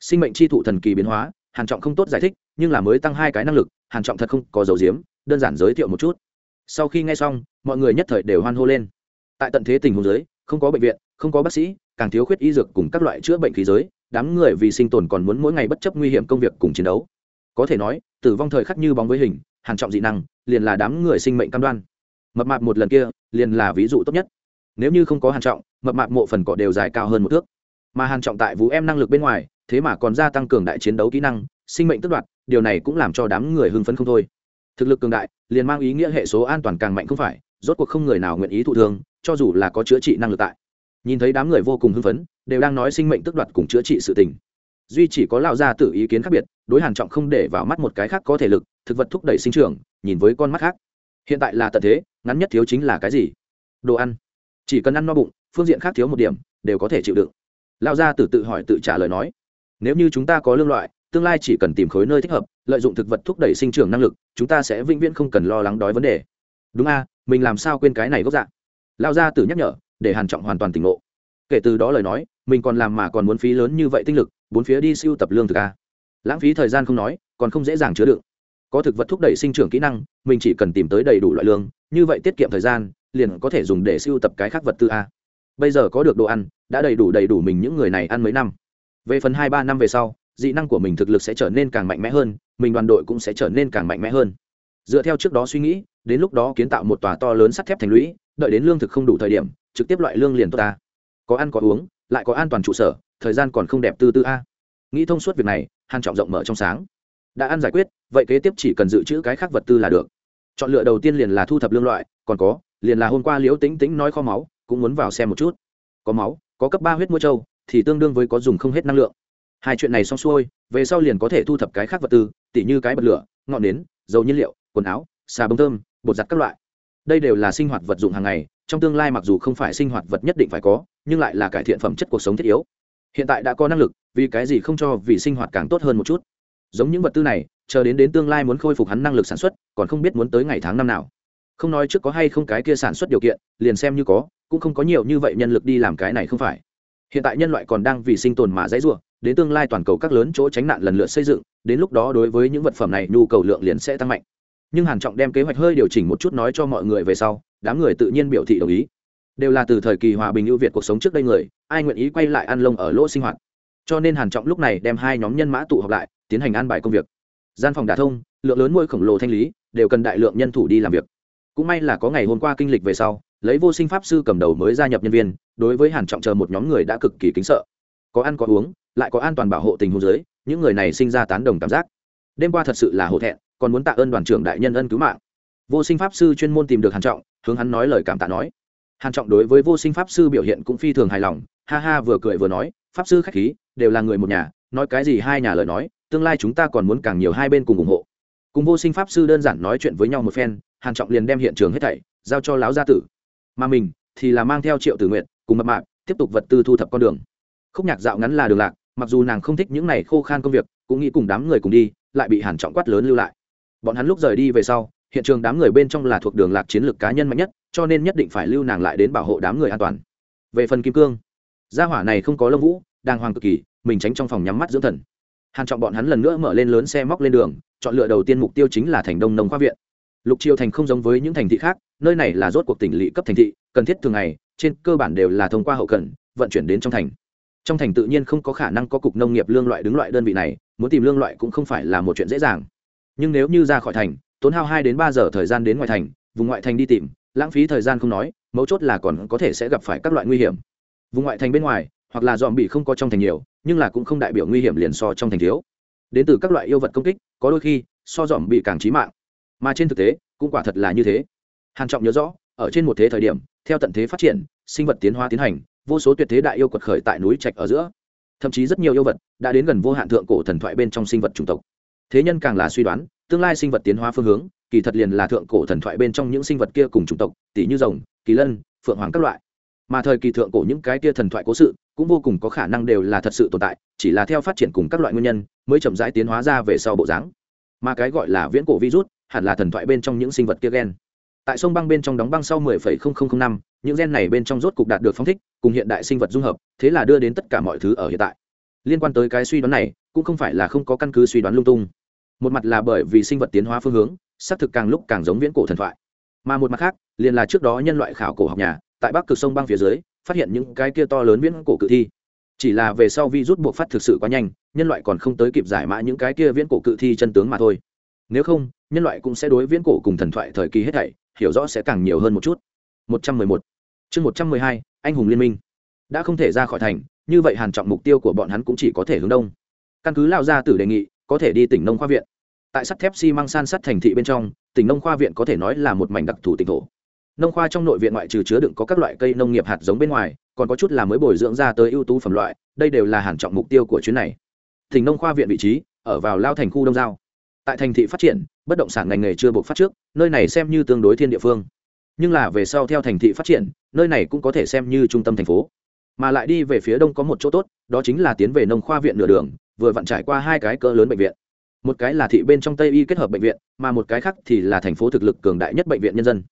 Sinh mệnh chi thụ thần kỳ biến hóa, hàn trọng không tốt giải thích, nhưng là mới tăng hai cái năng lực, hàn trọng thật không có dấu diếm, đơn giản giới thiệu một chút. Sau khi nghe xong, mọi người nhất thời đều hoan hô lên tại tận thế tình huống giới, không có bệnh viện, không có bác sĩ, càng thiếu khuyết y dược cùng các loại chữa bệnh khí giới, đám người vì sinh tồn còn muốn mỗi ngày bất chấp nguy hiểm công việc cùng chiến đấu. Có thể nói, tử vong thời khắc như bóng với hình hàn trọng dị năng, liền là đám người sinh mệnh cam đoan. Mập mạp một lần kia, liền là ví dụ tốt nhất. Nếu như không có hàn trọng, mập mạp mộ phần cỏ đều dài cao hơn một thước. Mà hàn trọng tại vũ em năng lực bên ngoài, thế mà còn gia tăng cường đại chiến đấu kỹ năng, sinh mệnh tức đoạt, điều này cũng làm cho đám người hưng phấn không thôi. Thực lực cường đại, liền mang ý nghĩa hệ số an toàn càng mạnh không phải, rốt cuộc không người nào nguyện ý thụ thương cho dù là có chữa trị năng lực tại. Nhìn thấy đám người vô cùng hưng phấn, đều đang nói sinh mệnh tức đoạt cùng chữa trị sự tình. Duy chỉ có lão gia tử ý kiến khác biệt, đối hàn trọng không để vào mắt một cái khác có thể lực, thực vật thúc đẩy sinh trưởng, nhìn với con mắt khác. Hiện tại là tận thế, ngắn nhất thiếu chính là cái gì? Đồ ăn. Chỉ cần ăn no bụng, phương diện khác thiếu một điểm, đều có thể chịu đựng. Lão gia tử tự hỏi tự trả lời nói, nếu như chúng ta có lương loại, tương lai chỉ cần tìm khối nơi thích hợp, lợi dụng thực vật thúc đẩy sinh trưởng năng lực, chúng ta sẽ vĩnh viễn không cần lo lắng đói vấn đề. Đúng a, mình làm sao quên cái này gốc dạng lao ra tử nhắc nhở, để hàn trọng hoàn toàn tỉnh ngộ. Kể từ đó lời nói, mình còn làm mà còn muốn phí lớn như vậy tinh lực, bốn phía đi siêu tập lương thực a. Lãng phí thời gian không nói, còn không dễ dàng chứa đựng. Có thực vật thúc đẩy sinh trưởng kỹ năng, mình chỉ cần tìm tới đầy đủ loại lương, như vậy tiết kiệm thời gian, liền có thể dùng để siêu tập cái khác vật tư a. Bây giờ có được đồ ăn, đã đầy đủ đầy đủ mình những người này ăn mấy năm. Về phần hai ba năm về sau, dị năng của mình thực lực sẽ trở nên càng mạnh mẽ hơn, mình đoàn đội cũng sẽ trở nên càng mạnh mẽ hơn. Dựa theo trước đó suy nghĩ, đến lúc đó kiến tạo một tòa to lớn sắt thép thành lũy đợi đến lương thực không đủ thời điểm trực tiếp loại lương liền tốt ta. Có ăn có uống lại có an toàn trụ sở thời gian còn không đẹp tư tư a. Nghĩ thông suốt việc này hàn trọng rộng mở trong sáng. Đã ăn giải quyết vậy kế tiếp chỉ cần dự trữ cái khác vật tư là được. Chọn lựa đầu tiên liền là thu thập lương loại còn có liền là hôm qua liễu tính tính nói kho máu cũng muốn vào xem một chút. Có máu có cấp ba huyết mua châu, thì tương đương với có dùng không hết năng lượng. Hai chuyện này xong xuôi về sau liền có thể thu thập cái khác vật tư tỉ như cái bật lửa ngọn nến dầu nhiên liệu quần áo xà bông thơm bột giặt các loại đây đều là sinh hoạt vật dụng hàng ngày, trong tương lai mặc dù không phải sinh hoạt vật nhất định phải có, nhưng lại là cải thiện phẩm chất cuộc sống thiết yếu. Hiện tại đã có năng lực, vì cái gì không cho vì sinh hoạt càng tốt hơn một chút? Giống những vật tư này, chờ đến đến tương lai muốn khôi phục hắn năng lực sản xuất, còn không biết muốn tới ngày tháng năm nào. Không nói trước có hay không cái kia sản xuất điều kiện, liền xem như có, cũng không có nhiều như vậy nhân lực đi làm cái này không phải. Hiện tại nhân loại còn đang vì sinh tồn mà dãy rủa, đến tương lai toàn cầu các lớn chỗ tránh nạn lần lượt xây dựng, đến lúc đó đối với những vật phẩm này nhu cầu lượng liền sẽ tăng mạnh nhưng hàn trọng đem kế hoạch hơi điều chỉnh một chút nói cho mọi người về sau đám người tự nhiên biểu thị đồng ý đều là từ thời kỳ hòa bình ưu việt cuộc sống trước đây người ai nguyện ý quay lại ăn lông ở lỗ sinh hoạt cho nên hàn trọng lúc này đem hai nhóm nhân mã tụ họp lại tiến hành an bài công việc gian phòng đả thông lượng lớn môi khổng lồ thanh lý đều cần đại lượng nhân thủ đi làm việc cũng may là có ngày hôm qua kinh lịch về sau lấy vô sinh pháp sư cầm đầu mới gia nhập nhân viên đối với hàn trọng chờ một nhóm người đã cực kỳ kính sợ có ăn có uống lại có an toàn bảo hộ tình huống dưới những người này sinh ra tán đồng cảm giác đêm qua thật sự là hổ thẹn, còn muốn tạ ơn đoàn trưởng đại nhân ân cứu mạng. Vô sinh pháp sư chuyên môn tìm được hàn trọng, hướng hắn nói lời cảm tạ nói. Hàn trọng đối với vô sinh pháp sư biểu hiện cũng phi thường hài lòng, ha ha vừa cười vừa nói, pháp sư khách khí, đều là người một nhà, nói cái gì hai nhà lời nói, tương lai chúng ta còn muốn càng nhiều hai bên cùng ủng hộ. Cùng vô sinh pháp sư đơn giản nói chuyện với nhau một phen, hàn trọng liền đem hiện trường hết thảy giao cho lão gia tử. Mà mình thì là mang theo triệu tử nguyện cùng mập mạp, tiếp tục vật tư thu thập con đường. Khúc nhạc dạo ngắn là đường lạc, mặc dù nàng không thích những này khô khan công việc, cũng nghĩ cùng đám người cùng đi lại bị hàn trọng quát lớn lưu lại. Bọn hắn lúc rời đi về sau, hiện trường đám người bên trong là thuộc đường lạc chiến lược cá nhân mạnh nhất, cho nên nhất định phải lưu nàng lại đến bảo hộ đám người an toàn. Về phần kim cương, gia hỏa này không có lông vũ đang hoàng cực kỳ, mình tránh trong phòng nhắm mắt dưỡng thần. Hàn trọng bọn hắn lần nữa mở lên lớn xe móc lên đường, chọn lựa đầu tiên mục tiêu chính là thành đông nông khoa viện. Lục triều thành không giống với những thành thị khác, nơi này là rốt cuộc tỉnh lỵ cấp thành thị, cần thiết thường ngày, trên cơ bản đều là thông qua hậu cần, vận chuyển đến trong thành trong thành tự nhiên không có khả năng có cục nông nghiệp lương loại đứng loại đơn vị này, muốn tìm lương loại cũng không phải là một chuyện dễ dàng. Nhưng nếu như ra khỏi thành, tốn hao hai đến ba giờ thời gian đến ngoài thành, vùng ngoại thành đi tìm, lãng phí thời gian không nói, mấu chốt là còn có thể sẽ gặp phải các loại nguy hiểm. Vùng ngoại thành bên ngoài, hoặc là dòm bị không có trong thành nhiều, nhưng là cũng không đại biểu nguy hiểm liền so trong thành thiếu. Đến từ các loại yêu vật công kích, có đôi khi, so dòm bị càng trí mạng. Mà trên thực tế, cũng quả thật là như thế. Hàn trọng nhớ rõ, ở trên một thế thời điểm, theo tận thế phát triển, sinh vật tiến hóa tiến hành vô số tuyệt thế đại yêu quật khởi tại núi trạch ở giữa. Thậm chí rất nhiều yêu vật đã đến gần vô hạn thượng cổ thần thoại bên trong sinh vật chủng tộc. Thế nhân càng là suy đoán tương lai sinh vật tiến hóa phương hướng kỳ thật liền là thượng cổ thần thoại bên trong những sinh vật kia cùng chủng tộc tỷ như rồng kỳ lân phượng hoàng các loại. Mà thời kỳ thượng cổ những cái kia thần thoại cố sự cũng vô cùng có khả năng đều là thật sự tồn tại chỉ là theo phát triển cùng các loại nguyên nhân mới chậm rãi tiến hóa ra về sau bộ dáng. Mà cái gọi là viễn cổ virus hẳn là thần thoại bên trong những sinh vật kia gen. Tại sông băng bên trong đóng băng sau 10,0005 năm những gen này bên trong rốt cục đạt được phong thích, cùng hiện đại sinh vật dung hợp, thế là đưa đến tất cả mọi thứ ở hiện tại. Liên quan tới cái suy đoán này, cũng không phải là không có căn cứ suy đoán lung tung. Một mặt là bởi vì sinh vật tiến hóa phương hướng, xác thực càng lúc càng giống viễn cổ thần thoại. Mà một mặt khác, liền là trước đó nhân loại khảo cổ học nhà, tại bắc cực sông băng phía dưới, phát hiện những cái kia to lớn viễn cổ cự thi. Chỉ là về sau virus buộc phát thực sự quá nhanh, nhân loại còn không tới kịp giải mã những cái kia viễn cổ cự thi chân tướng mà thôi. Nếu không, nhân loại cũng sẽ đối viễn cổ cùng thần thoại thời kỳ hết thảy, hiểu rõ sẽ càng nhiều hơn một chút. 111 chương 112 anh hùng liên minh. Đã không thể ra khỏi thành, như vậy hàn trọng mục tiêu của bọn hắn cũng chỉ có thể hướng đông. Căn cứ lao gia tử đề nghị, có thể đi tỉnh nông khoa viện. Tại sắt thép xi măng san sắt thành thị bên trong, tỉnh nông khoa viện có thể nói là một mảnh đặc thù tỉnh thổ. Nông khoa trong nội viện ngoại trừ chứa đựng có các loại cây nông nghiệp hạt giống bên ngoài, còn có chút là mới bồi dưỡng ra tới ưu tú phẩm loại, đây đều là hàn trọng mục tiêu của chuyến này. Tỉnh nông khoa viện vị trí, ở vào lao thành khu đông giao. Tại thành thị phát triển, bất động sản ngành nghề chưa buộc phát trước, nơi này xem như tương đối thiên địa phương nhưng là về sau theo thành thị phát triển, nơi này cũng có thể xem như trung tâm thành phố. Mà lại đi về phía đông có một chỗ tốt, đó chính là tiến về nông khoa viện nửa đường, vừa vặn trải qua hai cái cỡ lớn bệnh viện. Một cái là thị bên trong tây y kết hợp bệnh viện, mà một cái khác thì là thành phố thực lực cường đại nhất bệnh viện nhân dân.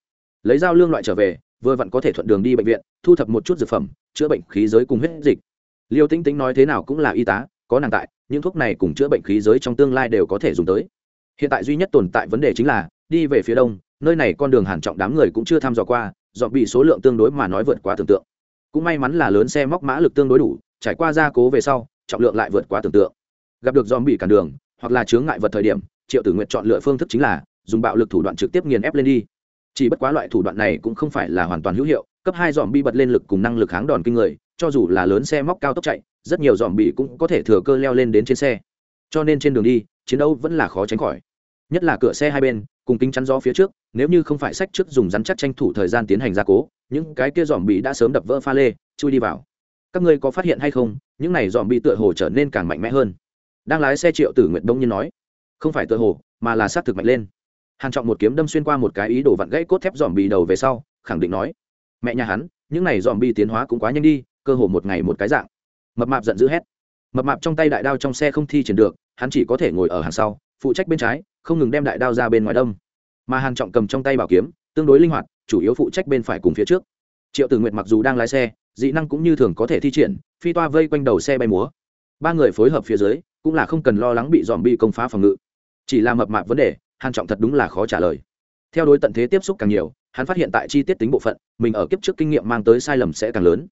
Lấy dao lương loại trở về, vừa vặn có thể thuận đường đi bệnh viện, thu thập một chút dược phẩm, chữa bệnh khí giới cùng huyết dịch. Liêu tinh tính nói thế nào cũng là y tá, có nàng tại, những thuốc này cùng chữa bệnh khí giới trong tương lai đều có thể dùng tới. Hiện tại duy nhất tồn tại vấn đề chính là đi về phía đông nơi này con đường hàn trọng đám người cũng chưa tham dò qua dọn bị số lượng tương đối mà nói vượt quá tưởng tượng. Cũng may mắn là lớn xe móc mã lực tương đối đủ, trải qua gia cố về sau, trọng lượng lại vượt quá tưởng tượng. Gặp được dòm bị cản đường, hoặc là chướng ngại vật thời điểm, triệu tử nguyện chọn lựa phương thức chính là dùng bạo lực thủ đoạn trực tiếp nghiền ép lên đi. Chỉ bất quá loại thủ đoạn này cũng không phải là hoàn toàn hữu hiệu, cấp hai dòm bị bật lên lực cùng năng lực kháng đòn kinh người, cho dù là lớn xe móc cao tốc chạy, rất nhiều dòm bị cũng có thể thừa cơ leo lên đến trên xe. Cho nên trên đường đi, chiến đấu vẫn là khó tránh khỏi nhất là cửa xe hai bên, cùng kính chắn gió phía trước, nếu như không phải sách trước dùng rắn chắc tranh thủ thời gian tiến hành gia cố, những cái kia dòm bị đã sớm đập vỡ pha lê, chui đi vào. Các ngươi có phát hiện hay không, những này dòm bị tựa hồ trở nên càng mạnh mẽ hơn? Đang lái xe triệu tử nguyện đông nhiên nói. Không phải tựa hồ, mà là xác thực mạnh lên. Hàn trọng một kiếm đâm xuyên qua một cái ý đồ vặn gãy cốt thép dòm bị đầu về sau, khẳng định nói. Mẹ nhà hắn, những này dòm bị tiến hóa cũng quá nhanh đi, cơ hồ một ngày một cái dạng. Mập mạp giận dữ hét. Mập mạp trong tay đại đao trong xe không thi triển được, hắn chỉ có thể ngồi ở hàng sau phụ trách bên trái, không ngừng đem đại đao ra bên ngoài đông mà hàn trọng cầm trong tay bảo kiếm, tương đối linh hoạt, chủ yếu phụ trách bên phải cùng phía trước. Triệu tử nguyệt mặc dù đang lái xe, dị năng cũng như thường có thể thi triển, phi toa vây quanh đầu xe bay múa. Ba người phối hợp phía dưới, cũng là không cần lo lắng bị dòm bị công phá phòng ngự. Chỉ là mập mạp vấn đề, hàn trọng thật đúng là khó trả lời. Theo đối tận thế tiếp xúc càng nhiều, hắn phát hiện tại chi tiết tính bộ phận, mình ở kiếp trước kinh nghiệm mang tới sai lầm sẽ càng lớn.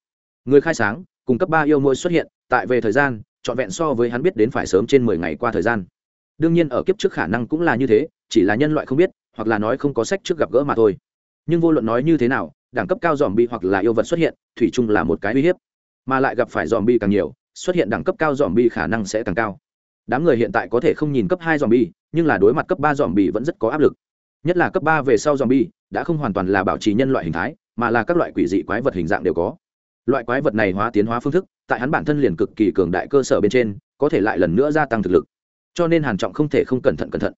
Người khai sáng, cùng cấp ba yêu môi xuất hiện, tại về thời gian, trọn vẹn so với hắn biết đến phải sớm trên mười ngày qua thời gian đương nhiên ở kiếp trước khả năng cũng là như thế, chỉ là nhân loại không biết, hoặc là nói không có sách trước gặp gỡ mà thôi. Nhưng vô luận nói như thế nào, đẳng cấp cao dòm bi hoặc là yêu vật xuất hiện, thủy chung là một cái uy hiếp. Mà lại gặp phải dòm bi càng nhiều, xuất hiện đẳng cấp cao dòm bi khả năng sẽ càng cao. Đám người hiện tại có thể không nhìn cấp hai dòm bi nhưng là đối mặt cấp ba dòm bi vẫn rất có áp lực. Nhất là cấp ba về sau dòm bi đã không hoàn toàn là bảo trì nhân loại hình thái, mà là các loại quỷ dị quái vật hình dạng đều có. Loại quái vật này hóa tiến hóa phương thức, tại hắn bản thân liền cực kỳ cường đại cơ sở bên trên, có thể lại lần nữa gia tăng thực lực cho nên hàn trọng không thể không cẩn thận cẩn thận.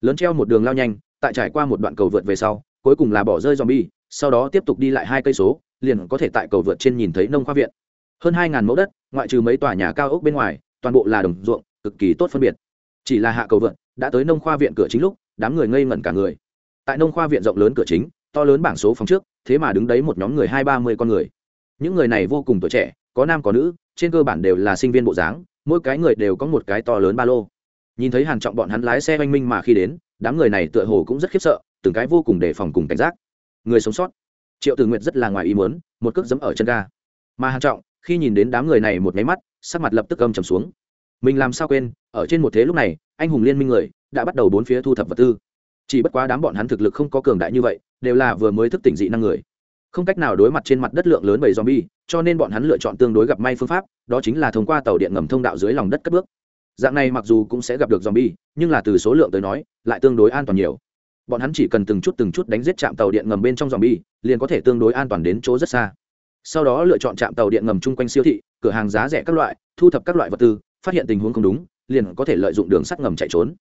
Lớn treo một đường lao nhanh, tại trải qua một đoạn cầu vượt về sau, cuối cùng là bỏ rơi zombie, sau đó tiếp tục đi lại hai cây số, liền có thể tại cầu vượt trên nhìn thấy nông khoa viện. Hơn hai ngàn mẫu đất, ngoại trừ mấy tòa nhà cao ốc bên ngoài, toàn bộ là đồng ruộng, cực kỳ tốt phân biệt. Chỉ là hạ cầu vượt, đã tới nông khoa viện cửa chính lúc, đám người ngây ngẩn cả người. Tại nông khoa viện rộng lớn cửa chính, to lớn bảng số phòng trước, thế mà đứng đấy một nhóm người hai ba mươi con người. Những người này vô cùng tuổi trẻ, có nam có nữ, trên cơ bản đều là sinh viên bộ dáng, mỗi cái người đều có một cái to lớn ba lô nhìn thấy hàn trọng bọn hắn lái xe oanh minh mà khi đến, đám người này tựa hồ cũng rất khiếp sợ, từng cái vô cùng đề phòng cùng cảnh giác. Người sống sót. Triệu tử nguyệt rất là ngoài ý muốn, một cước dẫm ở chân ga. Mà hàn trọng, khi nhìn đến đám người này một máy mắt, sắc mặt lập tức âm trầm xuống. Mình làm sao quên, ở trên một thế lúc này, anh hùng liên minh người đã bắt đầu bốn phía thu thập vật tư. Chỉ bất quá đám bọn hắn thực lực không có cường đại như vậy, đều là vừa mới thức tỉnh dị năng người. Không cách nào đối mặt trên mặt đất lượng lớn bầy zombie, cho nên bọn hắn lựa chọn tương đối gặp may phương pháp, đó chính là thông qua tàu điện ngầm thông đạo dưới lòng đất cất bước dạng này mặc dù cũng sẽ gặp được zombie, nhưng là từ số lượng tới nói, lại tương đối an toàn nhiều. Bọn hắn chỉ cần từng chút từng chút đánh giết trạm tàu điện ngầm bên trong zombie, liền có thể tương đối an toàn đến chỗ rất xa. Sau đó lựa chọn trạm tàu điện ngầm chung quanh siêu thị, cửa hàng giá rẻ các loại, thu thập các loại vật tư, phát hiện tình huống không đúng, liền có thể lợi dụng đường sắt ngầm chạy trốn.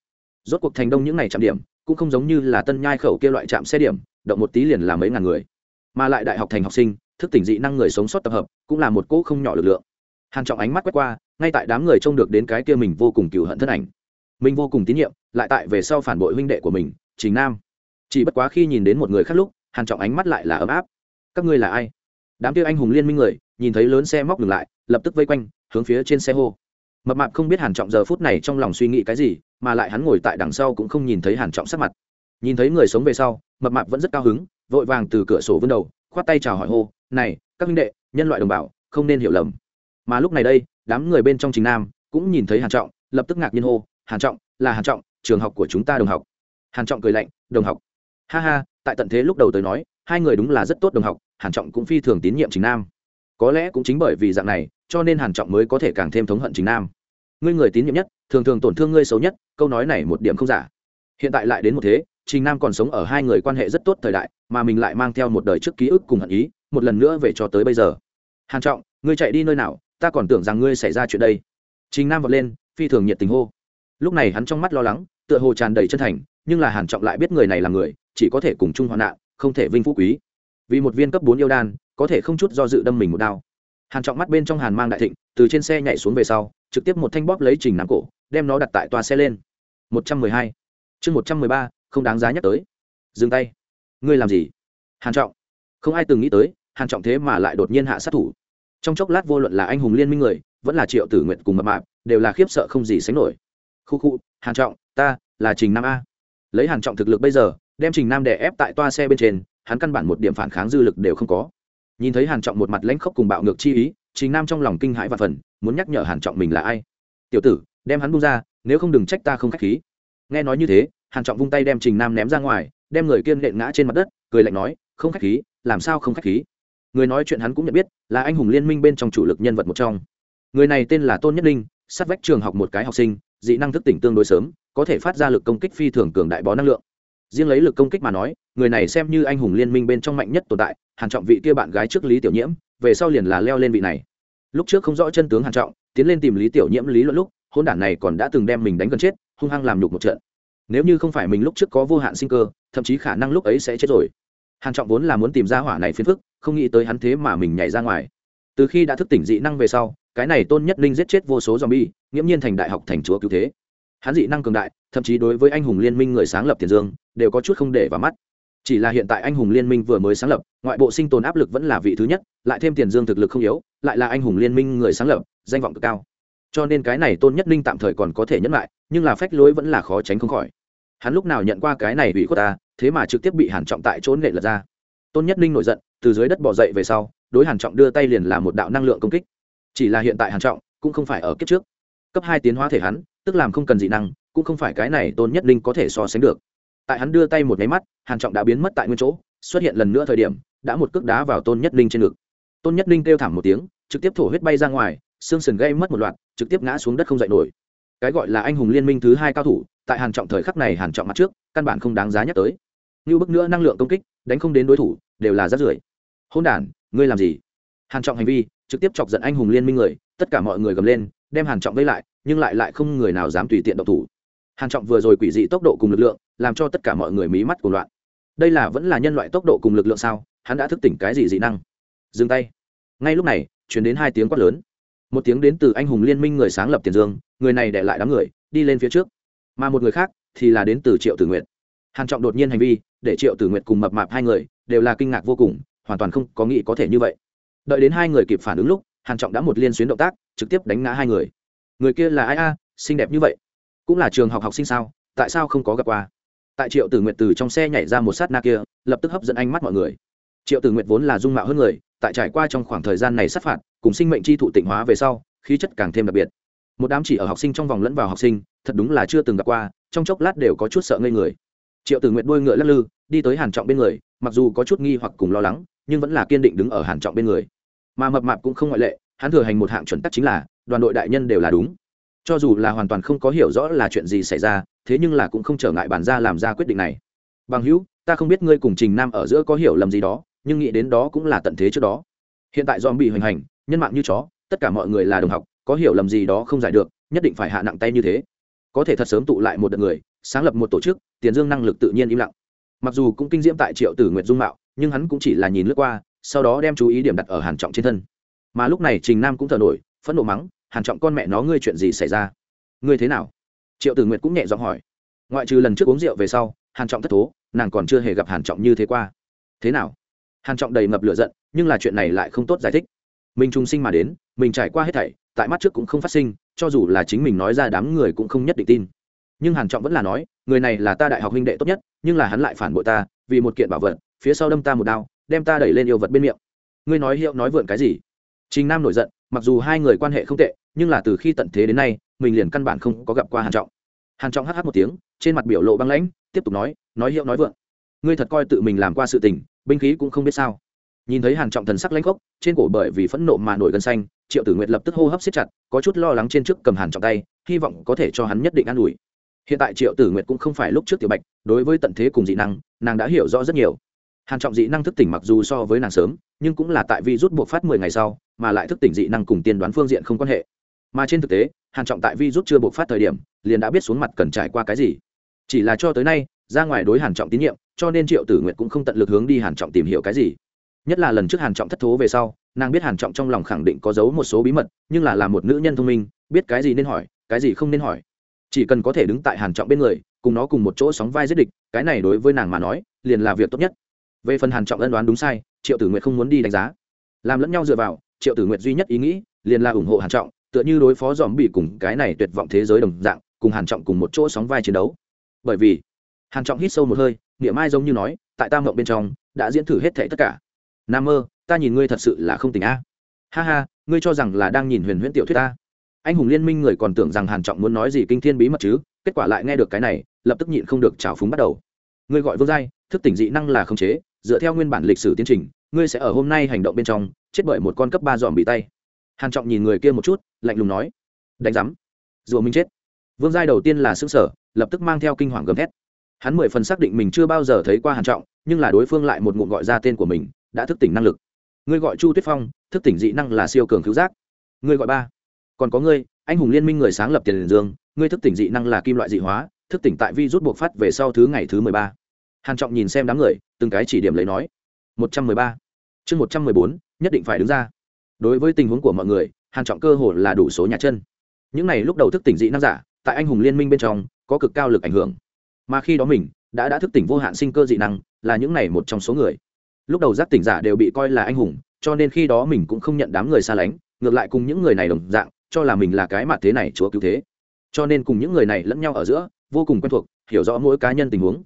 Rốt cuộc thành đông những ngày trạm điểm, cũng không giống như là tân nhai khẩu kia loại trạm xe điểm, động một tí liền là mấy ngàn người. Mà lại đại học thành học sinh, thức tỉnh dị năng người sống sót tập hợp, cũng là một cỗ không nhỏ lực lượng hàn trọng ánh mắt quét qua, ngay tại đám người trông được đến cái kia mình vô cùng cừu hận thân ảnh. Mình vô cùng tín nhiệm, lại tại về sau phản bội huynh đệ của mình chính nam. Chỉ bất quá khi nhìn đến một người khác lúc, hàn trọng ánh mắt lại là ấm áp. Các ngươi là ai? Đám kia anh hùng liên minh người, nhìn thấy lớn xe móc ngừng lại, lập tức vây quanh, hướng phía trên xe hô. Mập mạp không biết hàn trọng giờ phút này trong lòng suy nghĩ cái gì, mà lại hắn ngồi tại đằng sau cũng không nhìn thấy hàn trọng sắc mặt. Nhìn thấy người sống về sau, mập mạp vẫn rất cao hứng, vội vàng từ cửa sổ vươn đầu, khoát tay chào hỏi hô, này, các huynh đệ, nhân loại đồng bào, không nên hiểu lầm mà lúc này đây, đám người bên trong trình nam cũng nhìn thấy hàn trọng, lập tức ngạc nhiên hô, hàn trọng, là hàn trọng, trường học của chúng ta đồng học. Hàn trọng cười lạnh, đồng học? Ha ha, tại tận thế lúc đầu tới nói, hai người đúng là rất tốt đồng học, hàn trọng cũng phi thường tín nhiệm trình nam. Có lẽ cũng chính bởi vì dạng này, cho nên hàn trọng mới có thể càng thêm thống hận trình nam. Ngươi người tín nhiệm nhất, thường thường tổn thương ngươi xấu nhất, câu nói này một điểm không giả. Hiện tại lại đến một thế, trình nam còn sống ở hai người quan hệ rất tốt thời đại, mà mình lại mang theo một đời trước ký ức cùng hận ý, một lần nữa về cho tới bây giờ. Hàn trọng, ngươi chạy đi nơi nào ta còn tưởng rằng ngươi xảy ra chuyện đây. Trình nam vọt lên, phi thường nhiệt tình hô. Lúc này hắn trong mắt lo lắng, tựa hồ tràn đầy chân thành, nhưng là hàn trọng lại biết người này là người, chỉ có thể cùng chung hoạn nạn, không thể vinh phú quý. Vì một viên cấp bốn yêu đan, có thể không chút do dự đâm mình một đao. Hàn trọng mắt bên trong hàn mang đại thịnh, từ trên xe nhảy xuống về sau, trực tiếp một thanh bóp lấy trình nam cổ, đem nó đặt tại toa xe lên. Một trăm mười hai. Chương một trăm mười ba, không đáng giá nhắc tới. Dừng tay. Ngươi làm gì? Hàn trọng. Không ai từng nghĩ tới, hàn trọng thế mà lại đột nhiên hạ sát thủ trong chốc lát vô luận là anh hùng liên minh người, vẫn là triệu tử nguyện cùng mập mạp, đều là khiếp sợ không gì sánh nổi. Khu khu, hàn trọng, ta, là trình nam a. Lấy hàn trọng thực lực bây giờ, đem trình nam đè ép tại toa xe bên trên, hắn căn bản một điểm phản kháng dư lực đều không có. Nhìn thấy hàn trọng một mặt lãnh khốc cùng bạo ngược chi ý, trình nam trong lòng kinh hãi và phần muốn nhắc nhở hàn trọng mình là ai. Tiểu tử, đem hắn buông ra, nếu không đừng trách ta không khách khí. Nghe nói như thế, hàn trọng vung tay đem trình nam ném ra ngoài, đem người kiên nện ngã trên mặt đất, cười lạnh nói, không khách khí, làm sao không khách khí? Người nói chuyện hắn cũng nhận biết, là anh hùng liên minh bên trong chủ lực nhân vật một trong. Người này tên là tôn nhất linh sát vách trường học một cái học sinh, dị năng thức tỉnh tương đối sớm, có thể phát ra lực công kích phi thường cường đại bó năng lượng. Riêng lấy lực công kích mà nói, người này xem như anh hùng liên minh bên trong mạnh nhất tồn tại, hàn trọng vị kia bạn gái trước lý tiểu nhiễm, về sau liền là leo lên vị này. Lúc trước không rõ chân tướng hàn trọng, tiến lên tìm lý tiểu nhiễm lý luận lúc, hôn đản này còn đã từng đem mình đánh gần chết, hung hăng làm nhục một trận. Nếu như không phải mình lúc trước có vô hạn sinh cơ, thậm chí khả năng lúc ấy sẽ chết rồi. Hàn trọng vốn là muốn tìm ra hỏa này phiền phức không nghĩ tới hắn thế mà mình nhảy ra ngoài. Từ khi đã thức tỉnh dị năng về sau, cái này tôn nhất linh giết chết vô số zombie, nghiễm nhiên thành đại học thành chúa cứu thế. Hắn dị năng cường đại, thậm chí đối với anh hùng liên minh người sáng lập tiền dương, đều có chút không để vào mắt. Chỉ là hiện tại anh hùng liên minh vừa mới sáng lập, ngoại bộ sinh tồn áp lực vẫn là vị thứ nhất, lại thêm tiền dương thực lực không yếu, lại là anh hùng liên minh người sáng lập, danh vọng cực cao. Cho nên cái này tôn nhất ninh tạm thời còn có thể nhẫn lại, nhưng là phách lối vẫn là khó tránh không khỏi. Hắn lúc nào nhận qua cái này bị khuất ta, thế mà trực tiếp bị hàn trọng tại chỗ nệ lật ra tôn nhất ninh nổi giận, từ dưới đất bỏ dậy về sau, đối hàn trọng đưa tay liền là một đạo năng lượng công kích. Chỉ là hiện tại hàn trọng cũng không phải ở kiếp trước. Cấp hai tiến hóa thể hắn, tức làm không cần dị năng, cũng không phải cái này tôn nhất ninh có thể so sánh được. Tại hắn đưa tay một máy mắt, hàn trọng đã biến mất tại nguyên chỗ, xuất hiện lần nữa thời điểm, đã một cước đá vào tôn nhất ninh trên ngực. Tôn nhất ninh kêu thảm một tiếng, trực tiếp thổ huyết bay ra ngoài, xương sườn gây mất một loạt, trực tiếp ngã xuống đất không dậy nổi. Cái gọi là anh hùng liên minh thứ hai cao thủ, tại hàn trọng thời khắc này hàn trọng mặt trước, căn bản không đáng giá nhắc tới như bức nữa năng lượng công kích, đánh không đến đối thủ, đều là rác rưởi. Hôn đản, ngươi làm gì? Hàn trọng hành vi, trực tiếp chọc giận anh hùng liên minh người, tất cả mọi người gầm lên, đem hàn trọng vây lại, nhưng lại lại không người nào dám tùy tiện động thủ. Hàn trọng vừa rồi quỷ dị tốc độ cùng lực lượng, làm cho tất cả mọi người mí mắt cuồng loạn. Đây là vẫn là nhân loại tốc độ cùng lực lượng sao? Hắn đã thức tỉnh cái gì dị năng? Dừng tay. Ngay lúc này chuyển đến hai tiếng quát lớn. Một tiếng đến từ anh hùng liên minh người sáng lập tiền dương, người này để lại đám người, đi lên phía trước. Mà một người khác thì là đến từ triệu tử nguyện hàn trọng đột nhiên hành vi để triệu tử Nguyệt cùng mập mạp hai người đều là kinh ngạc vô cùng, hoàn toàn không có nghĩ có thể như vậy. Đợi đến hai người kịp phản ứng lúc, hàn trọng đã một liên xuyến động tác, trực tiếp đánh ngã hai người. Người kia là ai a, xinh đẹp như vậy? Cũng là trường học học sinh sao? Tại sao không có gặp qua? Tại triệu tử Nguyệt từ trong xe nhảy ra một sát na kia, lập tức hấp dẫn ánh mắt mọi người. Triệu tử Nguyệt vốn là dung mạo hơn người, tại trải qua trong khoảng thời gian này sát phạt, cùng sinh mệnh chi thụ tịnh hóa về sau, khí chất càng thêm đặc biệt. Một đám chỉ ở học sinh trong vòng lẫn vào học sinh, thật đúng là chưa từng gặp qua, trong chốc lát đều có chút sợ ngây người. Triệu tử Nguyệt đuôi ngựa lắc lư đi tới hàn trọng bên người, mặc dù có chút nghi hoặc cùng lo lắng, nhưng vẫn là kiên định đứng ở hàn trọng bên người. Mà mập mạp cũng không ngoại lệ, hắn thừa hành một hạng chuẩn tắc chính là, đoàn đội đại nhân đều là đúng. Cho dù là hoàn toàn không có hiểu rõ là chuyện gì xảy ra, thế nhưng là cũng không trở ngại bàn ra làm ra quyết định này. Bằng hữu, ta không biết ngươi cùng trình nam ở giữa có hiểu lầm gì đó, nhưng nghĩ đến đó cũng là tận thế trước đó. Hiện tại dòm bị hoành hành, nhân mạng như chó, tất cả mọi người là đồng học, có hiểu lầm gì đó không giải được, nhất định phải hạ nặng tay như thế. Có thể thật sớm tụ lại một đợt người, sáng lập một tổ chức, tiền dương năng lực tự nhiên im lặng mặc dù cũng kinh diễm tại triệu tử nguyệt dung mạo, nhưng hắn cũng chỉ là nhìn lướt qua, sau đó đem chú ý điểm đặt ở hàn trọng trên thân. Mà lúc này trình nam cũng thở nổi, phẫn nộ mắng, hàn trọng con mẹ nó, ngươi chuyện gì xảy ra? Ngươi thế nào? Triệu tử nguyệt cũng nhẹ giọng hỏi. Ngoại trừ lần trước uống rượu về sau, hàn trọng thất thố, nàng còn chưa hề gặp hàn trọng như thế qua. Thế nào? Hàn trọng đầy ngập lửa giận, nhưng là chuyện này lại không tốt giải thích. Mình trung sinh mà đến, mình trải qua hết thảy, tại mắt trước cũng không phát sinh, cho dù là chính mình nói ra đám người cũng không nhất định tin nhưng hàn trọng vẫn là nói, người này là ta đại học huynh đệ tốt nhất, nhưng là hắn lại phản bội ta, vì một kiện bảo vật, phía sau đâm ta một đao, đem ta đẩy lên yêu vật bên miệng. Ngươi nói hiệu nói vượn cái gì? Trình nam nổi giận, mặc dù hai người quan hệ không tệ, nhưng là từ khi tận thế đến nay, mình liền căn bản không có gặp qua hàn trọng. Hàn trọng hắt hắt một tiếng, trên mặt biểu lộ băng lãnh, tiếp tục nói nói hiệu nói vượn. Ngươi thật coi tự mình làm qua sự tình, binh khí cũng không biết sao. Nhìn thấy hàn trọng thần sắc lãnh khốc, trên cổ bởi vì phẫn nộ mà nổi gần xanh, triệu tử nguyệt lập tức hô hấp siết chặt, có chút lo lắng trên trước cầm hàn trọng tay, hy vọng có thể cho hắn nhất định an ủi hiện tại triệu tử nguyệt cũng không phải lúc trước tiểu bạch, đối với tận thế cùng dị năng, nàng đã hiểu rõ rất nhiều. Hàn trọng dị năng thức tỉnh mặc dù so với nàng sớm, nhưng cũng là tại vi rút buộc phát mười ngày sau, mà lại thức tỉnh dị năng cùng tiên đoán phương diện không quan hệ. Mà trên thực tế, hàn trọng tại vi rút chưa buộc phát thời điểm, liền đã biết xuống mặt cần trải qua cái gì. Chỉ là cho tới nay, ra ngoài đối hàn trọng tín nhiệm, cho nên triệu tử nguyệt cũng không tận lực hướng đi hàn trọng tìm hiểu cái gì. Nhất là lần trước hàn trọng thất thố về sau, nàng biết hàn trọng trong lòng khẳng định có giấu một số bí mật, nhưng là làm một nữ nhân thông minh, biết cái gì nên hỏi, cái gì không nên hỏi chỉ cần có thể đứng tại hàn trọng bên người, cùng nó cùng một chỗ sóng vai giết địch, cái này đối với nàng mà nói, liền là việc tốt nhất. Về phần hàn trọng ân đoán đúng sai, triệu tử nguyệt không muốn đi đánh giá. Làm lẫn nhau dựa vào, triệu tử nguyệt duy nhất ý nghĩ, liền là ủng hộ hàn trọng, tựa như đối phó dòm bị cùng cái này tuyệt vọng thế giới đồng dạng, cùng hàn trọng cùng một chỗ sóng vai chiến đấu. Bởi vì, hàn trọng hít sâu một hơi, niệm mai giống như nói, tại ta mộng bên trong, đã diễn thử hết thảy tất cả. Nam mơ, ta nhìn ngươi thật sự là không tình a. Ha ha, ngươi cho rằng là đang nhìn huyền huyễn tiểu thuyết ta? Anh hùng liên minh người còn tưởng rằng hàn trọng muốn nói gì kinh thiên bí mật chứ, kết quả lại nghe được cái này, lập tức nhịn không được trào phúng bắt đầu. Ngươi gọi vương giai, thức tỉnh dị năng là khống chế, dựa theo nguyên bản lịch sử tiến trình, ngươi sẽ ở hôm nay hành động bên trong, chết bởi một con cấp ba dòm bị tay. Hàn trọng nhìn người kia một chút, lạnh lùng nói, đánh giám, rùa minh chết. Vương giai đầu tiên là xương sở lập tức mang theo kinh hoàng gầm thét. Hắn mười phần xác định mình chưa bao giờ thấy qua hàn trọng, nhưng là đối phương lại một ngụm gọi ra tên của mình, đã thức tỉnh năng lực. Ngươi gọi chu tuyết phong, thức tỉnh dị năng là siêu cường cứu giác. Ngươi gọi ba còn có ngươi, anh hùng liên minh người sáng lập tiền dương, ngươi thức tỉnh dị năng là kim loại dị hóa, thức tỉnh tại vi rút buộc phát về sau thứ ngày thứ mười ba. Hàn trọng nhìn xem đám người, từng cái chỉ điểm lấy nói. Một trăm mười ba. Chương một trăm mười bốn, nhất định phải đứng ra. Đối với tình huống của mọi người, hàn trọng cơ hồ là đủ số nhà chân. Những này lúc đầu thức tỉnh dị năng giả, tại anh hùng liên minh bên trong, có cực cao lực ảnh hưởng. Mà khi đó mình, đã đã thức tỉnh vô hạn sinh cơ dị năng, là những này một trong số người. Lúc đầu giác tỉnh giả đều bị coi là anh hùng, cho nên khi đó mình cũng không nhận đám người xa lánh, ngược lại cùng những người này đồng dạng cho là mình là cái mặt thế này chúa cứu thế. Cho nên cùng những người này lẫn nhau ở giữa, vô cùng quen thuộc, hiểu rõ mỗi cá nhân tình huống.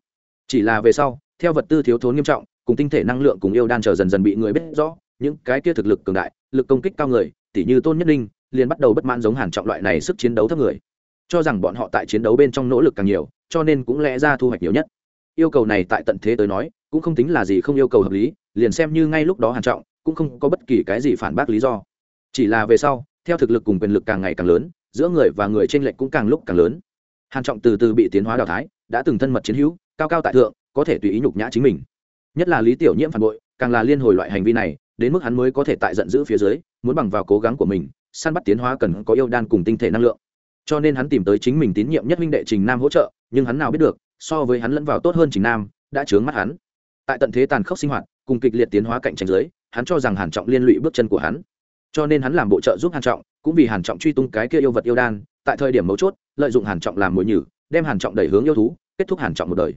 Chỉ là về sau, theo vật tư thiếu thốn nghiêm trọng, cùng tinh thể năng lượng cùng yêu đan chờ dần dần bị người biết rõ, những cái kia thực lực cường đại, lực công kích cao người, tỉ như tôn nhất linh liền bắt đầu bất mãn giống hàn trọng loại này sức chiến đấu thấp người. Cho rằng bọn họ tại chiến đấu bên trong nỗ lực càng nhiều, cho nên cũng lẽ ra thu hoạch nhiều nhất. Yêu cầu này tại tận thế tới nói, cũng không tính là gì không yêu cầu hợp lý, liền xem như ngay lúc đó hàn trọng, cũng không có bất kỳ cái gì phản bác lý do. Chỉ là về sau theo thực lực cùng quyền lực càng ngày càng lớn, giữa người và người trên lệch cũng càng lúc càng lớn. Hàn trọng từ từ bị tiến hóa đào thái đã từng thân mật chiến hữu, cao cao tại thượng, có thể tùy ý nhục nhã chính mình. Nhất là lý tiểu nhiễm phản bội, càng là liên hồi loại hành vi này, đến mức hắn mới có thể tại giận dữ phía dưới, muốn bằng vào cố gắng của mình, săn bắt tiến hóa cần có yêu đan cùng tinh thể năng lượng. Cho nên hắn tìm tới chính mình tín nhiệm nhất minh đệ trình nam hỗ trợ, nhưng hắn nào biết được, so với hắn lẫn vào tốt hơn trình nam, đã chướng mắt hắn. Tại tận thế tàn khốc sinh hoạt, cùng kịch liệt tiến hóa cạnh tranh giới hắn cho rằng hàn trọng liên lụy bước chân của hắn cho nên hắn làm bộ trợ giúp hàn trọng, cũng vì hàn trọng truy tung cái kia yêu vật yêu đan, tại thời điểm mấu chốt, lợi dụng hàn trọng làm mồi nhử, đem hàn trọng đẩy hướng yêu thú, kết thúc hàn trọng một đời.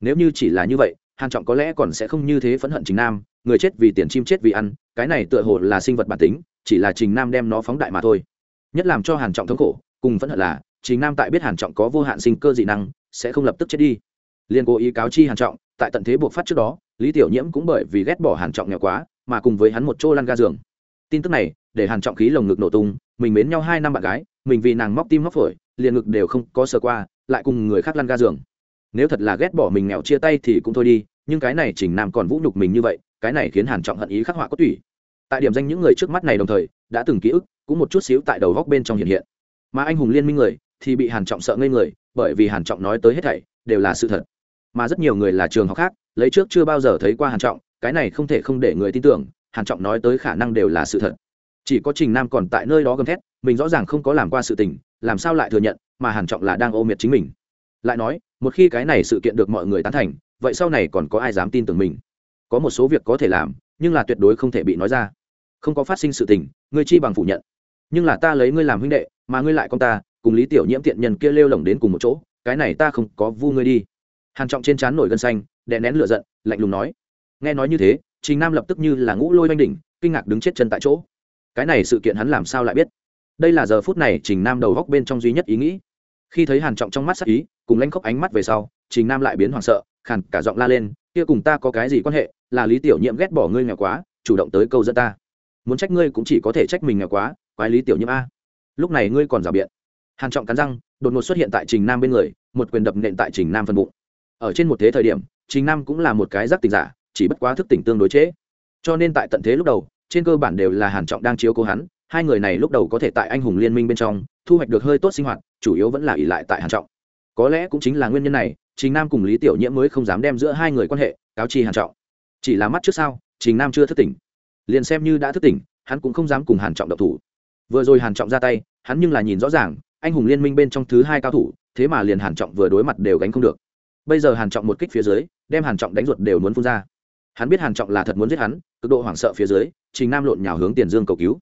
Nếu như chỉ là như vậy, hàn trọng có lẽ còn sẽ không như thế phẫn hận trình nam, người chết vì tiền chim chết vì ăn, cái này tựa hồ là sinh vật bản tính, chỉ là trình nam đem nó phóng đại mà thôi. Nhất làm cho hàn trọng thống khổ, cùng phẫn hận là, trình nam tại biết hàn trọng có vô hạn sinh cơ dị năng, sẽ không lập tức chết đi. Liên cố ý cáo chi hàn trọng, tại tận thế buộc phát trước đó, lý tiểu nhiễm cũng bởi vì ghét bỏ hàn trọng nghèo quá, mà cùng với hắn một chỗ lăn ga giường tin tức này, để hàn trọng khí lồng ngực nổ tung, mình mến nhau hai năm bạn gái, mình vì nàng móc tim móc phổi, liền ngực đều không có sơ qua, lại cùng người khác lăn ga giường. Nếu thật là ghét bỏ mình nghèo chia tay thì cũng thôi đi, nhưng cái này chỉnh nam còn vũ nhục mình như vậy, cái này khiến hàn trọng hận ý khắc họa có tủy. Tại điểm danh những người trước mắt này đồng thời, đã từng ký ức, cũng một chút xíu tại đầu góc bên trong hiện hiện. Mà anh hùng liên minh người, thì bị hàn trọng sợ ngây người, bởi vì hàn trọng nói tới hết thảy, đều là sự thật. Mà rất nhiều người là trường học khác, lấy trước chưa bao giờ thấy qua hàn trọng, cái này không thể không để người tin tưởng hàn trọng nói tới khả năng đều là sự thật. Chỉ có trình nam còn tại nơi đó gầm thét, mình rõ ràng không có làm qua sự tình, làm sao lại thừa nhận, mà hàn trọng là đang ô miệt chính mình. Lại nói, một khi cái này sự kiện được mọi người tán thành, vậy sau này còn có ai dám tin tưởng mình? Có một số việc có thể làm, nhưng là tuyệt đối không thể bị nói ra. Không có phát sinh sự tình, ngươi chi bằng phủ nhận. Nhưng là ta lấy ngươi làm huynh đệ, mà ngươi lại con ta, cùng lý tiểu nhiễm tiện nhân kia lêu lổng đến cùng một chỗ, cái này ta không có vu ngươi đi. Hàn trọng trên trán nổi gân xanh, đè nén lửa giận, lạnh lùng nói. Nghe nói như thế trình nam lập tức như là ngũ lôi oanh đỉnh, kinh ngạc đứng chết chân tại chỗ. Cái này sự kiện hắn làm sao lại biết? Đây là giờ phút này trình nam đầu góc bên trong duy nhất ý nghĩ. Khi thấy hàn trọng trong mắt sắc ý, cùng lanh khóc ánh mắt về sau, trình nam lại biến hoảng sợ, khàn cả giọng la lên, kia cùng ta có cái gì quan hệ? Là lý tiểu Nhiệm ghét bỏ ngươi nghèo quá, chủ động tới câu dẫn ta. Muốn trách ngươi cũng chỉ có thể trách mình nghèo quá, quái lý tiểu nhiễm a. Lúc này ngươi còn rào biện. Hàn trọng cắn răng, đột ngột xuất hiện tại trình nam bên người, một quyền đập nện tại trình nam phân bụng. Ở trên một thế thời điểm, trình nam cũng là một cái giác tình giả chỉ bất quá thức tỉnh tương đối chế. cho nên tại tận thế lúc đầu, trên cơ bản đều là hàn trọng đang chiếu cố hắn, hai người này lúc đầu có thể tại anh hùng liên minh bên trong, thu hoạch được hơi tốt sinh hoạt, chủ yếu vẫn là ỷ lại tại hàn trọng. Có lẽ cũng chính là nguyên nhân này, trình nam cùng lý tiểu nhiễm mới không dám đem giữa hai người quan hệ, cáo chi hàn trọng. Chỉ là mắt trước sau trình nam chưa thức tỉnh. Liền xem như đã thức tỉnh, hắn cũng không dám cùng hàn trọng động thủ. Vừa rồi hàn trọng ra tay, hắn nhưng là nhìn rõ ràng, anh hùng liên minh bên trong thứ hai cao thủ, thế mà liền hàn trọng vừa đối mặt đều gánh không được. Bây giờ hàn trọng một kích phía dưới, đem hàn trọng đánh ruột đều muốn phun ra hắn biết hàn trọng là thật muốn giết hắn, cực độ hoảng sợ phía dưới, trình nam lộn nhào hướng tiền dương cầu cứu.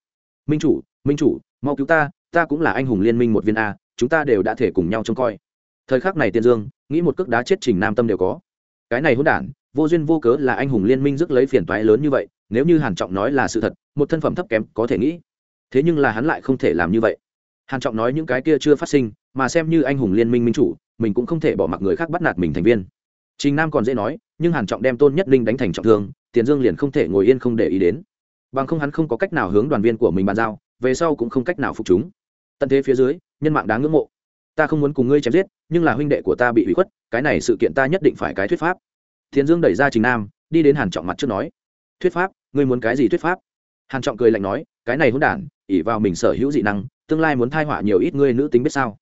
Minh chủ minh chủ, mau cứu ta ta cũng là anh hùng liên minh một viên a, chúng ta đều đã thể cùng nhau trông coi. Thời khắc này tiền dương, nghĩ một cước đá chết trình nam tâm đều có. Cái này hỗn đản, vô duyên vô cớ là anh hùng liên minh rước lấy phiền toái lớn như vậy, nếu như hàn trọng nói là sự thật, một thân phẩm thấp kém có thể nghĩ. Thế nhưng là hắn lại không thể làm như vậy. Hàn trọng nói những cái kia chưa phát sinh, mà xem như anh hùng liên minh minh chủ, mình cũng không thể bỏ mặc người khác bắt nạt mình thành viên trình nam còn dễ nói, nhưng hàn trọng đem tôn nhất linh đánh thành trọng thương, tiền dương liền không thể ngồi yên không để ý đến. Bằng không hắn không có cách nào hướng đoàn viên của mình bàn giao, về sau cũng không cách nào phục chúng. Tận thế phía dưới, nhân mạng đáng ngưỡng mộ. Ta không muốn cùng ngươi chém giết, nhưng là huynh đệ của ta bị hủy khuất, cái này sự kiện ta nhất định phải cái thuyết pháp. Thiên dương đẩy ra trình nam, đi đến hàn trọng mặt trước nói, thuyết pháp? Ngươi muốn cái gì thuyết pháp? Hàn trọng cười lạnh nói, cái này hỗn đản ỉ vào mình sở hữu dị năng, tương lai muốn thai họa nhiều ít ngươi nữ tính biết sao?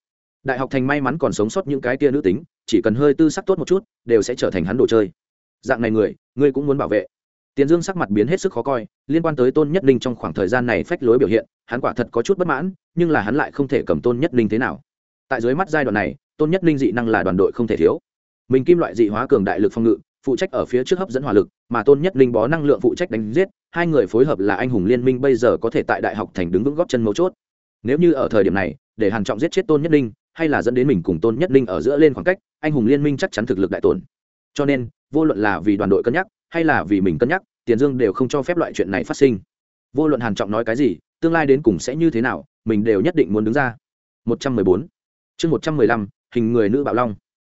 Đại học thành may mắn còn sống sót những cái tia nữ tính, chỉ cần hơi tư sắc tốt một chút, đều sẽ trở thành hắn đồ chơi. Dạng này người, ngươi cũng muốn bảo vệ. Tiền dương sắc mặt biến hết sức khó coi, liên quan tới tôn nhất Linh trong khoảng thời gian này phách lối biểu hiện, hắn quả thật có chút bất mãn, nhưng là hắn lại không thể cầm tôn nhất Linh thế nào. Tại dưới mắt giai đoạn này, tôn nhất Linh dị năng là đoàn đội không thể thiếu. Mình kim loại dị hóa cường đại lực phòng ngự, phụ trách ở phía trước hấp dẫn hỏa lực, mà tôn nhất linh bó năng lượng phụ trách đánh giết, hai người phối hợp là anh hùng liên minh bây giờ có thể tại đại học thành đứng vững góp chân mấu chốt. Nếu như ở thời điểm này, để hàn trọng giết chết tôn nhất linh hay là dẫn đến mình cùng tôn nhất linh ở giữa lên khoảng cách, anh hùng liên minh chắc chắn thực lực đại tổn. Cho nên, vô luận là vì đoàn đội cân nhắc, hay là vì mình cân nhắc, tiền dương đều không cho phép loại chuyện này phát sinh. Vô luận hàn trọng nói cái gì, tương lai đến cùng sẽ như thế nào, mình đều nhất định muốn đứng ra. 114 chương 115 hình người nữ bạo long.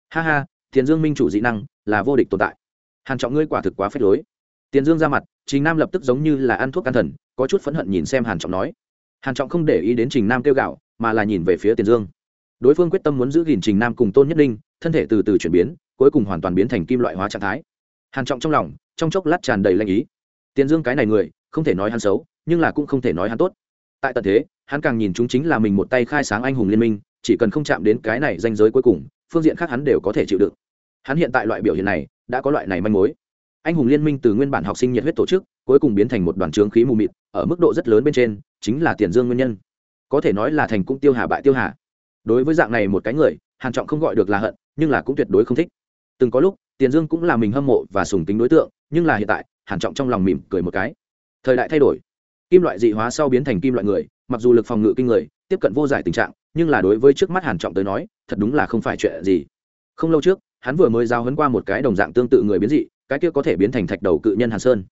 Ha ha, tiền dương minh chủ dị năng là vô địch tồn tại. Hàn trọng ngươi quả thực quá phết lối. Tiền dương ra mặt, trình nam lập tức giống như là ăn thuốc can thần, có chút phẫn hận nhìn xem hàn trọng nói. Hàn trọng không để ý đến trình nam kêu gạo mà là nhìn về phía tiền dương đối phương quyết tâm muốn giữ gìn trình nam cùng tôn nhất linh thân thể từ từ chuyển biến, cuối cùng hoàn toàn biến thành kim loại hóa trạng thái. Hàn trọng trong lòng, trong chốc lát tràn đầy lanh ý. Tiền dương cái này người, không thể nói hắn xấu, nhưng là cũng không thể nói hắn tốt. Tại tận thế, hắn càng nhìn chúng chính là mình một tay khai sáng anh hùng liên minh, chỉ cần không chạm đến cái này danh giới cuối cùng, phương diện khác hắn đều có thể chịu đựng. Hắn hiện tại loại biểu hiện này, đã có loại này manh mối. Anh hùng liên minh từ nguyên bản học sinh nhiệt huyết tổ chức, cuối cùng biến thành một đoàn trướng khí mù mịt, ở mức độ rất lớn bên trên, chính là tiền dương nguyên nhân. Có thể nói là thành cũng tiêu hà bại tiêu hà đối với dạng này một cái người, hàn trọng không gọi được là hận, nhưng là cũng tuyệt đối không thích. Từng có lúc, tiền dương cũng là mình hâm mộ và sùng tính đối tượng, nhưng là hiện tại, hàn trọng trong lòng mỉm cười một cái. Thời đại thay đổi. Kim loại dị hóa sau biến thành kim loại người, mặc dù lực phòng ngự kinh người, tiếp cận vô giải tình trạng, nhưng là đối với trước mắt hàn trọng tới nói, thật đúng là không phải chuyện gì. Không lâu trước, hắn vừa mới giao hấn qua một cái đồng dạng tương tự người biến dị, cái kia có thể biến thành thạch đầu cự nhân hàn sơn.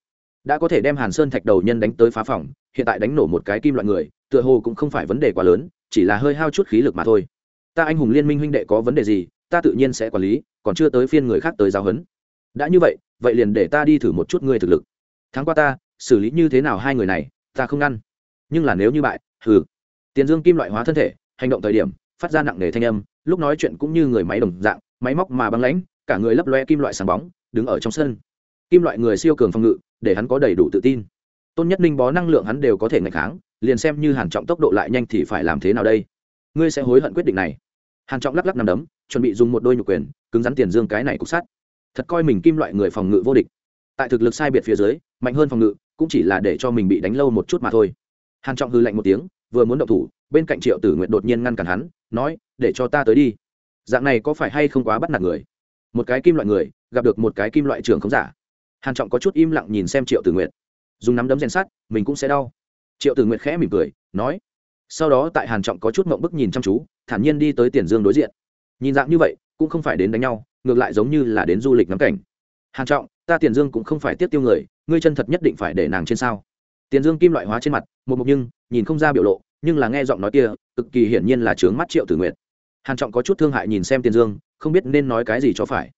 Đã có thể đem hàn sơn thạch đầu nhân đánh tới phá phòng, hiện tại đánh nổ một cái kim loại người, tựa hồ cũng không phải vấn đề quá lớn chỉ là hơi hao chút khí lực mà thôi. Ta anh hùng liên minh huynh đệ có vấn đề gì, ta tự nhiên sẽ quản lý, còn chưa tới phiên người khác tới giáo huấn. Đã như vậy vậy liền để ta đi thử một chút ngươi thực lực. Tháng qua ta, xử lý như thế nào hai người này, ta không ngăn. Nhưng là nếu như bại, hừ. Tiền dương kim loại hóa thân thể, hành động thời điểm, phát ra nặng nề thanh âm, lúc nói chuyện cũng như người máy đồng dạng, máy móc mà băng lãnh, cả người lấp loe kim loại sáng bóng, đứng ở trong sân. Kim loại người siêu cường phòng ngự, để hắn có đầy đủ tự tin. Tôn nhất ninh bó năng lượng hắn đều có thể ngày kháng liền xem như hàn trọng tốc độ lại nhanh thì phải làm thế nào đây? Ngươi sẽ hối hận quyết định này. Hàn trọng lắc lắc nằm đấm, chuẩn bị dùng một đôi nhục quyền, cứng rắn tiền dương cái này cục sắt. Thật coi mình kim loại người phòng ngự vô địch. Tại thực lực sai biệt phía dưới, mạnh hơn phòng ngự, cũng chỉ là để cho mình bị đánh lâu một chút mà thôi. Hàn trọng hư lạnh một tiếng, vừa muốn động thủ, bên cạnh triệu tử nguyện đột nhiên ngăn cản hắn, nói, để cho ta tới đi. Dạng này có phải hay không quá bắt nạt người? Một cái kim loại người, gặp được một cái kim loại trưởng không giả. Hàn trọng có chút im lặng nhìn xem triệu tử nguyện dùng nắm đấm rèn sát mình cũng sẽ đau triệu tử Nguyệt khẽ mỉm cười, nói, sau đó tại hàn trọng có chút mộng bức nhìn chăm chú, thản nhiên đi tới tiền dương đối diện. Nhìn dạng như vậy, cũng không phải đến đánh nhau, ngược lại giống như là đến du lịch ngắm cảnh. Hàn trọng, ta tiền dương cũng không phải tiếp tiêu người, ngươi chân thật nhất định phải để nàng trên sao. Tiền dương kim loại hóa trên mặt, một mục nhưng, nhìn không ra biểu lộ, nhưng là nghe giọng nói kia, cực kỳ hiển nhiên là trướng mắt triệu tử nguyệt. Hàn trọng có chút thương hại nhìn xem tiền dương, không biết nên nói cái gì cho phải.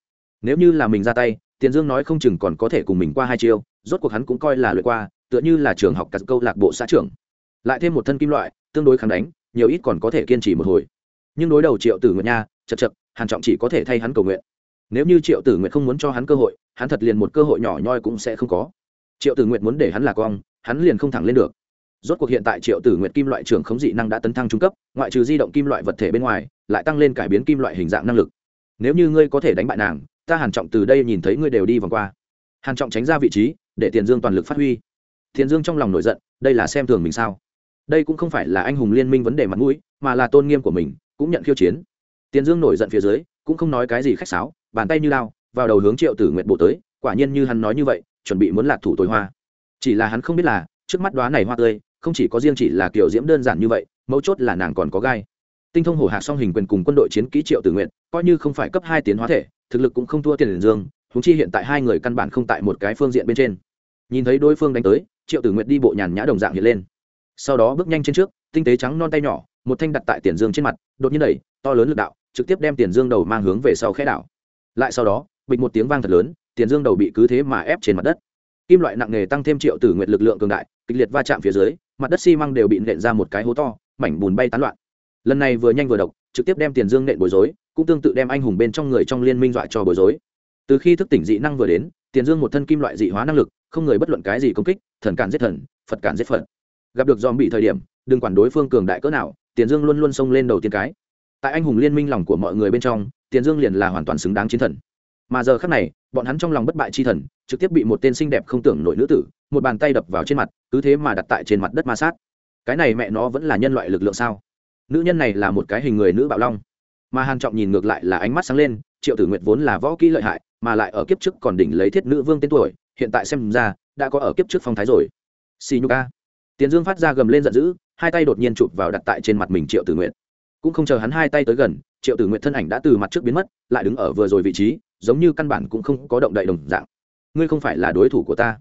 Nếu như là mình ra tay, tiền dương nói không chừng còn có thể cùng mình qua hai chiêu, rốt cuộc hắn cũng coi là lượt qua tựa như là trường học cắt câu lạc bộ xã trưởng. Lại thêm một thân kim loại, tương đối kháng đánh, nhiều ít còn có thể kiên trì một hồi. Nhưng đối đầu triệu tử nguyệt nha, chật chật, hàn trọng chỉ có thể thay hắn cầu nguyện. Nếu như triệu tử nguyệt không muốn cho hắn cơ hội, hắn thật liền một cơ hội nhỏ nhoi cũng sẽ không có. Triệu tử nguyệt muốn để hắn là con, hắn liền không thẳng lên được. Rốt cuộc hiện tại triệu tử nguyệt kim loại trưởng khống dị năng đã tấn thăng trung cấp, ngoại trừ di động kim loại vật thể bên ngoài, lại tăng lên cải biến kim loại hình dạng năng lực. Nếu như ngươi có thể đánh bại nàng, ta hàn trọng từ đây nhìn thấy ngươi đều đi vòng qua. Hàn trọng tránh ra vị trí, để tiền dương toàn lực phát huy tiền dương trong lòng nổi giận, đây là xem thường mình sao? Đây cũng không phải là anh hùng liên minh vấn đề mặt mũi, mà là tôn nghiêm của mình, cũng nhận khiêu chiến. Tiền dương nổi giận phía dưới, cũng không nói cái gì khách sáo, bàn tay như lao, vào đầu hướng triệu tử nguyệt bộ tới, quả nhiên như hắn nói như vậy, chuẩn bị muốn lạc thủ tối hoa. Chỉ là hắn không biết là, trước mắt đoá này hoa tươi, không chỉ có riêng chỉ là kiểu diễm đơn giản như vậy, mấu chốt là nàng còn có gai. Tinh thông hổ hạ song hình quyền cùng quân đội chiến kỹ triệu tử nguyện coi như không phải cấp hai tiến hóa thể, thực lực cũng không thua tiền liền dương húng chi hiện tại hai người căn bản không tại một cái phương diện bên trên. Nhìn thấy đối phương đánh tới triệu tử Nguyệt đi bộ nhàn nhã đồng dạng hiện lên. Sau đó bước nhanh trên trước, tinh tế trắng non tay nhỏ, một thanh đặt tại tiền dương trên mặt, đột nhiên đẩy, to lớn lực đạo, trực tiếp đem tiền dương đầu mang hướng về sau khẽ đảo. Lại sau đó, bịch một tiếng vang thật lớn, tiền dương đầu bị cứ thế mà ép trên mặt đất. Kim loại nặng nề tăng thêm triệu tử Nguyệt lực lượng cường đại, kịch liệt va chạm phía dưới, mặt đất xi măng đều bị nện ra một cái hố to, mảnh bùn bay tán loạn. Lần này vừa nhanh vừa độc, trực tiếp đem tiền dương nện bối rối, cũng tương tự đem anh hùng bên trong người trong liên minh dọa cho bối rối. Từ khi thức tỉnh dị năng vừa đến, tiền dương một thân kim loại dị hóa năng lực không người bất luận cái gì công kích, thần cản giết thần, phật cản giết phật. Gặp được dòm bị thời điểm, đừng quản đối phương cường đại cỡ nào, tiền dương luôn luôn xông lên đầu tiên cái. Tại anh hùng liên minh lòng của mọi người bên trong, tiền dương liền là hoàn toàn xứng đáng chiến thần. Mà giờ khác này, bọn hắn trong lòng bất bại chi thần, trực tiếp bị một tên xinh đẹp không tưởng nổi nữ tử, một bàn tay đập vào trên mặt, cứ thế mà đặt tại trên mặt đất ma sát. Cái này mẹ nó vẫn là nhân loại lực lượng sao? Nữ nhân này là một cái hình người nữ bạo long. Mà hàn trọng nhìn ngược lại là ánh mắt sáng lên, triệu tử nguyệt vốn là võ kỹ lợi hại, mà lại ở kiếp trước còn đỉnh lấy thiết nữ vương tên tuổi hiện tại xem ra, đã có ở kiếp trước phong thái rồi. Xì nhục a. Tiến dương phát ra gầm lên giận dữ, hai tay đột nhiên chụp vào đặt tại trên mặt mình triệu tử nguyệt. Cũng không chờ hắn hai tay tới gần, triệu tử nguyệt thân ảnh đã từ mặt trước biến mất, lại đứng ở vừa rồi vị trí, giống như căn bản cũng không có động đậy đồng dạng. Ngươi không phải là đối thủ của ta.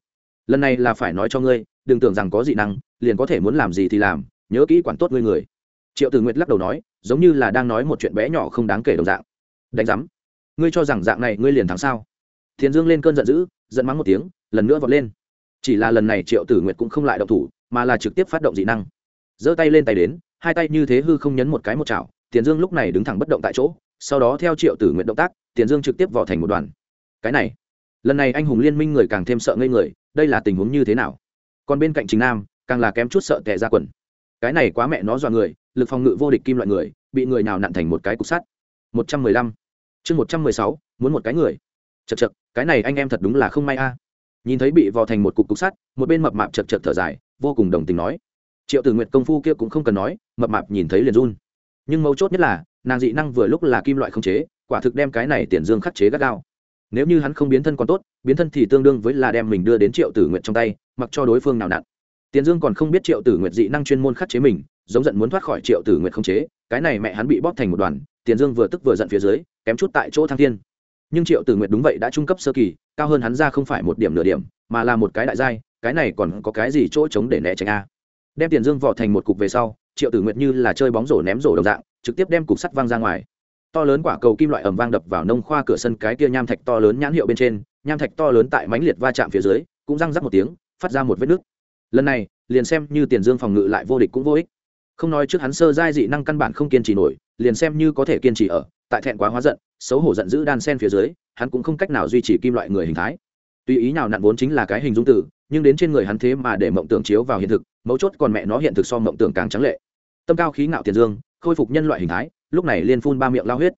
Lần này là phải nói cho ngươi, đừng tưởng rằng có dị năng, liền có thể muốn làm gì thì làm, nhớ kỹ quản tốt ngươi người. Triệu tử nguyệt lắc đầu nói, giống như là đang nói một chuyện bé nhỏ không đáng kể đồng dạng. Đánh giám. Ngươi cho rằng dạng này ngươi liền thắng sao? Thiền dương lên cơn giận dữ giận mắng một tiếng, lần nữa vọt lên. Chỉ là lần này triệu tử nguyệt cũng không lại động thủ, mà là trực tiếp phát động dị năng. Giơ tay lên tay đến, hai tay như thế hư không nhấn một cái một chảo, tiền dương lúc này đứng thẳng bất động tại chỗ, sau đó theo triệu tử nguyện động tác, tiền dương trực tiếp vỏ thành một đoàn. Cái này, lần này anh hùng liên minh người càng thêm sợ ngây người, đây là tình huống như thế nào? Còn bên cạnh chính nam, càng là kém chút sợ tệ ra quần. Cái này quá mẹ nó dọa người, lực phòng ngự vô địch kim loại người, bị người nào nặn thành một cái cục sắt. Một trăm mười lăm. Chương một trăm mười sáu, muốn một cái người chật chật, cái này anh em thật đúng là không may a. Nhìn thấy bị vò thành một cục cục sắt, một bên mập mạp chật chật thở dài, vô cùng đồng tình nói. Triệu tử nguyện công phu kia cũng không cần nói, mập mạp nhìn thấy liền run. Nhưng mấu chốt nhất là, nàng dị năng vừa lúc là kim loại không chế, quả thực đem cái này tiền dương khắc chế gắt gao. Nếu như hắn không biến thân còn tốt, biến thân thì tương đương với là đem mình đưa đến triệu tử nguyện trong tay, mặc cho đối phương nào nặn. Tiền dương còn không biết triệu tử nguyện dị năng chuyên môn khắc chế mình, giống giận muốn thoát khỏi triệu tử nguyện không chế, cái này mẹ hắn bị bóp thành một đoàn, tiền dương vừa tức vừa giận phía dưới, kém chút tại chỗ thăng thiên nhưng triệu tử Nguyệt đúng vậy đã trung cấp sơ kỳ, cao hơn hắn ra không phải một điểm nửa điểm, mà là một cái đại giai, cái này còn có cái gì chỗ trống để né tránh a? Đem tiền dương vỏ thành một cục về sau, triệu tử nguyệt như là chơi bóng rổ ném rổ đồng dạng, trực tiếp đem cục sắt văng ra ngoài. To lớn quả cầu kim loại ẩm vang đập vào nông khoa cửa sân cái kia nham thạch to lớn nhãn hiệu bên trên, nham thạch to lớn tại mánh liệt va chạm phía dưới, cũng răng rắc một tiếng, phát ra một vết nứt. Lần này, liền xem như tiền dương phòng ngự lại vô địch cũng vô ích. Không nói trước hắn sơ giai dị năng căn bản không kiên trì nổi, liền xem như có thể kiên trì ở tại thẹn quá hóa giận, xấu hổ giận dữ đan sen phía dưới, hắn cũng không cách nào duy trì kim loại người hình thái. Tùy ý nào nặn vốn chính là cái hình dung tử, nhưng đến trên người hắn thế mà để mộng tưởng chiếu vào hiện thực, mấu chốt còn mẹ nó hiện thực so mộng tưởng càng trắng lệ. Tâm cao khí ngạo tiền dương, khôi phục nhân loại hình thái, lúc này liên phun ba miệng lao huyết.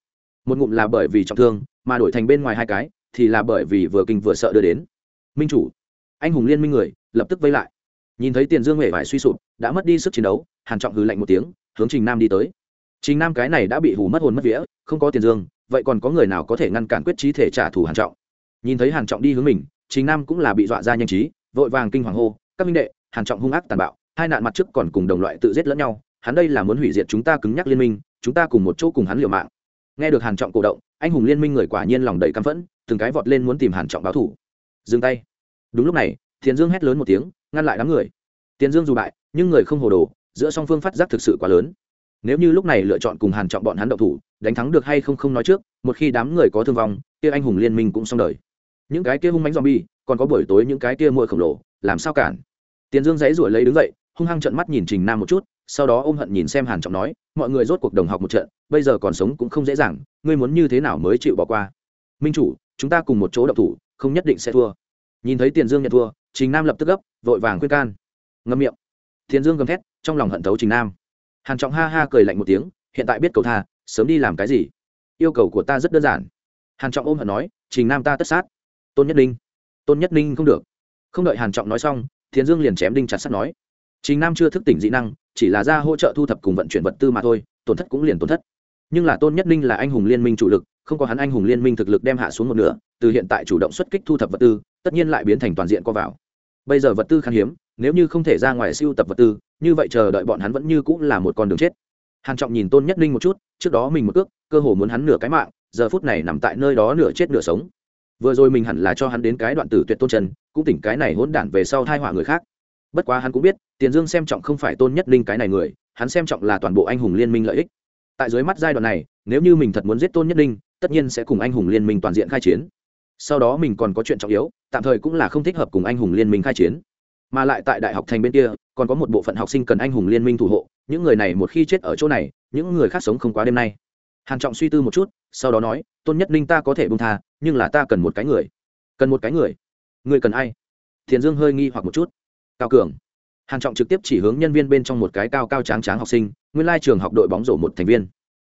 Một ngụm là bởi vì trọng thương, mà đổi thành bên ngoài hai cái, thì là bởi vì vừa kinh vừa sợ đưa đến. Minh chủ, anh hùng liên minh người, lập tức vây lại. Nhìn thấy tiền dương huệ vải suy sụp, đã mất đi sức chiến đấu, hàn trọng hừ lạnh một tiếng, hướng trình nam đi tới trình nam cái này đã bị hù mất hồn mất vía, không có tiền dương, vậy còn có người nào có thể ngăn cản quyết trí thể trả thù hàn trọng? Nhìn thấy hàn trọng đi hướng mình, trình nam cũng là bị dọa ra nhanh trí, vội vàng kinh hoàng hô, các minh đệ, hàn trọng hung ác tàn bạo, hai nạn mặt trước còn cùng đồng loại tự giết lẫn nhau, hắn đây là muốn hủy diệt chúng ta cứng nhắc liên minh, chúng ta cùng một chỗ cùng hắn liều mạng. Nghe được hàn trọng cổ động, anh hùng liên minh người quả nhiên lòng đầy căm phẫn, từng cái vọt lên muốn tìm hàn trọng báo thù. Dừng tay. Đúng lúc này Thiên dương hét lớn một tiếng, ngăn lại đám người. Tiền dương dù bại, nhưng người không hồ đồ, giữa song phương phát giác thực sự quá lớn nếu như lúc này lựa chọn cùng hàn trọng bọn hắn động thủ, đánh thắng được hay không không nói trước, một khi đám người có thương vong, kia anh hùng liên minh cũng xong đời. Những cái kia hung mánh zombie, còn có buổi tối những cái kia muội khổng lồ, làm sao cản? Tiền dương dãy ruổi lấy đứng dậy, hung hăng trợn mắt nhìn trình nam một chút, sau đó ôm hận nhìn xem hàn trọng nói, mọi người rốt cuộc đồng học một trận, bây giờ còn sống cũng không dễ dàng, ngươi muốn như thế nào mới chịu bỏ qua? Minh chủ, chúng ta cùng một chỗ động thủ, không nhất định sẽ thua. Nhìn thấy tiền dương nhận thua, trình nam lập tức gấp, vội vàng khuyên can. Ngâm miệng. Tiền dương gầm thét, trong lòng hận thấu trình nam hàn trọng ha ha cười lạnh một tiếng, hiện tại biết cầu tha, sớm đi làm cái gì? Yêu cầu của ta rất đơn giản. Hàn trọng ôm hận nói, trình nam ta tất sát. Tôn nhất ninh. Tôn nhất ninh không được. Không đợi hàn trọng nói xong, thiền dương liền chém đinh chặt sắt nói, trình nam chưa thức tỉnh dị năng, chỉ là ra hỗ trợ thu thập cùng vận chuyển vật tư mà thôi, tổn thất cũng liền tổn thất. Nhưng là tôn nhất ninh là anh hùng liên minh chủ lực, không có hắn anh hùng liên minh thực lực đem hạ xuống một nửa, từ hiện tại chủ động xuất kích thu thập vật tư, tất nhiên lại biến thành toàn diện co vào. Bây giờ vật tư khan hiếm nếu như không thể ra ngoài siêu tập vật tư, như vậy chờ đợi bọn hắn vẫn như cũng là một con đường chết. Hàn trọng nhìn tôn nhất ninh một chút, trước đó mình một cước, cơ hồ muốn hắn nửa cái mạng, giờ phút này nằm tại nơi đó nửa chết nửa sống. Vừa rồi mình hẳn là cho hắn đến cái đoạn tử tuyệt tôn trần, cũng tỉnh cái này hỗn đản về sau thai họa người khác. Bất quá hắn cũng biết, tiền dương xem trọng không phải tôn nhất linh cái này người, hắn xem trọng là toàn bộ anh hùng liên minh lợi ích. Tại dưới mắt giai đoạn này, nếu như mình thật muốn giết tôn nhất linh tất nhiên sẽ cùng anh hùng liên minh toàn diện khai chiến. Sau đó mình còn có chuyện trọng yếu, tạm thời cũng là không thích hợp cùng anh hùng liên minh khai chiến mà lại tại đại học thành bên kia, còn có một bộ phận học sinh cần anh hùng liên minh thủ hộ, những người này một khi chết ở chỗ này, những người khác sống không quá đêm nay. Hàn trọng suy tư một chút, sau đó nói, tôn nhất ninh ta có thể bông tha, nhưng là ta cần một cái người. Cần một cái người? Người cần ai? Thiền dương hơi nghi hoặc một chút. Cao cường. Hàn trọng trực tiếp chỉ hướng nhân viên bên trong một cái cao cao tráng tráng học sinh, nguyên lai trường học đội bóng rổ một thành viên.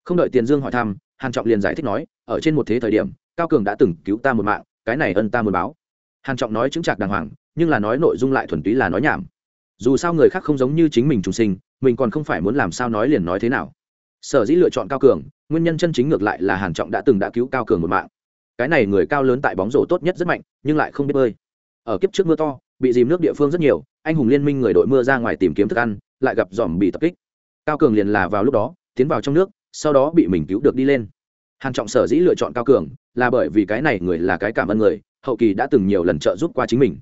Không đợi tiền dương hỏi thăm, hàn trọng liền giải thích nói, ở trên một thế thời điểm, cao cường đã từng cứu ta một mạng, cái này ân ta muốn báo. Hàn trọng nói chứng trạc đàng hoàng nhưng là nói nội dung lại thuần túy là nói nhảm. Dù sao người khác không giống như chính mình trùng sinh, mình còn không phải muốn làm sao nói liền nói thế nào. Sở dĩ lựa chọn cao cường, nguyên nhân chân chính ngược lại là hàn trọng đã từng đã cứu cao cường một mạng. Cái này người cao lớn tại bóng rổ tốt nhất rất mạnh, nhưng lại không biết bơi. Ở kiếp trước mưa to, bị dìm nước địa phương rất nhiều, anh hùng liên minh người đội mưa ra ngoài tìm kiếm thức ăn, lại gặp dòm bị tập kích. Cao cường liền là vào lúc đó, tiến vào trong nước, sau đó bị mình cứu được đi lên. Hàn trọng sở dĩ lựa chọn cao cường, là bởi vì cái này người là cái cảm ơn người, hậu kỳ đã từng nhiều lần trợ giúp qua chính mình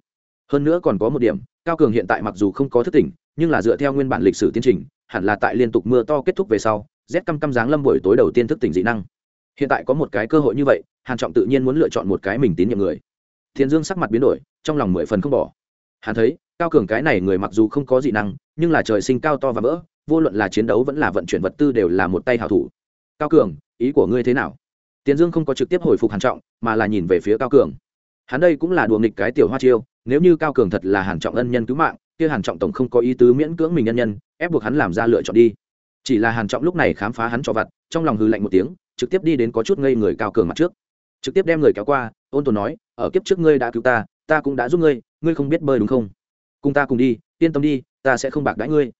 hơn nữa còn có một điểm, cao cường hiện tại mặc dù không có thức tỉnh, nhưng là dựa theo nguyên bản lịch sử tiến trình, hẳn là tại liên tục mưa to kết thúc về sau rét căm căm giáng lâm buổi tối đầu tiên thức tỉnh dị năng. Hiện tại có một cái cơ hội như vậy, hàn trọng tự nhiên muốn lựa chọn một cái mình tín nhiệm người. Thiên dương sắc mặt biến đổi, trong lòng mười phần không bỏ. Hắn thấy, cao cường cái này người mặc dù không có dị năng, nhưng là trời sinh cao to và vỡ, vô luận là chiến đấu vẫn là vận chuyển vật tư đều là một tay hảo thủ. Cao cường, ý của ngươi thế nào? Tiền dương không có trực tiếp hồi phục hàn trọng, mà là nhìn về phía cao cường. Hắn đây cũng là đùa nghịch cái tiểu hoa chiêu nếu như cao cường thật là hàn trọng ân nhân cứu mạng, kia hàn trọng tổng không có ý tứ miễn cưỡng mình nhân nhân, ép buộc hắn làm ra lựa chọn đi. Chỉ là hàn trọng lúc này khám phá hắn cho vặt, trong lòng hừ lạnh một tiếng, trực tiếp đi đến có chút ngây người cao cường mặt trước. Trực tiếp đem người kéo qua, ôn tồn nói, ở kiếp trước ngươi đã cứu ta ta cũng đã giúp ngươi ngươi không biết bơi đúng không? Cùng ta cùng đi, yên tâm đi, ta sẽ không bạc đãi ngươi.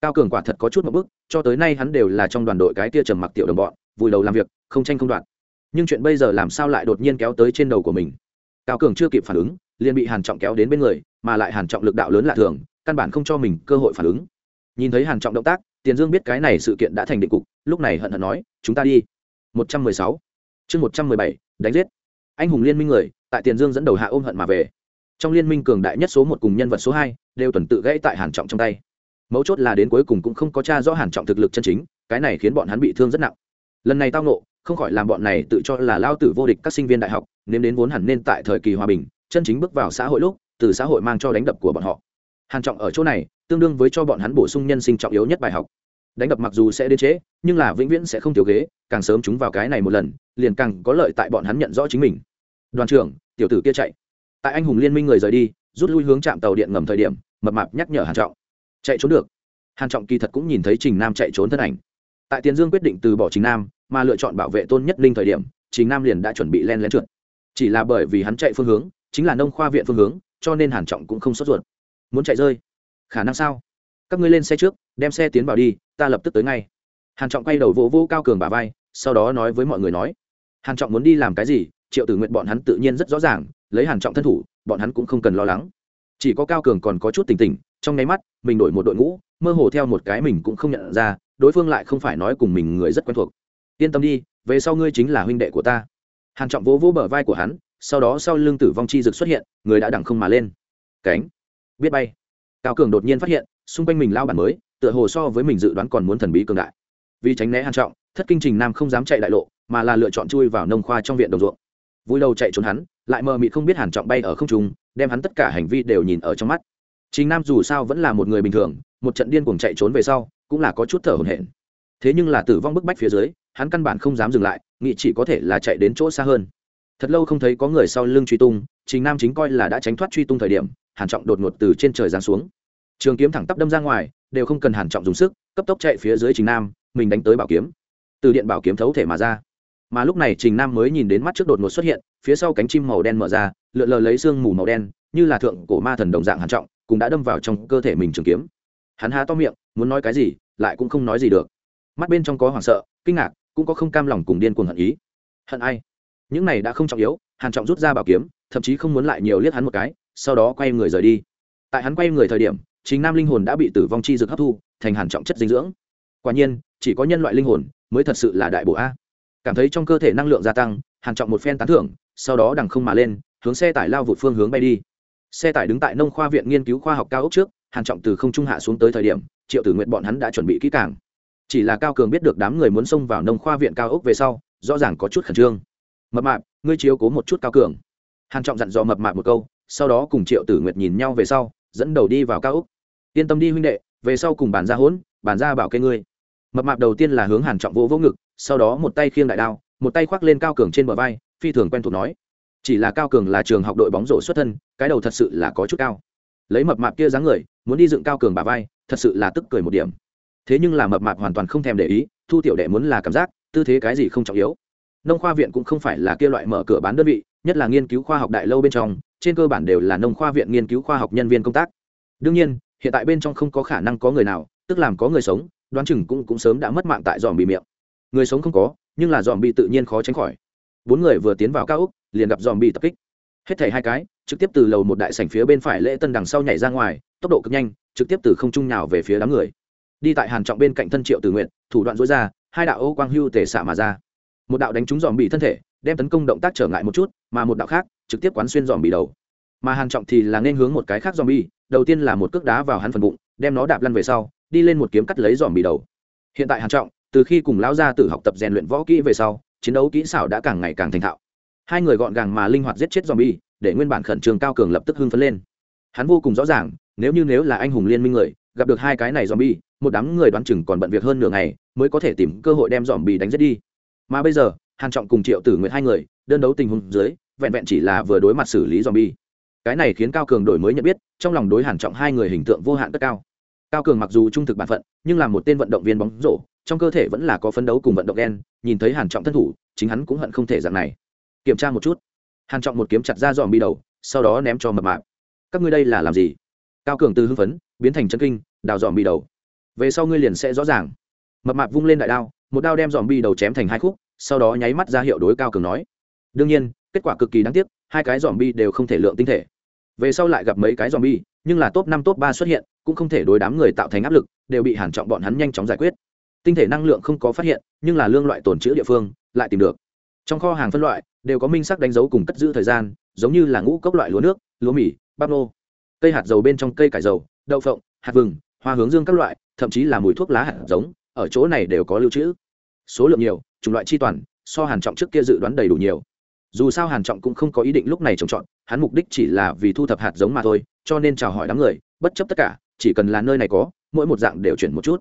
Cao cường quả thật có chút một bức cho tới nay hắn đều là trong đoàn đội cái tia trầm mặc tiểu đồng bọn, vùi đầu làm việc, không tranh không đoạn nhưng chuyện bây giờ làm sao lại đột nhiên kéo tới trên đầu của mình? Cao cường chưa kịp phản ứng, liền bị hàn trọng kéo đến bên người, mà lại hàn trọng lực đạo lớn lạ thường, căn bản không cho mình cơ hội phản ứng. Nhìn thấy hàn trọng động tác, tiền dương biết cái này sự kiện đã thành định cục, lúc này hận hận nói, chúng ta đi. 116 chương 117 đánh giết. Anh hùng liên minh người, tại tiền dương dẫn đầu hạ ôm hận mà về. Trong liên minh cường đại nhất số một cùng nhân vật số hai đều tuần tự gãy tại hàn trọng trong tay. Mấu chốt là đến cuối cùng cũng không có tra rõ hàn trọng thực lực chân chính, cái này khiến bọn hắn bị thương rất nặng. Lần này tao nộ không khỏi làm bọn này tự cho là lao tử vô địch các sinh viên đại học nếm đến vốn hẳn nên tại thời kỳ hòa bình chân chính bước vào xã hội lúc từ xã hội mang cho đánh đập của bọn họ. Hàn trọng ở chỗ này tương đương với cho bọn hắn bổ sung nhân sinh trọng yếu nhất bài học. Đánh đập mặc dù sẽ đến chế, nhưng là vĩnh viễn sẽ không thiếu ghế càng sớm chúng vào cái này một lần liền càng có lợi tại bọn hắn nhận rõ chính mình. Đoàn trưởng tiểu tử kia chạy. Tại anh hùng liên minh người rời đi rút lui hướng trạm tàu điện ngầm thời điểm mập mạp nhắc nhở hàn trọng. Chạy trốn được. Hàn trọng kỳ thật cũng nhìn thấy trình nam chạy trốn thân ảnh. Tại tiền dương quyết định từ bỏ trình nam mà lựa chọn bảo vệ tôn nhất linh thời điểm chính nam liền đã chuẩn bị len lén trượt. Chỉ là bởi vì hắn chạy phương hướng, chính là nông khoa viện phương hướng, cho nên hàn trọng cũng không sốt ruột. Muốn chạy rơi? Khả năng sao? Các ngươi lên xe trước, đem xe tiến vào đi, ta lập tức tới ngay. Hàn trọng quay đầu vỗ vỗ cao cường bà vai, sau đó nói với mọi người nói, hàn trọng muốn đi làm cái gì? Triệu tử nguyện bọn hắn tự nhiên rất rõ ràng, lấy hàn trọng thân thủ, bọn hắn cũng không cần lo lắng. Chỉ có cao cường còn có chút tỉnh tỉnh, trong nháy mắt, mình đổi một đội ngũ, mơ hồ theo một cái mình cũng không nhận ra, đối phương lại không phải nói cùng mình người rất quen thuộc yên tâm đi, về sau ngươi chính là huynh đệ của ta. Hàn trọng vỗ vỗ bờ vai của hắn, sau đó sau lưng tử vong chi dực xuất hiện, người đã đẳng không mà lên. Cánh, biết bay. Cao cường đột nhiên phát hiện, xung quanh mình lao bản mới, tựa hồ so với mình dự đoán còn muốn thần bí cường đại. Vì tránh né hàn trọng, thất kinh trình nam không dám chạy đại lộ, mà là lựa chọn chui vào nông khoa trong viện đồng ruộng. Vui đầu chạy trốn hắn, lại mờ mịt không biết hàn trọng bay ở không trung, đem hắn tất cả hành vi đều nhìn ở trong mắt. Trình nam dù sao vẫn là một người bình thường, một trận điên cuồng chạy trốn về sau, cũng là có chút thở hổn hển. Thế nhưng là tử vong bức bách phía dưới hắn căn bản không dám dừng lại nghị chỉ có thể là chạy đến chỗ xa hơn. Thật lâu không thấy có người sau lưng truy tung, trình nam chính coi là đã tránh thoát truy tung thời điểm, hàn trọng đột ngột từ trên trời giáng xuống. Trường kiếm thẳng tắp đâm ra ngoài, đều không cần hàn trọng dùng sức, cấp tốc chạy phía dưới trình nam, mình đánh tới bảo kiếm. Từ điện bảo kiếm thấu thể mà ra. Mà lúc này trình nam mới nhìn đến mắt trước đột ngột xuất hiện, phía sau cánh chim màu đen mở ra, lượn lờ lấy xương mù màu đen, như là thượng cổ ma thần đồng dạng hàn trọng, cũng đã đâm vào trong cơ thể mình trường kiếm. Hắn há to miệng, muốn nói cái gì, lại cũng không nói gì được. Mắt bên trong có hoảng sợ, kinh ngạc cũng có không cam lòng cùng điên cuồng hận ý. Hận ai? Những này đã không trọng yếu, hàn trọng rút ra bảo kiếm, thậm chí không muốn lại nhiều liếc hắn một cái, sau đó quay người rời đi. Tại hắn quay người thời điểm, chính nam linh hồn đã bị tử vong chi dược hấp thu, thành hàn trọng chất dinh dưỡng. Quả nhiên, chỉ có nhân loại linh hồn mới thật sự là đại bộ a. Cảm thấy trong cơ thể năng lượng gia tăng, hàn trọng một phen tán thưởng, sau đó đằng không mà lên, hướng xe tải lao vụt phương hướng bay đi. Xe tải đứng tại nông khoa viện nghiên cứu khoa học cao ốc trước, hàn trọng từ không trung hạ xuống tới thời điểm, triệu tử nguyện bọn hắn đã chuẩn bị kỹ càng chỉ là cao cường biết được đám người muốn xông vào nông khoa viện cao ốc về sau, rõ ràng có chút khẩn trương. Mập mạp, ngươi chiếu cố một chút cao cường. Hàn trọng dặn dò mập mạp một câu, sau đó cùng triệu tử nguyệt nhìn nhau về sau, dẫn đầu đi vào cao ốc. Yên tâm đi huynh đệ, về sau cùng bàn ra hỗn, bàn ra bảo kê ngươi. Mập mạp đầu tiên là hướng hàn trọng vỗ vỗ ngực, sau đó một tay khiêng đại đao, một tay khoác lên cao cường trên bờ vai, phi thường quen thuộc nói, chỉ là cao cường là trường học đội bóng rổ xuất thân, cái đầu thật sự là có chút cao. Lấy mập mạp kia dáng người, muốn đi dựng cao cường bà vai, thật sự là tức cười một điểm thế nhưng là mập mạp hoàn toàn không thèm để ý, thu tiểu đệ muốn là cảm giác, tư thế cái gì không trọng yếu. Nông khoa viện cũng không phải là kia loại mở cửa bán đơn vị, nhất là nghiên cứu khoa học đại lâu bên trong, trên cơ bản đều là nông khoa viện nghiên cứu khoa học nhân viên công tác. Đương nhiên, hiện tại bên trong không có khả năng có người nào, tức làm có người sống, đoán chừng cũng cũng sớm đã mất mạng tại dòm bị miệng. Người sống không có, nhưng là dòm bị tự nhiên khó tránh khỏi. Bốn người vừa tiến vào cao úc liền gặp dòm bị tập kích. Hết thảy hai cái, trực tiếp từ lầu một đại sảnh phía bên phải lễ tân đằng sau nhảy ra ngoài, tốc độ cực nhanh, trực tiếp từ không trung nào về phía đám người đi tại hàn trọng bên cạnh thân triệu tử nguyện, thủ đoạn dối ra, hai đạo ô quang hưu tề xạ mà ra. Một đạo đánh trúng dòm bị thân thể, đem tấn công động tác trở ngại một chút, mà một đạo khác, trực tiếp quán xuyên dòm bị đầu. Mà hàn trọng thì là nên hướng một cái khác dòm bị đầu tiên là một cước đá vào hắn phần bụng, đem nó đạp lăn về sau, đi lên một kiếm cắt lấy dòm bị đầu. Hiện tại hàn trọng, từ khi cùng lão gia tử học tập rèn luyện võ kỹ về sau, chiến đấu kỹ xảo đã càng ngày càng thành thạo. Hai người gọn gàng mà linh hoạt giết chết dòm bi để nguyên bản khẩn trương cao cường lập tức hưng phấn lên. Hắn vô cùng rõ ràng, nếu như nếu là anh hùng liên minh người, gặp được hai cái này dòm bi một đám người đoán chừng còn bận việc hơn nửa ngày mới có thể tìm cơ hội đem dòm bì đánh giết đi. Mà bây giờ, hàn trọng cùng triệu tử nguyện hai người, đơn đấu tình huống dưới, vẹn vẹn chỉ là vừa đối mặt xử lý dòm bi cái này khiến cao cường đổi mới nhận biết, trong lòng đối hàn trọng hai người hình tượng vô hạn tất cao. Cao cường mặc dù trung thực bản phận, nhưng là một tên vận động viên bóng rổ, trong cơ thể vẫn là có phấn đấu cùng vận động đen nhìn thấy hàn trọng thân thủ, chính hắn cũng hận không thể dạng này. Kiểm tra một chút. Hàn trọng một kiếm chặt ra dòm bi đầu, sau đó ném cho mập mạp. Các ngươi đây là làm gì? Cao cường từ hưng phấn, biến thành chân kinh, đào dòm bi đầu về sau ngươi liền sẽ rõ ràng. Mập mạp vung lên đại đao, một đao đem dòm bi đầu chém thành hai khúc, sau đó nháy mắt ra hiệu đối cao cường nói. Đương nhiên, kết quả cực kỳ đáng tiếc, hai cái dòm bi đều không thể lượng tinh thể. Về sau lại gặp mấy cái dòm bi nhưng là top năm, top ba xuất hiện, cũng không thể đối đám người tạo thành áp lực, đều bị hàn trọng bọn hắn nhanh chóng giải quyết. Tinh thể năng lượng không có phát hiện, nhưng là lương loại tồn trữ địa phương, lại tìm được. Trong kho hàng phân loại, đều có minh sắc đánh dấu cùng cất giữ thời gian, giống như là ngũ cốc loại lúa nước, lúa mì, bắp nô. Cây hạt dầu bên trong cây cải dầu, đậu phộng, hạt vừng, hoa hướng dương các loại thậm chí là mùi thuốc lá hạt giống, ở chỗ này đều có lưu trữ. Số lượng nhiều, chủng loại chi toàn, so hàn trọng trước kia dự đoán đầy đủ nhiều. Dù sao hàn trọng cũng không có ý định lúc này trồng trọt, hắn mục đích chỉ là vì thu thập hạt giống mà thôi, cho nên chào hỏi đám người, bất chấp tất cả, chỉ cần là nơi này có, mỗi một dạng đều chuyển một chút.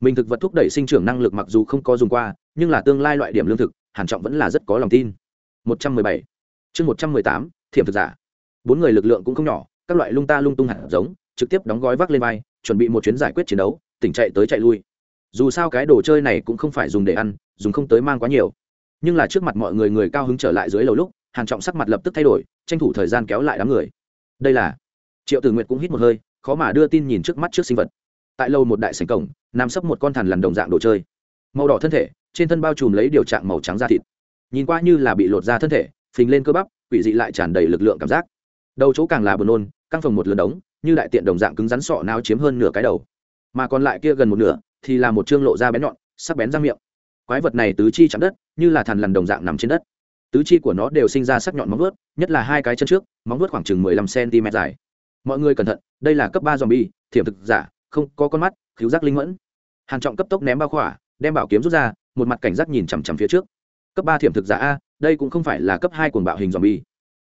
Mình thực vật thúc đẩy sinh trưởng năng lực mặc dù không có dùng qua, nhưng là tương lai loại điểm lương thực, hàn trọng vẫn là rất có lòng tin. 117 chương 118 thiểm thực giả. Bốn người lực lượng cũng không nhỏ, các loại lung ta lung tung hạt giống, trực tiếp đóng gói vác lên vai, chuẩn bị một chuyến giải quyết chiến đấu tỉnh chạy tới chạy lui. Dù sao cái đồ chơi này cũng không phải dùng để ăn, dùng không tới mang quá nhiều. Nhưng là trước mặt mọi người người cao hứng trở lại dưới lầu lúc hàn trọng sắc mặt lập tức thay đổi, tranh thủ thời gian kéo lại đám người. Đây là, triệu tử nguyệt cũng hít một hơi, khó mà đưa tin nhìn trước mắt trước sinh vật. Tại lâu một đại sảnh cổng, nằm sấp một con thằn lằn đồng dạng đồ chơi. Màu đỏ thân thể, trên thân bao trùm lấy điều trạng màu trắng da thịt. Nhìn qua như là bị lột ra thân thể, phình lên cơ bắp, quỷ dị lại tràn đầy lực lượng cảm giác. Đầu chỗ càng là buồn nôn, căng phồng một lượn đống, như đại tiện đồng dạng cứng rắn sọ não chiếm hơn nửa cái đầu mà còn lại kia gần một nửa, thì là một chương lộ ra bén nhọn, sắc bén răng miệng. Quái vật này tứ chi chạm đất, như là thằn lằn đồng dạng nằm trên đất. Tứ chi của nó đều sinh ra sắc nhọn móng vuốt, nhất là hai cái chân trước, móng vuốt khoảng chừng mười lăm cm dài. Mọi người cẩn thận, đây là cấp ba zombie, thiểm thực giả, không có con mắt cứu giác linh mẫn. Hàn trọng cấp tốc ném bao khỏa, đem bảo kiếm rút ra, một mặt cảnh giác nhìn chằm chằm phía trước. Cấp ba thiểm thực giả a, đây cũng không phải là cấp hai cuồng bạo hình zombie.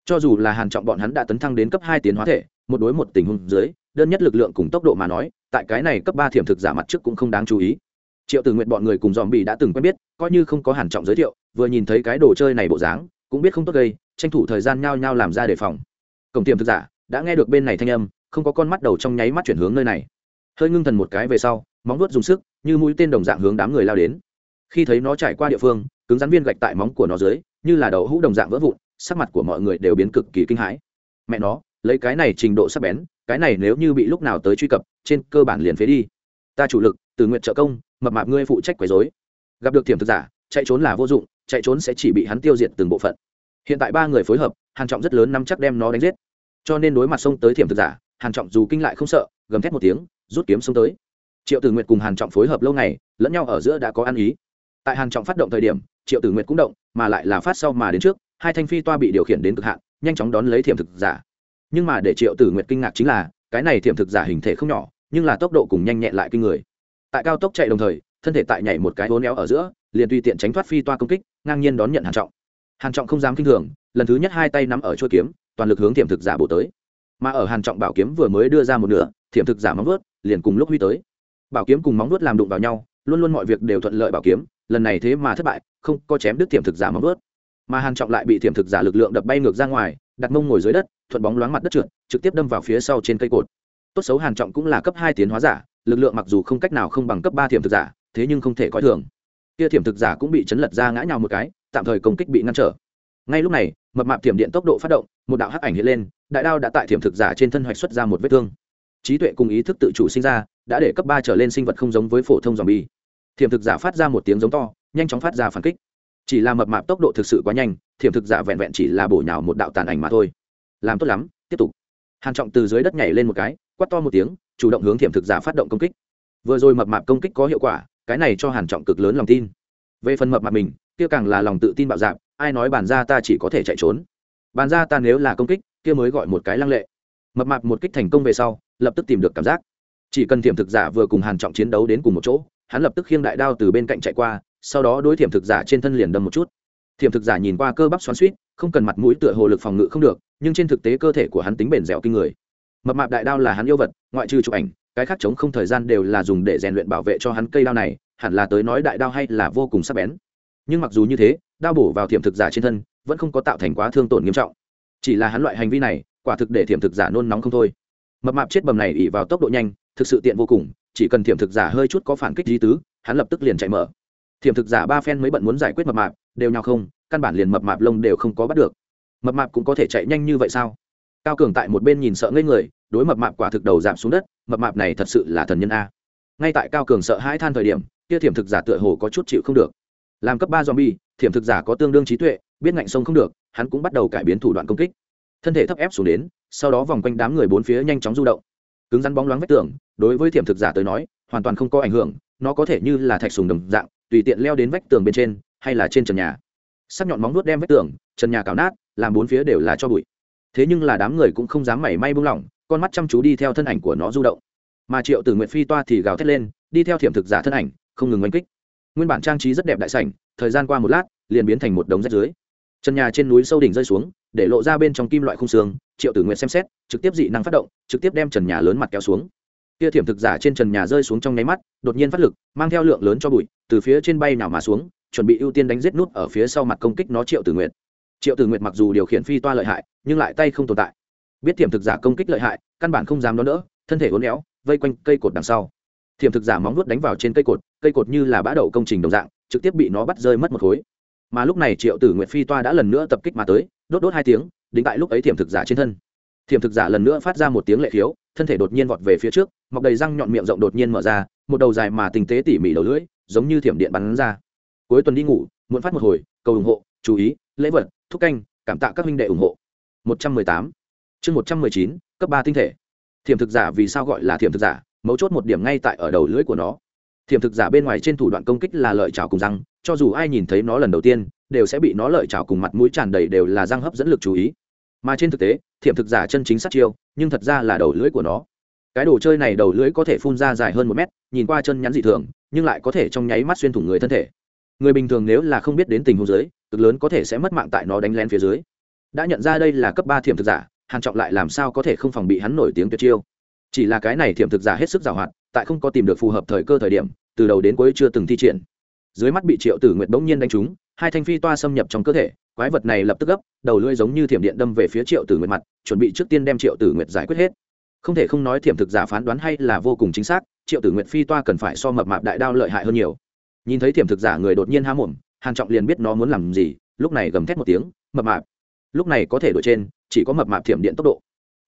Cho dù là hàn trọng bọn hắn đã tấn thăng đến cấp hai tiến hóa thể, một đối một tình huống dưới, đơn nhất lực lượng cùng tốc độ mà nói tại cái này cấp ba thiểm thực giả mặt trước cũng không đáng chú ý. Triệu tử nguyện bọn người cùng dòm bị đã từng quen biết, coi như không có hàn trọng giới thiệu, vừa nhìn thấy cái đồ chơi này bộ dáng, cũng biết không tốt gây, tranh thủ thời gian nhao nhao làm ra đề phòng. Cổng tiềm thực giả, đã nghe được bên này thanh âm, không có con mắt đầu trong nháy mắt chuyển hướng nơi này. Hơi ngưng thần một cái về sau, móng vuốt dùng sức, như mũi tên đồng dạng hướng đám người lao đến. Khi thấy nó trải qua địa phương, cứng rắn viên gạch tại móng của nó dưới, như là đầu hũ đồng dạng vỡ vụn, sắc mặt của mọi người đều biến cực kỳ kinh hãi. Mẹ nó, lấy cái này trình độ sắc bén cái này nếu như bị lúc nào tới truy cập, trên cơ bản liền phế đi. Ta chủ lực, từ nguyện trợ công, mập mạp ngươi phụ trách quấy dối gặp được tiềm thực giả, chạy trốn là vô dụng, chạy trốn sẽ chỉ bị hắn tiêu diệt từng bộ phận. Hiện tại ba người phối hợp, hàn trọng rất lớn nắm chắc đem nó đánh giết. Cho nên đối mặt xông tới tiềm thực giả, hàn trọng dù kinh lại không sợ, gầm thét một tiếng, rút kiếm xông tới. Triệu tử nguyệt cùng hàn trọng phối hợp lâu ngày, lẫn nhau ở giữa đã có ăn ý. Tại hàn trọng phát động thời điểm, triệu tử nguyệt cũng động, mà lại là phát sau mà đến trước, hai thanh phi toa bị điều khiển đến cực hạn, nhanh chóng đón lấy thiểm thực giả nhưng mà để triệu tử nguyệt kinh ngạc chính là, cái này thiểm thực giả hình thể không nhỏ, nhưng là tốc độ cùng nhanh nhẹn lại kinh người. Tại cao tốc chạy đồng thời, thân thể tại nhảy một cái hố néo ở giữa, liền tùy tiện tránh thoát phi toa công kích, ngang nhiên đón nhận hàn trọng. Hàn trọng không dám kinh thường, lần thứ nhất hai tay nắm ở chuôi kiếm, toàn lực hướng thiểm thực giả bổ tới. Mà ở hàn trọng bảo kiếm vừa mới đưa ra một nửa, thiểm thực giả móng vuốt liền cùng lúc huy tới. Bảo kiếm cùng móng vuốt làm đụng vào nhau, luôn luôn mọi việc đều thuận lợi bảo kiếm, lần này thế mà thất bại, không có chém đứt thiểm thực giả móng vuốt. Mà hàn trọng lại bị thiểm thực giả lực lượng đập bay ngược ra ngoài, đặt mông ngồi dưới đất thuận bóng loáng mặt đất trượt, trực tiếp đâm vào phía sau trên cây cột. Tốt xấu hàn trọng cũng là cấp hai tiến hóa giả, lực lượng mặc dù không cách nào không bằng cấp ba thiểm thực giả, thế nhưng không thể coi thường. Kia thiểm thực giả cũng bị chấn lật ra ngã nhào một cái, tạm thời công kích bị ngăn trở. Ngay lúc này, mập mạp thiểm điện tốc độ phát động, một đạo hắc ảnh hiện lên, đại đao đã tại thiểm thực giả trên thân hoạch xuất ra một vết thương. Trí tuệ cùng ý thức tự chủ sinh ra, đã để cấp ba trở lên sinh vật không giống với phổ thông dòm bi thiểm thực giả phát ra một tiếng giống to, nhanh chóng phát ra phản kích. Chỉ là mập mạp tốc độ thực sự quá nhanh, thiểm thực giả vẹn vẹn chỉ là bổ nhào một đạo tàn ảnh mà thôi làm tốt lắm, tiếp tục. Hàn trọng từ dưới đất nhảy lên một cái, quát to một tiếng, chủ động hướng thiểm thực giả phát động công kích. Vừa rồi mập mạp công kích có hiệu quả, cái này cho hàn trọng cực lớn lòng tin. Về phần mập mạp mình, kia càng là lòng tự tin bạo dạn, ai nói bàn ra ta chỉ có thể chạy trốn. Bàn ra ta nếu là công kích, kia mới gọi một cái lăng lệ. Mập mạp một kích thành công về sau, lập tức tìm được cảm giác. Chỉ cần thiểm thực giả vừa cùng hàn trọng chiến đấu đến cùng một chỗ, hắn lập tức khiêng đại đao từ bên cạnh chạy qua, sau đó đối thiểm thực giả trên thân liền đâm một chút thiểm thực giả nhìn qua cơ bắp xoắn suýt không cần mặt mũi tựa hồ lực phòng ngự không được, nhưng trên thực tế cơ thể của hắn tính bền dẻo kinh người. Mập mạp đại đao là hắn yêu vật, ngoại trừ chụp ảnh, cái khác chống không thời gian đều là dùng để rèn luyện bảo vệ cho hắn cây đao này, hẳn là tới nói đại đao hay là vô cùng sắc bén. Nhưng mặc dù như thế, đao bổ vào thiểm thực giả trên thân, vẫn không có tạo thành quá thương tổn nghiêm trọng. Chỉ là hắn loại hành vi này, quả thực để thiểm thực giả nôn nóng không thôi. Mập mạp chết bầm này ỉ vào tốc độ nhanh, thực sự tiện vô cùng, chỉ cần thiểm thực giả hơi chút có phản kích di tứ, hắn lập tức liền chạy mở thiểm thực giả ba phen mới bận muốn giải quyết mập mạp, đều nhau không, căn bản liền mập mạp lông đều không có bắt được. Mập mạp cũng có thể chạy nhanh như vậy sao? Cao cường tại một bên nhìn sợ ngây người, đối mập mạp quả thực đầu giảm xuống đất, mập mạp này thật sự là thần nhân a. Ngay tại cao cường sợ hãi than thời điểm, kia thiểm thực giả tựa hồ có chút chịu không được. Làm cấp ba zombie, thiểm thực giả có tương đương trí tuệ, biết ngạnh sông không được, hắn cũng bắt đầu cải biến thủ đoạn công kích. Thân thể thấp ép xuống đến, sau đó vòng quanh đám người bốn phía nhanh chóng du động. Cứng rắn bóng loáng vách tường, đối với thiểm thực giả tới nói, hoàn toàn không có ảnh hưởng, nó có thể như là thạch sùng đồng dạng tùy tiện leo đến vách tường bên trên, hay là trên trần nhà. Sắc nhọn móng nuốt đem vách tường, trần nhà cào nát, làm bốn phía đều là cho bụi. Thế nhưng là đám người cũng không dám mảy may buông lỏng, con mắt chăm chú đi theo thân ảnh của nó du động. Mà triệu tử nguyện phi toa thì gào thét lên, đi theo thiểm thực giả thân ảnh, không ngừng oanh kích. Nguyên bản trang trí rất đẹp đại sảnh, thời gian qua một lát, liền biến thành một đống rách dưới trần nhà trên núi sâu đỉnh rơi xuống, để lộ ra bên trong kim loại khung xương, triệu tử nguyện xem xét, trực tiếp dị năng phát động, trực tiếp đem trần nhà lớn mặt kéo xuống. Kia thiểm thực giả trên trần nhà rơi xuống trong nháy mắt, đột nhiên phát lực, mang theo lượng lớn cho bụi từ phía trên bay nào mà xuống, chuẩn bị ưu tiên đánh giết nút ở phía sau mặt công kích nó triệu tử nguyệt. Triệu tử nguyệt mặc dù điều khiển phi toa lợi hại, nhưng lại tay không tồn tại. Biết thiểm thực giả công kích lợi hại, căn bản không dám đón đỡ, thân thể uốn éo, vây quanh cây cột đằng sau. Thiềm thực giả móng nuốt đánh vào trên cây cột cây cột như là bã đậu công trình đồng dạng, trực tiếp bị nó bắt rơi mất một khối. Mà lúc này triệu tử nguyệt phi toa đã lần nữa tập kích mà tới, đốt đốt hai tiếng, đính tại lúc ấy thiềm thực giả trên thân. Thiềm thực giả lần nữa phát ra một tiếng lệ khiếu, thân thể đột nhiên vọt về phía trước, mọc đầy răng nhọn miệng rộng đột nhiên mở ra, một đầu dài mà tình tế tỉ mỉ đầu lưỡi giống như thiểm điện bắn ra. Cuối tuần đi ngủ, muốn phát một hồi, cầu ủng hộ, chú ý, lễ vật, thúc canh, cảm tạ các huynh đệ ủng hộ. 118 chương 119 cấp ba tinh thể. Thiểm thực giả vì sao gọi là thiểm thực giả? Mấu chốt một điểm ngay tại ở đầu lưỡi của nó. Thiểm thực giả bên ngoài trên thủ đoạn công kích là lợi chảo cùng răng, cho dù ai nhìn thấy nó lần đầu tiên, đều sẽ bị nó lợi chảo cùng mặt mũi tràn đầy đều là răng hấp dẫn lực chú ý. Mà trên thực tế, thiểm thực giả chân chính sát chiêu, nhưng thật ra là đầu lưỡi của nó cái đồ chơi này đầu lưỡi có thể phun ra dài hơn một mét, nhìn qua chân nhắn dị thường, nhưng lại có thể trong nháy mắt xuyên thủng người thân thể. Người bình thường nếu là không biết đến tình huống dưới, cực lớn có thể sẽ mất mạng tại nó đánh lén phía dưới. Đã nhận ra đây là cấp ba thiểm thực giả, hàn trọng lại làm sao có thể không phòng bị hắn nổi tiếng tuyệt chiêu? Chỉ là cái này thiểm thực giả hết sức giàu hoạt, tại không có tìm được phù hợp thời cơ thời điểm, từ đầu đến cuối chưa từng thi triển. Dưới mắt bị triệu tử nguyệt bỗng nhiên đánh trúng, hai thanh phi toa xâm nhập trong cơ thể, quái vật này lập tức gấp, đầu lưỡi giống như thiểm điện đâm về phía triệu tử nguyệt mặt, chuẩn bị trước tiên đem triệu tử nguyệt giải quyết hết không thể không nói thiểm thực giả phán đoán hay là vô cùng chính xác, triệu tử nguyệt phi toa cần phải so mập mạp đại đao lợi hại hơn nhiều. Nhìn thấy thiểm thực giả người đột nhiên há mồm, hàn trọng liền biết nó muốn làm gì, lúc này gầm thét một tiếng, mập mạp! Lúc này có thể đổi trên, chỉ có mập mạp thiểm điện tốc độ.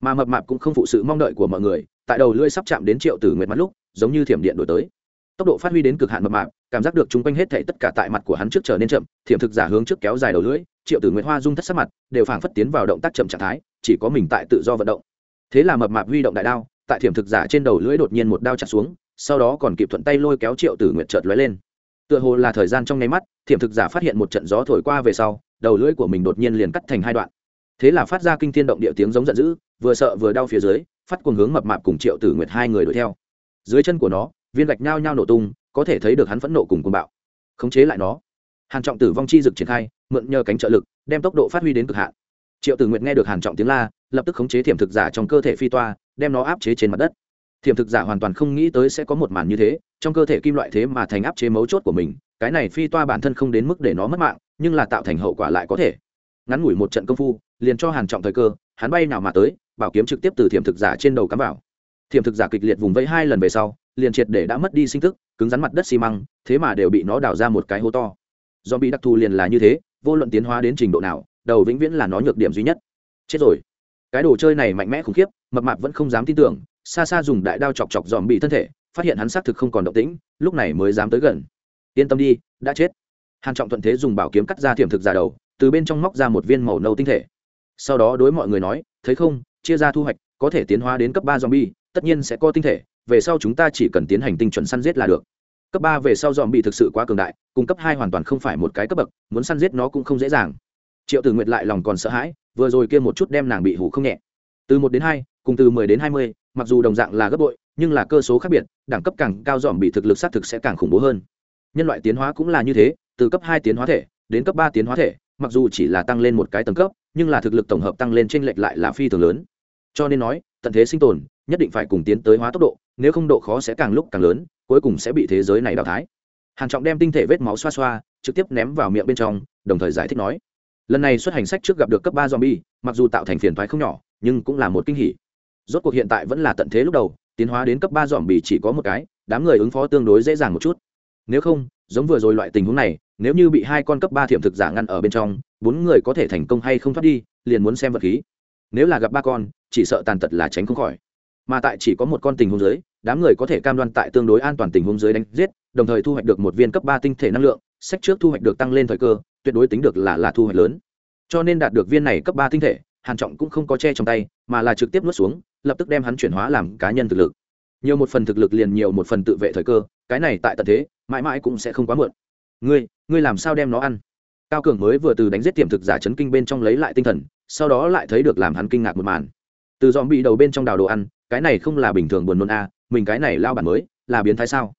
Mà mập mạp cũng không phụ sự mong đợi của mọi người, tại đầu lưỡi sắp chạm đến triệu tử nguyệt mắt lúc, giống như thiểm điện đổi tới. Tốc độ phát huy đến cực hạn mập mạp, cảm giác được chung quanh hết thảy tất cả tại mặt của hắn trước trở nên chậm, thiểm thực giả hướng trước kéo dài đầu lưỡi, triệu tử nguyệt hoa dung thất sắc mặt, đều phảng phất tiến vào động tác chậm trạng thái, chỉ có mình tại tự do vận động thế là mập mạp huy động đại đao, tại thiểm thực giả trên đầu lưỡi đột nhiên một đao chặt xuống, sau đó còn kịp thuận tay lôi kéo triệu tử nguyệt chợt lóe lên. Tựa hồ là thời gian trong nháy mắt, thiểm thực giả phát hiện một trận gió thổi qua về sau, đầu lưỡi của mình đột nhiên liền cắt thành hai đoạn. Thế là phát ra kinh thiên động địa tiếng giống giận dữ, vừa sợ vừa đau phía dưới, phát cuồng hướng mập mạp cùng triệu tử nguyệt hai người đuổi theo. Dưới chân của nó, viên gạch nhao nhao nổ tung, có thể thấy được hắn phẫn nộ cùng cuồng bạo. Khống chế lại nó. Hàn trọng tử vong chi dực triển khai, mượn nhờ cánh trợ lực, đem tốc độ phát huy đến cực hạn. Triệu tử nguyệt nghe được hàn trọng tiếng la lập tức khống chế thiểm thực giả trong cơ thể phi toa, đem nó áp chế trên mặt đất. Thiểm thực giả hoàn toàn không nghĩ tới sẽ có một màn như thế, trong cơ thể kim loại thế mà thành áp chế mấu chốt của mình, cái này phi toa bản thân không đến mức để nó mất mạng, nhưng là tạo thành hậu quả lại có thể. Ngắn ngủi một trận công phu, liền cho hàn trọng thời cơ, hắn bay nào mà tới, bảo kiếm trực tiếp từ thiểm thực giả trên đầu cắm vào. Thiểm thực giả kịch liệt vùng vẫy hai lần về sau, liền triệt để đã mất đi sinh thức, cứng rắn mặt đất xi măng, thế mà đều bị nó đào ra một cái hố to. Do bị đặc thù liền là như thế, vô luận tiến hóa đến trình độ nào, đầu vĩnh viễn là nó nhược điểm duy nhất. Chết rồi cái đồ chơi này mạnh mẽ khủng khiếp, mập mạp vẫn không dám tin tưởng, xa xa dùng đại đao chọc chọc dòm bị thân thể, phát hiện hắn xác thực không còn động tĩnh, lúc này mới dám tới gần. Yên tâm đi, đã chết. Hàn trọng thuận thế dùng bảo kiếm cắt ra thiểm thực giả đầu, từ bên trong móc ra một viên màu nâu tinh thể. Sau đó đối mọi người nói, thấy không, chia ra thu hoạch, có thể tiến hóa đến cấp ba zombie, tất nhiên sẽ có tinh thể, về sau chúng ta chỉ cần tiến hành tinh chuẩn săn giết là được. Cấp ba về sau zombie thực sự quá cường đại, cùng cấp hai hoàn toàn không phải một cái cấp bậc, muốn săn giết nó cũng không dễ dàng. Triệu tử nguyệt lại lòng còn sợ hãi vừa rồi kia một chút đem nàng bị hủ không nhẹ. Từ một đến hai, cùng từ mười đến hai mươi, mặc dù đồng dạng là gấp bội, nhưng là cơ số khác biệt, đẳng cấp càng cao dòm bị thực lực xác thực sẽ càng khủng bố hơn. Nhân loại tiến hóa cũng là như thế, từ cấp hai tiến hóa thể, đến cấp ba tiến hóa thể, mặc dù chỉ là tăng lên một cái tầng cấp, nhưng là thực lực tổng hợp tăng lên t r ê n lệch lại là phi thường lớn. Cho nên nói, tận thế sinh tồn, nhất định phải cùng tiến tới hóa tốc độ, nếu không độ khó sẽ càng lúc càng lớn, cuối cùng sẽ bị thế giới này đào thái hàn trọng đem tinh thể vết máu xoa xoa, trực tiếp ném vào miệng bên trong, đồng thời giải thích nói lần này xuất hành sách trước gặp được cấp ba zombie, mặc dù tạo thành phiền thoái không nhỏ, nhưng cũng là một kinh hỉ. Rốt cuộc hiện tại vẫn là tận thế lúc đầu, tiến hóa đến cấp ba zombie chỉ có một cái, đám người ứng phó tương đối dễ dàng một chút. Nếu không, giống vừa rồi loại tình huống này, nếu như bị hai con cấp ba thiểm thực giả ngăn ở bên trong, bốn người có thể thành công hay không thoát đi, liền muốn xem vật khí. Nếu là gặp ba con, chỉ sợ tàn tật là tránh không khỏi. Mà tại chỉ có một con tình huống dưới, đám người có thể cam đoan tại tương đối an toàn tình huống dưới đánh giết, đồng thời thu hoạch được một viên cấp ba tinh thể năng lượng, sách trước thu hoạch được tăng lên thời cơ tuyệt đối tính được là là thu hoạch lớn. Cho nên đạt được viên này cấp ba tinh thể, hàn trọng cũng không có che trong tay, mà là trực tiếp nuốt xuống, lập tức đem hắn chuyển hóa làm cá nhân thực lực. Nhiều một phần thực lực liền nhiều một phần tự vệ thời cơ, cái này tại tận thế, mãi mãi cũng sẽ không quá muộn. Ngươi ngươi làm sao đem nó ăn? Cao cường mới vừa từ đánh giết tiềm thực giả chấn kinh bên trong lấy lại tinh thần, sau đó lại thấy được làm hắn kinh ngạc một màn. Từ dòm bị đầu bên trong đào đồ ăn, cái này không là bình thường buồn nôn a, mình cái này lao bản mới, là biến thái sao?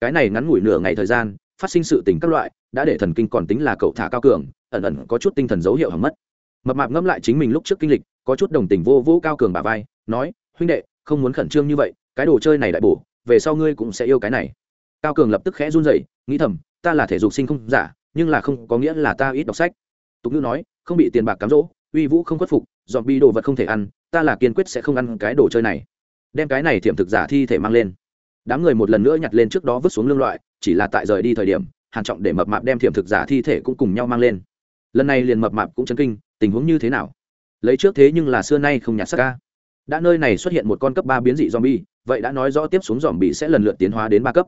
Cái này ngắn ngủi nửa ngày thời gian phát sinh sự tình các loại, đã để thần kinh còn tính là cậu thả cao cường, ẩn ẩn có chút tinh thần dấu hiệu hỏng mất. Mập mạp ngẫm lại chính mình lúc trước kinh lịch, có chút đồng tình vô vô cao cường bà vai, nói, huynh đệ, không muốn khẩn trương như vậy, cái đồ chơi này đại bổ, về sau ngươi cũng sẽ yêu cái này. Cao cường lập tức khẽ run rẩy, nghĩ thầm, ta là thể dục sinh không giả, nhưng là không có nghĩa là ta ít đọc sách. Tục ngữ nói, không bị tiền bạc cám dỗ, uy vũ không khuất phục dọn bi đồ vật không thể ăn, ta là kiên quyết sẽ không ăn cái đồ chơi này. Đem cái này thiểm thực giả thi thể mang lên. Đám người một lần nữa nhặt lên trước đó vứt xuống lương loại chỉ là tại rời đi thời điểm, hàn trọng để mập mạp đem thiểm thực giả thi thể cũng cùng nhau mang lên. Lần này liền mập mạp cũng chấn kinh, tình huống như thế nào? Lấy trước thế nhưng là xưa nay không nhặt sắc ca. Đã nơi này xuất hiện một con cấp ba biến dị zombie, vậy đã nói rõ tiếp xuống zombie sẽ lần lượt tiến hóa đến ba cấp.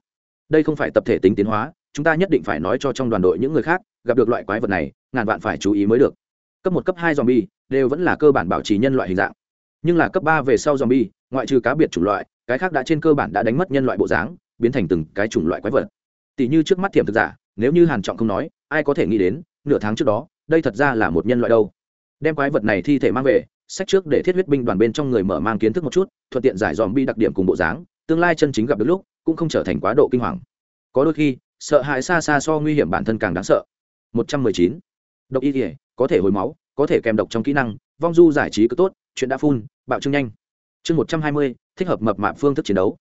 Đây không phải tập thể tính tiến hóa, chúng ta nhất định phải nói cho trong đoàn đội những người khác, gặp được loại quái vật này, ngàn vạn phải chú ý mới được. Cấp một, cấp hai zombie đều vẫn là cơ bản bảo trì nhân loại hình dạng. Nhưng là cấp ba về sau zombie, ngoại trừ cá biệt chủng loại, cái khác đã trên cơ bản đã đánh mất nhân loại bộ dáng, biến thành từng cái chủng loại quái vật tỷ như trước mắt thiểm thực giả nếu như hàn trọng không nói ai có thể nghĩ đến nửa tháng trước đó đây thật ra là một nhân loại đâu. Đem quái vật này thi thể mang về sách trước để thiết huyết binh đoàn bên trong người mở mang kiến thức một chút thuận tiện giải dòm bi đặc điểm cùng bộ dáng tương lai chân chính gặp được lúc cũng không trở thành quá độ kinh hoàng. Có đôi khi sợ hãi xa xa so nguy hiểm bản thân càng đáng sợ. 119. độc y thể có thể hồi máu có thể kèm độc trong kỹ năng vong du giải trí cứ tốt chuyện đã phun bạo trưng nhanh. Chương 120, thích hợp mập mạp phương thức chiến đấu.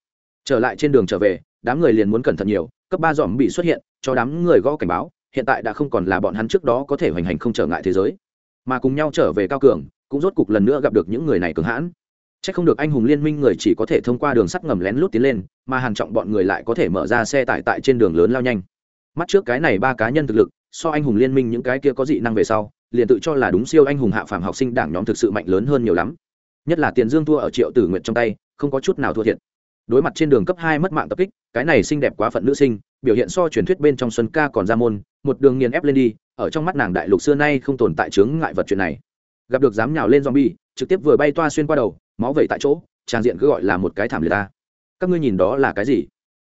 Trở lại trên đường trở về đám người liền muốn cẩn thận nhiều cấp ba dòm bị xuất hiện cho đám người gõ cảnh báo hiện tại đã không còn là bọn hắn trước đó có thể hoành hành không trở ngại thế giới mà cùng nhau trở về cao cường cũng rốt cục lần nữa gặp được những người này cường hãn Chắc không được anh hùng liên minh người chỉ có thể thông qua đường sắt ngầm lén lút tiến lên, mà Hàn Trọng bọn người lại có thể mở ra xe tải tại trên đường lớn lao nhanh. Mắt trước cái này ba cá nhân thực lực, so anh hùng liên minh những cái kia có dị năng về sau, liền tự cho là đúng siêu anh hùng hạ phàm học sinh đảng nhóm thực sự mạnh lớn hơn nhiều lắm. Nhất là Tiền Dương thua ở Triệu Tử Nguyệt trong tay, không có chút nào thua thiệt. Đối mặt trên đường cấp hai mất mạng tập kích, cái này xinh đẹp quá phận nữ sinh, biểu hiện so truyền thuyết bên trong Xuân ca còn ra môn, một đường nghiền ép lên đi, ở trong mắt nàng đại lục xưa nay không tồn tại chướng ngại vật chuyện này. Gặp được dám nhào lên zombie, trực tiếp vừa bay toa xuyên qua đầu, máu vẩy tại chỗ trang diện cứ gọi là một cái thảm liệt ta. Các ngươi nhìn đó là cái gì?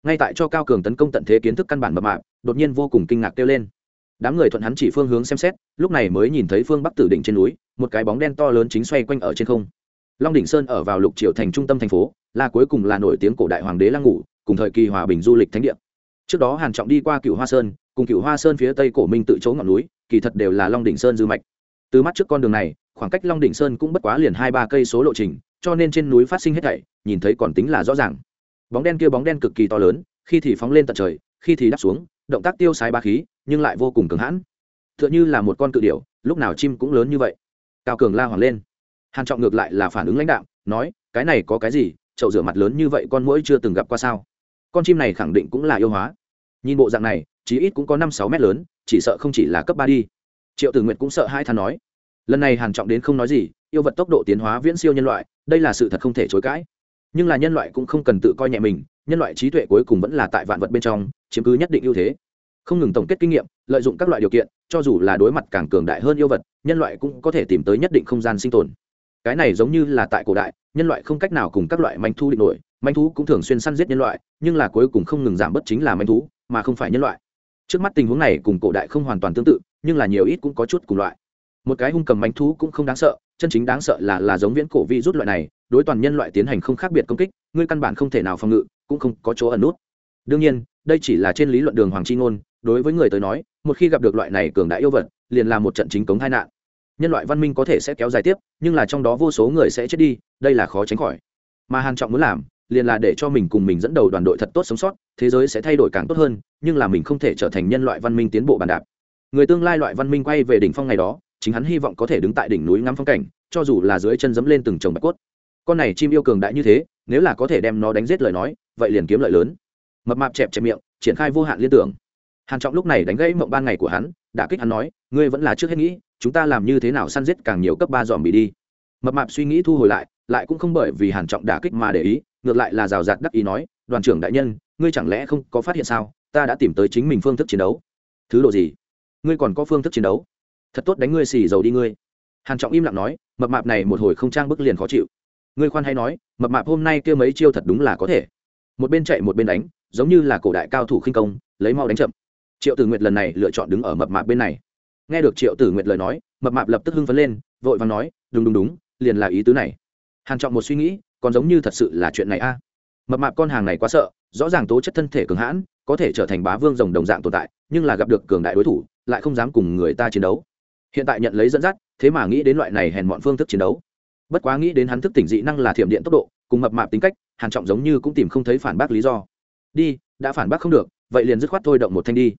Ngay tại cho cao cường tấn công tận thế kiến thức căn bản mập mạp đột nhiên vô cùng kinh ngạc kêu lên. Đám người thuận hắn chỉ phương hướng xem xét lúc này mới nhìn thấy phương bắc tử đỉnh trên núi một cái bóng đen to lớn chính xoay quanh ở trên không long đỉnh sơn ở vào lục triều thành trung tâm thành phố, là cuối cùng là nổi tiếng cổ đại hoàng đế lăng ngủ, cùng thời kỳ hòa bình du lịch thánh địa. Trước đó hàn trọng đi qua cựu hoa sơn, cùng cựu hoa sơn phía tây cổ minh tự chỗ ngọn núi, kỳ thật đều là long đỉnh sơn dư mạch. Từ mắt trước con đường này, khoảng cách long đỉnh sơn cũng bất quá liền hai ba cây số lộ trình, cho nên trên núi phát sinh hết thảy, nhìn thấy còn tính là rõ ràng. Bóng đen kia bóng đen cực kỳ to lớn, khi thì phóng lên tận trời, khi thì đáp xuống, động tác tiêu sái ba khí, nhưng lại vô cùng cứng hãn. Tựa như là một con cự điểu, lúc nào chim cũng lớn như vậy. Cao cường la hoàng lên hàn trọng ngược lại là phản ứng lãnh đạo nói, cái này có cái gì? Chậu rửa mặt lớn như vậy con mũi chưa từng gặp qua sao? Con chim này khẳng định cũng là yêu hóa. Nhìn bộ dạng này, chí ít cũng có năm sáu mét lớn, chỉ sợ không chỉ là cấp ba đi. Triệu tử nguyệt cũng sợ hai than nói, lần này hàn trọng đến không nói gì, yêu vật tốc độ tiến hóa viễn siêu nhân loại, đây là sự thật không thể chối cãi. Nhưng là nhân loại cũng không cần tự coi nhẹ mình, nhân loại trí tuệ cuối cùng vẫn là tại vạn vật bên trong, chiếm cứ nhất định ưu thế. Không ngừng tổng kết kinh nghiệm, lợi dụng các loại điều kiện, cho dù là đối mặt càng cường đại hơn yêu vật, nhân loại cũng có thể tìm tới nhất định không gian sinh tồn cái này giống như là tại cổ đại, nhân loại không cách nào cùng các loại manh thú định nổi, manh thú cũng thường xuyên săn giết nhân loại, nhưng là cuối cùng không ngừng giảm bớt chính là manh thú, mà không phải nhân loại. Trước mắt tình huống này cùng cổ đại không hoàn toàn tương tự, nhưng là nhiều ít cũng có chút cùng loại. Một cái hung cầm manh thú cũng không đáng sợ, chân chính đáng sợ là là giống viễn cổ vi rút loại này, đối toàn nhân loại tiến hành không khác biệt công kích, ngươi căn bản không thể nào phòng ngự, cũng không có chỗ ẩn nút. Đương nhiên, đây chỉ là trên lý luận đường hoàng chi ngôn, đối với người tới nói, một khi gặp được loại này cường đại yêu vật, liền là một trận chính cống tai nạn nhân loại văn minh có thể sẽ kéo dài tiếp, nhưng là trong đó vô số người sẽ chết đi, đây là khó tránh khỏi. Mà hàn trọng muốn làm, liền là để cho mình cùng mình dẫn đầu đoàn đội thật tốt sống sót, thế giới sẽ thay đổi càng tốt hơn, nhưng là mình không thể trở thành nhân loại văn minh tiến bộ bàn đạp. Người tương lai loại văn minh quay về đỉnh phong ngày đó, chính hắn hy vọng có thể đứng tại đỉnh núi ngắm phong cảnh, cho dù là dưới chân dẫm lên từng chồng bạch cốt. Con này chim yêu cường đại như thế, nếu là có thể đem nó đánh giết lời nói, vậy liền kiếm lợi lớn. Mập mạp chẹp chẹp miệng, triển khai vô hạn liên tưởng. Hàn trọng lúc này đánh gãy mộng ban ngày của hắn đã kích hắn nói, ngươi vẫn là trước hết nghĩ, chúng ta làm như thế nào săn giết càng nhiều cấp ba dòm bị đi. Mập mạp suy nghĩ thu hồi lại lại cũng không bởi vì hàn trọng đả kích mà để ý, ngược lại là rào rạt đắc ý nói, đoàn trưởng đại nhân, ngươi chẳng lẽ không có phát hiện sao? Ta đã tìm tới chính mình phương thức chiến đấu. Thứ độ gì? Ngươi còn có phương thức chiến đấu? Thật tốt đánh ngươi xì dầu đi ngươi. Hàn trọng im lặng nói, mập mạp này một hồi không trang bức liền khó chịu. Ngươi khoan hay nói, mập mạp hôm nay kia mấy chiêu thật đúng là có thể. Một bên chạy một bên đánh, giống như là cổ đại cao thủ khinh công, lấy mau đánh chậm triệu tử nguyệt lần này lựa chọn đứng ở mập mạp bên này. Nghe được triệu tử nguyệt lời nói, mập mạp lập tức hưng phấn lên, vội vàng nói, đúng đúng đúng, liền là ý tứ này. Hàn trọng một suy nghĩ, còn giống như thật sự là chuyện này a. Mập mạp con hàng này quá sợ, rõ ràng tố chất thân thể cường hãn, có thể trở thành bá vương rồng đồng dạng tồn tại, nhưng là gặp được cường đại đối thủ, lại không dám cùng người ta chiến đấu. Hiện tại nhận lấy dẫn dắt, thế mà nghĩ đến loại này hèn mọn phương thức chiến đấu. Bất quá nghĩ đến hắn thức tỉnh dị năng là thiểm điện tốc độ, cùng mập mạp tính cách, hàn trọng giống như cũng tìm không thấy phản bác lý do. Đi, đã phản bác không được, vậy liền dứt khoát thôi động một thanh đi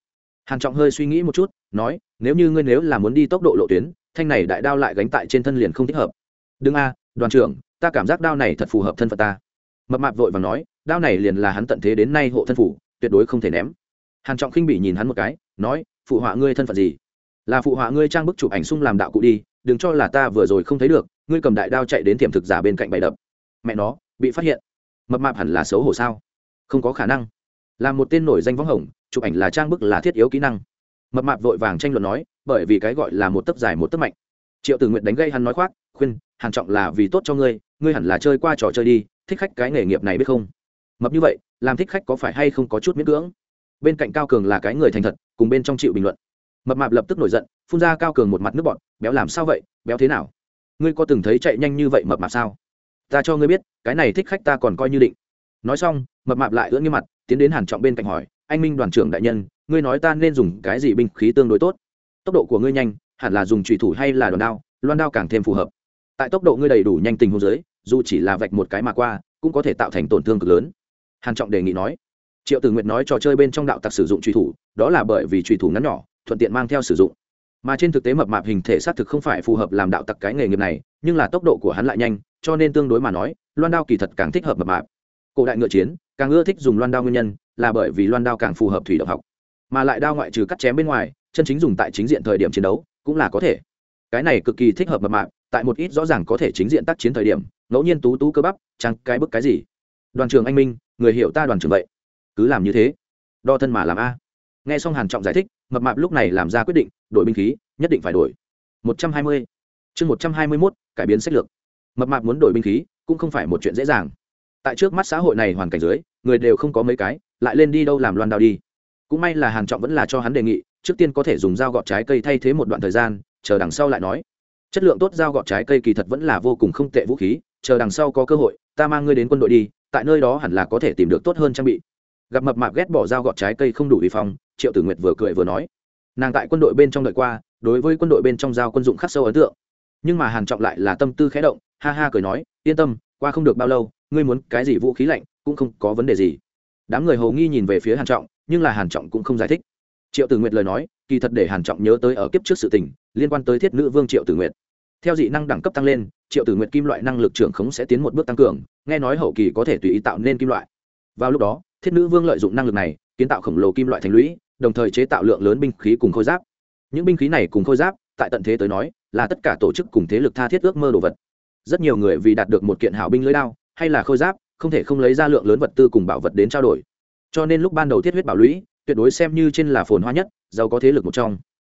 hàn trọng hơi suy nghĩ một chút, nói, nếu như ngươi nếu là muốn đi tốc độ lộ tuyến, thanh này đại đao lại gánh tại trên thân liền không thích hợp. Đừng a, đoàn trưởng, ta cảm giác đao này thật phù hợp thân phận ta. Mập mạp vội vàng nói, đao này liền là hắn tận thế đến nay hộ thân phủ, tuyệt đối không thể ném. Hàn trọng khinh bỉ nhìn hắn một cái, nói, phụ họa ngươi thân phận gì? Là phụ họa ngươi trang bức chụp ảnh sung làm đạo cụ đi, đừng cho là ta vừa rồi không thấy được, ngươi cầm đại đao chạy đến tiềm thực giả bên cạnh bày đập. Mẹ nó, bị phát hiện. Mập mạp hẳn là xấu hổ sao? Không có khả năng. Là một tên nổi danh võng hồng chụp ảnh là trang bức là thiết yếu kỹ năng. Mập mạp vội vàng tranh luận nói, bởi vì cái gọi là một tấc dài một tấc mạnh. Triệu tử nguyện đánh gây hắn nói khoác, khuyên, hàn trọng là vì tốt cho ngươi ngươi hẳn là chơi qua trò chơi đi, thích khách cái nghề nghiệp này biết không? Mập như vậy, làm thích khách có phải hay không có chút miễn cưỡng? Bên cạnh cao cường là cái người thành thật, cùng bên trong chịu bình luận. Mập mạp lập tức nổi giận, phun ra cao cường một mặt nước bọt, béo làm sao vậy? Béo thế nào? Ngươi có từng thấy chạy nhanh như vậy mập mạp sao? Ta cho ngươi biết, cái này thích khách ta còn coi như định. Nói xong, mập mạp lại ưỡn nghiêm mặt, tiến đến hàn trọng bên cạnh hỏi anh minh đoàn trưởng đại nhân, ngươi nói ta nên dùng cái gì binh khí tương đối tốt? Tốc độ của ngươi nhanh, hẳn là dùng trùy thủ hay là đòn đao, loan đao càng thêm phù hợp. Tại tốc độ ngươi đầy đủ nhanh tình huống dưới, dù chỉ là vạch một cái mà qua, cũng có thể tạo thành tổn thương cực lớn. Hàn trọng đề nghị nói. Triệu tử nguyệt nói trò chơi bên trong đạo tặc sử dụng truy thủ, đó là bởi vì truy thủ ngắn nhỏ, thuận tiện mang theo sử dụng. Mà trên thực tế mập mạp hình thể xác thực không phải phù hợp làm đạo tặc cái nghề nghiệp này, nhưng là tốc độ của hắn lại nhanh, cho nên tương đối mà nói, loan đao kỳ thật càng thích hợp mập mạp. Cổ đại ngựa chiến, càng ưa thích dùng loan đao nguyên nhân là bởi vì loan đao càng phù hợp thủy động học. Mà lại đao ngoại trừ cắt chém bên ngoài chân chính dùng tại chính diện thời điểm chiến đấu cũng là có thể. Cái này cực kỳ thích hợp mập mạp tại một ít rõ ràng có thể chính diện tác chiến thời điểm ngẫu nhiên tú tú cơ bắp chẳng cái bức cái gì. Đoàn trưởng anh minh người hiểu ta đoàn trưởng vậy. Cứ làm như thế. Đo thân mà làm a. Nghe xong hàn trọng giải thích mập mạp lúc này làm ra quyết định đổi binh khí nhất định phải đổi. Một trăm hai mươi. Chương một trăm hai mươi 121, cải biến sách lược. Mập mạp muốn đổi binh khí cũng không phải một chuyện dễ dàng. Tại trước mắt xã hội này hoàn cảnh dưới người đều không có mấy cái lại lên đi đâu làm loan đao đi. Cũng may là hàn trọng vẫn là cho hắn đề nghị, trước tiên có thể dùng dao gọt trái cây thay thế một đoạn thời gian, chờ đằng sau lại nói. Chất lượng tốt dao gọt trái cây kỳ thật vẫn là vô cùng không tệ vũ khí, chờ đằng sau có cơ hội, ta mang ngươi đến quân đội đi, tại nơi đó hẳn là có thể tìm được tốt hơn trang bị. Gặp mập mạp ghét bỏ dao gọt trái cây không đủ vì phong, triệu tử nguyệt vừa cười vừa nói. Nàng tại quân đội bên trong đợi qua, đối với quân đội bên trong giao quân dụng khắc sâu ấn tượng. Nhưng mà hàn trọng lại là tâm tư khẽ động, ha ha cười nói, yên tâm, qua không được bao lâu, ngươi muốn cái gì vũ khí lạnh cũng không có vấn đề gì đám người hầu nghi nhìn về phía hàn trọng, nhưng là hàn trọng cũng không giải thích. Triệu tử nguyệt lời nói, kỳ thật để hàn trọng nhớ tới ở kiếp trước sự tình, liên quan tới thiết nữ vương triệu tử nguyệt. Theo dị năng đẳng cấp tăng lên, triệu tử nguyệt kim loại năng lực trưởng khống sẽ tiến một bước tăng cường, nghe nói hậu kỳ có thể tùy ý tạo nên kim loại. Vào lúc đó, thiết nữ vương lợi dụng năng lực này, kiến tạo khổng lồ kim loại thành lũy, đồng thời chế tạo lượng lớn binh khí cùng khôi giáp. Những binh khí này cùng khôi giáp, tại tận thế tới nói, là tất cả tổ chức cùng thế lực tha thiết ước mơ đồ vật. Rất nhiều người vì đạt được một kiện hảo binh lưới đao, hay là khôi giáp không thể không lấy ra lượng lớn vật tư cùng bảo vật đến trao đổi. Cho nên lúc ban đầu thiết huyết bảo lũy, tuyệt đối xem như trên là phồn hoa nhất, giàu có thế lực một trong.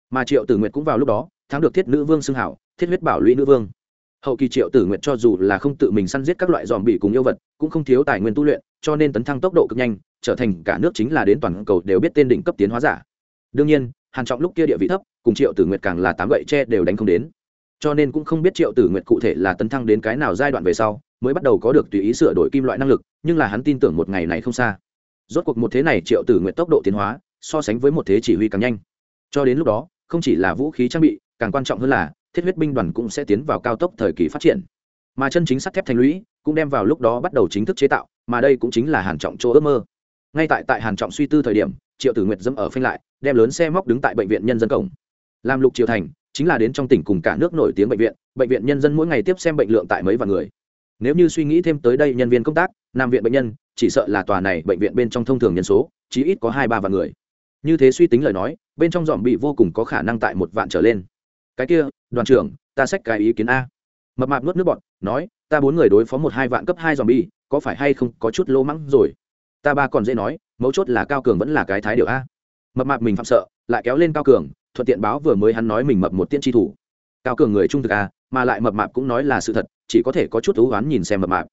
Mà triệu tử nguyệt cũng vào lúc đó, thắng được thiết nữ vương xưng hảo, thiết huyết bảo lũy nữ vương. Hậu kỳ triệu tử nguyệt cho dù là không tự mình săn giết các loại dòm bị cùng yêu vật, cũng không thiếu tài nguyên tu luyện, cho nên tấn thăng tốc độ cực nhanh, trở thành cả nước chính là đến toàn cầu đều biết tên đỉnh cấp tiến hóa giả. Đương nhiên, hàn trọng lúc kia địa vị thấp, cùng triệu tử nguyệt càng là tám gậy tre đều đánh không đến. Cho nên cũng không biết triệu tử nguyệt cụ thể là tấn thăng đến cái nào giai đoạn về sau mới bắt đầu có được tùy ý sửa đổi kim loại năng lực, nhưng là hắn tin tưởng một ngày này không xa. Rốt cuộc một thế này triệu tử nguyện tốc độ tiến hóa, so sánh với một thế chỉ huy càng nhanh. Cho đến lúc đó, không chỉ là vũ khí trang bị, càng quan trọng hơn là, thiết huyết binh đoàn cũng sẽ tiến vào cao tốc thời kỳ phát triển. Mà chân chính sắt thép thành lũy cũng đem vào lúc đó bắt đầu chính thức chế tạo, mà đây cũng chính là hàn trọng chỗ ước mơ. Ngay tại tại hàn trọng suy tư thời điểm, triệu tử nguyệt dẫm ở phanh lại, đem lớn xe móc đứng tại bệnh viện nhân dân cổng. Làm lục triều thành chính là đến trong tỉnh cùng cả nước nổi tiếng bệnh viện bệnh viện nhân dân mỗi ngày tiếp xem bệnh lượng tại mấy vạn người nếu như suy nghĩ thêm tới đây nhân viên công tác nam viện bệnh nhân chỉ sợ là tòa này bệnh viện bên trong thông thường nhân số chỉ ít có hai ba vạn người. Như thế suy tính lời nói bên trong dòm bị vô cùng có khả năng tại một vạn trở lên. Cái kia đoàn trưởng ta xách cái ý kiến a. Mập mạp nuốt nước bọn nói ta bốn người đối phó một hai vạn cấp hai dòm bi có phải hay không có chút lỗ mắng rồi? Ta ba còn dễ nói mấu chốt là cao cường vẫn là cái thái điều a. Mập mạp mình phạm sợ lại kéo lên cao cường thuận tiện báo vừa mới hắn nói mình mập một tiên tri thủ. Cao cường người trung thực a, mà lại mập mạp cũng nói là sự thật chỉ có thể có chút thú oán nhìn xem mập mạp.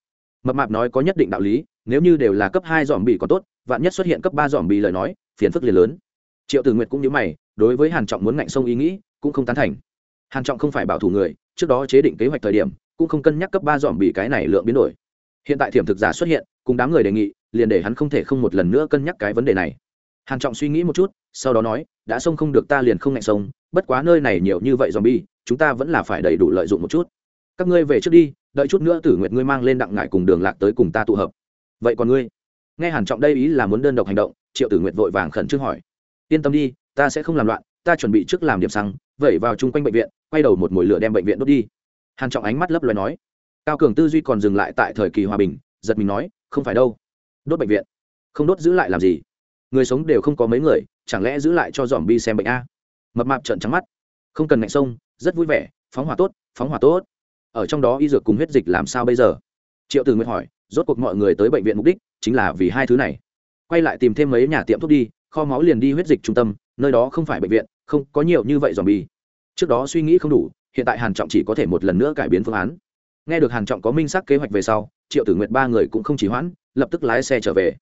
Mập mạp nói có nhất định đạo lý, nếu như đều là cấp hai dòm bị còn tốt, vạn nhất xuất hiện cấp ba dòm bị lời nói, phiền phức liền lớn. Triệu tử nguyệt cũng như mày, đối với hàn trọng muốn ngạnh sông ý nghĩ, cũng không tán thành. Hàn trọng không phải bảo thủ người, trước đó chế định kế hoạch thời điểm, cũng không cân nhắc cấp ba dòm bị cái này lượng biến đổi. Hiện tại thiểm thực giả xuất hiện, cùng đám người đề nghị, liền để hắn không thể không một lần nữa cân nhắc cái vấn đề này. Hàn trọng suy nghĩ một chút, sau đó nói, đã sông không được ta liền không ngạnh sông, bất quá nơi này nhiều như vậy dòm bi chúng ta vẫn là phải đầy đủ lợi dụng một chút các ngươi về trước đi, đợi chút nữa tử nguyệt ngươi mang lên đặng ngại cùng đường lạc tới cùng ta tụ hợp. Vậy còn ngươi? Nghe hàn trọng đây ý là muốn đơn độc hành động, triệu tử nguyệt vội vàng khẩn trương hỏi. Yên tâm đi, ta sẽ không làm loạn, ta chuẩn bị trước làm điểm xăng, vẩy vào chung quanh bệnh viện, quay đầu một mồi lửa đem bệnh viện đốt đi. Hàn trọng ánh mắt lấp loé nói. Cao cường tư duy còn dừng lại tại thời kỳ hòa bình, giật mình nói, không phải đâu. Đốt bệnh viện? Không đốt giữ lại làm gì? Người sống đều không có mấy người, chẳng lẽ giữ lại cho dòm bi xem bệnh a? Mập mạp trợn trắng mắt. Không cần ngạnh sông, rất vui vẻ, phóng hỏa tốt, phóng hỏa tốt ở trong đó y dược cùng huyết dịch làm sao bây giờ? Triệu tử nguyệt hỏi, rốt cuộc mọi người tới bệnh viện mục đích chính là vì hai thứ này. Quay lại tìm thêm mấy nhà tiệm thuốc đi, kho máu liền đi huyết dịch trung tâm, nơi đó không phải bệnh viện, không có nhiều như vậy dòm bi trước đó suy nghĩ không đủ, hiện tại hàn trọng chỉ có thể một lần nữa cải biến phương án. Nghe được hàn trọng có minh xác kế hoạch về sau, triệu tử nguyệt ba người cũng không chỉ hoãn, lập tức lái xe trở về.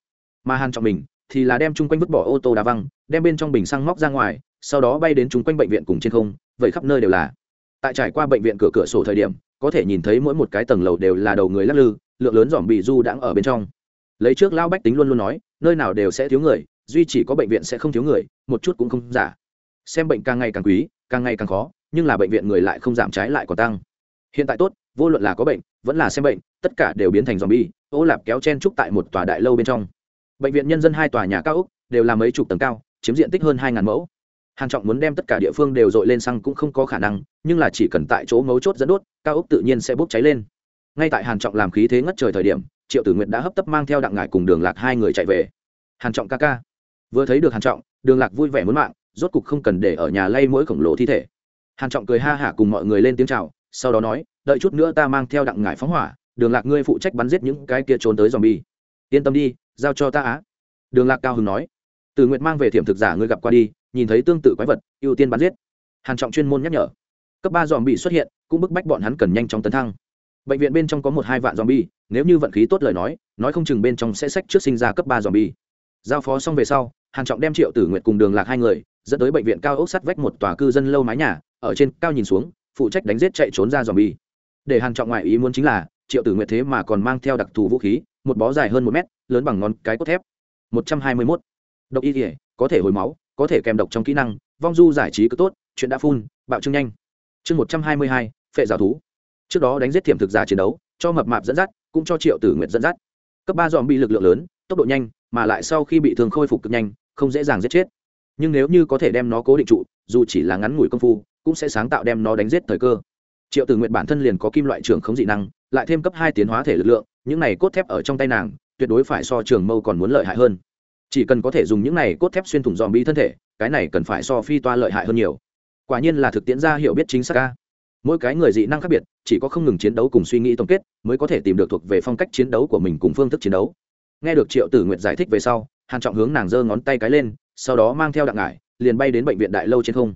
Mà hàn trọng mình thì là đem chung quanh vứt bỏ ô tô đá văng, đem bên trong bình xăng móc ra ngoài, sau đó bay đến chung quanh bệnh viện cùng trên không, vậy khắp nơi đều là tại trải qua bệnh viện cửa cửa sổ thời điểm, có thể nhìn thấy mỗi một cái tầng lầu đều là đầu người lắc lư, lượng lớn dòm bị du đãng ở bên trong. Lấy trước lao bách tính luôn luôn nói, nơi nào đều sẽ thiếu người, duy chỉ có bệnh viện sẽ không thiếu người, một chút cũng không giả. Xem bệnh càng ngày càng quý, càng ngày càng khó, nhưng là bệnh viện người lại không giảm trái lại còn tăng. Hiện tại tốt, vô luận là có bệnh, vẫn là xem bệnh, tất cả đều biến thành dòm bi ô lạp kéo chen trúc tại một tòa đại lâu bên trong. Bệnh viện nhân dân hai tòa nhà cao úc, đều là mấy chục tầng cao, chiếm diện tích hơn hai ngàn mẫu hàn trọng muốn đem tất cả địa phương đều dội lên xăng cũng không có khả năng, nhưng là chỉ cần tại chỗ mấu chốt dẫn đốt, cao ốc tự nhiên sẽ bốc cháy lên. Ngay tại hàn trọng làm khí thế ngất trời thời điểm, triệu tử nguyệt đã hấp tấp mang theo đặng ngải cùng đường lạc hai người chạy về. Hàn trọng ca ca. Vừa thấy được hàn trọng, đường lạc vui vẻ muốn mạng, rốt cục không cần để ở nhà lay mỗi khổng lồ thi thể. Hàn trọng cười ha hả cùng mọi người lên tiếng chào, sau đó nói, đợi chút nữa ta mang theo đặng ngải phóng hỏa, đường lạc ngươi phụ trách bắn giết những cái kia trốn tới zombie. Yên tâm đi, giao cho ta á. Đường lạc cao hứng nói từ nguyệt mang về thiểm thực giả ngươi gặp qua đi nhìn thấy tương tự quái vật, ưu tiên bắn giết. Hàn trọng chuyên môn nhắc nhở. Cấp ba dòm bị xuất hiện, cũng bức bách bọn hắn cần nhanh chóng tấn thăng. Bệnh viện bên trong có một hai vạn dòm bi nếu như vận khí tốt lời nói nói không chừng bên trong sẽ sách trước sinh ra cấp ba dòm bi giao phó xong về sau, hàn trọng đem triệu tử nguyệt cùng đường lạc hai người, dẫn tới bệnh viện cao ốc sắt vách một tòa cư dân lâu mái nhà, ở trên cao nhìn xuống, phụ trách đánh giết chạy trốn ra dòm bi để hàn trọng ngoại ý muốn chính là, triệu tử nguyệt thế mà còn mang theo đặc thù vũ khí, một bó dài hơn một mét, lớn bằng ngón cái cốt thép. Một trăm hai mươi 121. độc y thể có thể hồi máu có thể kèm độc trong kỹ năng, vong du giải trí cứ tốt, chuyện đã phun bạo trương nhanh. Chương một trăm hai mươi hai, phệ giáo thú. Trước đó đánh giết thiểm thực giả chiến đấu, cho mập mạp dẫn dắt, cũng cho triệu tử nguyệt dẫn dắt. Cấp ba dòm bị lực lượng lớn, tốc độ nhanh, mà lại sau khi bị thương khôi phục cực nhanh, không dễ dàng giết chết. Nhưng nếu như có thể đem nó cố định trụ, dù chỉ là ngắn ngủi công phu, cũng sẽ sáng tạo đem nó đánh giết thời cơ. Triệu tử nguyện bản thân liền có kim loại trưởng không dị năng, lại thêm cấp hai tiến hóa thể lực lượng, những này cốt thép ở trong tay nàng, tuyệt đối phải so trường mâu còn muốn lợi hại hơn chỉ cần có thể dùng những này cốt thép xuyên thủng dòm bi thân thể, cái này cần phải so phi toa lợi hại hơn nhiều. Quả nhiên là thực tiễn ra hiểu biết chính xác ca. Mỗi cái người dị năng khác biệt, chỉ có không ngừng chiến đấu cùng suy nghĩ tổng kết, mới có thể tìm được thuộc về phong cách chiến đấu của mình cùng phương thức chiến đấu. Nghe được triệu tử nguyệt giải thích về sau, hàn trọng hướng nàng giơ ngón tay cái lên, sau đó mang theo đặng ngải, liền bay đến bệnh viện đại lâu trên không.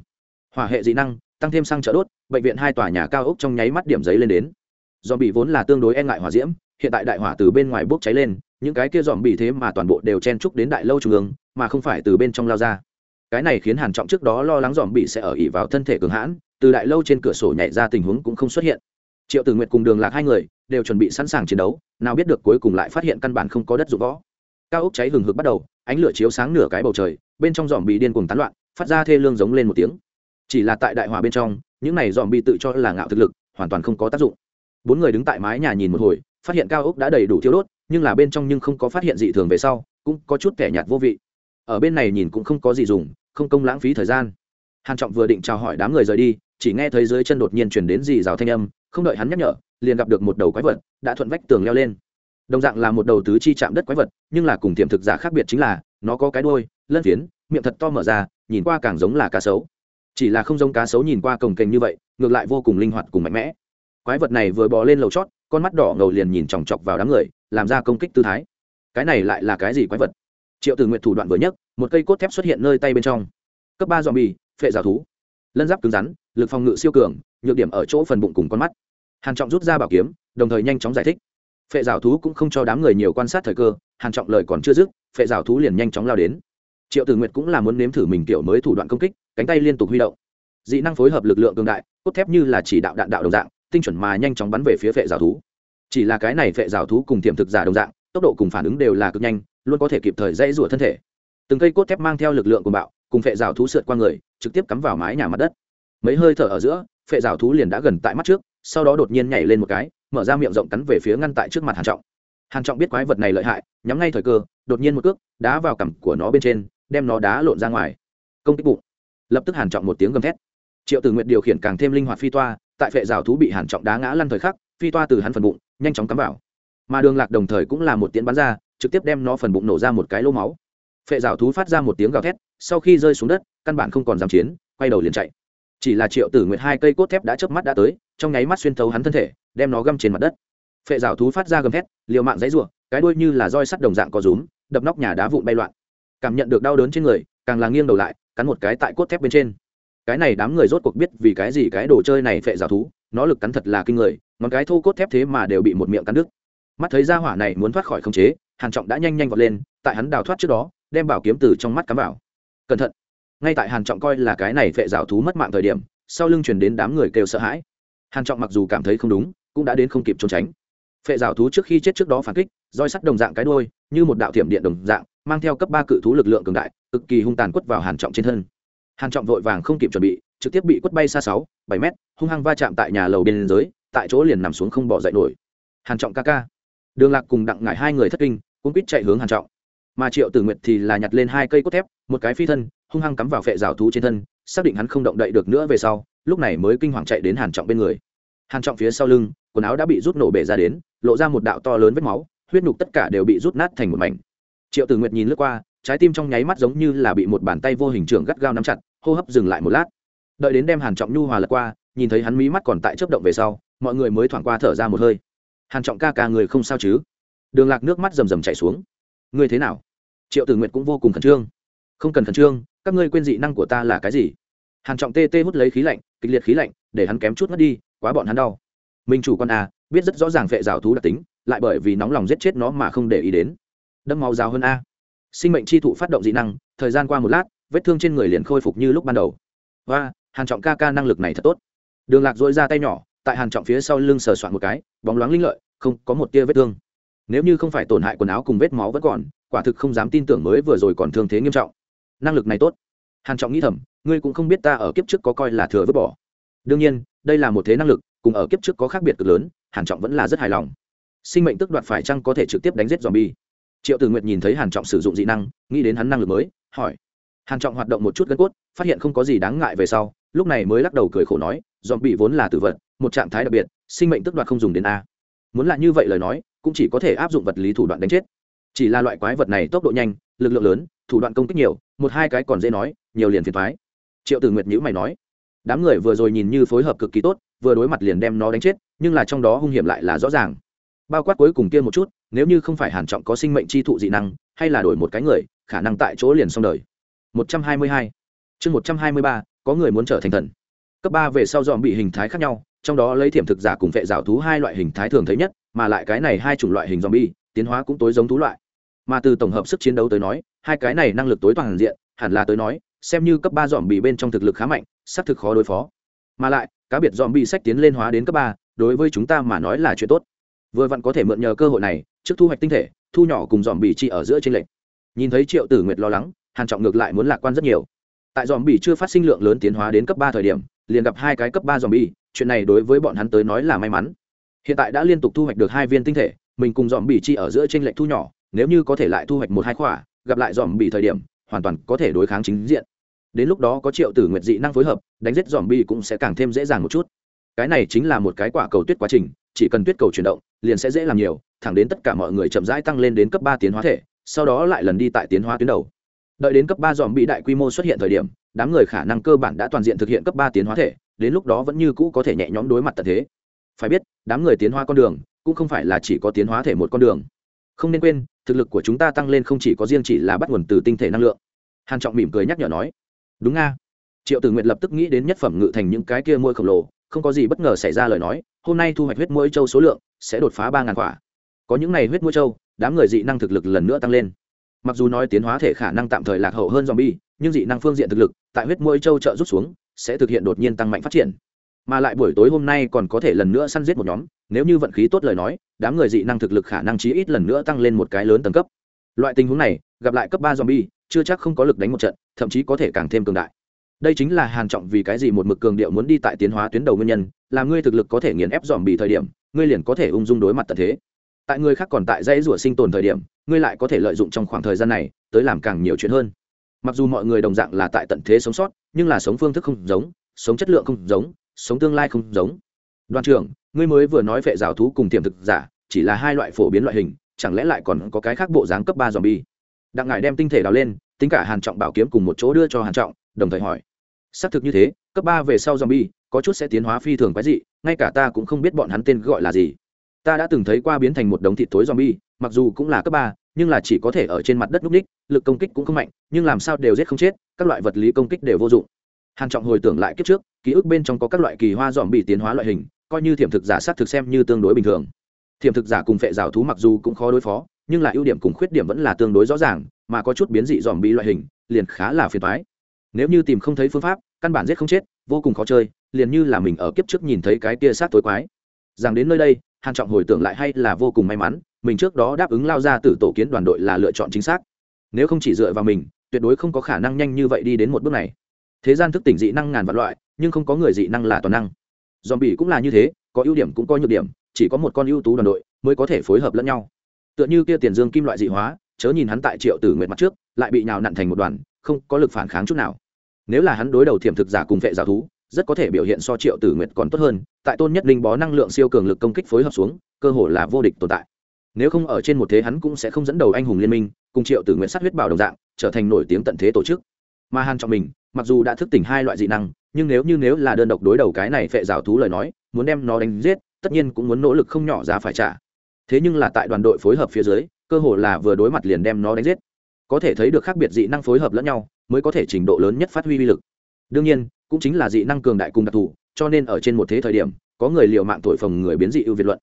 Hỏa hệ dị năng, tăng thêm xăng trợ đốt, bệnh viện hai tòa nhà cao ốc trong nháy mắt điểm giấy lên đến. Do bị vốn là tương đối e ngại hỏa diễm, hiện tại đại hỏa từ bên ngoài bốc cháy lên những cái kia dòm bị thế mà toàn bộ đều chen trúc đến đại lâu trung ương, mà không phải từ bên trong lao ra. Cái này khiến hàn trọng trước đó lo lắng dòm bị sẽ ở ỉ vào thân thể cường hãn, từ đại lâu trên cửa sổ nhảy ra tình huống cũng không xuất hiện. Triệu tử nguyệt cùng đường lạc hai người đều chuẩn bị sẵn sàng chiến đấu, nào biết được cuối cùng lại phát hiện căn bản không có đất dụng võ. Cao ốc cháy hừng hực bắt đầu, ánh lửa chiếu sáng nửa cái bầu trời, bên trong dòm bị điên cuồng tán loạn, phát ra thê lương giống lên một tiếng. Chỉ là tại đại hỏa bên trong, những này dòm bị tự cho là ngạo thực lực, hoàn toàn không có tác dụng. Bốn người đứng tại mái nhà nhìn một hồi, phát hiện cao ốc đã đầy đủ thiêu đốt nhưng là bên trong nhưng không có phát hiện dị thường về sau, cũng có chút kẻ nhạt vô vị. Ở bên này nhìn cũng không có gì dùng, không công lãng phí thời gian. Hàn trọng vừa định chào hỏi đám người rời đi, chỉ nghe thấy dưới chân đột nhiên truyền đến dì rào thanh âm, không đợi hắn nhắc nhở, liền gặp được một đầu quái vật đã thuận vách tường leo lên. Đồng dạng là một đầu tứ chi chạm đất quái vật, nhưng là cùng tiềm thực giả khác biệt chính là, nó có cái đuôi, lân phiến, miệng thật to mở ra, nhìn qua càng giống là cá sấu. Chỉ là không giống cá sấu nhìn qua cồng kềnh như vậy, ngược lại vô cùng linh hoạt cùng mạnh mẽ. Quái vật này vừa bò lên lầu chót, con mắt đỏ ngầu liền nhìn chòng chọc vào đám người làm ra công kích tư thái. Cái này lại là cái gì quái vật? Triệu tử nguyện thủ đoạn vừa nhất, một cây cốt thép xuất hiện nơi tay bên trong. Cấp ba dòm bì phệ rào thú. Lân giáp cứng rắn, lực phòng ngự siêu cường, nhược điểm ở chỗ phần bụng cùng con mắt. Hàn trọng rút ra bảo kiếm, đồng thời nhanh chóng giải thích. Phệ rào thú cũng không cho đám người nhiều quan sát thời cơ, hàn trọng lời còn chưa dứt, phệ rào thú liền nhanh chóng lao đến. Triệu tử nguyệt cũng là muốn nếm thử mình kiểu mới thủ đoạn công kích, cánh tay liên tục huy động. Dị năng phối hợp lực lượng cường đại, cốt thép như là chỉ đạo đạn đạo đồng dạng, tinh chuẩn mà nhanh chóng bắn về phía phệ rào thú chỉ là cái này vệ rào thú cùng tiềm thực giả đồng dạng, tốc độ cùng phản ứng đều là cực nhanh, luôn có thể kịp thời dãy rủa thân thể. Từng cây cốt thép mang theo lực lượng của bạo, cùng vệ rào thú sượt qua người, trực tiếp cắm vào mái nhà mặt đất. Mấy hơi thở ở giữa phệ rào thú liền đã gần tại mắt trước, sau đó đột nhiên nhảy lên một cái, mở ra miệng rộng cắn về phía ngăn tại trước mặt hàn trọng. Hàn trọng biết quái vật này lợi hại, nhắm ngay thời cơ, đột nhiên một cước, đá vào cằm của nó bên trên, đem nó đá lộn ra ngoài. Công kích bụng. Lập tức hàn trọng một tiếng gầm thét. Triệu tử nguyện điều khiển càng thêm linh hoạt phi toa, tại phệ rào thú bị hàn trọng đá ngã lăn thời khắc, phi toa từ hắn phần bụng nhanh chóng cắm vào. Mà đường lạc đồng thời cũng là một tiến bắn ra, trực tiếp đem nó phần bụng nổ ra một cái lỗ máu. Phệ rào thú phát ra một tiếng gào thét, sau khi rơi xuống đất, căn bản không còn dám chiến, quay đầu liền chạy. Chỉ là triệu tử nguyệt hai cây cốt thép đã chớp mắt đã tới, trong nháy mắt xuyên thấu hắn thân thể, đem nó găm trên mặt đất. Phệ rào thú phát ra gầm thét, liều mạng dãy ruộng cái đuôi như là roi sắt đồng dạng có rúm, đập nóc nhà đá vụn bay loạn. Cảm nhận được đau đớn trên người, càng là nghiêng đầu lại, cắn một cái tại cốt thép bên trên. Cái này đám người rốt cuộc biết vì cái gì cái đồ chơi này phệ rào thú, nó lực cắn thật là kinh người ngón cái thô cốt thép thế mà đều bị một miệng cắn đứt. Mắt thấy ra hỏa này muốn thoát khỏi khống chế, hàn trọng đã nhanh nhanh vọt lên, tại hắn đào thoát trước đó, đem bảo kiếm từ trong mắt cắm vào. Cẩn thận. Ngay tại hàn trọng coi là cái này vệ rào thú mất mạng thời điểm, sau lưng truyền đến đám người kêu sợ hãi. Hàn trọng mặc dù cảm thấy không đúng, cũng đã đến không kịp trốn tránh. Phệ rào thú trước khi chết trước đó phản kích, roi sắt đồng dạng cái đuôi, như một đạo thiểm điện đồng dạng, mang theo cấp ba cự thú lực lượng cường đại, cực kỳ hung tàn quất vào hàn trọng trên thân. Hàn trọng vội vàng không kịp chuẩn bị, trực tiếp bị quất bay xa sáu, bảy mét, hung hăng va chạm tại nhà lầu bên dưới tại chỗ liền nằm xuống không bỏ dậy nổi. Hàn trọng ca ca. Đường lạc cùng đặng ngải hai người thất kinh cũng quýt chạy hướng hàn trọng. Mà triệu tử nguyệt thì là nhặt lên hai cây cốt thép, một cái phi thân, hung hăng cắm vào phệ rào thú trên thân, xác định hắn không động đậy được nữa về sau, lúc này mới kinh hoàng chạy đến hàn trọng bên người. Hàn trọng phía sau lưng, quần áo đã bị rút nổ bể ra đến, lộ ra một đạo to lớn vết máu, huyết nhục tất cả đều bị rút nát thành một mảnh. Triệu tử nguyệt nhìn lướt qua, trái tim trong nháy mắt giống như là bị một bàn tay vô hình trưởng gắt gao nắm chặt, hô hấp dừng lại một lát. Đợi đến đem hàn trọng nhu hòa lật qua nhìn thấy hắn mí mắt còn tại chớp động về sau, mọi người mới thoảng qua thở ra một hơi. Hàn trọng ca ca người không sao chứ? Đường lạc nước mắt rầm rầm chảy xuống. Ngươi thế nào? Triệu tử nguyệt cũng vô cùng khẩn trương. Không cần khẩn trương, các ngươi quên dị năng của ta là cái gì? Hàn trọng tê tê hút lấy khí lạnh, kịch liệt khí lạnh, để hắn kém chút mất đi, quá bọn hắn đau. Minh chủ con a biết rất rõ ràng vệ rào thú đặc tính, lại bởi vì nóng lòng giết chết nó mà không để ý đến. Đâm máu rào hơn a. Sinh mệnh chi thụ phát động dị năng, thời gian qua một lát, vết thương trên người liền khôi phục như lúc ban đầu. Và hàn trọng ca ca năng lực này thật tốt đường lạc dội ra tay nhỏ, tại hàn trọng phía sau lưng sờ soạn một cái, bóng loáng linh lợi, không có một tia vết thương. Nếu như không phải tổn hại quần áo cùng vết máu vẫn còn, quả thực không dám tin tưởng mới vừa rồi còn thương thế nghiêm trọng. Năng lực này tốt. Hàn trọng nghĩ thầm, ngươi cũng không biết ta ở kiếp trước có coi là thừa vứt bỏ. Đương nhiên, đây là một thế năng lực, cùng ở kiếp trước có khác biệt cực lớn, hàn trọng vẫn là rất hài lòng. Sinh mệnh tức đoạt phải chăng có thể trực tiếp đánh giết zombie? Triệu tử nguyệt nhìn thấy hàn trọng sử dụng dị năng, nghĩ đến hắn năng lực mới, hỏi. Hàn trọng hoạt động một chút gân cốt, phát hiện không có gì đáng ngại về sau, lúc này mới lắc đầu cười khổ nói zombie vốn là tử vật, một trạng thái đặc biệt, sinh mệnh tức đoạt không dùng đến a. Muốn là như vậy lời nói, cũng chỉ có thể áp dụng vật lý thủ đoạn đánh chết. Chỉ là loại quái vật này tốc độ nhanh, lực lượng lớn, thủ đoạn công kích nhiều, một hai cái còn dễ nói, nhiều liền phiền thoái triệu tử nguyệt nhữ mày nói, đám người vừa rồi nhìn như phối hợp cực kỳ tốt, vừa đối mặt liền đem nó đánh chết, nhưng là trong đó hung hiểm lại là rõ ràng. Bao quát cuối cùng kia một chút, nếu như không phải hàn trọng có sinh mệnh chi thụ dị năng, hay là đổi một cái người, khả năng tại chỗ liền xong đời. 122 chương 123 có người muốn trở thành thần cấp ba về sau dòm bị hình thái khác nhau, trong đó lấy thiểm thực giả cùng vệ rào thú hai loại hình thái thường thấy nhất, mà lại cái này hai chủng loại hình dòm bi tiến hóa cũng tối giống thú loại. Mà từ tổng hợp sức chiến đấu tới nói, hai cái này năng lực tối toàn diện, hẳn là tới nói, xem như cấp ba dòm bị bên trong thực lực khá mạnh, xác thực khó đối phó. Mà lại, cá biệt dòm bị sách tiến lên hóa đến cấp ba, đối với chúng ta mà nói là chuyện tốt. Vừa vặn có thể mượn nhờ cơ hội này, trước thu hoạch tinh thể, thu nhỏ cùng dòm bị chi ở giữa trên lệnh nhìn thấy triệu tử nguyệt lo lắng, hàn trọng ngược lại muốn lạc quan rất nhiều. Tại dòm bị chưa phát sinh lượng lớn tiến hóa đến cấp ba thời điểm liền gặp hai cái cấp ba dòm bị chuyện này đối với bọn hắn tới nói là may mắn. Hiện tại đã liên tục thu hoạch được hai viên tinh thể, mình cùng dòm bị chi ở giữa trên lệch thu nhỏ, nếu như có thể lại thu hoạch một hai khỏa, gặp lại dòm bị thời điểm, hoàn toàn có thể đối kháng chính diện. Đến lúc đó có triệu tử nguyệt dị năng phối hợp, đánh giết dòm bi cũng sẽ càng thêm dễ dàng một chút. Cái này chính là một cái quả cầu tuyết quá trình, chỉ cần tuyết cầu chuyển động, liền sẽ dễ làm nhiều, thẳng đến tất cả mọi người chậm rãi tăng lên đến cấp ba tiến hóa thể, sau đó lại lần đi tại tiến hóa tuyến đầu đợi đến cấp ba dòm bị đại quy mô xuất hiện thời điểm, đám người khả năng cơ bản đã toàn diện thực hiện cấp ba tiến hóa thể, đến lúc đó vẫn như cũ có thể nhẹ nhõm đối mặt tận thế. Phải biết, đám người tiến hóa con đường, cũng không phải là chỉ có tiến hóa thể một con đường. Không nên quên, thực lực của chúng ta tăng lên không chỉ có riêng chỉ là bắt nguồn từ tinh thể năng lượng. Hàn trọng mỉm cười nhắc nhở nói. Đúng nga. Triệu tử nguyệt lập tức nghĩ đến nhất phẩm ngự thành những cái kia môi khổng lồ, không có gì bất ngờ xảy ra lời nói, hôm nay thu hoạch huyết mũi châu số lượng sẽ đột phá ba ngàn quả. Có những này huyết mũi châu, đám người dị năng thực lực lần nữa tăng lên mặc dù nói tiến hóa thể khả năng tạm thời lạc hậu hơn zombie, nhưng dị năng phương diện thực lực, tại huyết mũi châu trợ rút xuống, sẽ thực hiện đột nhiên tăng mạnh phát triển. Mà lại buổi tối hôm nay còn có thể lần nữa săn giết một nhóm, nếu như vận khí tốt lời nói, đám người dị năng thực lực khả năng chí ít lần nữa tăng lên một cái lớn tầng cấp. Loại tình huống này, gặp lại cấp ba zombie, chưa chắc không có lực đánh một trận, thậm chí có thể càng thêm cường đại. Đây chính là hàn trọng vì cái gì một mực cường điệu muốn đi tại tiến hóa tuyến đầu nguyên nhân, là ngươi thực lực có thể nghiền ép dòm bị thời điểm, ngươi liền có thể ung dung đối mặt tận thế tại người khác còn tại dãy rủa sinh tồn thời điểm, ngươi lại có thể lợi dụng trong khoảng thời gian này tới làm càng nhiều chuyện hơn. Mặc dù mọi người đồng dạng là tại tận thế sống sót, nhưng là sống phương thức không giống, sống chất lượng không giống, sống tương lai không giống. Đoàn trưởng, ngươi mới vừa nói vệ rào thú cùng tiềm thực giả, chỉ là hai loại phổ biến loại hình, chẳng lẽ lại còn có cái khác bộ dáng cấp ba dòm bi đặng ngài đem tinh thể đào lên, tính cả hàn trọng bảo kiếm cùng một chỗ đưa cho hàn trọng, đồng thời hỏi. Xác thực như thế, cấp ba về sau zombie, có chút sẽ tiến hóa phi thường quái dị, ngay cả ta cũng không biết bọn hắn tên gọi là gì ta đã từng thấy qua biến thành một đống thịt tối zombie, mặc dù cũng là cấp ba, nhưng là chỉ có thể ở trên mặt đất núp ních, lực công kích cũng không mạnh, nhưng làm sao đều giết không chết, các loại vật lý công kích đều vô dụng. Hàn trọng hồi tưởng lại kiếp trước, ký ức bên trong có các loại kỳ hoa zombie tiến hóa loại hình, coi như thiểm thực giả sát thực xem như tương đối bình thường. Thiểm thực giả cùng phệ rào thú mặc dù cũng khó đối phó, nhưng là ưu điểm cùng khuyết điểm vẫn là tương đối rõ ràng, mà có chút biến dị zombie loại hình, liền khá là phiền toái. Nếu như tìm không thấy phương pháp, căn bản giết không chết, vô cùng khó chơi, liền như là mình ở kiếp trước nhìn thấy cái kia sát tối quái. Rằng đến nơi đây hàn trọng hồi tưởng lại hay là vô cùng may mắn, mình trước đó đáp ứng lao ra từ tổ kiến đoàn đội là lựa chọn chính xác. Nếu không chỉ dựa vào mình, tuyệt đối không có khả năng nhanh như vậy đi đến một bước này. Thế gian thức tỉnh dị năng ngàn vạn loại, nhưng không có người dị năng là toàn năng. Dòm bỉ cũng là như thế, có ưu điểm cũng có nhược điểm, chỉ có một con ưu tú đoàn đội mới có thể phối hợp lẫn nhau. Tựa như kia tiền dương kim loại dị hóa, chớ nhìn hắn tại triệu tử nguyệt mặt trước, lại bị nhào nặn thành một đoàn, không có lực phản kháng chút nào. Nếu là hắn đối đầu thiểm thực giả cùng vệ giả thú rất có thể biểu hiện so triệu tử nguyệt còn tốt hơn, tại tôn nhất linh bó năng lượng siêu cường lực công kích phối hợp xuống, cơ hội là vô địch tồn tại. Nếu không ở trên một thế hắn cũng sẽ không dẫn đầu anh hùng liên minh, cùng triệu tử nguyện sát huyết bảo đồng dạng, trở thành nổi tiếng tận thế tổ chức. Mà hàn trọng mình mặc dù đã thức tỉnh hai loại dị năng, nhưng nếu như nếu là đơn độc đối đầu cái này phệ rào thú lời nói, muốn đem nó đánh giết, tất nhiên cũng muốn nỗ lực không nhỏ giá phải trả. Thế nhưng là tại đoàn đội phối hợp phía dưới, cơ hội là vừa đối mặt liền đem nó đánh giết. Có thể thấy được khác biệt dị năng phối hợp lẫn nhau, mới có thể trình độ lớn nhất phát huy uy lực. Đương nhiên cũng chính là dị năng cường đại cùng đặc thù, cho nên ở trên một thế thời điểm, có người liều mạng thổi phồng người biến dị ưu việt luận.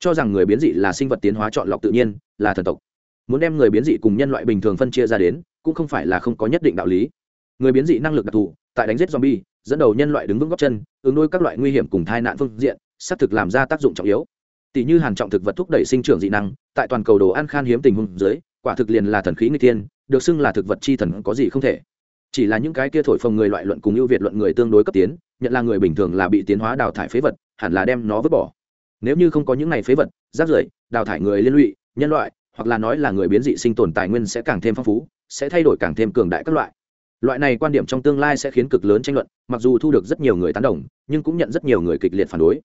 Cho rằng người biến dị là sinh vật tiến hóa chọn lọc tự nhiên, là thần tộc. Muốn đem người biến dị cùng nhân loại bình thường phân chia ra đến, cũng không phải là không có nhất định đạo lý. Người biến dị năng lực đặc thù, tại đánh giết zombie, dẫn đầu nhân loại đứng vững góc chân, ứng đối các loại nguy hiểm cùng tai nạn phương diện, xác thực làm ra tác dụng trọng yếu. Tỷ như hàn trọng thực vật thúc đẩy sinh trưởng dị năng, tại toàn cầu đồ ăn khan hiếm tình huống dưới, quả thực liền là thần khí người tiên được xưng là thực vật chi thần có gì không thể chỉ là những cái kia thổi phồng người loại luận cùng ưu việt luận người tương đối cấp tiến, nhận là người bình thường là bị tiến hóa đào thải phế vật, hẳn là đem nó vứt bỏ. Nếu như không có những này phế vật, rác rưởi, đào thải người liên lụy, nhân loại, hoặc là nói là người biến dị sinh tồn tài nguyên sẽ càng thêm phong phú, sẽ thay đổi càng thêm cường đại các loại. Loại này quan điểm trong tương lai sẽ khiến cực lớn tranh luận, mặc dù thu được rất nhiều người tán đồng, nhưng cũng nhận rất nhiều người kịch liệt phản đối.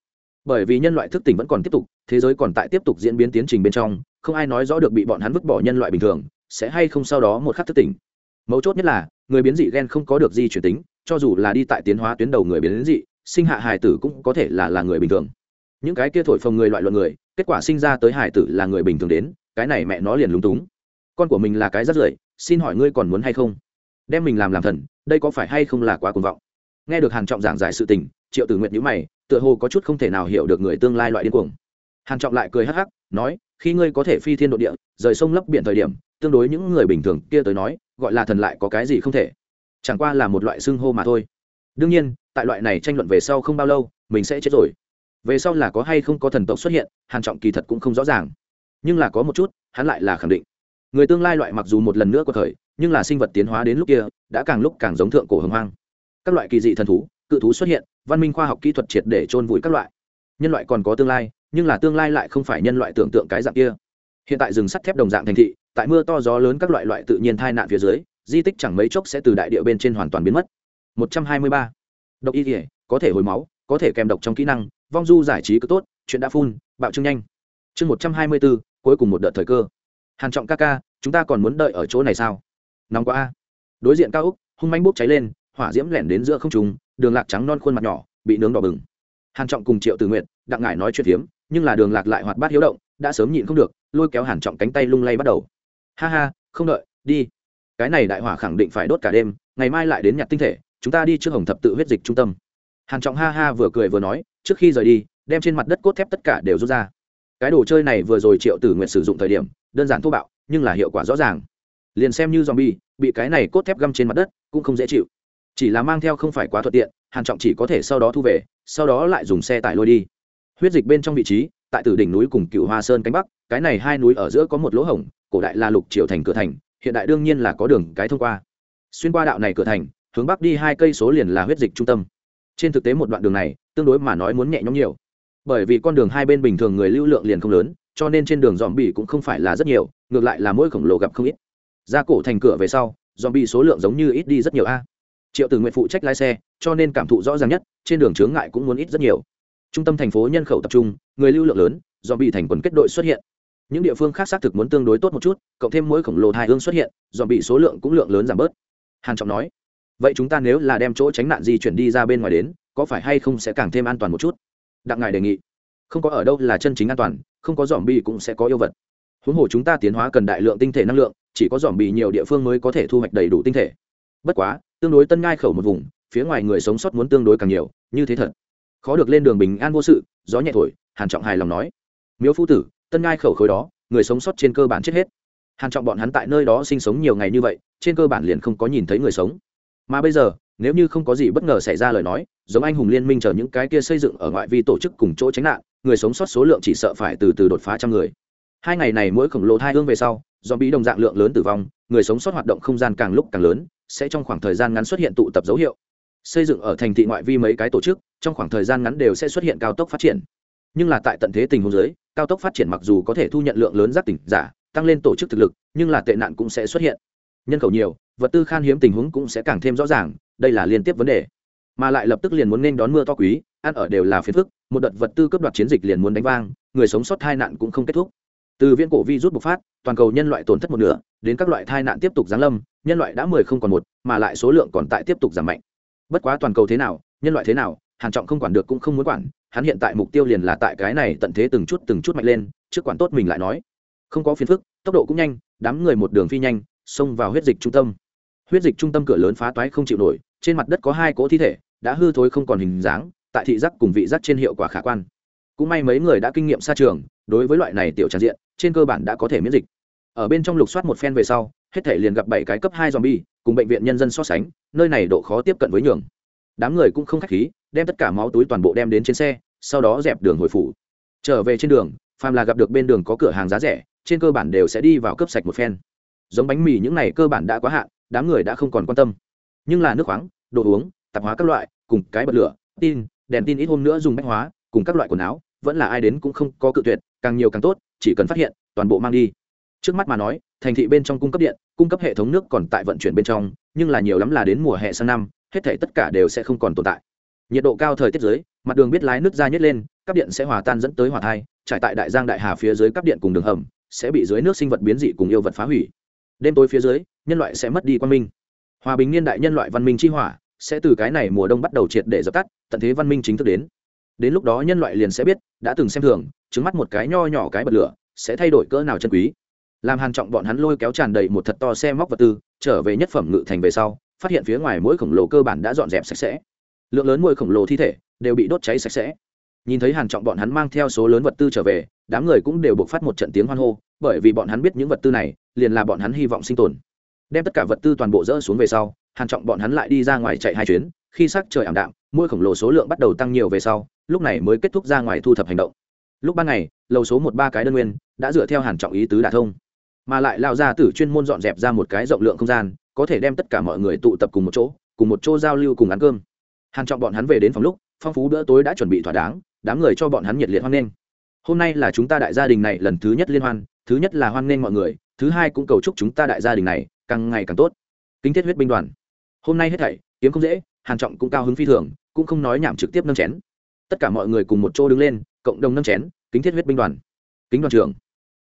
Bởi vì nhân loại thức tỉnh vẫn còn tiếp tục, thế giới còn tại tiếp tục diễn biến tiến trình bên trong, không ai nói rõ được bị bọn hắn vứt bỏ nhân loại bình thường, sẽ hay không sau đó một khắc thức tỉnh. Mấu chốt nhất là người biến dị gen không có được di chuyển tính, cho dù là đi tại tiến hóa tuyến đầu người biến dị, sinh hạ hài tử cũng có thể là là người bình thường. Những cái kia thổi phồng người loại luận người, kết quả sinh ra tới hài tử là người bình thường đến, cái này mẹ nó liền lúng túng. Con của mình là cái rất rưởi, xin hỏi ngươi còn muốn hay không? Đem mình làm làm thần, đây có phải hay không là quá cuồng vọng? Nghe được hàn trọng giảng giải sự tình, triệu tử nguyện nhíu mày, tựa hồ có chút không thể nào hiểu được người tương lai loại điên cuồng. Hàn trọng lại cười hắc hắc, nói, khi ngươi có thể phi thiên độ địa, rời sông lấp biển thời điểm, tương đối những người bình thường kia tới nói gọi là thần lại có cái gì không thể. Chẳng qua là một loại xưng hô mà thôi. Đương nhiên, tại loại này tranh luận về sau không bao lâu, mình sẽ chết rồi. Về sau là có hay không có thần tộc xuất hiện, hàn trọng kỳ thật cũng không rõ ràng. Nhưng là có một chút, hắn lại là khẳng định. Người tương lai loại mặc dù một lần nữa có thời nhưng là sinh vật tiến hóa đến lúc kia, đã càng lúc càng giống thượng cổ hồng hoang. Các loại kỳ dị thần thú, cự thú xuất hiện, văn minh khoa học kỹ thuật triệt để chôn vùi các loại. Nhân loại còn có tương lai, nhưng là tương lai lại không phải nhân loại tưởng tượng cái dạng kia. Hiện tại rừng sắt thép đồng dạng thành thị tại mưa to gió lớn các loại loại tự nhiên tai nạn phía dưới di tích chẳng mấy chốc sẽ từ đại địa bên trên hoàn toàn biến mất. 123. độc y thể có thể hồi máu có thể kèm độc trong kỹ năng vong du giải trí cứ tốt chuyện đã phun bạo trương nhanh. Chương 124, cuối cùng một đợt thời cơ. Hàn trọng ca ca chúng ta còn muốn đợi ở chỗ này sao? Nóng quá a. Đối diện cao úc hung manh bốc cháy lên hỏa diễm lẻn đến giữa không trung đường lạc trắng non khuôn mặt nhỏ bị nướng đỏ bừng. Hàn trọng cùng triệu tử nguyện đặng ngải nói chuyện hiếm nhưng là đường lạc lại hoạt bát hiếu động đã sớm nhịn không được lôi kéo hàn trọng cánh tay lung lay bắt đầu ha ha, không đợi, đi. Cái này đại hỏa khẳng định phải đốt cả đêm, ngày mai lại đến nhặt tinh thể, chúng ta đi trước hồng thập tự huyết dịch trung tâm. Hàn trọng ha ha vừa cười vừa nói, trước khi rời đi, đem trên mặt đất cốt thép tất cả đều rút ra. Cái đồ chơi này vừa rồi triệu tử nguyện sử dụng thời điểm, đơn giản thô bạo, nhưng là hiệu quả rõ ràng. Liền xem như zombie, bị cái này cốt thép găm trên mặt đất, cũng không dễ chịu. Chỉ là mang theo không phải quá thuận tiện, hàn trọng chỉ có thể sau đó thu về, sau đó lại dùng xe tải lôi đi. Huyết dịch bên trong vị trí, tại tử đỉnh núi cùng cựu hoa sơn cánh bắc, cái này hai núi ở giữa có một lỗ hổng cổ đại là lục triều thành cửa thành, hiện đại đương nhiên là có đường cái thông qua. Xuyên qua đạo này cửa thành, hướng bắc đi hai cây số liền là huyết dịch trung tâm. Trên thực tế một đoạn đường này, tương đối mà nói muốn nhẹ nhõm nhiều. Bởi vì con đường hai bên bình thường người lưu lượng liền không lớn, cho nên trên đường dòm bỉ cũng không phải là rất nhiều, ngược lại là mỗi khổng lồ gặp không ít. Ra cổ thành cửa về sau dòm bỉ số lượng giống như ít đi rất nhiều a. Triệu từ nguyện phụ trách lái xe, cho nên cảm thụ rõ ràng nhất, trên đường chướng ngại cũng muốn ít rất nhiều. Trung tâm thành phố nhân khẩu tập trung, người lưu lượng lớn dòm bị thành quần kết đội xuất hiện những địa phương khác xác thực muốn tương đối tốt một chút, cộng thêm mỗi khổng lồ hai hương xuất hiện dòm bị số lượng cũng lượng lớn giảm bớt. Hàn trọng nói, vậy chúng ta nếu là đem chỗ tránh nạn di chuyển đi ra bên ngoài đến, có phải hay không sẽ càng thêm an toàn một chút? Đặng ngài đề nghị, không có ở đâu là chân chính an toàn, không có dòm bi cũng sẽ có yêu vật. Huống hồ chúng ta tiến hóa cần đại lượng tinh thể năng lượng, chỉ có dòm bị nhiều địa phương mới có thể thu hoạch đầy đủ tinh thể. Bất quá, tương đối tân ngai khẩu một vùng, phía ngoài người sống sót muốn tương đối càng nhiều, như thế thật. Khó được lên đường bình an vô sự, gió nhẹ thổi, hàn trọng hài lòng nói, miếu phu tử tân ngai khẩu khối đó, người sống sót trên cơ bản chết hết. Hàn trọng bọn hắn tại nơi đó sinh sống nhiều ngày như vậy, trên cơ bản liền không có nhìn thấy người sống. Mà bây giờ, nếu như không có gì bất ngờ xảy ra lời nói, giống anh hùng liên minh chờ những cái kia xây dựng ở ngoại vi tổ chức cùng chỗ tránh nạn, người sống sót số lượng chỉ sợ phải từ từ đột phá trăm người. Hai ngày này mỗi khổng lồ thai hương về sau, do bị đồng dạng lượng lớn tử vong, người sống sót hoạt động không gian càng lúc càng lớn, sẽ trong khoảng thời gian ngắn xuất hiện tụ tập dấu hiệu. Xây dựng ở thành thị ngoại vi mấy cái tổ chức, trong khoảng thời gian ngắn đều sẽ xuất hiện cao tốc phát triển. Nhưng là tại tận thế tình huống giới cao tốc phát triển mặc dù có thể thu nhận lượng lớn giác tỉnh giả, tăng lên tổ chức thực lực, nhưng là tệ nạn cũng sẽ xuất hiện. Nhân khẩu nhiều, vật tư khan hiếm tình huống cũng sẽ càng thêm rõ ràng, đây là liên tiếp vấn đề. Mà lại lập tức liền muốn nên đón mưa to quý, ăn ở đều là phiền phức, một đợt vật tư cấp đoạt chiến dịch liền muốn đánh vang, người sống sót tai nạn cũng không kết thúc. Từ viên cổ vi rút bộc phát, toàn cầu nhân loại tổn thất một nửa, đến các loại tai nạn tiếp tục giáng lâm, nhân loại đã mười không còn một, mà lại số lượng còn tại tiếp tục giảm mạnh. Bất quá toàn cầu thế nào, nhân loại thế nào hàn trọng không quản được cũng không muốn quản hắn hiện tại mục tiêu liền là tại cái này tận thế từng chút từng chút mạnh lên, trước quản tốt mình lại nói. Không có phiền phức, tốc độ cũng nhanh, đám người một đường phi nhanh, xông vào huyết dịch trung tâm. Huyết dịch trung tâm cửa lớn phá toái không chịu nổi, trên mặt đất có hai cỗ thi thể, đã hư thối không còn hình dáng, tại thị giác cùng vị giác trên hiệu quả khả quan. Cũng may mấy người đã kinh nghiệm xa trường, đối với loại này tiểu tràn diện, trên cơ bản đã có thể miễn dịch. Ở bên trong lục soát một phen về sau, hết thể liền gặp bảy cái cấp hai zombie, cùng bệnh viện nhân dân so sánh, nơi này độ khó tiếp cận với nhường. Đám người cũng không khách khí đem tất cả máu túi toàn bộ đem đến trên xe, sau đó dẹp đường hồi phủ. Trở về trên đường, phàm là gặp được bên đường có cửa hàng giá rẻ, trên cơ bản đều sẽ đi vào cướp sạch một phen. Giống bánh mì những này cơ bản đã quá hạn, đám người đã không còn quan tâm. Nhưng là nước khoáng, đồ uống, tạp hóa các loại, cùng cái bật lửa, tin, đèn tin ít hôm nữa dùng bách hóa, cùng các loại quần áo, vẫn là ai đến cũng không có cự tuyệt, càng nhiều càng tốt, chỉ cần phát hiện, toàn bộ mang đi. Trước mắt mà nói, thành thị bên trong cung cấp điện, cung cấp hệ thống nước còn tại vận chuyển bên trong, nhưng là nhiều lắm là đến mùa hè sang năm, hết thể tất cả đều sẽ không còn tồn tại nhiệt độ cao thời tiết dưới, mặt đường biết lái nước ra nhét lên cấp điện sẽ hòa tan dẫn tới hỏa thai, trải tại đại giang đại hà phía dưới cấp điện cùng đường hầm, sẽ bị dưới nước sinh vật biến dị cùng yêu vật phá hủy. Đêm tối phía dưới, nhân loại sẽ mất đi quan minh. Hòa bình niên đại nhân loại văn minh chi hỏa sẽ từ cái này mùa đông bắt đầu triệt để dập tắt, tận thế văn minh chính thức đến. Đến lúc đó nhân loại liền sẽ biết, đã từng xem thường, trứng mắt một cái nho nhỏ cái bật lửa, sẽ thay đổi cỡ nào chân quý. Làm hàn trọng bọn hắn lôi kéo tràn đầy một thật to xe móc vật tư, trở về nhất phẩm ngự thành về sau, phát hiện phía ngoài mỗi khổng lồ cơ bản đã dọn dẹp sạch sẽ lượng lớn mỗi khổng lồ thi thể đều bị đốt cháy sạch sẽ. Nhìn thấy hàn trọng bọn hắn mang theo số lớn vật tư trở về, đám người cũng đều buộc phát một trận tiếng hoan hô, bởi vì bọn hắn biết những vật tư này liền là bọn hắn hy vọng sinh tồn. Đem tất cả vật tư toàn bộ dỡ xuống về sau, hàn trọng bọn hắn lại đi ra ngoài chạy hai chuyến, khi sắc trời ảm đạm, mỗi khổng lồ số lượng bắt đầu tăng nhiều về sau, lúc này mới kết thúc ra ngoài thu thập hành động. Lúc ban ngày, lầu số một ba cái đơn nguyên đã dựa theo hàn trọng ý tứ đả thông, mà lại lao ra tử chuyên môn dọn dẹp ra một cái rộng lượng không gian, có thể đem tất cả mọi người tụ tập cùng một chỗ, cùng một chỗ giao lưu cùng ăn cơm hàn trọng bọn hắn về đến phòng lúc, phong phú bữa tối đã chuẩn bị thỏa đáng, đám người cho bọn hắn nhiệt liệt hoan nghênh. Hôm nay là chúng ta đại gia đình này lần thứ nhất liên hoan, thứ nhất là hoan nghênh mọi người, thứ hai cũng cầu chúc chúng ta đại gia đình này càng ngày càng tốt. Kính thiết huyết binh đoàn. Hôm nay hết thảy, kiếm không dễ, hàn trọng cũng cao hứng phi thường, cũng không nói nhảm trực tiếp nâng chén. Tất cả mọi người cùng một chỗ đứng lên, cộng đồng nâng chén, kính thiết huyết binh đoàn. Kính đoàn trưởng.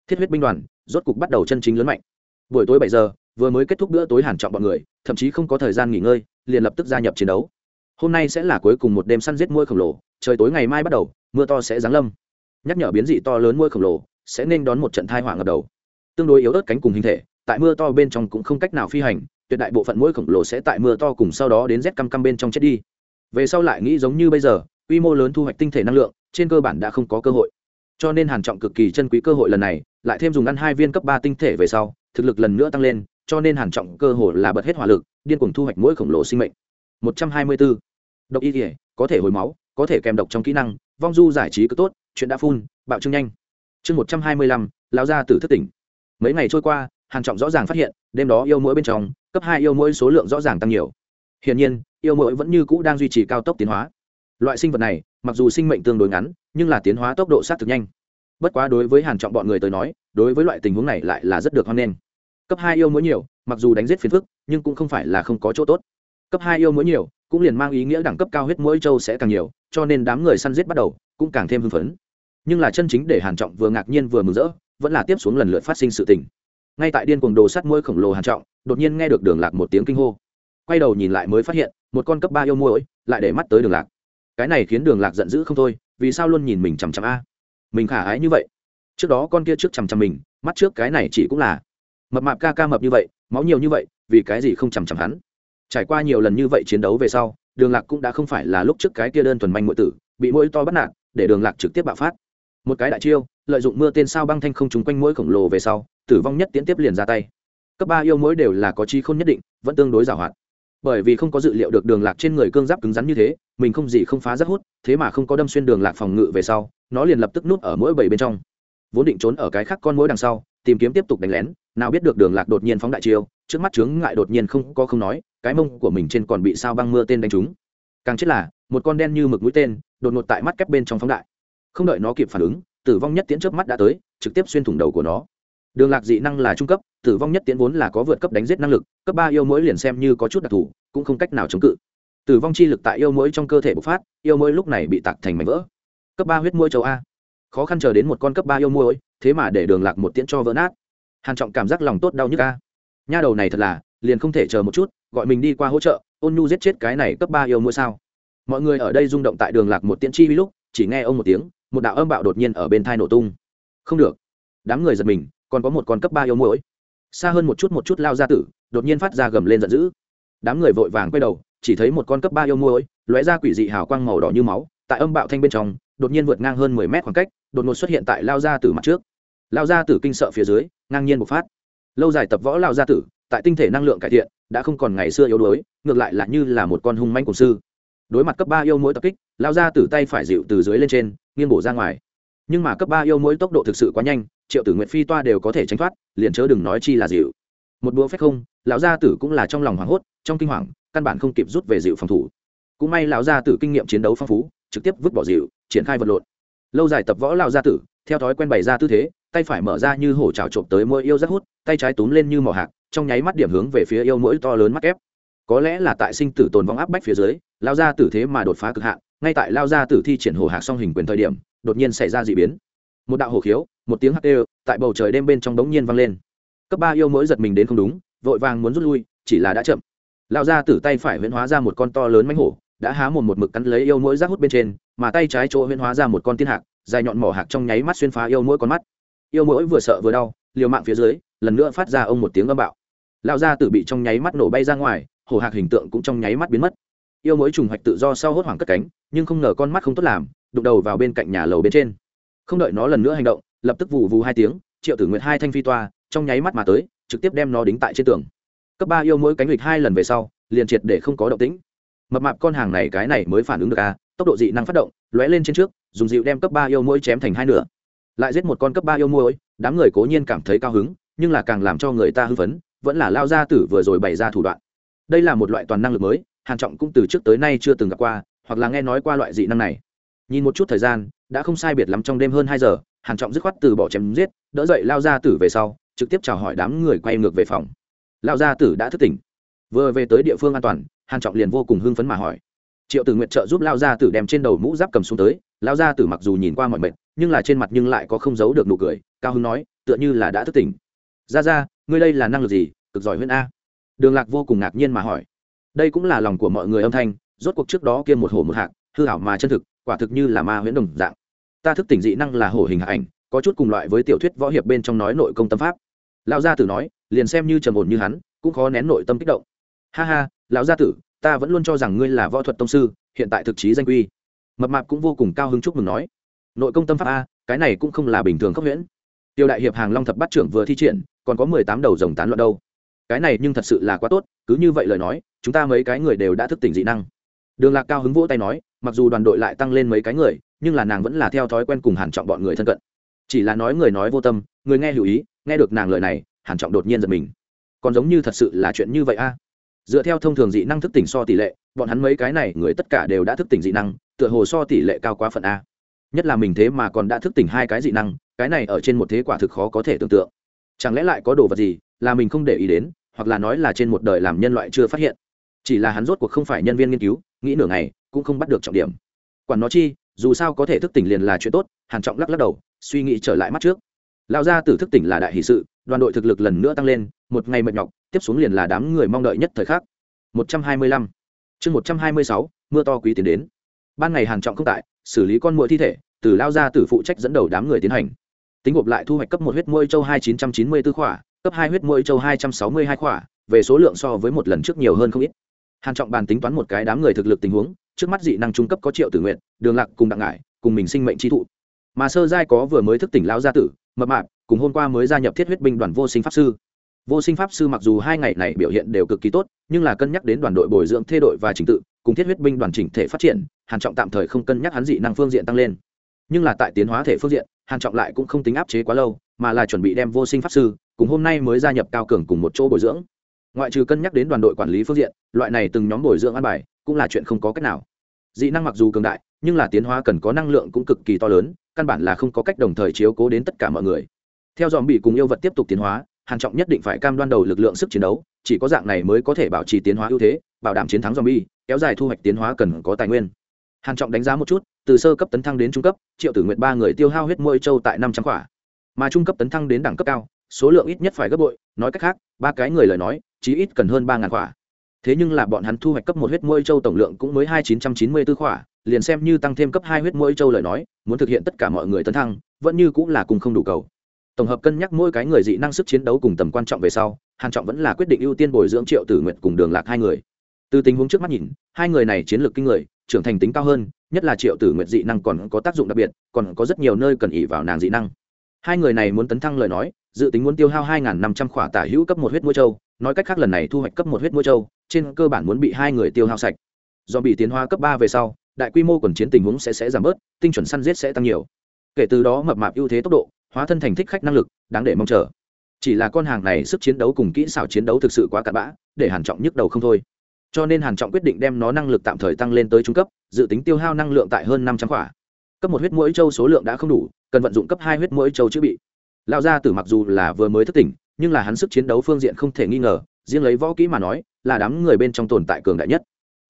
Thiết huyết binh đoàn, rốt cục bắt đầu chân chính lớn mạnh. Buổi tối bảy giờ, vừa mới kết thúc bữa tối hàn trọng bọn người, thậm chí không có thời gian nghỉ ngơi, liền lập tức gia nhập chiến đấu hôm nay sẽ là cuối cùng một đêm săn giết muôi khổng lồ, trời tối ngày mai bắt đầu, mưa to sẽ giáng lâm. Nhắc nhở biến dị to lớn muôi khổng lồ, sẽ nên đón một trận thai hỏa ngập đầu. Tương đối yếu ớt cánh cùng hình thể, tại mưa to bên trong cũng không cách nào phi hành, tuyệt đại bộ phận muỗi khổng lồ sẽ tại mưa to cùng sau đó đến rét căm căm bên trong chết đi. Về sau lại nghĩ giống như bây giờ, quy mô lớn thu hoạch tinh thể năng lượng, trên cơ bản đã không có cơ hội. Cho nên hàn trọng cực kỳ chân quý cơ hội lần này, lại thêm dùng ăn hai viên cấp ba tinh thể về sau, thực lực lần nữa tăng lên, cho nên hàn trọng cơ hội là bật hết hỏa lực, điên cuồng thu hoạch mỗi khổng lồ sinh mệnh. 124. độc y thể có thể hồi máu có thể kèm độc trong kỹ năng vong du giải trí cứ tốt chuyện đã phun bạo trương nhanh. Chương 125, lão gia tử thất tỉnh. Mấy ngày trôi qua hàn trọng rõ ràng phát hiện đêm đó yêu mũi bên trong cấp hai yêu mũi số lượng rõ ràng tăng nhiều. Hiển nhiên yêu mũi vẫn như cũ đang duy trì cao tốc tiến hóa. Loại sinh vật này mặc dù sinh mệnh tương đối ngắn nhưng là tiến hóa tốc độ sát thực nhanh. Bất quá đối với hàn trọng bọn người tới nói đối với loại tình huống này lại là rất được hoan nghênh. Cấp hai yêu mũi nhiều mặc dù đánh giết phiền phức nhưng cũng không phải là không có chỗ tốt cấp hai yêu mỗi nhiều, cũng liền mang ý nghĩa đẳng cấp cao huyết mỗi châu sẽ càng nhiều, cho nên đám người săn giết bắt đầu, cũng càng thêm hưng phấn. Nhưng là chân chính để hàn trọng vừa ngạc nhiên vừa mừng rỡ, vẫn là tiếp xuống lần lượt phát sinh sự tình. Ngay tại điên cuồng đồ sắt mũi khổng lồ hàn trọng, đột nhiên nghe được đường lạc một tiếng kinh hô. Quay đầu nhìn lại mới phát hiện, một con cấp ba yêu mũi lại để mắt tới đường lạc. Cái này khiến đường lạc giận dữ không thôi, vì sao luôn nhìn mình chằm chằm a? Mình khả ái như vậy. Trước đó con kia trước chằm chằm mình, mắt trước cái này chỉ cũng là mập mạp ca ca mập như vậy, máu nhiều như vậy, vì cái gì không chằm chằm hắn? Trải qua nhiều lần như vậy chiến đấu về sau, đường lạc cũng đã không phải là lúc trước cái kia đơn thuần manh ngụy tử, bị mũi to bắt nạt, để đường lạc trực tiếp bạo phát. Một cái đại chiêu, lợi dụng mưa tên sao băng thanh không trúng quanh mũi khổng lồ về sau, tử vong nhất tiến tiếp liền ra tay. Cấp ba yêu mũi đều là có chi không nhất định, vẫn tương đối giàu hoạt bởi vì không có dự liệu được đường lạc trên người cương giáp cứng rắn như thế, mình không gì không phá rất hút, thế mà không có đâm xuyên đường lạc phòng ngự về sau, nó liền lập tức nút ở mỗi bảy bên trong. Vốn định trốn ở cái khác con mũi đằng sau, tìm kiếm tiếp tục đánh lén, nào biết được đường lạc đột nhiên phóng đại chiêu trước mắt chướng ngại đột nhiên không có không nói, cái mông của mình trên còn bị sao băng mưa tên đánh trúng. Càng chết là, một con đen như mực mũi tên, đột ngột tại mắt kép bên trong phóng đại. Không đợi nó kịp phản ứng, tử vong nhất tiến trước mắt đã tới, trực tiếp xuyên thủng đầu của nó. Đường lạc dị năng là trung cấp, tử vong nhất tiến vốn là có vượt cấp đánh giết năng lực, cấp ba yêu mỗi liền xem như có chút đặc thù, cũng không cách nào chống cự. Tử vong chi lực tại yêu mỗi trong cơ thể bộc phát, yêu mỗi lúc này bị tạc thành mảnh vỡ. Cấp ba huyết mũi châu a. Khó khăn chờ đến một con cấp ba yêu mũi, thế mà để đường lạc một tiễn cho vỡ nát. Hàn trọng cảm giác lòng tốt đau nhức a nha đầu này thật là, liền không thể chờ một chút, gọi mình đi qua hỗ trợ, ôn nhu giết chết cái này cấp ba yêu mua sao? Mọi người ở đây rung động tại đường lạc một tiễn chi lúc, chỉ nghe ông một tiếng, một đạo âm bạo đột nhiên ở bên thai nổ tung. Không được. Đám người giật mình, còn có một con cấp ba yêu mũi xa hơn một chút một chút lao ra tử, đột nhiên phát ra gầm lên giận dữ. Đám người vội vàng quay đầu, chỉ thấy một con cấp ba yêu mũi lóe ra quỷ dị hào quang màu đỏ như máu, tại âm bạo thanh bên trong, đột nhiên vượt ngang hơn mười mét khoảng cách, đột ngột xuất hiện tại lao ra tử mặt trước. Lao ra tử kinh sợ phía dưới, ngang nhiên bộc phát lâu dài tập võ lao gia tử, tại tinh thể năng lượng cải thiện, đã không còn ngày xưa yếu đuối, ngược lại là như là một con hung manh cổ sư. Đối mặt cấp ba yêu mỗi tập kích lao gia tử tay phải dịu từ dưới lên trên, nghiêng bổ ra ngoài. Nhưng mà cấp ba yêu mỗi tốc độ thực sự quá nhanh, triệu tử nguyện phi toa đều có thể tránh thoát, liền chớ đừng nói chi là dịu. Một búa phép không, lão gia tử cũng là trong lòng hoảng hốt, trong kinh hoàng, căn bản không kịp rút về dịu phòng thủ. Cũng may lão gia tử kinh nghiệm chiến đấu phong phú, trực tiếp vứt bỏ dịu, triển khai vật lộn. Lâu dài tập võ lão gia tử, theo thói quen bày ra tư thế tay phải mở ra như hổ trào trộm tới mỗi yêu rất hút, tay trái túm lên như mỏ hạc, trong nháy mắt điểm hướng về phía yêu mũi to lớn mắt ép có lẽ là tại sinh tử tồn vong áp bách phía dưới, lao ra tử thế mà đột phá cực hạn, ngay tại lao ra tử thi triển hổ hạc song hình quyền thời điểm, đột nhiên xảy ra d ị biến. Một đạo hổ khiếu, một tiếng hắc đều, tại bầu trời đêm bên trong đống nhiên vang lên. Cấp ba yêu mỗi giật mình đến không đúng, vội vàng muốn rút lui, chỉ là đã chậm. Lao ra tử tay phải huyễn hóa ra một con to lớn mánh hổ, đã há một một mực cắn lấy yêu mỗi rác hút bên trên, mà tay trái chỗ huyễn hóa ra một con tiên hạc, dài nhọn mỏ hạc trong nháy mắt xuyên phá yêu mỗi con mắt yêu mỗi vừa sợ vừa đau, liều mạng phía dưới, lần nữa phát ra ông một tiếng âm bạo. Lao ra tử bị trong nháy mắt nổ bay ra ngoài, hổ hạc hình tượng cũng trong nháy mắt biến mất. Yêu mỗi trùng hoạch tự do sau hốt hoảng cất cánh, nhưng không ngờ con mắt không tốt làm, đụng đầu vào bên cạnh nhà lầu bên trên. Không đợi nó lần nữa hành động, lập tức vù vù hai tiếng, triệu tử nguyệt hai thanh phi toa, trong nháy mắt mà tới, trực tiếp đem nó đính tại trên tường. Cấp ba yêu mỗi cánh lịch hai lần về sau, liền triệt để không có động tĩnh. Mập mạp con hàng này cái này mới phản ứng được a tốc độ dị năng phát động, lóe lên trên trước, dùng dịu đem cấp ba yêu mỗi chém thành hai nửa lại giết một con cấp ba yêu môi đám người cố nhiên cảm thấy cao hứng, nhưng là càng làm cho người ta hưng phấn, vẫn là lao gia tử vừa rồi bày ra thủ đoạn. Đây là một loại toàn năng lực mới, hàn trọng cũng từ trước tới nay chưa từng gặp qua, hoặc là nghe nói qua loại dị năng này. Nhìn một chút thời gian, đã không sai biệt lắm trong đêm hơn hai giờ, hàn trọng dứt khoát từ bỏ chém giết, đỡ dậy lao gia tử về sau, trực tiếp chào hỏi đám người quay ngược về phòng. Lao gia tử đã thức tỉnh. Vừa về tới địa phương an toàn, hàn trọng liền vô cùng hưng phấn mà hỏi. Triệu tử nguyện trợ giúp lao gia tử đem trên đầu mũ giáp cầm xuống tới, lao gia tử mặc dù nhìn qua mọi mệt nhưng là trên mặt nhưng lại có không giấu được nụ cười, cao hưng nói, tựa như là đã thức tỉnh. Ra ra ngươi đây là năng lực gì? Cực giỏi huyễn a. Đường lạc vô cùng ngạc nhiên mà hỏi. Đây cũng là lòng của mọi người âm thanh, rốt cuộc trước đó kiêm một hổ một hạng hư hảo mà chân thực, quả thực như là ma huyễn đồng dạng. Ta thức tỉnh dị năng là hổ hình hạ ảnh, có chút cùng loại với tiểu thuyết võ hiệp bên trong nói nội công tâm pháp. Lão gia tử nói, liền xem như trầm ổn như hắn, cũng khó nén nội tâm kích động. Ha ha, lão gia tử, ta vẫn luôn cho rằng ngươi là võ thuật tông sư, hiện tại thực chí danh quy. Mập mạp cũng vô cùng cao hứng chúc mừng nói nội công tâm pháp a cái này cũng không là bình thường khốc nguyễn, tiêu đại hiệp hàng long thập bát trưởng vừa thi triển còn có mười tám đầu rồng tán loạn đâu. Cái này nhưng thật sự là quá tốt cứ như vậy lời nói chúng ta mấy cái người đều đã thức tỉnh dị năng. Đường lạc cao hứng vỗ tay nói mặc dù đoàn đội lại tăng lên mấy cái người nhưng là nàng vẫn là theo thói quen cùng hàn trọng bọn người thân cận. Chỉ là nói người nói vô tâm người nghe hữu ý nghe được nàng lời này hàn trọng đột nhiên giật mình. Còn giống như thật sự là chuyện như vậy a. Dựa theo thông thường dị năng thức tỉnh so tỷ lệ bọn hắn mấy cái này người tất cả đều đã thức tỉnh dị năng tựa hồ so tỷ lệ cao quá phần a nhất là mình thế mà còn đã thức tỉnh hai cái dị năng, cái này ở trên một thế quả thực khó có thể tưởng tượng. Chẳng lẽ lại có đồ vật gì là mình không để ý đến, hoặc là nói là trên một đời làm nhân loại chưa phát hiện? Chỉ là hắn rốt cuộc không phải nhân viên nghiên cứu, nghĩ nửa ngày cũng không bắt được trọng điểm. Quản nó chi, dù sao có thể thức tỉnh liền là chuyện tốt, hàn trọng lắc lắc đầu, suy nghĩ trở lại mắt trước. Lao ra từ thức tỉnh là đại hỷ sự, đoàn đội thực lực lần nữa tăng lên, một ngày mệt nhọc, tiếp xuống liền là đám người mong đợi nhất thời khắc. 125 chương 126 mưa to quý tiến đến. Ban ngày hàn trọng không tại xử lý con mũi thi thể, từ lao ra từ phụ trách dẫn đầu đám người tiến hành. Tính gộp lại thu hoạch cấp một huyết môi châu hai chín trăm chín mươi 2994 khỏa, cấp hai huyết môi châu hai trăm sáu mươi hai khỏa, về số lượng so với một lần trước nhiều hơn không ít. Hàn trọng bàn tính toán một cái đám người thực lực tình huống, trước mắt dị năng trung cấp có triệu tử nguyện đường lạc cùng đặng ngải, cùng mình sinh mệnh chi thụ. Mà sơ giai có vừa mới thức tỉnh lao gia tử, mập mạp, cùng hôm qua mới gia nhập thiết huyết binh đoàn vô sinh pháp sư vô sinh pháp sư mặc dù hai ngày này biểu hiện đều cực kỳ tốt, nhưng là cân nhắc đến đoàn đội bồi dưỡng thay đội và trình tự, cùng thiết huyết binh đoàn chỉnh thể phát triển, hàn trọng tạm thời không cân nhắc hắn dị năng phương diện tăng lên. Nhưng là tại tiến hóa thể phương diện, hàn trọng lại cũng không tính áp chế quá lâu, mà là chuẩn bị đem vô sinh pháp sư cùng hôm nay mới gia nhập cao cường cùng một chỗ bồi dưỡng. Ngoại trừ cân nhắc đến đoàn đội quản lý phương diện, loại này từng nhóm bồi dưỡng ăn bài cũng là chuyện không có cách nào. Dị năng mặc dù cường đại, nhưng là tiến hóa cần có năng lượng cũng cực kỳ to lớn, căn bản là không có cách đồng thời chiếu cố đến tất cả mọi người. Theo dòm bị cùng yêu vật tiếp tục tiến hóa hàn trọng nhất định phải cam đoan đầu lực lượng sức chiến đấu, chỉ có dạng này mới có thể bảo trì tiến hóa ưu thế, bảo đảm chiến thắng zombie, kéo dài thu hoạch tiến hóa cần có tài nguyên. Hàn trọng đánh giá một chút, từ sơ cấp tấn thăng đến trung cấp, triệu tử nguyện ba người tiêu hao huyết môi châu tại năm trăm quả. Mà trung cấp tấn thăng đến đẳng cấp cao, số lượng ít nhất phải gấp bội, nói cách khác, ba cái người lời nói, chí ít cần hơn ba ngàn quả. Thế nhưng là bọn hắn thu hoạch cấp một huyết môi châu tổng lượng cũng mới hai chín trăm chín mươi 2994 quả, liền xem như tăng thêm cấp hai huyết môi châu lời nói, muốn thực hiện tất cả mọi người tấn thăng, vẫn như cũng là cùng không đủ cầu tổng hợp cân nhắc mỗi cái người dị năng sức chiến đấu cùng tầm quan trọng về sau, hàn trọng vẫn là quyết định ưu tiên bồi dưỡng triệu tử nguyện cùng đường lạc hai người. Từ tình huống trước mắt nhìn, hai người này chiến lược kinh người, trưởng thành tính cao hơn, nhất là triệu tử nguyện dị năng còn có tác dụng đặc biệt, còn có rất nhiều nơi cần ỉ vào nàng dị năng. Hai người này muốn tấn thăng lời nói, dự tính muốn tiêu hao hai năm trăm khỏa tả hữu cấp một huyết mũi châu, nói cách khác lần này thu hoạch cấp một huyết mũi châu, trên cơ bản muốn bị hai người tiêu hao sạch. Do bị tiến hóa cấp ba về sau, đại quy mô quần chiến tình huống sẽ sẽ giảm bớt, tinh chuẩn săn giết sẽ tăng nhiều. Kể từ đó mập mạp ưu thế tốc độ hóa thân thành thích khách năng lực, đáng để mong chờ. Chỉ là con hàng này sức chiến đấu cùng kỹ xảo chiến đấu thực sự quá cặn bã, để hàn trọng nhức đầu không thôi. Cho nên hàn trọng quyết định đem nó năng lực tạm thời tăng lên tới trung cấp, dự tính tiêu hao năng lượng tại hơn năm trăm quả. Cấp một huyết mũi châu số lượng đã không đủ, cần vận dụng cấp hai huyết mũi châu chữa bị. Lão gia tử mặc dù là vừa mới thức tỉnh, nhưng là hắn sức chiến đấu phương diện không thể nghi ngờ, riêng lấy võ kỹ mà nói, là đám người bên trong tồn tại cường đại nhất.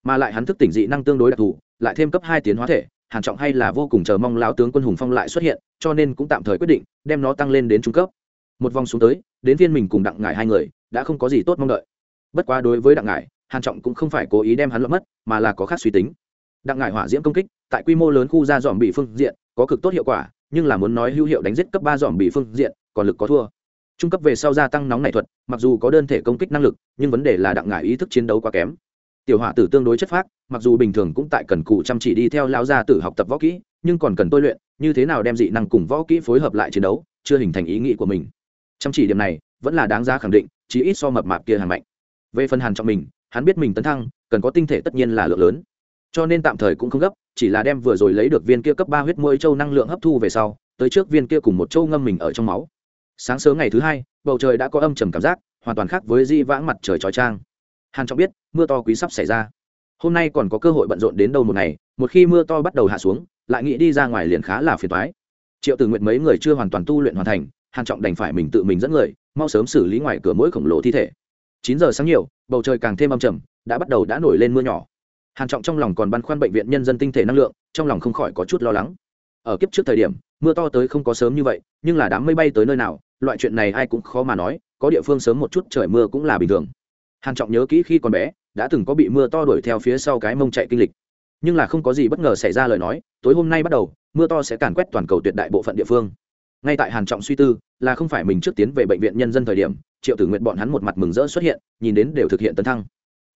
Mà lại hắn thức tỉnh dị năng tương đối đặc thù, lại thêm cấp hai tiến hóa thể hàn trọng hay là vô cùng chờ mong lão tướng quân hùng phong lại xuất hiện, cho nên cũng tạm thời quyết định đem nó tăng lên đến trung cấp. Một vòng xuống tới, đến viên mình cùng đặng ngải hai người, đã không có gì tốt mong đợi. Bất quá đối với đặng ngải, hàn trọng cũng không phải cố ý đem hắn lọt mất, mà là có khác suy tính. Đặng ngải hỏa diễm công kích, tại quy mô lớn khu ra dòm bị phương diện, có cực tốt hiệu quả, nhưng là muốn nói hữu hiệu đánh giết cấp ba dòm bị phương diện, còn lực có thua. Trung cấp về sau gia tăng nóng này thuật, mặc dù có đơn thể công kích năng lực, nhưng vấn đề là đặng ngải ý thức chiến đấu quá kém tiểu hỏa tử tương đối chất phác, mặc dù bình thường cũng tại cần cụ chăm chỉ đi theo lão gia tử học tập võ kỹ, nhưng còn cần tôi luyện, như thế nào đem dị năng cùng võ kỹ phối hợp lại chiến đấu, chưa hình thành ý nghĩ của mình. Chăm chỉ điểm này, vẫn là đáng giá khẳng định, chí ít so mập mạp kia hàn mạnh. Về phần hàn trọng mình hắn biết mình tấn thăng, cần có tinh thể tất nhiên là lượng lớn. Cho nên tạm thời cũng không gấp, chỉ là đem vừa rồi lấy được viên kia cấp ba huyết môi châu năng lượng hấp thu về sau, tới trước viên kia cùng một châu ngâm mình ở trong máu. Sáng sớm ngày thứ hai, bầu trời đã có âm trầm cảm giác, hoàn toàn khác với di vãng mặt trời trói trang hàn trọng biết, mưa to quý sắp xảy ra. Hôm nay còn có cơ hội bận rộn đến đâu một ngày, một khi mưa to bắt đầu hạ xuống, lại nghĩ đi ra ngoài liền khá là phiền toái. Triệu tử nguyện mấy người chưa hoàn toàn tu luyện hoàn thành, hàn trọng đành phải mình tự mình dẫn người, mau sớm xử lý ngoài cửa mỗi khổng lồ thi thể. Chín giờ sáng nhiều, bầu trời càng thêm âm trầm, đã bắt đầu đã nổi lên mưa nhỏ. Hàn trọng trong lòng còn băn khoăn bệnh viện nhân dân tinh thể năng lượng, trong lòng không khỏi có chút lo lắng. Ở kiếp trước thời điểm, mưa to tới không có sớm như vậy, nhưng là đám mây bay tới nơi nào, loại chuyện này ai cũng khó mà nói, có địa phương sớm một chút trời mưa cũng là bình thường hàn trọng nhớ kỹ khi còn bé, đã từng có bị mưa to đuổi theo phía sau cái mông chạy kinh lịch. Nhưng là không có gì bất ngờ xảy ra lời nói, tối hôm nay bắt đầu, mưa to sẽ càn quét toàn cầu tuyệt đại bộ phận địa phương. Ngay tại hàn trọng suy tư, là không phải mình trước tiến về bệnh viện nhân dân thời điểm, triệu tử nguyện bọn hắn một mặt mừng rỡ xuất hiện, nhìn đến đều thực hiện tấn thăng.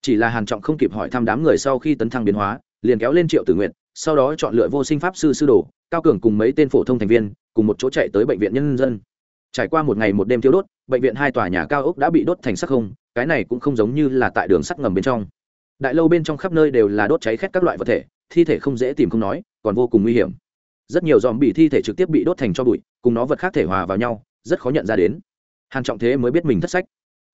Chỉ là hàn trọng không kịp hỏi thăm đám người sau khi tấn thăng biến hóa, liền kéo lên triệu tử nguyện sau đó chọn lựa vô sinh pháp sư sư đồ, cao cường cùng mấy tên phổ thông thành viên, cùng một chỗ chạy tới bệnh viện nhân dân. Trải qua một ngày một đêm thiêu đốt, bệnh viện hai tòa nhà cao ốc đã bị đốt thành sắc không cái này cũng không giống như là tại đường sắt ngầm bên trong. Đại lâu bên trong khắp nơi đều là đốt cháy khét các loại vật thể, thi thể không dễ tìm không nói, còn vô cùng nguy hiểm. Rất nhiều dòm bị thi thể trực tiếp bị đốt thành cho bụi, cùng nó vật khác thể hòa vào nhau, rất khó nhận ra đến. Hàn trọng thế mới biết mình thất sách.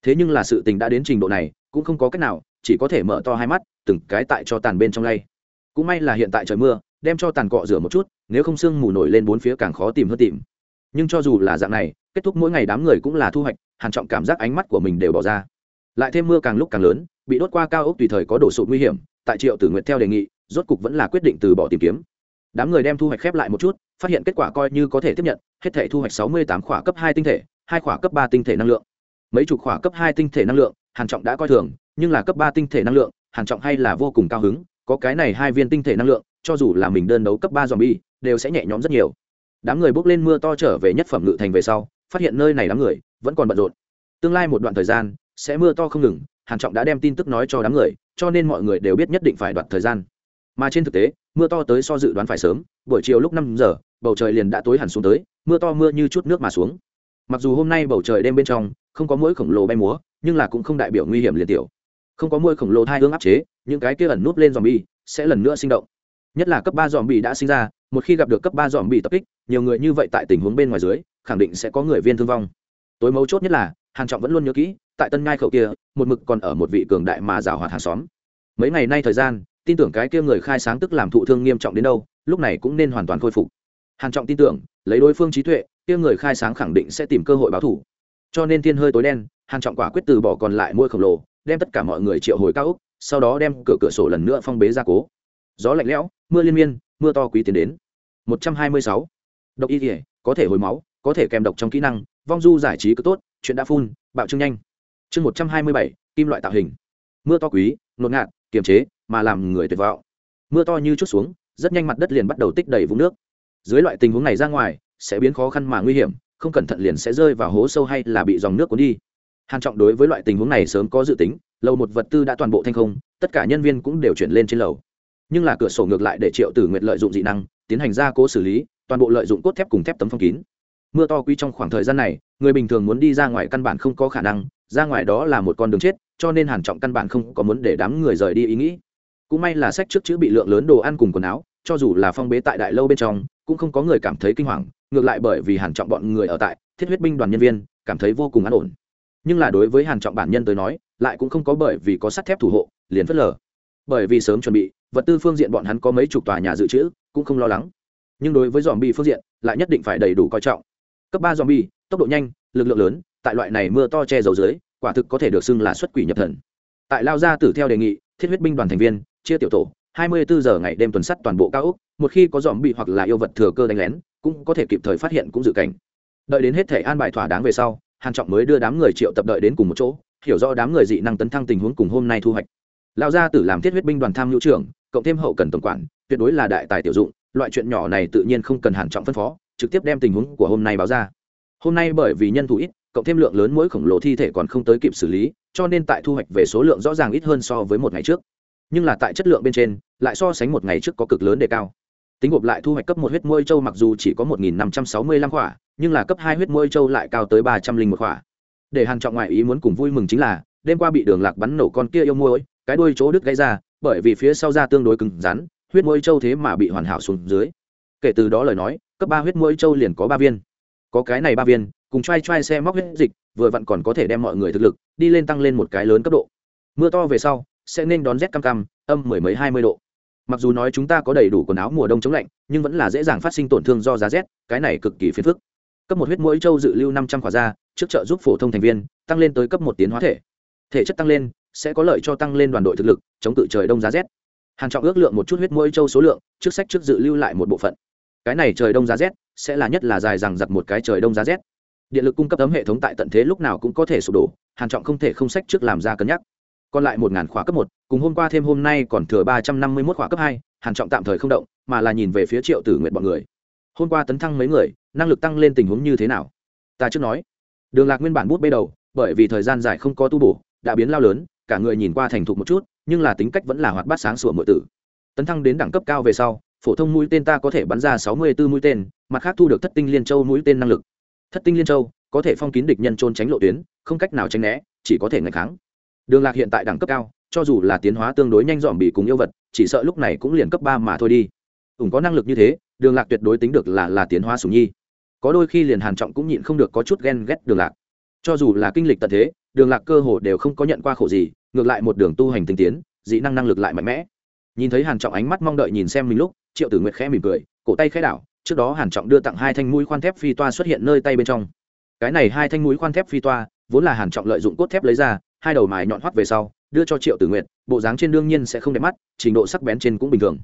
Thế nhưng là sự tình đã đến trình độ này, cũng không có cách nào, chỉ có thể mở to hai mắt, từng cái tại cho tàn bên trong lay. Cũng may là hiện tại trời mưa, đem cho tàn cọ rửa một chút, nếu không sương mù nổi lên bốn phía càng khó tìm hơn tìm. Nhưng cho dù là dạng này, kết thúc mỗi ngày đám người cũng là thu hoạch, hàn trọng cảm giác ánh mắt của mình đều bỏ ra lại thêm mưa càng lúc càng lớn, bị đốt qua cao ốc tùy thời có đổ sụt nguy hiểm, tại triệu tử nguyện theo đề nghị, rốt cục vẫn là quyết định từ bỏ tìm kiếm. Đám người đem thu hoạch khép lại một chút, phát hiện kết quả coi như có thể tiếp nhận, hết thể thu hoạch sáu mươi tám khỏa cấp hai tinh thể, hai khỏa cấp ba tinh thể năng lượng. Mấy chục khỏa cấp hai tinh thể năng lượng, hàn trọng đã coi thường, nhưng là cấp ba tinh thể năng lượng, hàn trọng hay là vô cùng cao hứng, có cái này hai viên tinh thể năng lượng, cho dù là mình đơn đấu cấp ba dòm bi đều sẽ nhẹ nhõm rất nhiều. Đám người bước lên mưa to trở về nhất phẩm ngự thành về sau, phát hiện nơi này đám người vẫn còn bận rộn. Tương lai một đoạn thời gian sẽ mưa to không ngừng, hàn trọng đã đem tin tức nói cho đám người, cho nên mọi người đều biết nhất định phải đoạn thời gian. Mà trên thực tế, mưa to tới so dự đoán phải sớm, buổi chiều lúc năm giờ, bầu trời liền đã tối hẳn xuống tới, mưa to mưa như chút nước mà xuống. Mặc dù hôm nay bầu trời đêm bên trong, không có mũi khổng lồ bay múa, nhưng là cũng không đại biểu nguy hiểm liền tiểu. Không có mũi khổng lồ thai hương áp chế, những cái kia ẩn nút lên dòm bi sẽ lần nữa sinh động. Nhất là cấp ba dòm bi đã sinh ra, một khi gặp được cấp ba dòm bi tập kích, nhiều người như vậy tại tình huống bên ngoài dưới, khẳng định sẽ có người viên thương vong. Tối mấu chốt nhất là hàn trọng vẫn luôn nhớ kỹ, tại tân ngai khẩu kia, một mực còn ở một vị cường đại mà rào hoạt hàng xóm. Mấy ngày nay thời gian, tin tưởng cái kia người khai sáng tức làm thụ thương nghiêm trọng đến đâu, lúc này cũng nên hoàn toàn khôi phục. Hàn trọng tin tưởng, lấy đối phương trí tuệ, kia người khai sáng khẳng định sẽ tìm cơ hội báo thủ. Cho nên thiên hơi tối đen, hàn trọng quả quyết từ bỏ còn lại môi khổng lồ, đem tất cả mọi người triệu hồi cao úc sau đó đem cửa cửa sổ lần nữa phong bế ra cố. Gió lạnh lẽo, mưa liên miên, mưa to quý tiến đến. 126. độc y thể có thể hồi máu, có thể kèm độc trong kỹ năng, vong du giải trí cứ tốt chuyện đã phun bạo trương nhanh. Chương 127, kim loại tạo hình. Mưa to quý nột ngạt kiềm chế mà làm người tuyệt vọng. Mưa to như chút xuống rất nhanh mặt đất liền bắt đầu tích đầy vũng nước. Dưới loại tình huống này ra ngoài sẽ biến khó khăn mà nguy hiểm không cẩn thận liền sẽ rơi vào hố sâu hay là bị dòng nước cuốn đi. Hàn trọng đối với loại tình huống này sớm có dự tính lầu một vật tư đã toàn bộ thanh không tất cả nhân viên cũng đều chuyển lên trên lầu. Nhưng là cửa sổ ngược lại để triệu tử nguyệt lợi dụng dị năng tiến hành gia cố xử lý toàn bộ lợi dụng cốt thép cùng thép tấm phong kín mưa to quy trong khoảng thời gian này, người bình thường muốn đi ra ngoài căn bản không có khả năng, ra ngoài đó là một con đường chết, cho nên hàn trọng căn bản không có muốn để đám người rời đi ý nghĩ. Cũng may là sách trước chữ bị lượng lớn đồ ăn cùng quần áo, cho dù là phong bế tại đại lâu bên trong, cũng không có người cảm thấy kinh hoàng, ngược lại bởi vì hàn trọng bọn người ở tại, thiết huyết binh đoàn nhân viên, cảm thấy vô cùng an ổn. Nhưng là đối với hàn trọng bản nhân tới nói, lại cũng không có bởi vì có sắt thép thủ hộ, liền phất lờ. Bởi vì sớm chuẩn bị, vật tư phương diện bọn hắn có mấy chục tòa nhà dự trữ, cũng không lo lắng. Nhưng đối với dòm bị phương diện, lại nhất định phải đầy đủ coi trọng cấp ba zombie, tốc độ nhanh lực lượng lớn tại loại này mưa to che dầu dưới quả thực có thể được xưng là xuất quỷ nhập thần. Tại lao gia tử theo đề nghị thiết huyết binh đoàn thành viên chia tiểu tổ 24 giờ ngày đêm tuần sắt toàn bộ cao ốc một khi có dòm bị hoặc là yêu vật thừa cơ đánh lén cũng có thể kịp thời phát hiện cũng dự cảnh. Đợi đến hết thể an bài thỏa đáng về sau hàn trọng mới đưa đám người triệu tập đợi đến cùng một chỗ hiểu rõ đám người dị năng tấn thăng tình huống cùng hôm nay thu hoạch. Lão gia tử làm thiết huyết binh đoàn tham lưu trưởng cộng thêm hậu cần tổng quản tuyệt đối là đại tài tiểu dụng loại chuyện nhỏ này tự nhiên không cần hàn trọng phân phó trực tiếp đem tình huống của hôm nay báo ra. Hôm nay bởi vì nhân thủ ít, cộng thêm lượng lớn mỗi khổng lồ thi thể còn không tới kịp xử lý, cho nên tại thu hoạch về số lượng rõ ràng ít hơn so với một ngày trước. Nhưng là tại chất lượng bên trên, lại so sánh một ngày trước có cực lớn đề cao. Tính gộp lại thu hoạch cấp một huyết môi châu mặc dù chỉ có một nghìn năm trăm sáu mươi lăm khỏa, nhưng là cấp hai huyết môi châu lại cao tới ba trăm linh một khỏa. Để hàng trọng ngoại ý muốn cùng vui mừng chính là, đêm qua bị đường lạc bắn nổ con kia yêu môi cái đuôi chỗ đứt gãy ra, bởi vì phía sau da tương đối cứng rắn, huyết môi châu thế mà bị hoàn hảo xuống dưới. Kể từ đó lời nói cấp ba huyết mỗi châu liền có ba viên. Có cái này ba viên, cùng trai trai xe móc huyết dịch, vừa vặn còn có thể đem mọi người thực lực, đi lên tăng lên một cái lớn cấp độ. Mưa to về sau, sẽ nên đón rét cam cam, âm mười mấy hai mươi độ. Mặc dù nói chúng ta có đầy đủ quần áo mùa đông chống lạnh, nhưng vẫn là dễ dàng phát sinh tổn thương do giá rét, cái này cực kỳ phiền phức. Cấp một huyết mũi châu dự lưu năm trăm khỏa ra trước trợ giúp phổ thông thành viên, tăng lên tới cấp một tiến hóa thể. Thể chất tăng lên, sẽ có lợi cho tăng lên đoàn đội thực lực, chống cự trời đông giá rét. Hàn trọng ước lượng một chút huyết mũi châu số lượng, trước sách trước dự lưu lại một bộ phận cái này trời đông giá rét, sẽ là nhất là dài rằng giặc một cái trời đông giá rét. Điện lực cung cấp ấm hệ thống tại tận thế lúc nào cũng có thể sụp đổ, hàn trọng không thể không sách trước làm ra cân nhắc. Còn lại một ngàn khóa cấp một, cùng hôm qua thêm hôm nay còn thừa ba trăm năm mươi mốt khóa cấp hai, hàn trọng tạm thời không động, mà là nhìn về phía triệu tử nguyện bọn người. Hôm qua tấn thăng mấy người, năng lực tăng lên tình huống như thế nào? Ta trước nói. Đường lạc nguyên bản bút bê đầu, bởi vì thời gian dài không có tu bổ, đã biến lao lớn, cả người nhìn qua thành thục một chút, nhưng là tính cách vẫn là hoạt bát sáng sủa mọi tử. Tấn thăng đến đẳng cấp cao về sau phổ thông mũi tên ta có thể bắn ra sáu mươi 64 mũi tên, mặt khác thu được thất tinh liên châu mũi tên năng lực. Thất tinh liên châu, có thể phong kín địch nhân trôn tránh lộ tuyến, không cách nào tránh né, chỉ có thể ngăn kháng. Đường lạc hiện tại đẳng cấp cao, cho dù là tiến hóa tương đối nhanh dọn bị cùng yêu vật, chỉ sợ lúc này cũng liền cấp ba mà thôi đi. Cũng có năng lực như thế, đường lạc tuyệt đối tính được là là tiến hóa sủng nhi. Có đôi khi liền hàn trọng cũng nhịn không được có chút ghen ghét đường lạc. Cho dù là kinh lịch tận thế, đường lạc cơ hồ đều không có nhận qua khổ gì, ngược lại một đường tu hành tinh tiến, dị năng năng lực lại mạnh mẽ. Nhìn thấy hàn trọng ánh mắt mong đợi nhìn xem mình lúc triệu tử nguyệt khẽ mỉm cười, cổ tay khẽ đảo, trước đó hàn trọng đưa tặng hai thanh mũi khoan thép phi toa xuất hiện nơi tay bên trong. Cái này hai thanh mũi khoan thép phi toa, vốn là hàn trọng lợi dụng cốt thép lấy ra, hai đầu mài nhọn hoắt về sau, đưa cho triệu tử nguyệt, bộ dáng trên đương nhiên sẽ không đẹp mắt, trình độ sắc bén trên cũng bình thường.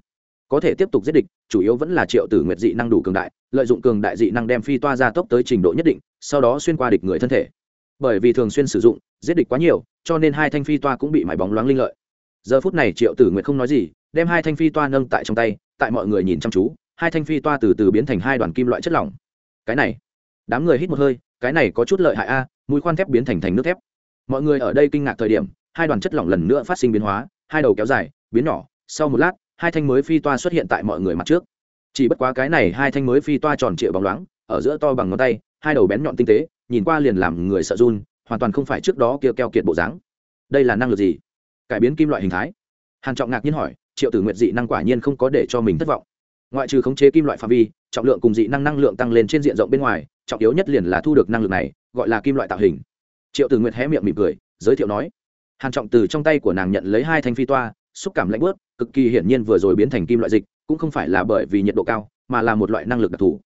Có thể tiếp tục giết địch, chủ yếu vẫn là triệu tử nguyệt dị năng đủ cường đại, lợi dụng cường đại dị năng đem phi toa ra tốc tới trình độ nhất định, sau đó xuyên qua địch người thân thể. Bởi vì thường xuyên sử dụng, giết địch quá nhiều, cho nên hai thanh phi toa cũng bị mải bóng loáng linh lợi giờ phút này triệu tử nguyệt không nói gì, đem hai thanh phi toa nâng tại trong tay, tại mọi người nhìn chăm chú, hai thanh phi toa từ từ biến thành hai đoàn kim loại chất lỏng. Cái này, đám người hít một hơi, cái này có chút lợi hại a, mũi khoan thép biến thành thành nước thép. Mọi người ở đây kinh ngạc thời điểm, hai đoàn chất lỏng lần nữa phát sinh biến hóa, hai đầu kéo dài, biến nhỏ. Sau một lát, hai thanh mới phi toa xuất hiện tại mọi người mặt trước. Chỉ bất quá cái này hai thanh mới phi toa tròn trịa bóng loáng, ở giữa to bằng ngón tay, hai đầu bén nhọn tinh tế, nhìn qua liền làm người sợ run, hoàn toàn không phải trước đó kia keo kiệt bộ dáng. Đây là năng lực gì? Cải biến kim loại hình thái. Hàn trọng ngạc nhiên hỏi, triệu tử nguyệt dị năng quả nhiên không có để cho mình thất vọng. Ngoại trừ khống chế kim loại phạm vi, trọng lượng cùng dị năng năng lượng tăng lên trên diện rộng bên ngoài, trọng yếu nhất liền là thu được năng lực này, gọi là kim loại tạo hình. Triệu tử nguyệt hé miệng mỉm cười, giới thiệu nói, hàn trọng từ trong tay của nàng nhận lấy hai thanh phi toa, xúc cảm lạnh bớt cực kỳ hiển nhiên vừa rồi biến thành kim loại dịch, cũng không phải là bởi vì nhiệt độ cao, mà là một loại năng lực đặc thù.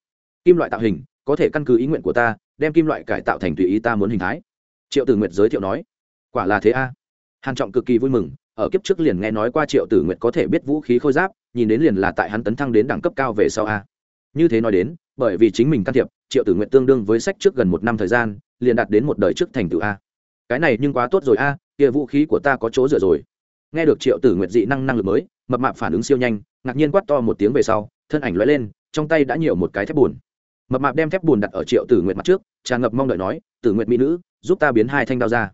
Kim loại tạo hình, có thể căn cứ ý nguyện của ta, đem kim loại cải tạo thành tùy ý ta muốn hình thái. Triệu tử nguyệt giới thiệu nói, quả là thế a hàn trọng cực kỳ vui mừng, ở kiếp trước liền nghe nói qua triệu tử nguyệt có thể biết vũ khí khôi giáp, nhìn đến liền là tại hắn tấn thăng đến đẳng cấp cao về sau a. Như thế nói đến, bởi vì chính mình can thiệp, triệu tử nguyệt tương đương với sách trước gần một năm thời gian, liền đạt đến một đời trước thành tựu a. Cái này nhưng quá tốt rồi a, kia vũ khí của ta có chỗ dựa rồi. Nghe được triệu tử nguyệt dị năng năng lực mới, mập mạp phản ứng siêu nhanh, ngạc nhiên quát to một tiếng về sau, thân ảnh lóe lên, trong tay đã nhiều một cái thép bùn mập mạp đem thép bùn đặt ở triệu tử nguyệt mặt trước, tràn ngập mong đợi nói, tử nguyệt mỹ nữ, giúp ta biến hai thanh đao ra.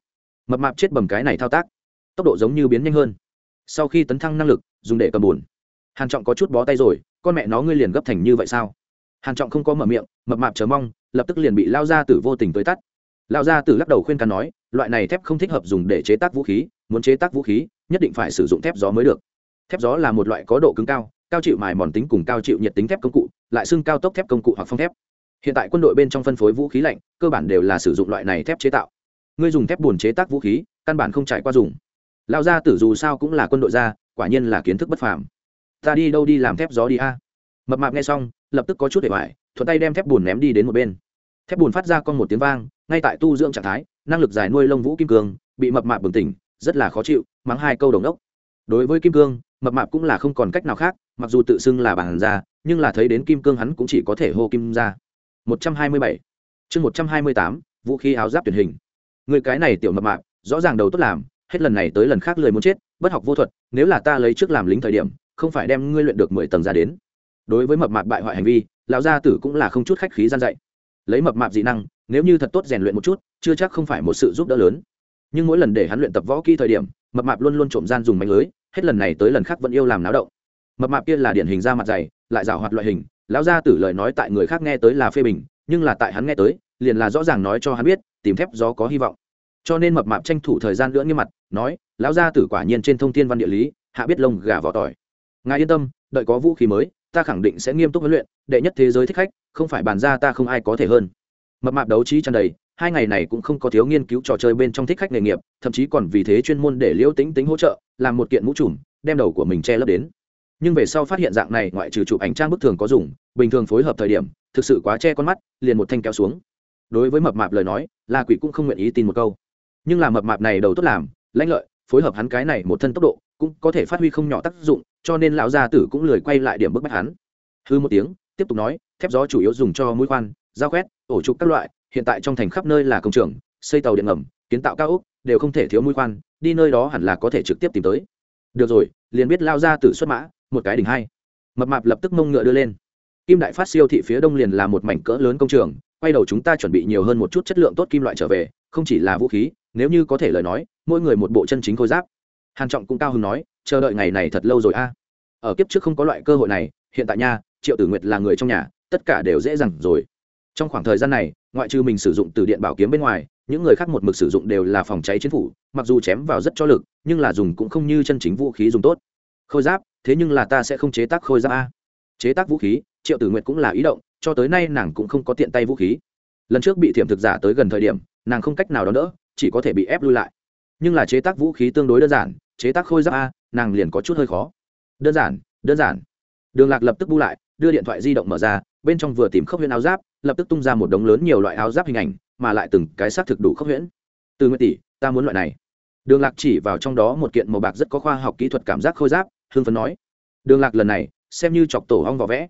Mập mạp chết bầm cái này thao tác tốc độ giống như biến nhanh hơn. Sau khi tấn thăng năng lực, dùng để cầm bùn hàn trọng có chút bó tay rồi, con mẹ nó ngươi liền gấp thành như vậy sao? Hàn trọng không có mở miệng, mập mạp chờ mong, lập tức liền bị lao ra tử vô tình tới tắt lao ra tử lắc đầu khuyên can nói, loại này thép không thích hợp dùng để chế tác vũ khí, muốn chế tác vũ khí, nhất định phải sử dụng thép gió mới được. Thép gió là một loại có độ cứng cao cao chịu mài mòn tính cùng cao chịu nhiệt tính thép công cụ, lại xưng cao tốc thép công cụ hoặc phong thép. Hiện tại quân đội bên trong phân phối vũ khí lạnh, cơ bản đều là sử dụng loại này thép chế tạo. Ngươi dùng thép buồn chế tác vũ khí, căn bản không trải qua dùng lao gia tử dù sao cũng là quân đội gia, quả nhiên là kiến thức bất phàm. Ta đi đâu đi làm thép gió đi a? Mập mạp nghe xong, lập tức có chút để hoài, thuận tay đem thép bùn ném đi đến một bên. Thép bùn phát ra con một tiếng vang, ngay tại tu dưỡng trạng thái, năng lực giải nuôi lông vũ kim cương, bị mập mạp bừng tỉnh, rất là khó chịu, mắng hai câu đồng đốc. Đối với kim cương, mập mạp cũng là không còn cách nào khác, mặc dù tự xưng là bản ra nhưng là thấy đến kim cương hắn cũng chỉ có thể hô kim ra một trăm hai mươi bảy. Chương một trăm hai mươi tám, vũ khí áo giáp tuyển hình. Người cái này tiểu mập mạp, rõ ràng đầu tốt làm hết lần này tới lần khác lười muốn chết, bất học vô thuật, nếu là ta lấy trước làm lính thời điểm, không phải đem ngươi luyện được mười tầng ra đến. Đối với mập mạp bại hoại hành vi, lão gia tử cũng là không chút khách khí gian dạy. Lấy mập mạp dị năng, nếu như thật tốt rèn luyện một chút, chưa chắc không phải một sự giúp đỡ lớn. Nhưng mỗi lần để hắn luyện tập võ kỹ thời điểm, mập mạp luôn luôn trộm gian dùng mạnh lưới, hết lần này tới lần khác vẫn yêu làm náo động. Mập mạp kia là điển hình ra mặt dày, lại rào hoạt loại hình, lão gia tử lời nói tại người khác nghe tới là phê bình, nhưng là tại hắn nghe tới, liền là rõ ràng nói cho hắn biết, tìm thép gió có hy vọng cho nên mập mạp tranh thủ thời gian lưỡng như mặt, nói, lão gia tử quả nhiên trên thông thiên văn địa lý, hạ biết lông gà vỏ tỏi. Ngài yên tâm, đợi có vũ khí mới, ta khẳng định sẽ nghiêm túc huấn luyện, đệ nhất thế giới thích khách, không phải bàn ra ta không ai có thể hơn. Mập mạp đấu trí tràn đầy, hai ngày này cũng không có thiếu nghiên cứu trò chơi bên trong thích khách nghề nghiệp, thậm chí còn vì thế chuyên môn để liễu tính tính hỗ trợ, làm một kiện mũ trùm, đem đầu của mình che lấp đến. Nhưng về sau phát hiện dạng này ngoại trừ chụp ảnh trang bức thường có dùng, bình thường phối hợp thời điểm, thực sự quá che con mắt, liền một thanh kéo xuống. Đối với mập mạp lời nói là quỷ cũng không nguyện ý tin một câu nhưng là mập mạp này đầu tốt làm, lãnh lợi, phối hợp hắn cái này một thân tốc độ, cũng có thể phát huy không nhỏ tác dụng, cho nên lão gia tử cũng lười quay lại điểm bức bách hắn. Hư một tiếng, tiếp tục nói, thép gió chủ yếu dùng cho mũi khoan, dao quét, ổ trục các loại, hiện tại trong thành khắp nơi là công trường, xây tàu điện ngầm, kiến tạo cao ốc, đều không thể thiếu mũi khoan, đi nơi đó hẳn là có thể trực tiếp tìm tới. Được rồi, liền biết lao ra tử xuất mã, một cái đỉnh hai. Mập mạp lập tức mông ngựa đưa lên. Kim đại phát siêu thị phía đông liền là một mảnh cỡ lớn công trường, quay đầu chúng ta chuẩn bị nhiều hơn một chút chất lượng tốt kim loại trở về, không chỉ là vũ khí nếu như có thể lời nói, mỗi người một bộ chân chính khôi giáp. Hàn trọng cũng cao hứng nói, chờ đợi ngày này thật lâu rồi a. Ở kiếp trước không có loại cơ hội này, hiện tại nha, triệu tử nguyệt là người trong nhà, tất cả đều dễ dàng rồi. Trong khoảng thời gian này, ngoại trừ mình sử dụng từ điện bảo kiếm bên ngoài, những người khác một mực sử dụng đều là phòng cháy chiến phủ, mặc dù chém vào rất cho lực, nhưng là dùng cũng không như chân chính vũ khí dùng tốt. Khôi giáp, thế nhưng là ta sẽ không chế tác khôi giáp a. Chế tác vũ khí, triệu tử nguyệt cũng là ý động, cho tới nay nàng cũng không có tiện tay vũ khí. Lần trước bị thiểm thực giả tới gần thời điểm, nàng không cách nào đó đỡ chỉ có thể bị ép lui lại. Nhưng là chế tác vũ khí tương đối đơn giản, chế tác khôi giáp a, nàng liền có chút hơi khó. Đơn giản đơn giản. Đường lạc lập tức bu lại, đưa điện thoại di động mở ra, bên trong vừa tìm khốc huyễn áo giáp, lập tức tung ra một đống lớn nhiều loại áo giáp hình ảnh, mà lại từng cái xác thực đủ khốc huyễn. Từ nguyện tỷ, ta muốn loại này. Đường lạc chỉ vào trong đó một kiện màu bạc rất có khoa học kỹ thuật cảm giác khôi giáp hương phấn nói. Đường lạc lần này, xem như chọc tổ hong vỏ vẽ.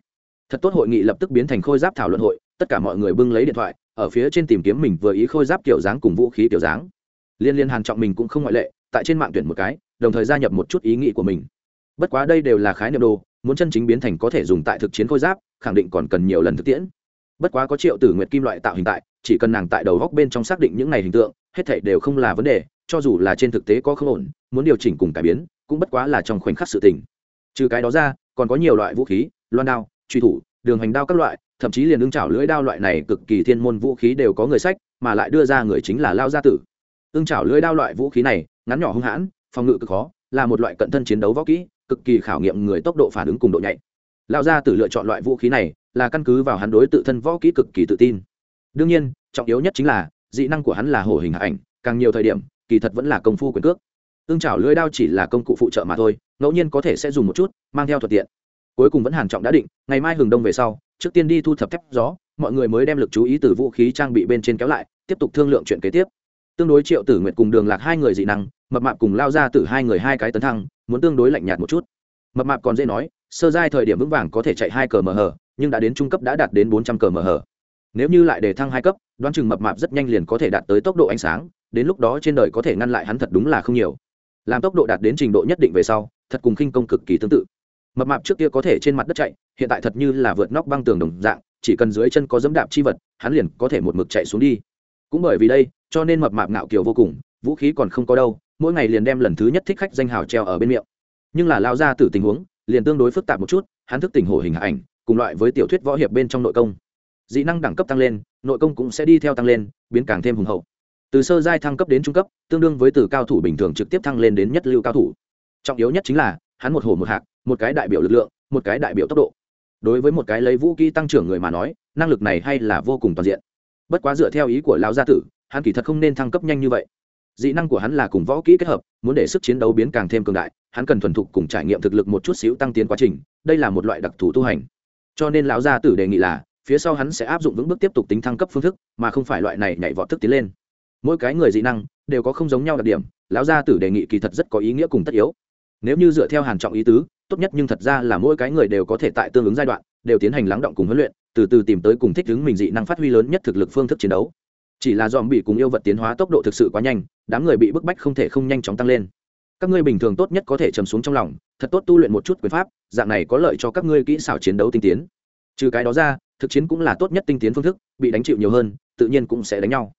Thật tốt hội nghị lập tức biến thành khôi giáp thảo luận hội, tất cả mọi người bưng lấy điện thoại ở phía trên tìm kiếm mình vừa ý khôi giáp kiểu dáng cùng vũ khí kiểu dáng. Liên liên hàn trọng mình cũng không ngoại lệ, tại trên mạng tuyển một cái, đồng thời gia nhập một chút ý nghĩ của mình. Bất quá đây đều là khái niệm đồ, muốn chân chính biến thành có thể dùng tại thực chiến khôi giáp, khẳng định còn cần nhiều lần thực tiễn. Bất quá có triệu tử nguyệt kim loại tạo hình tại, chỉ cần nàng tại đầu góc bên trong xác định những này hình tượng, hết thảy đều không là vấn đề, cho dù là trên thực tế có không ổn, muốn điều chỉnh cùng cải biến, cũng bất quá là trong khoảnh khắc sự tình. Trừ cái đó ra, còn có nhiều loại vũ khí, loan đao, truy thủ, đường hành đao các loại thậm chí liền ưng chảo lưỡi đao loại này cực kỳ thiên môn vũ khí đều có người sách, mà lại đưa ra người chính là lao gia tử. Ưng chảo lưỡi đao loại vũ khí này, ngắn nhỏ hung hãn, phòng ngự cực khó, là một loại cận thân chiến đấu võ kỹ, cực kỳ khảo nghiệm người tốc độ phản ứng cùng độ nhạy. Lao gia tử lựa chọn loại vũ khí này, là căn cứ vào hắn đối tự thân võ kỹ cực kỳ tự tin. Đương nhiên, trọng yếu nhất chính là, dị năng của hắn là hổ hình hạ ảnh, càng nhiều thời điểm, kỳ thật vẫn là công phu quyền cước. Ương chảo lưỡi đao chỉ là công cụ phụ trợ mà thôi, ngẫu nhiên có thể sẽ dùng một chút, mang theo thuận tiện. Cuối cùng vẫn hàn trọng đã định, ngày mai hừng đông về sau trước tiên đi thu thập thép gió, mọi người mới đem lực chú ý từ vũ khí trang bị bên trên kéo lại, tiếp tục thương lượng chuyện kế tiếp. Tương đối triệu tử nguyệt cùng đường lạc hai người dị năng, mập mạp cùng lao ra từ hai người hai cái tấn thăng, muốn tương đối lạnh nhạt một chút. Mập mạp còn dễ nói, sơ giai thời điểm vững vàng có thể chạy hai cờ mờ hờ nhưng đã đến trung cấp đã đạt đến bốn trăm cờ mờ hờ nếu như lại để thăng hai cấp, đoán chừng mập mạp rất nhanh liền có thể đạt tới tốc độ ánh sáng, đến lúc đó trên đời có thể ngăn lại hắn thật đúng là không nhiều. Làm tốc độ đạt đến trình độ nhất định về sau, thật cùng khinh công cực kỳ tương tự. Mập mạp trước kia có thể trên mặt đất chạy hiện tại thật như là vượt nóc băng tường đồng dạng, chỉ cần dưới chân có dẫm đạp chi vật, hắn liền có thể một mực chạy xuống đi. Cũng bởi vì đây, cho nên mập mạp ngạo kiều vô cùng, vũ khí còn không có đâu, mỗi ngày liền đem lần thứ nhất thích khách danh hào treo ở bên miệng. Nhưng là lao ra từ tình huống, liền tương đối phức tạp một chút, hắn thức tỉnh hổ hình ảnh, cùng loại với tiểu thuyết võ hiệp bên trong nội công. Dị năng đẳng cấp tăng lên, nội công cũng sẽ đi theo tăng lên, biến càng thêm hùng hậu. Từ sơ giai thăng cấp đến trung cấp, tương đương với từ cao thủ bình thường trực tiếp thăng lên đến nhất lưu cao thủ. Trọng yếu nhất chính là, hắn một hồ một hạc, một cái đại biểu lực lượng, một cái đại biểu tốc độ đối với một cái lấy vũ khí tăng trưởng người mà nói, năng lực này hay là vô cùng toàn diện. Bất quá dựa theo ý của lão gia tử, hắn kỳ thật không nên thăng cấp nhanh như vậy. Dị năng của hắn là cùng võ kỹ kết hợp, muốn để sức chiến đấu biến càng thêm cường đại, hắn cần thuần thục cùng trải nghiệm thực lực một chút xíu tăng tiến quá trình, đây là một loại đặc thù tu hành. Cho nên lão gia tử đề nghị là, phía sau hắn sẽ áp dụng vững bước tiếp tục tính thăng cấp phương thức, mà không phải loại này nhảy vọt thức tiến lên. Mỗi cái người dị năng đều có không giống nhau đặc điểm, lão gia tử đề nghị kỳ thật rất có ý nghĩa cùng tất yếu. Nếu như dựa theo hàn trọng ý tứ tốt nhất nhưng thật ra là mỗi cái người đều có thể tại tương ứng giai đoạn, đều tiến hành lắng động cùng huấn luyện, từ từ tìm tới cùng thích ứng mình dị năng phát huy lớn nhất thực lực phương thức chiến đấu. Chỉ là dòm bị cùng yêu vật tiến hóa tốc độ thực sự quá nhanh, đám người bị bức bách không thể không nhanh chóng tăng lên. Các ngươi bình thường tốt nhất có thể trầm xuống trong lòng, thật tốt tu luyện một chút quyền pháp, dạng này có lợi cho các ngươi kỹ xảo chiến đấu tinh tiến. Trừ cái đó ra, thực chiến cũng là tốt nhất tinh tiến phương thức, bị đánh chịu nhiều hơn, tự nhiên cũng sẽ đánh nhau.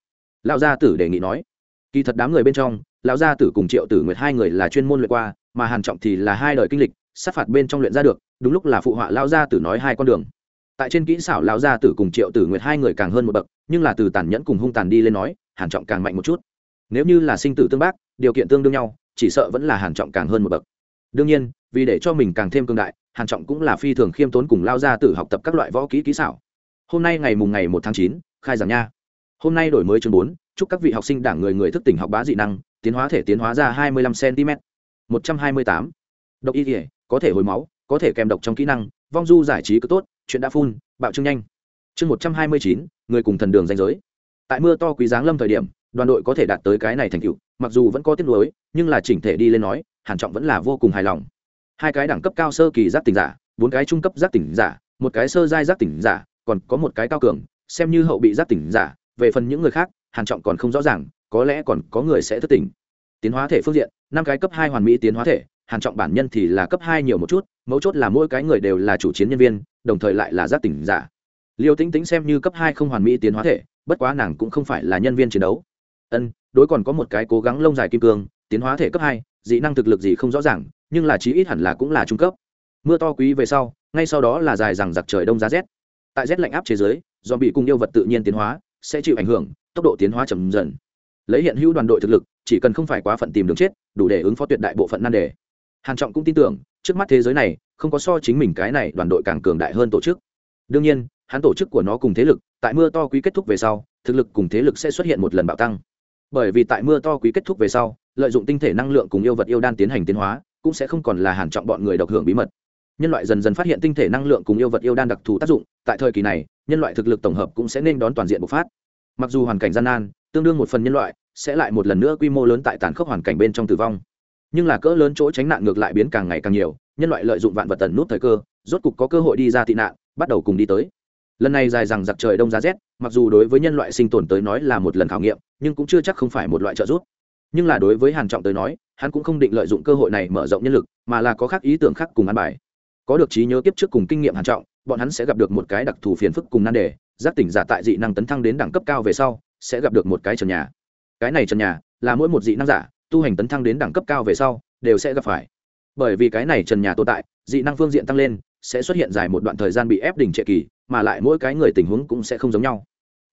Lão gia tử đề nghị nói, kỳ thật đám người bên trong, lão gia tử cùng triệu tử nguyệt hai người là chuyên môn luyện qua, mà hàn trọng thì là hai đời kinh lịch sát phạt bên trong luyện ra được, đúng lúc là phụ họa lão gia tử nói hai con đường. Tại trên kỹ xảo lão gia tử cùng triệu tử nguyệt hai người càng hơn một bậc, nhưng là từ tàn nhẫn cùng hung tàn đi lên nói, hàn trọng càng mạnh một chút. Nếu như là sinh tử tương bác, điều kiện tương đương nhau, chỉ sợ vẫn là hàn trọng càng hơn một bậc. Đương nhiên, vì để cho mình càng thêm cương đại, hàn trọng cũng là phi thường khiêm tốn cùng lao gia tử học tập các loại võ kỹ kỹ xảo. Hôm nay ngày mùng ngày một tháng chín, khai giảng nha. Hôm nay đổi mới chương bốn, chúc các vị học sinh đảng người người thức tỉnh học bá dị năng, tiến hóa thể tiến hóa ra hai mươi lăm cm một trăm hai mươi tám. Độc y thể có thể hồi máu, có thể kèm độc trong kỹ năng, vong du giải trí cứ tốt, chuyện đã phun bạo trương nhanh. Chương một trăm hai mươi chín, người cùng thần đường danh giới. Tại mưa to quý giáng lâm thời điểm, đoàn đội có thể đạt tới cái này thành tựu, mặc dù vẫn có tiếc nuối, nhưng là chỉnh thể đi lên nói, hàn trọng vẫn là vô cùng hài lòng. Hai cái đẳng cấp cao sơ kỳ giác tỉnh giả, bốn cái trung cấp giác tỉnh giả, một cái sơ giai giác tỉnh giả, còn có một cái cao cường, xem như hậu bị giác tỉnh giả, về phần những người khác, hàn trọng còn không rõ ràng, có lẽ còn có người sẽ thức tỉnh. Tiến hóa thể phương diện, năm cái cấp hai hoàn mỹ tiến hóa thể hàn trọng bản nhân thì là cấp hai nhiều một chút, mấu chốt là mỗi cái người đều là chủ chiến nhân viên, đồng thời lại là giác tỉnh giả. Liêu tĩnh tĩnh xem như cấp hai không hoàn mỹ tiến hóa thể, bất quá nàng cũng không phải là nhân viên chiến đấu. Ân, đối còn có một cái cố gắng lông dài kim cương, tiến hóa thể cấp hai, dị năng thực lực gì không rõ ràng, nhưng là chí ít hẳn là cũng là trung cấp. Mưa to quý về sau, ngay sau đó là dài rằng giặc trời đông giá rét. Tại rét lạnh áp chế giới do bị cùng yêu vật tự nhiên tiến hóa, sẽ chịu ảnh hưởng, tốc độ tiến hóa chậm dần. Lấy hiện hữu đoàn đội thực lực, chỉ cần không phải quá phận tìm đường chết, đủ để ứng phó tuyệt đại bộ phận nan đề hàn trọng cũng tin tưởng, trước mắt thế giới này, không có so chính mình cái này đoàn đội càng cường đại hơn tổ chức. Đương nhiên, hắn tổ chức của nó cùng thế lực, tại mưa to quý kết thúc về sau, thực lực cùng thế lực sẽ xuất hiện một lần bạo tăng. Bởi vì tại mưa to quý kết thúc về sau, lợi dụng tinh thể năng lượng cùng yêu vật yêu đan tiến hành tiến hóa, cũng sẽ không còn là hàn trọng bọn người độc hưởng bí mật. Nhân loại dần dần phát hiện tinh thể năng lượng cùng yêu vật yêu đan đặc thù tác dụng, tại thời kỳ này, nhân loại thực lực tổng hợp cũng sẽ nên đón toàn diện bộc phát. Mặc dù hoàn cảnh gian nan, tương đương một phần nhân loại sẽ lại một lần nữa quy mô lớn tại tàn khốc hoàn cảnh bên trong tử vong nhưng là cỡ lớn chỗ tránh nạn ngược lại biến càng ngày càng nhiều, nhân loại lợi dụng vạn vật tần nút thời cơ, rốt cục có cơ hội đi ra tị nạn, bắt đầu cùng đi tới. Lần này dài rằng giặc trời đông giá rét, mặc dù đối với nhân loại sinh tồn tới nói là một lần khảo nghiệm, nhưng cũng chưa chắc không phải một loại trợ giúp. Nhưng là đối với hàn trọng tới nói, hắn cũng không định lợi dụng cơ hội này mở rộng nhân lực, mà là có khác ý tưởng khác cùng ăn bài. Có được trí nhớ kiếp trước cùng kinh nghiệm hàn trọng, bọn hắn sẽ gặp được một cái đặc thù phiền phức cùng nan đề, giác tỉnh giả tại dị năng tấn thăng đến đẳng cấp cao về sau, sẽ gặp được một cái trần nhà. Cái này trần nhà là mỗi một dị năng giả tu hành tấn thăng đến đẳng cấp cao về sau, đều sẽ gặp phải. Bởi vì cái này trần nhà tồn tại, dị năng phương diện tăng lên, sẽ xuất hiện dài một đoạn thời gian bị ép đỉnh trệ kỳ, mà lại mỗi cái người tình huống cũng sẽ không giống nhau.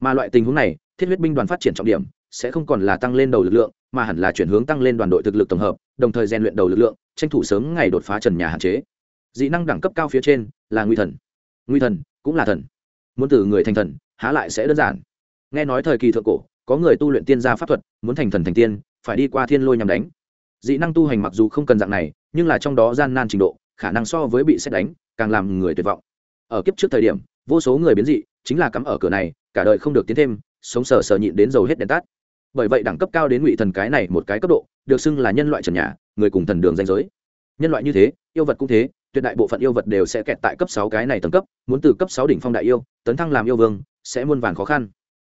Mà loại tình huống này, thiết huyết binh đoàn phát triển trọng điểm, sẽ không còn là tăng lên đầu lực lượng, mà hẳn là chuyển hướng tăng lên đoàn đội thực lực tổng hợp, đồng thời rèn luyện đầu lực lượng, tranh thủ sớm ngày đột phá trần nhà hạn chế. Dị năng đẳng cấp cao phía trên là nguy thần. Nguy thần cũng là thần. Muốn từ người thành thần, há lại sẽ đơn giản. Nghe nói thời kỳ thượng cổ, có người tu luyện tiên gia pháp thuật, muốn thành thần thành tiên phải đi qua thiên lôi nhằm đánh. Dị năng tu hành mặc dù không cần dạng này, nhưng là trong đó gian nan trình độ, khả năng so với bị xét đánh, càng làm người tuyệt vọng. Ở kiếp trước thời điểm, vô số người biến dị, chính là cắm ở cửa này, cả đời không được tiến thêm, sống sờ sờ nhịn đến dầu hết đèn tắt. Bởi vậy đẳng cấp cao đến ngụy thần cái này một cái cấp độ, được xưng là nhân loại trần nhà, người cùng thần đường danh giới. Nhân loại như thế, yêu vật cũng thế, tuyệt đại bộ phận yêu vật đều sẽ kẹt tại cấp sáu cái này tầng cấp, muốn từ cấp sáu đỉnh phong đại yêu, tấn thăng làm yêu vương, sẽ muôn vàn khó khăn.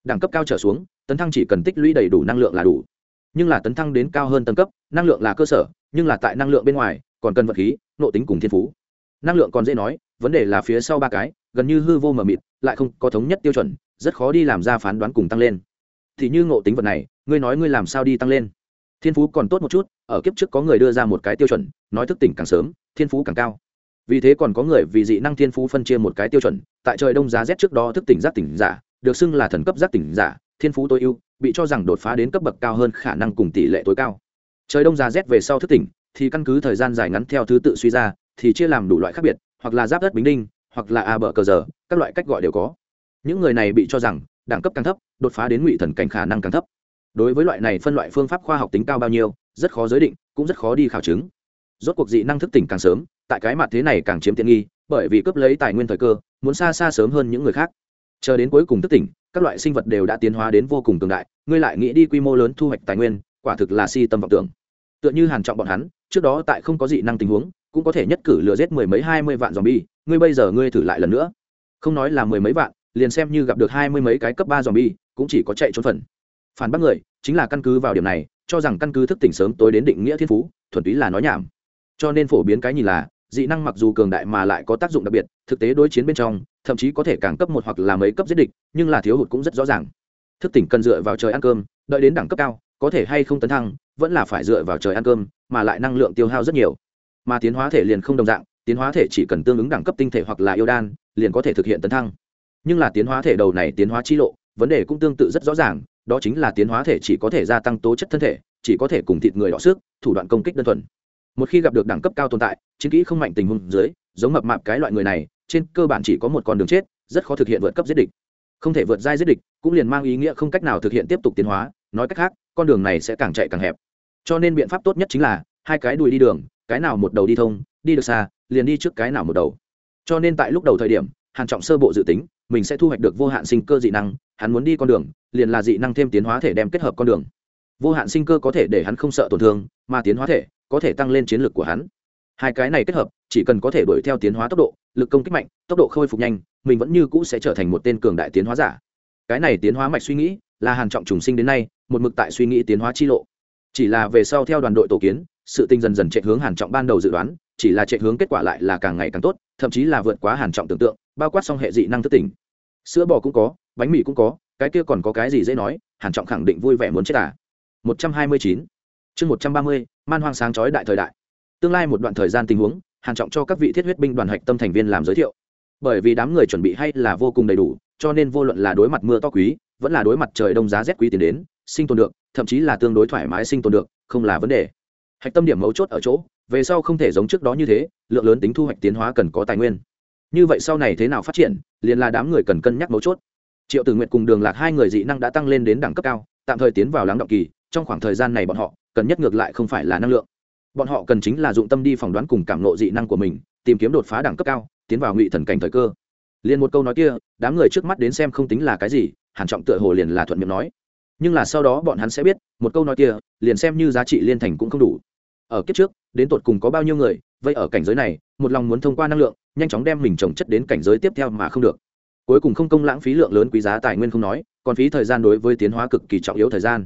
Đẳng cấp cao trở xuống, tấn thăng chỉ cần tích lũy đầy đủ năng lượng là đủ nhưng là tấn thăng đến cao hơn tầng cấp, năng lượng là cơ sở, nhưng là tại năng lượng bên ngoài, còn cần vật khí nộ tính cùng thiên phú. Năng lượng còn dễ nói, vấn đề là phía sau ba cái, gần như hư vô mờ mịt, lại không có thống nhất tiêu chuẩn, rất khó đi làm ra phán đoán cùng tăng lên. Thì như ngộ tính vật này, ngươi nói ngươi làm sao đi tăng lên? Thiên phú còn tốt một chút, ở kiếp trước có người đưa ra một cái tiêu chuẩn, nói thức tỉnh càng sớm, thiên phú càng cao. Vì thế còn có người vì dị năng thiên phú phân chia một cái tiêu chuẩn, tại trời đông giá rét trước đó thức tỉnh giác tỉnh giả, được xưng là thần cấp giác tỉnh giả, thiên phú tối ưu bị cho rằng đột phá đến cấp bậc cao hơn khả năng cùng tỷ lệ tối cao. Trời đông già rét về sau thức tỉnh, thì căn cứ thời gian dài ngắn theo thứ tự suy ra, thì chia làm đủ loại khác biệt, hoặc là giáp đất bính đinh, hoặc là a bờ cờ giờ, các loại cách gọi đều có. Những người này bị cho rằng, đẳng cấp càng thấp, đột phá đến ngụy thần cảnh khả năng càng thấp. Đối với loại này phân loại phương pháp khoa học tính cao bao nhiêu, rất khó giới định, cũng rất khó đi khảo chứng. Rốt cuộc dị năng thức tỉnh càng sớm, tại cái mặt thế này càng chiếm tiện nghi, bởi vì cướp lấy tài nguyên thời cơ, muốn xa xa sớm hơn những người khác. Chờ đến cuối cùng thức tỉnh các loại sinh vật đều đã tiến hóa đến vô cùng cường đại, ngươi lại nghĩ đi quy mô lớn thu hoạch tài nguyên, quả thực là si tâm vọng tưởng. Tựa như hàn trọng bọn hắn, trước đó tại không có dị năng tình huống, cũng có thể nhất cử lừa giết mười mấy hai mươi vạn zombie, ngươi bây giờ ngươi thử lại lần nữa. Không nói là mười mấy vạn, liền xem như gặp được hai mươi mấy cái cấp ba zombie, cũng chỉ có chạy trốn phần. Phản bác người, chính là căn cứ vào điểm này, cho rằng căn cứ thức tỉnh sớm tối đến định nghĩa thiên phú, thuần túy là nói nhảm. Cho nên phổ biến cái nhìn là dị năng mặc dù cường đại mà lại có tác dụng đặc biệt, thực tế đối chiến bên trong, thậm chí có thể càng cấp một hoặc là mấy cấp giết địch, nhưng là thiếu hụt cũng rất rõ ràng. Thức tỉnh cần dựa vào trời ăn cơm, đợi đến đẳng cấp cao, có thể hay không tấn thăng, vẫn là phải dựa vào trời ăn cơm, mà lại năng lượng tiêu hao rất nhiều. Mà tiến hóa thể liền không đồng dạng, tiến hóa thể chỉ cần tương ứng đẳng cấp tinh thể hoặc là yêu đan, liền có thể thực hiện tấn thăng. Nhưng là tiến hóa thể đầu này tiến hóa chi lộ, vấn đề cũng tương tự rất rõ ràng, đó chính là tiến hóa thể chỉ có thể gia tăng tố chất thân thể, chỉ có thể cùng thịt người đọ xước thủ đoạn công kích đơn thuần một khi gặp được đẳng cấp cao tồn tại, chiến kỹ không mạnh tình huống dưới, giống mập mạp cái loại người này, trên cơ bản chỉ có một con đường chết, rất khó thực hiện vượt cấp giết địch. Không thể vượt giai giết địch, cũng liền mang ý nghĩa không cách nào thực hiện tiếp tục tiến hóa, nói cách khác, con đường này sẽ càng chạy càng hẹp. Cho nên biện pháp tốt nhất chính là, hai cái đùi đi đường, cái nào một đầu đi thông, đi được xa, liền đi trước cái nào một đầu. Cho nên tại lúc đầu thời điểm, hàn trọng sơ bộ dự tính, mình sẽ thu hoạch được vô hạn sinh cơ dị năng, hắn muốn đi con đường, liền là dị năng thêm tiến hóa thể đem kết hợp con đường vô hạn sinh cơ có thể để hắn không sợ tổn thương, mà tiến hóa thể có thể tăng lên chiến lược của hắn. Hai cái này kết hợp, chỉ cần có thể đuổi theo tiến hóa tốc độ, lực công kích mạnh, tốc độ khôi phục nhanh, mình vẫn như cũ sẽ trở thành một tên cường đại tiến hóa giả. Cái này tiến hóa mạch suy nghĩ là hàn trọng trùng sinh đến nay, một mực tại suy nghĩ tiến hóa chi lộ. Chỉ là về sau theo đoàn đội tổ kiến, sự tinh dần dần chạy hướng hàn trọng ban đầu dự đoán, chỉ là chạy hướng kết quả lại là càng ngày càng tốt, thậm chí là vượt quá hàn trọng tưởng tượng, bao quát xong hệ dị năng thức tỉnh. Sữa bò cũng có, bánh mì cũng có, cái kia còn có cái gì dễ nói, hàn trọng khẳng định vui vẻ muốn chết à một trăm hai mươi chín. Chương một trăm ba mươi, man hoang sáng chói đại thời đại. Tương lai một đoạn thời gian tình huống, hàn trọng cho các vị thiết huyết binh đoàn hạch tâm thành viên làm giới thiệu. Bởi vì đám người chuẩn bị hay là vô cùng đầy đủ, cho nên vô luận là đối mặt mưa to quý, vẫn là đối mặt trời đông giá rét quý tiến đến, sinh tồn được, thậm chí là tương đối thoải mái sinh tồn được, không là vấn đề. Hạch tâm điểm mấu chốt ở chỗ, về sau không thể giống trước đó như thế, lượng lớn tính thu hoạch tiến hóa cần có tài nguyên. Như vậy sau này thế nào phát triển, liền là đám người cần cân nhắc mấu chốt. Triệu tử nguyện cùng đường lạc hai người dị năng đã tăng lên đến đẳng cấp cao, tạm thời tiến vào lắng động kỳ trong khoảng thời gian này bọn họ cần nhất ngược lại không phải là năng lượng. Bọn họ cần chính là dụng tâm đi phỏng đoán cùng cảm nộ dị năng của mình, tìm kiếm đột phá đẳng cấp cao, tiến vào ngụy thần cảnh thời cơ. Liền một câu nói kia, đám người trước mắt đến xem không tính là cái gì hàn trọng tựa hồ liền là thuận miệng nói. Nhưng là sau đó bọn hắn sẽ biết, một câu nói kia, liền xem như giá trị liên thành cũng không đủ. Ở kiếp trước, đến tột cùng có bao nhiêu người, vậy ở cảnh giới này, một lòng muốn thông qua năng lượng, nhanh chóng đem mình trồng chất đến cảnh giới tiếp theo mà không được. Cuối cùng không công lãng phí lượng lớn quý giá tài nguyên không nói, còn phí thời gian đối với tiến hóa cực kỳ trọng yếu thời gian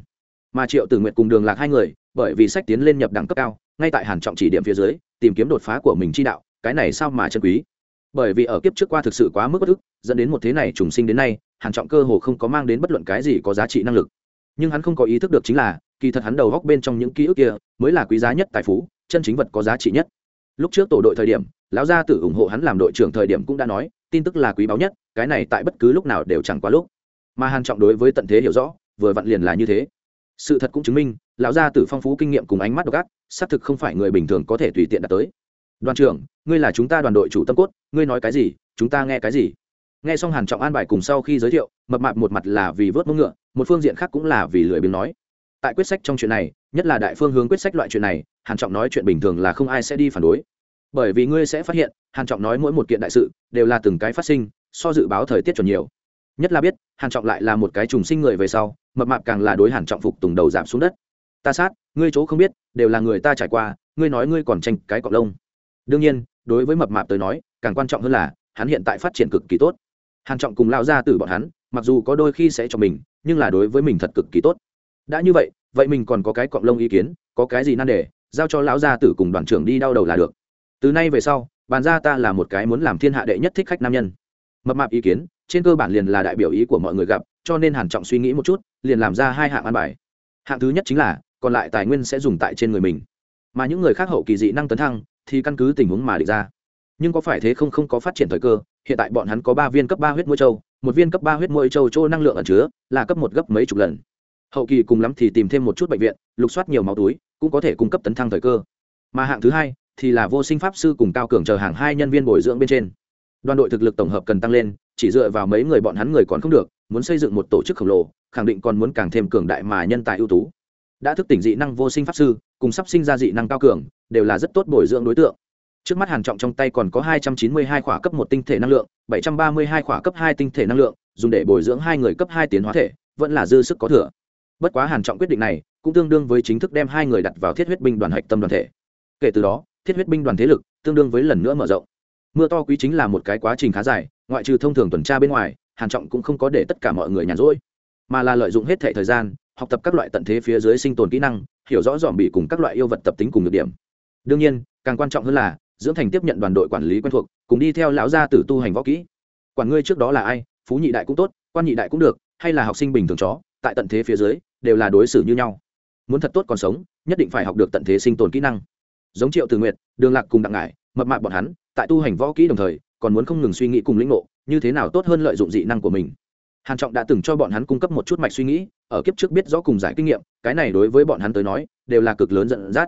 mà triệu tử nguyện cùng đường lạc hai người, bởi vì sách tiến lên nhập đẳng cấp cao, ngay tại hàn trọng chỉ điểm phía dưới, tìm kiếm đột phá của mình chi đạo, cái này sao mà chân quý? Bởi vì ở kiếp trước qua thực sự quá mức bất ức, dẫn đến một thế này trùng sinh đến nay, hàn trọng cơ hồ không có mang đến bất luận cái gì có giá trị năng lực. Nhưng hắn không có ý thức được chính là, kỳ thật hắn đầu góc bên trong những ký ức kia, mới là quý giá nhất tài phú, chân chính vật có giá trị nhất. Lúc trước tổ đội thời điểm, lão gia tử ủng hộ hắn làm đội trưởng thời điểm cũng đã nói, tin tức là quý báu nhất, cái này tại bất cứ lúc nào đều chẳng quá lúc. Mà hàn trọng đối với tận thế hiểu rõ, vừa vặn liền là như thế sự thật cũng chứng minh, lão gia tử phong phú kinh nghiệm cùng ánh mắt độc ác, xác thực không phải người bình thường có thể tùy tiện đạt tới. Đoàn trưởng, ngươi là chúng ta đoàn đội chủ tâm cốt, ngươi nói cái gì, chúng ta nghe cái gì? Nghe xong hàn trọng an bài cùng sau khi giới thiệu, mập mạp một mặt là vì vớt mông ngựa, một phương diện khác cũng là vì lười biếng nói. Tại quyết sách trong chuyện này, nhất là đại phương hướng quyết sách loại chuyện này, hàn trọng nói chuyện bình thường là không ai sẽ đi phản đối. Bởi vì ngươi sẽ phát hiện, hàn trọng nói mỗi một kiện đại sự, đều là từng cái phát sinh, so dự báo thời tiết chuẩn nhiều nhất là biết, hàn trọng lại là một cái trùng sinh người về sau, mập mạp càng là đối hàn trọng phục tùng đầu giảm xuống đất. Ta sát, ngươi chỗ không biết, đều là người ta trải qua, ngươi nói ngươi còn tranh cái cọp lông. Đương nhiên, đối với mập mạp tới nói, càng quan trọng hơn là, hắn hiện tại phát triển cực kỳ tốt. Hàn trọng cùng lao ra từ bọn hắn, mặc dù có đôi khi sẽ cho mình, nhưng là đối với mình thật cực kỳ tốt. Đã như vậy vậy mình còn có cái cọp lông ý kiến, có cái gì nan đề, giao cho lão gia tử cùng đoàn trưởng đi đau đầu là được. Từ nay về sau, bàn ra ta là một cái muốn làm thiên hạ đệ nhất thích khách nam nhân mập mạp ý kiến, trên cơ bản liền là đại biểu ý của mọi người gặp, cho nên hàn trọng suy nghĩ một chút, liền làm ra hai hạng an bài. Hạng thứ nhất chính là, còn lại tài nguyên sẽ dùng tại trên người mình. Mà những người khác hậu kỳ dị năng tấn thăng, thì căn cứ tình huống mà địch ra. Nhưng có phải thế không không có phát triển thời cơ, hiện tại bọn hắn có ba viên cấp ba huyết mũi châu, một viên cấp ba huyết mũi châu chỗ năng lượng ẩn chứa, là cấp một gấp mấy chục lần. Hậu kỳ cùng lắm thì tìm thêm một chút bệnh viện, lục soát nhiều máu túi, cũng có thể cung cấp tấn thăng thời cơ. Mà hạng thứ hai, thì là vô sinh pháp sư cùng cao cường chờ hàng hai nhân viên bồi dưỡng bên trên đoàn đội thực lực tổng hợp cần tăng lên, chỉ dựa vào mấy người bọn hắn người còn không được, muốn xây dựng một tổ chức khổng lồ, khẳng định còn muốn càng thêm cường đại mà nhân tài ưu tú. Đã thức tỉnh dị năng vô sinh pháp sư, cùng sắp sinh ra dị năng cao cường, đều là rất tốt bồi dưỡng đối tượng. Trước mắt hàn trọng trong tay còn có hai trăm chín mươi hai khỏa cấp một tinh thể năng lượng, bảy trăm ba mươi hai khỏa cấp hai tinh thể năng lượng, dùng để bồi dưỡng hai người cấp hai tiến hóa thể, vẫn là dư sức có thừa. Bất quá hàn trọng quyết định này, cũng tương đương với chính thức đem hai người đặt vào thiết huyết binh đoàn hạch tâm đoàn thể. Kể từ đó, thiết huyết binh đoàn thế lực tương đương với lần nữa mở rộng mưa to quý chính là một cái quá trình khá dài, ngoại trừ thông thường tuần tra bên ngoài, hàn trọng cũng không có để tất cả mọi người nhàn rỗi, mà là lợi dụng hết thể thời gian, học tập các loại tận thế phía dưới sinh tồn kỹ năng, hiểu rõ dòm bị cùng các loại yêu vật tập tính cùng được điểm. Đương nhiên, càng quan trọng hơn là, dưỡng thành tiếp nhận đoàn đội quản lý quen thuộc, cùng đi theo lão gia tử tu hành võ kỹ. Quản ngươi trước đó là ai, phú nhị đại cũng tốt, quan nhị đại cũng được, hay là học sinh bình thường chó, tại tận thế phía dưới, đều là đối xử như nhau. Muốn thật tốt còn sống, nhất định phải học được tận thế sinh tồn kỹ năng. Giống triệu từ nguyệt, đường lạc cùng đặng ngải mập mạp bọn hắn, tại tu hành võ kỹ đồng thời, còn muốn không ngừng suy nghĩ cùng lĩnh ngộ, như thế nào tốt hơn lợi dụng dị năng của mình. Hàn trọng đã từng cho bọn hắn cung cấp một chút mạch suy nghĩ, ở kiếp trước biết rõ cùng giải kinh nghiệm, cái này đối với bọn hắn tới nói, đều là cực lớn giận dắt.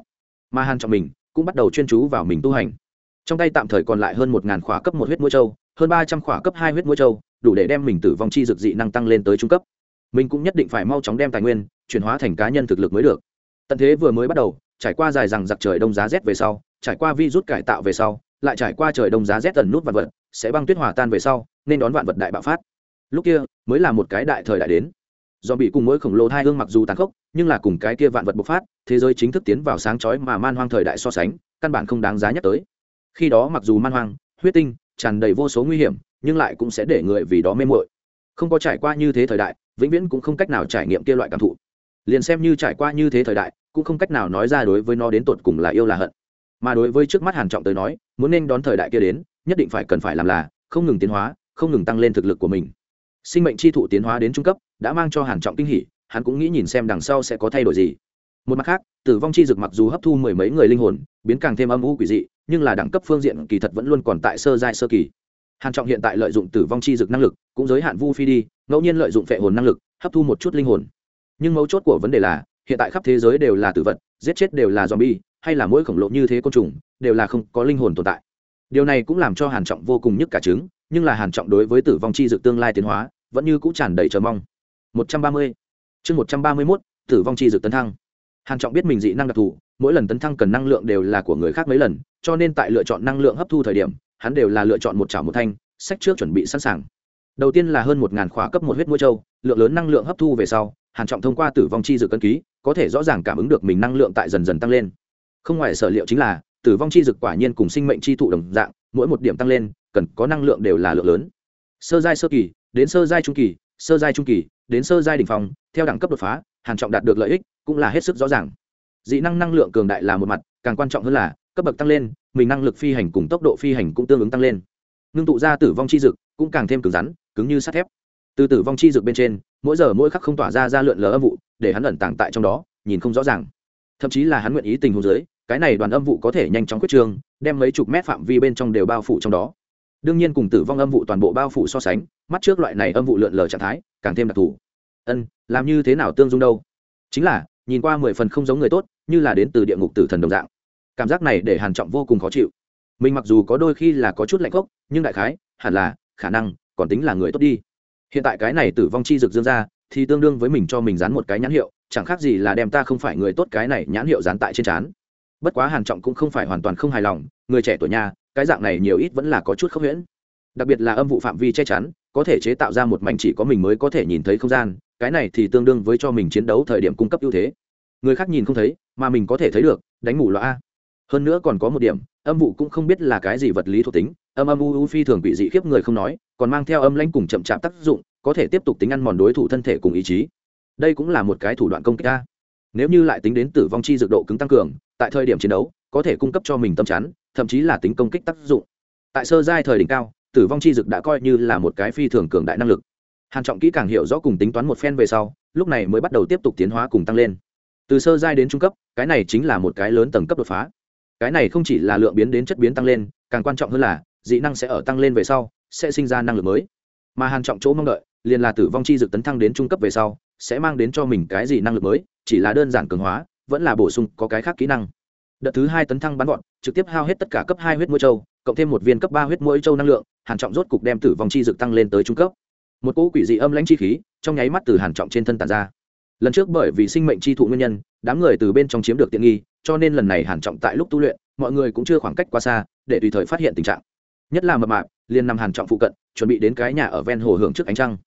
Mà hàn trọng mình, cũng bắt đầu chuyên chú vào mình tu hành. Trong tay tạm thời còn lại hơn một ngàn khỏa cấp một huyết mũi châu, hơn ba trăm khỏa cấp hai huyết mũi châu, đủ để đem mình tử vong chi dược dị năng tăng lên tới trung cấp. Mình cũng nhất định phải mau chóng đem tài nguyên, chuyển hóa thành cá nhân thực lực mới được. Tận thế vừa mới bắt đầu trải qua dài rằng giặc trời đông giá rét về sau, trải qua vi rút cải tạo về sau, lại trải qua trời đông giá rét tần nút vạn vật, sẽ băng tuyết hòa tan về sau, nên đón vạn vật đại bạo phát. Lúc kia, mới là một cái đại thời đại đến. Do bị cùng mỗi khổng lồ hai hương mặc dù tàn khốc, nhưng là cùng cái kia vạn vật bộc phát, thế giới chính thức tiến vào sáng chói mà man hoang thời đại so sánh, căn bản không đáng giá nhắc tới. Khi đó mặc dù man hoang, huyết tinh, tràn đầy vô số nguy hiểm, nhưng lại cũng sẽ để người vì đó mê mội không có trải qua như thế thời đại, vĩnh viễn cũng không cách nào trải nghiệm kia loại cảm thụ. Liền xem như trải qua như thế thời đại cũng không cách nào nói ra đối với nó đến tột cùng là yêu là hận. Mà đối với trước mắt hàn trọng tới nói, muốn nên đón thời đại kia đến, nhất định phải cần phải làm là không ngừng tiến hóa, không ngừng tăng lên thực lực của mình. Sinh mệnh chi thụ tiến hóa đến trung cấp, đã mang cho hàn trọng kinh hỉ, hắn cũng nghĩ nhìn xem đằng sau sẽ có thay đổi gì. Một mặt khác, tử vong chi dực mặc dù hấp thu mười mấy người linh hồn, biến càng thêm âm u quỷ dị, nhưng là đẳng cấp phương diện kỳ thật vẫn luôn còn tại sơ giai sơ kỳ. Hàn trọng hiện tại lợi dụng tử vong chi dực năng lực, cũng giới hạn vu phi đi, ngẫu nhiên lợi dụng phệ hồn năng lực, hấp thu một chút linh hồn. Nhưng mấu chốt của vấn đề là hiện tại khắp thế giới đều là tử vật, giết chết đều là zombie, hay là mỗi khổng lồ như thế côn trùng, đều là không có linh hồn tồn tại. Điều này cũng làm cho hàn trọng vô cùng nhức cả trứng, nhưng là hàn trọng đối với tử vong chi dược tương lai tiến hóa, vẫn như cũ tràn đầy chờ mong. 130 chương 131 tử vong chi dược tấn thăng. Hàn trọng biết mình dị năng đặc thù, mỗi lần tấn thăng cần năng lượng đều là của người khác mấy lần, cho nên tại lựa chọn năng lượng hấp thu thời điểm, hắn đều là lựa chọn một chảo một thanh, sách trước chuẩn bị sẵn sàng. Đầu tiên là hơn một ngàn khóa cấp một huyết mũi châu lượng lớn năng lượng hấp thu về sau hàn trọng thông qua tử vong chi dược cân ký, có thể rõ ràng cảm ứng được mình năng lượng tại dần dần tăng lên. Không ngoài sở liệu chính là, tử vong chi dược quả nhiên cùng sinh mệnh chi thụ đồng dạng, mỗi một điểm tăng lên, cần có năng lượng đều là lượng lớn. Sơ giai sơ kỳ, đến sơ giai trung kỳ, sơ giai trung kỳ, đến sơ giai đỉnh phong, theo đẳng cấp đột phá, hàn trọng đạt được lợi ích, cũng là hết sức rõ ràng. Dị năng năng lượng cường đại là một mặt, càng quan trọng hơn là, cấp bậc tăng lên, mình năng lực phi hành cùng tốc độ phi hành cũng tương ứng tăng lên. Ngưng tụ ra tử vong chi dực cũng càng thêm cứng rắn, cứng như sắt thép. Từ tử vong chi dực bên trên mỗi giờ mỗi khắc không tỏa ra ra lượn lờ âm vụ để hắn ẩn tàng tại trong đó nhìn không rõ ràng. Thậm chí là hắn nguyện ý tình hồ dưới cái này đoàn âm vụ có thể nhanh chóng quyết trương đem mấy chục mét phạm vi bên trong đều bao phủ trong đó. Đương nhiên cùng tử vong âm vụ toàn bộ bao phủ so sánh mắt trước loại này âm vụ lượn lờ trạng thái càng thêm đặc thù. Ân làm như thế nào tương dung đâu? Chính là nhìn qua mười phần không giống người tốt như là đến từ địa ngục tử thần đồng dạng. Cảm giác này để hàn trọng vô cùng khó chịu. Mình mặc dù có đôi khi là có chút lạnh gốc, nhưng đại khái hẳn là khả năng còn tính là người tốt đi hiện tại cái này tử vong chi rực dương ra, thì tương đương với mình cho mình dán một cái nhãn hiệu, chẳng khác gì là đem ta không phải người tốt cái này nhãn hiệu dán tại trên trán. Bất quá hàn trọng cũng không phải hoàn toàn không hài lòng, người trẻ tuổi nhà, cái dạng này nhiều ít vẫn là có chút khốc huyễn. Đặc biệt là âm vụ phạm vi che chắn, có thể chế tạo ra một mảnh chỉ có mình mới có thể nhìn thấy không gian, cái này thì tương đương với cho mình chiến đấu thời điểm cung cấp ưu thế. Người khác nhìn không thấy, mà mình có thể thấy được, đánh ngủ loa. Hơn nữa còn có một điểm, âm vụ cũng không biết là cái gì vật lý thuộc tính âm âm u u phi thường bị dị khiếp người không nói, còn mang theo âm lãnh cùng chậm chạp tác dụng, có thể tiếp tục tính ăn mòn đối thủ thân thể cùng ý chí. Đây cũng là một cái thủ đoạn công kích ta nếu như lại tính đến tử vong chi dược độ cứng tăng cường, tại thời điểm chiến đấu, có thể cung cấp cho mình tâm chắn, thậm chí là tính công kích tác dụng. Tại sơ giai thời đỉnh cao, tử vong chi dược đã coi như là một cái phi thường cường đại năng lực. Hàn trọng kỹ càng hiểu rõ cùng tính toán một phen về sau, lúc này mới bắt đầu tiếp tục tiến hóa cùng tăng lên. Từ sơ giai đến trung cấp, cái này chính là một cái lớn tầng cấp đột phá. Cái này không chỉ là lượng biến đến chất biến tăng lên, càng quan trọng hơn là dị năng sẽ ở tăng lên về sau, sẽ sinh ra năng lực mới. Mà hàn trọng chỗ mong đợi, liền là tử vong chi dược tấn thăng đến trung cấp về sau, sẽ mang đến cho mình cái gì năng lực mới, chỉ là đơn giản cường hóa, vẫn là bổ sung có cái khác kỹ năng. Đợt thứ hai tấn thăng bắn gọn, trực tiếp hao hết tất cả cấp hai huyết mũi châu, cộng thêm một viên cấp ba huyết mũi châu năng lượng, hàn trọng rốt cục đem tử vong chi dược tăng lên tới trung cấp. Một cỗ quỷ dị âm lãnh chi khí, trong nháy mắt từ hàn trọng trên thân tản ra. Lần trước bởi vì sinh mệnh chi thụ nguyên nhân, đám người từ bên trong chiếm được tiện nghi, cho nên lần này hàn trọng tại lúc tu luyện, mọi người cũng chưa khoảng cách quá xa, để tùy thời phát hiện tình trạng nhất là mập mạp, liền nằm hàn trọng phụ cận, chuẩn bị đến cái nhà ở ven hồ hưởng trước ánh trăng.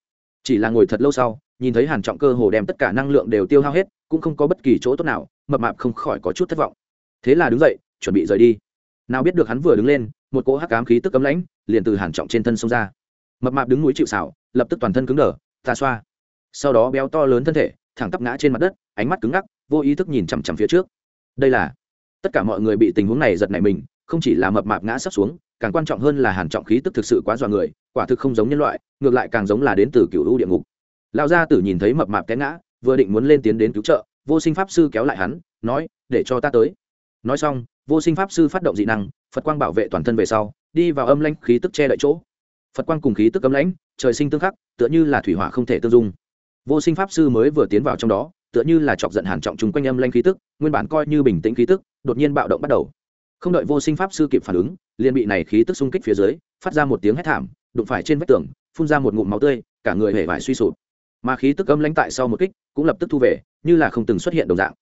Chỉ là ngồi thật lâu sau, nhìn thấy hàn trọng cơ hồ đem tất cả năng lượng đều tiêu hao hết, cũng không có bất kỳ chỗ tốt nào, mập mạp không khỏi có chút thất vọng. Thế là đứng dậy, chuẩn bị rời đi. Nào biết được hắn vừa đứng lên, một cỗ hắc ám khí tức cấm lãnh, liền từ hàn trọng trên thân xông ra. Mập mạp đứng núi chịu sào, lập tức toàn thân cứng đờ, ta xoa. Sau đó béo to lớn thân thể, thẳng tắp ngã trên mặt đất, ánh mắt cứng ngắc, vô ý thức nhìn chằm chằm phía trước. Đây là, tất cả mọi người bị tình huống này giật nảy mình, không chỉ là mập mạp ngã sắp xuống càng quan trọng hơn là hàn trọng khí tức thực sự quá dọa người, quả thực không giống nhân loại, ngược lại càng giống là đến từ cựu u địa ngục. Lão gia tử nhìn thấy mập mạp té ngã, vừa định muốn lên tiến đến cứu trợ, vô sinh pháp sư kéo lại hắn, nói, để cho ta tới. Nói xong, vô sinh pháp sư phát động dị năng, phật quang bảo vệ toàn thân về sau, đi vào âm lãnh khí tức che đậy chỗ. Phật quang cùng khí tức âm lãnh, trời sinh tương khắc, tựa như là thủy hỏa không thể tương dung. Vô sinh pháp sư mới vừa tiến vào trong đó, tựa như là chọc giận hàn trọng chúng quanh âm lãnh khí tức, nguyên bản coi như bình tĩnh khí tức, đột nhiên bạo động bắt đầu không đợi vô sinh pháp sư kịp phản ứng, liền bị này khí tức xung kích phía dưới, phát ra một tiếng hét thảm, đụng phải trên vách tường, phun ra một ngụm máu tươi, cả người hề vải suy sụp. Mà khí tức âm lãnh tại sau một kích, cũng lập tức thu về, như là không từng xuất hiện đồng dạng.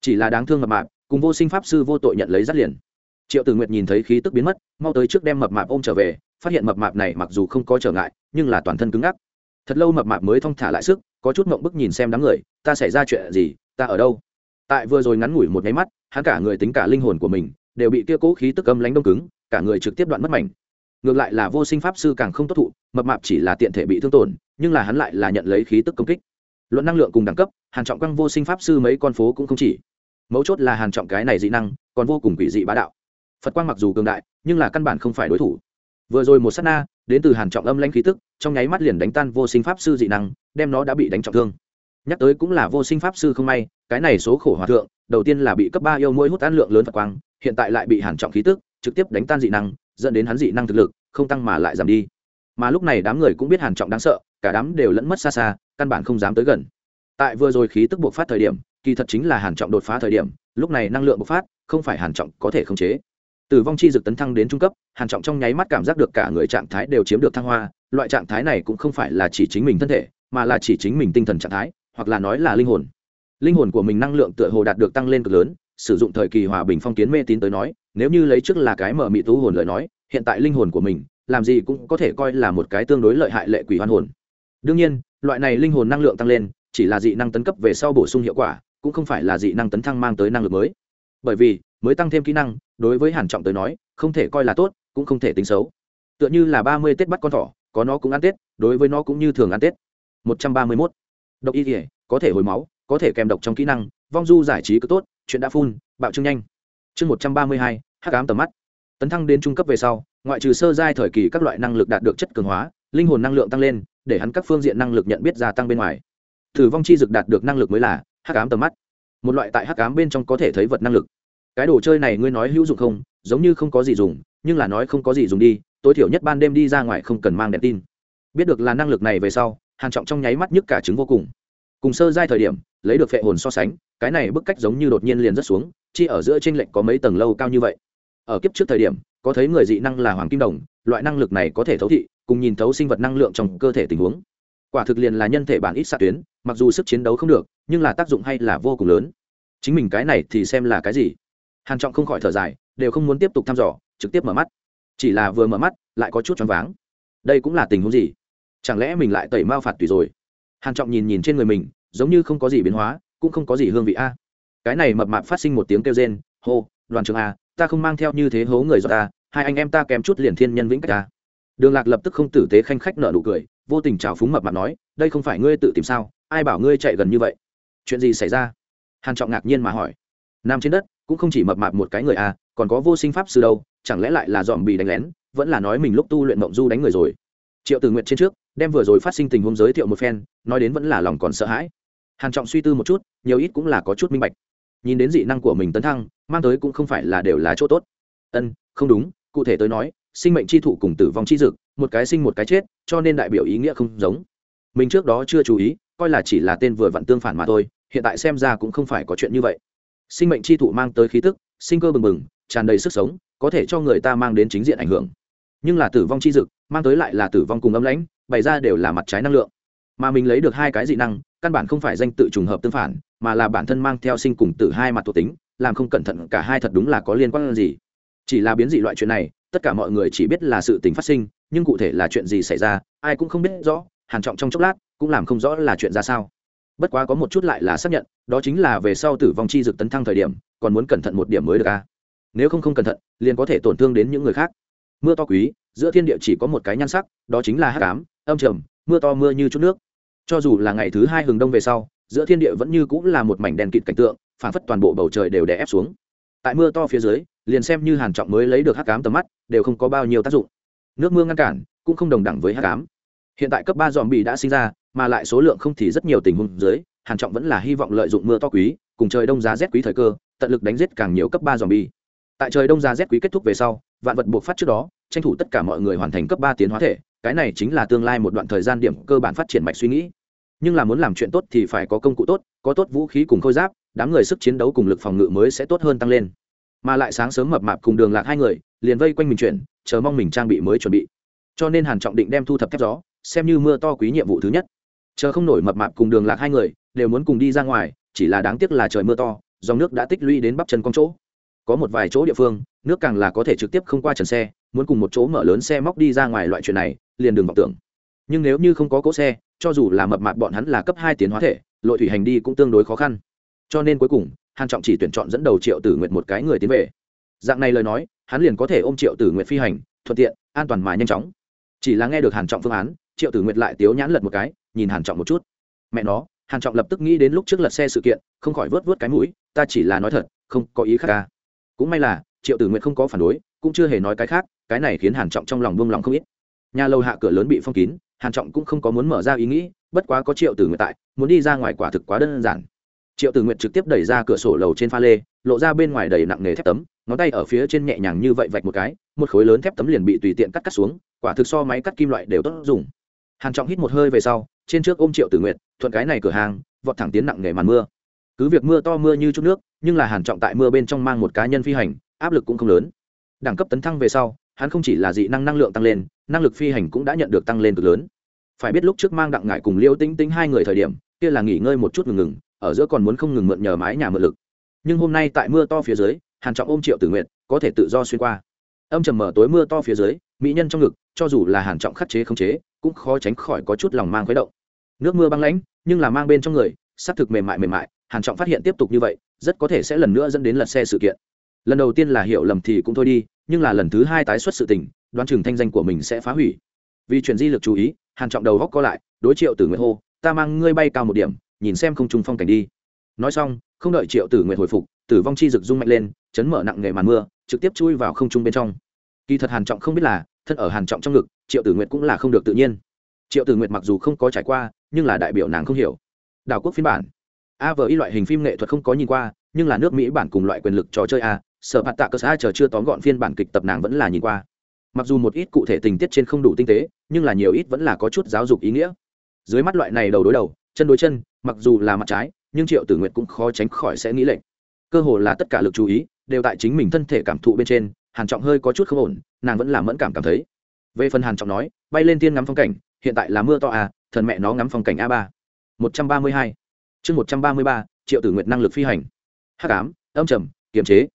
Chỉ là đáng thương mập mạp, cùng vô sinh pháp sư vô tội nhận lấy rất liền. Triệu tử nguyệt nhìn thấy khí tức biến mất, mau tới trước đem mập mạp ôm trở về, phát hiện mập mạp này mặc dù không có trở ngại, nhưng là toàn thân cứng ngắc. Thật lâu mập mạp mới thong thả lại sức, có chút mộng bức nhìn xem đám người, ta xảy ra chuyện gì? Ta ở đâu? Tại vừa rồi ngắn ngủi một nháy mắt, hắn cả người tính cả linh hồn của mình đều bị kia cố khí tức âm lánh đông cứng, cả người trực tiếp đoạn mất mảnh. Ngược lại là vô sinh pháp sư càng không tốt thụ, mập mạp chỉ là tiện thể bị thương tổn, nhưng là hắn lại là nhận lấy khí tức công kích. Luận năng lượng cùng đẳng cấp, hàn trọng quang vô sinh pháp sư mấy con phố cũng không chỉ. Mấu chốt là hàn trọng cái này dị năng, còn vô cùng quỷ dị bá đạo. Phật quang mặc dù cường đại, nhưng là căn bản không phải đối thủ. Vừa rồi một sát na, đến từ hàn trọng âm lãnh khí tức, trong nháy mắt liền đánh tan vô sinh pháp sư dị năng, đem nó đã bị đánh trọng thương. Nhắc tới cũng là vô sinh pháp sư không may, cái này số khổ hòa thượng, đầu tiên là bị cấp ba yêu mỗi hút ăn lượng lớn phật quang hiện tại lại bị hàn trọng khí tức, trực tiếp đánh tan dị năng, dẫn đến hắn dị năng thực lực không tăng mà lại giảm đi. Mà lúc này đám người cũng biết hàn trọng đáng sợ, cả đám đều lẫn mất xa xa, căn bản không dám tới gần. Tại vừa rồi khí tức bộc phát thời điểm, kỳ thật chính là hàn trọng đột phá thời điểm, lúc này năng lượng bộc phát, không phải hàn trọng có thể khống chế. Tử vong chi dực tấn thăng đến trung cấp, hàn trọng trong nháy mắt cảm giác được cả người trạng thái đều chiếm được thăng hoa, loại trạng thái này cũng không phải là chỉ chính mình thân thể, mà là chỉ chính mình tinh thần trạng thái, hoặc là nói là linh hồn. Linh hồn của mình năng lượng tựa hồ đạt được tăng lên cực lớn sử dụng thời kỳ hòa bình phong kiến mê tín tới nói, nếu như lấy trước là cái mở mị tú hồn lời nói, hiện tại linh hồn của mình, làm gì cũng có thể coi là một cái tương đối lợi hại lệ quỷ hoan hồn. Đương nhiên, loại này linh hồn năng lượng tăng lên, chỉ là dị năng tấn cấp về sau bổ sung hiệu quả, cũng không phải là dị năng tấn thăng mang tới năng lực mới. Bởi vì, mới tăng thêm kỹ năng, đối với hàn trọng tới nói, không thể coi là tốt, cũng không thể tính xấu. Tựa như là ba mươi tết bắt con thỏ, có nó cũng ăn tết, đối với nó cũng như thường ăn tết. Một trăm ba mươi 131. độc y thể có thể hồi máu, có thể kèm độc trong kỹ năng, vong du giải trí cứ tốt chuyện đã phun, bạo trương nhanh. Chương một trăm ba mươi hai, hắc ám tầm mắt. Tấn thăng đến trung cấp về sau, ngoại trừ sơ giai thời kỳ các loại năng lực đạt được chất cường hóa, linh hồn năng lượng tăng lên, để hắn các phương diện năng lực nhận biết gia tăng bên ngoài. Thử vong chi dực đạt được năng lực mới là hắc ám tầm mắt. Một loại tại hắc ám bên trong có thể thấy vật năng lực. Cái đồ chơi này ngươi nói hữu dụng không, giống như không có gì dùng, nhưng là nói không có gì dùng đi, tối thiểu nhất ban đêm đi ra ngoài không cần mang đèn tin. Biết được là năng lực này về sau, hàn trọng trong nháy mắt nhức cả trứng vô cùng cùng sơ giai thời điểm, lấy được phệ hồn so sánh, cái này bức cách giống như đột nhiên liền rất xuống, chi ở giữa trên lệnh có mấy tầng lâu cao như vậy. Ở kiếp trước thời điểm, có thấy người dị năng là hoàng kim đồng, loại năng lực này có thể thấu thị, cùng nhìn thấu sinh vật năng lượng trong cơ thể tình huống. Quả thực liền là nhân thể bản ít xạ tuyến, mặc dù sức chiến đấu không được, nhưng là tác dụng hay là vô cùng lớn. Chính mình cái này thì xem là cái gì? Hàn trọng không khỏi thở dài, đều không muốn tiếp tục thăm dò, trực tiếp mở mắt. Chỉ là vừa mở mắt, lại có chút choáng váng. Đây cũng là tình huống gì? Chẳng lẽ mình lại tẩy mao phạt tùy rồi? Hàn trọng nhìn nhìn trên người mình, giống như không có gì biến hóa, cũng không có gì hương vị a. Cái này mập mạp phát sinh một tiếng kêu rên, hô, đoàn trưởng a, ta không mang theo như thế hố người do ta hai anh em ta kém chút liền thiên nhân vĩnh cách ta đường lạc lập tức không tử tế khanh khách nợ nụ cười, vô tình chào phúng mập mạp nói, đây không phải ngươi tự tìm sao? Ai bảo ngươi chạy gần như vậy? Chuyện gì xảy ra? Hàn trọng ngạc nhiên mà hỏi. Nằm trên đất, cũng không chỉ mập mạp một cái người a, còn có vô sinh pháp sư đâu, chẳng lẽ lại là dòm bị đánh lén, vẫn là nói mình lúc tu luyện mộng du đánh người rồi? Triệu tử nguyện trên trước đem vừa rồi phát sinh tình huống giới thiệu một phen, nói đến vẫn là lòng còn sợ hãi. Hàn trọng suy tư một chút, nhiều ít cũng là có chút minh bạch. Nhìn đến dị năng của mình tấn thăng, mang tới cũng không phải là đều là chỗ tốt. Ân, không đúng, cụ thể tới nói, sinh mệnh chi thụ cùng tử vong chi dực một cái sinh một cái chết, cho nên đại biểu ý nghĩa không giống. Mình trước đó chưa chú ý, coi là chỉ là tên vừa vặn tương phản mà thôi, hiện tại xem ra cũng không phải có chuyện như vậy. Sinh mệnh chi thụ mang tới khí tức, sinh cơ bừng bừng, tràn đầy sức sống, có thể cho người ta mang đến chính diện ảnh hưởng. Nhưng là tử vong chi dực mang tới lại là tử vong cùng âm lãnh bày ra đều là mặt trái năng lượng. Mà mình lấy được hai cái dị năng, căn bản không phải danh tự trùng hợp tương phản, mà là bản thân mang theo sinh cùng tử hai mặt thuộc tính, làm không cẩn thận cả hai thật đúng là có liên quan gì. Chỉ là biến dị loại chuyện này, tất cả mọi người chỉ biết là sự tình phát sinh, nhưng cụ thể là chuyện gì xảy ra, ai cũng không biết rõ, hàn trọng trong chốc lát, cũng làm không rõ là chuyện ra sao. Bất quá có một chút lại là xác nhận, đó chính là về sau tử vong chi dực tấn thăng thời điểm, còn muốn cẩn thận một điểm mới được a nếu không không cẩn thận, liền có thể tổn thương đến những người khác. Mưa to quý giữa thiên địa chỉ có một cái nhan sắc, đó chính là hắc ám, âm trầm, mưa to mưa như chút nước. Cho dù là ngày thứ hai hừng đông về sau, giữa thiên địa vẫn như cũng là một mảnh đèn kịt cảnh tượng, phản phất toàn bộ bầu trời đều đè ép xuống. Tại mưa to phía dưới, liền xem như hàn trọng mới lấy được hắc ám tầm mắt, đều không có bao nhiêu tác dụng. Nước mưa ngăn cản, cũng không đồng đẳng với hắc ám. Hiện tại cấp ba dòm bị đã sinh ra, mà lại số lượng không thì rất nhiều tình huống dưới, hàn trọng vẫn là hy vọng lợi dụng mưa to quý, cùng trời đông giá rét quý thời cơ, tận lực đánh giết càng nhiều cấp ba dòm bi tại trời đông ra rét quý kết thúc về sau, vạn vật buộc phát trước đó, tranh thủ tất cả mọi người hoàn thành cấp ba tiến hóa thể, cái này chính là tương lai một đoạn thời gian điểm cơ bản phát triển mạch suy nghĩ. Nhưng là muốn làm chuyện tốt thì phải có công cụ tốt, có tốt vũ khí cùng khôi giáp, đám người sức chiến đấu cùng lực phòng ngự mới sẽ tốt hơn tăng lên. Mà lại sáng sớm mập mạp cùng đường lạc hai người, liền vây quanh mình chuyển, chờ mong mình trang bị mới chuẩn bị. Cho nên hàn trọng định đem thu thập thép gió, xem như mưa to quý nhiệm vụ thứ nhất. Chờ không nổi mập mạp cùng đường lạc hai người, đều muốn cùng đi ra ngoài, chỉ là đáng tiếc là trời mưa to, dòng nước đã tích lũy đến bắp chân con chỗ có một vài chỗ địa phương, nước càng là có thể trực tiếp không qua trần xe, muốn cùng một chỗ mở lớn xe móc đi ra ngoài loại chuyện này, liền đừng vọng tưởng. Nhưng nếu như không có cỗ xe, cho dù là mập mạp bọn hắn là cấp hai tiến hóa thể, lội thủy hành đi cũng tương đối khó khăn. Cho nên cuối cùng, hàn trọng chỉ tuyển chọn dẫn đầu triệu tử nguyệt một cái người tiến về. Dạng này lời nói, hắn liền có thể ôm triệu tử nguyệt phi hành, thuận tiện, an toàn mà nhanh chóng. Chỉ là nghe được hàn trọng phương án, triệu tử nguyệt lại tiếu nhãn lật một cái, nhìn hàn trọng một chút. Mẹ nó, hàn trọng lập tức nghĩ đến lúc trước lật xe sự kiện, không khỏi vớt vớt cái mũi, ta chỉ là nói thật, không có ý khác ca cũng may là, triệu tử nguyện không có phản đối, cũng chưa hề nói cái khác, cái này khiến hàn trọng trong lòng buông lòng không ít. Nhà lầu hạ cửa lớn bị phong kín, hàn trọng cũng không có muốn mở ra ý nghĩ, bất quá có triệu tử nguyệt tại, muốn đi ra ngoài quả thực quá đơn giản. Triệu tử nguyệt trực tiếp đẩy ra cửa sổ lầu trên pha lê, lộ ra bên ngoài đầy nặng nề thép tấm, ngón tay ở phía trên nhẹ nhàng như vậy vạch một cái, một khối lớn thép tấm liền bị tùy tiện cắt cắt xuống, quả thực so máy cắt kim loại đều tốt dùng. Hàn trọng hít một hơi về sau, trên trước ôm triệu tử nguyệt, thuận cái này cửa hàng, vọt thẳng tiến nặng nề màn mưa cứ việc mưa to mưa như chút nước, nhưng là hàn trọng tại mưa bên trong mang một cá nhân phi hành, áp lực cũng không lớn. Đẳng cấp tấn thăng về sau, hắn không chỉ là dị năng năng lượng tăng lên, năng lực phi hành cũng đã nhận được tăng lên cực lớn. Phải biết lúc trước mang đặng ngại cùng liêu tinh tinh hai người thời điểm, kia là nghỉ ngơi một chút ngừng ngừng, ở giữa còn muốn không ngừng mượn nhờ mái nhà mượn lực. Nhưng hôm nay tại mưa to phía dưới, hàn trọng ôm triệu tử nguyện có thể tự do xuyên qua. Âm trầm mở tối mưa to phía dưới, mỹ nhân trong ngực, cho dù là hàn trọng khắc chế không chế, cũng khó tránh khỏi có chút lòng mang khuấy động. Nước mưa băng lãnh, nhưng là mang bên trong người sát thực mềm mại mềm mại hàn trọng phát hiện tiếp tục như vậy, rất có thể sẽ lần nữa dẫn đến lật xe sự kiện. Lần đầu tiên là hiểu lầm thì cũng thôi đi, nhưng là lần thứ hai tái xuất sự tình, đoán chừng thanh danh của mình sẽ phá hủy. Vì chuyển di lực chú ý, hàn trọng đầu góc co lại, đối triệu tử nguyệt hô, ta mang ngươi bay cao một điểm, nhìn xem không trung phong cảnh đi. Nói xong, không đợi triệu tử nguyệt hồi phục, tử vong chi rực rung mạnh lên, chấn mở nặng nghề màn mưa, trực tiếp chui vào không trung bên trong. Kỳ thật hàn trọng không biết là, thân ở hàn trọng trong ngực, triệu tử nguyệt cũng là không được tự nhiên. Triệu tử nguyệt mặc dù không có trải qua, nhưng là đại biểu nàng không hiểu. Đảo quốc phiên bản a vờ y loại hình phim nghệ thuật không có nhìn qua, nhưng là nước mỹ bản cùng loại quyền lực trò chơi a, sở hạt tạ cơ xã chờ chưa tóm gọn phiên bản kịch tập nàng vẫn là nhìn qua. Mặc dù một ít cụ thể tình tiết trên không đủ tinh tế, nhưng là nhiều ít vẫn là có chút giáo dục ý nghĩa. Dưới mắt loại này đầu đối đầu, chân đối chân, mặc dù là mặt trái, nhưng triệu tử nguyệt cũng khó tránh khỏi sẽ nghĩ lệnh cơ hồ là tất cả lực chú ý, đều tại chính mình thân thể cảm thụ bên trên, hàn trọng hơi có chút không ổn, nàng vẫn là mẫn cảm cảm thấy. Về phần hàn trọng nói, bay lên tiên ngắm phong cảnh, hiện tại là mưa to à thần mẹ nó ngắm phong cảnh a ba. Một trăm ba mươi hai chương một trăm ba mươi ba, triệu tử nguyệt năng lực phi hành. Hắc ám, âm trầm, kiềm chế.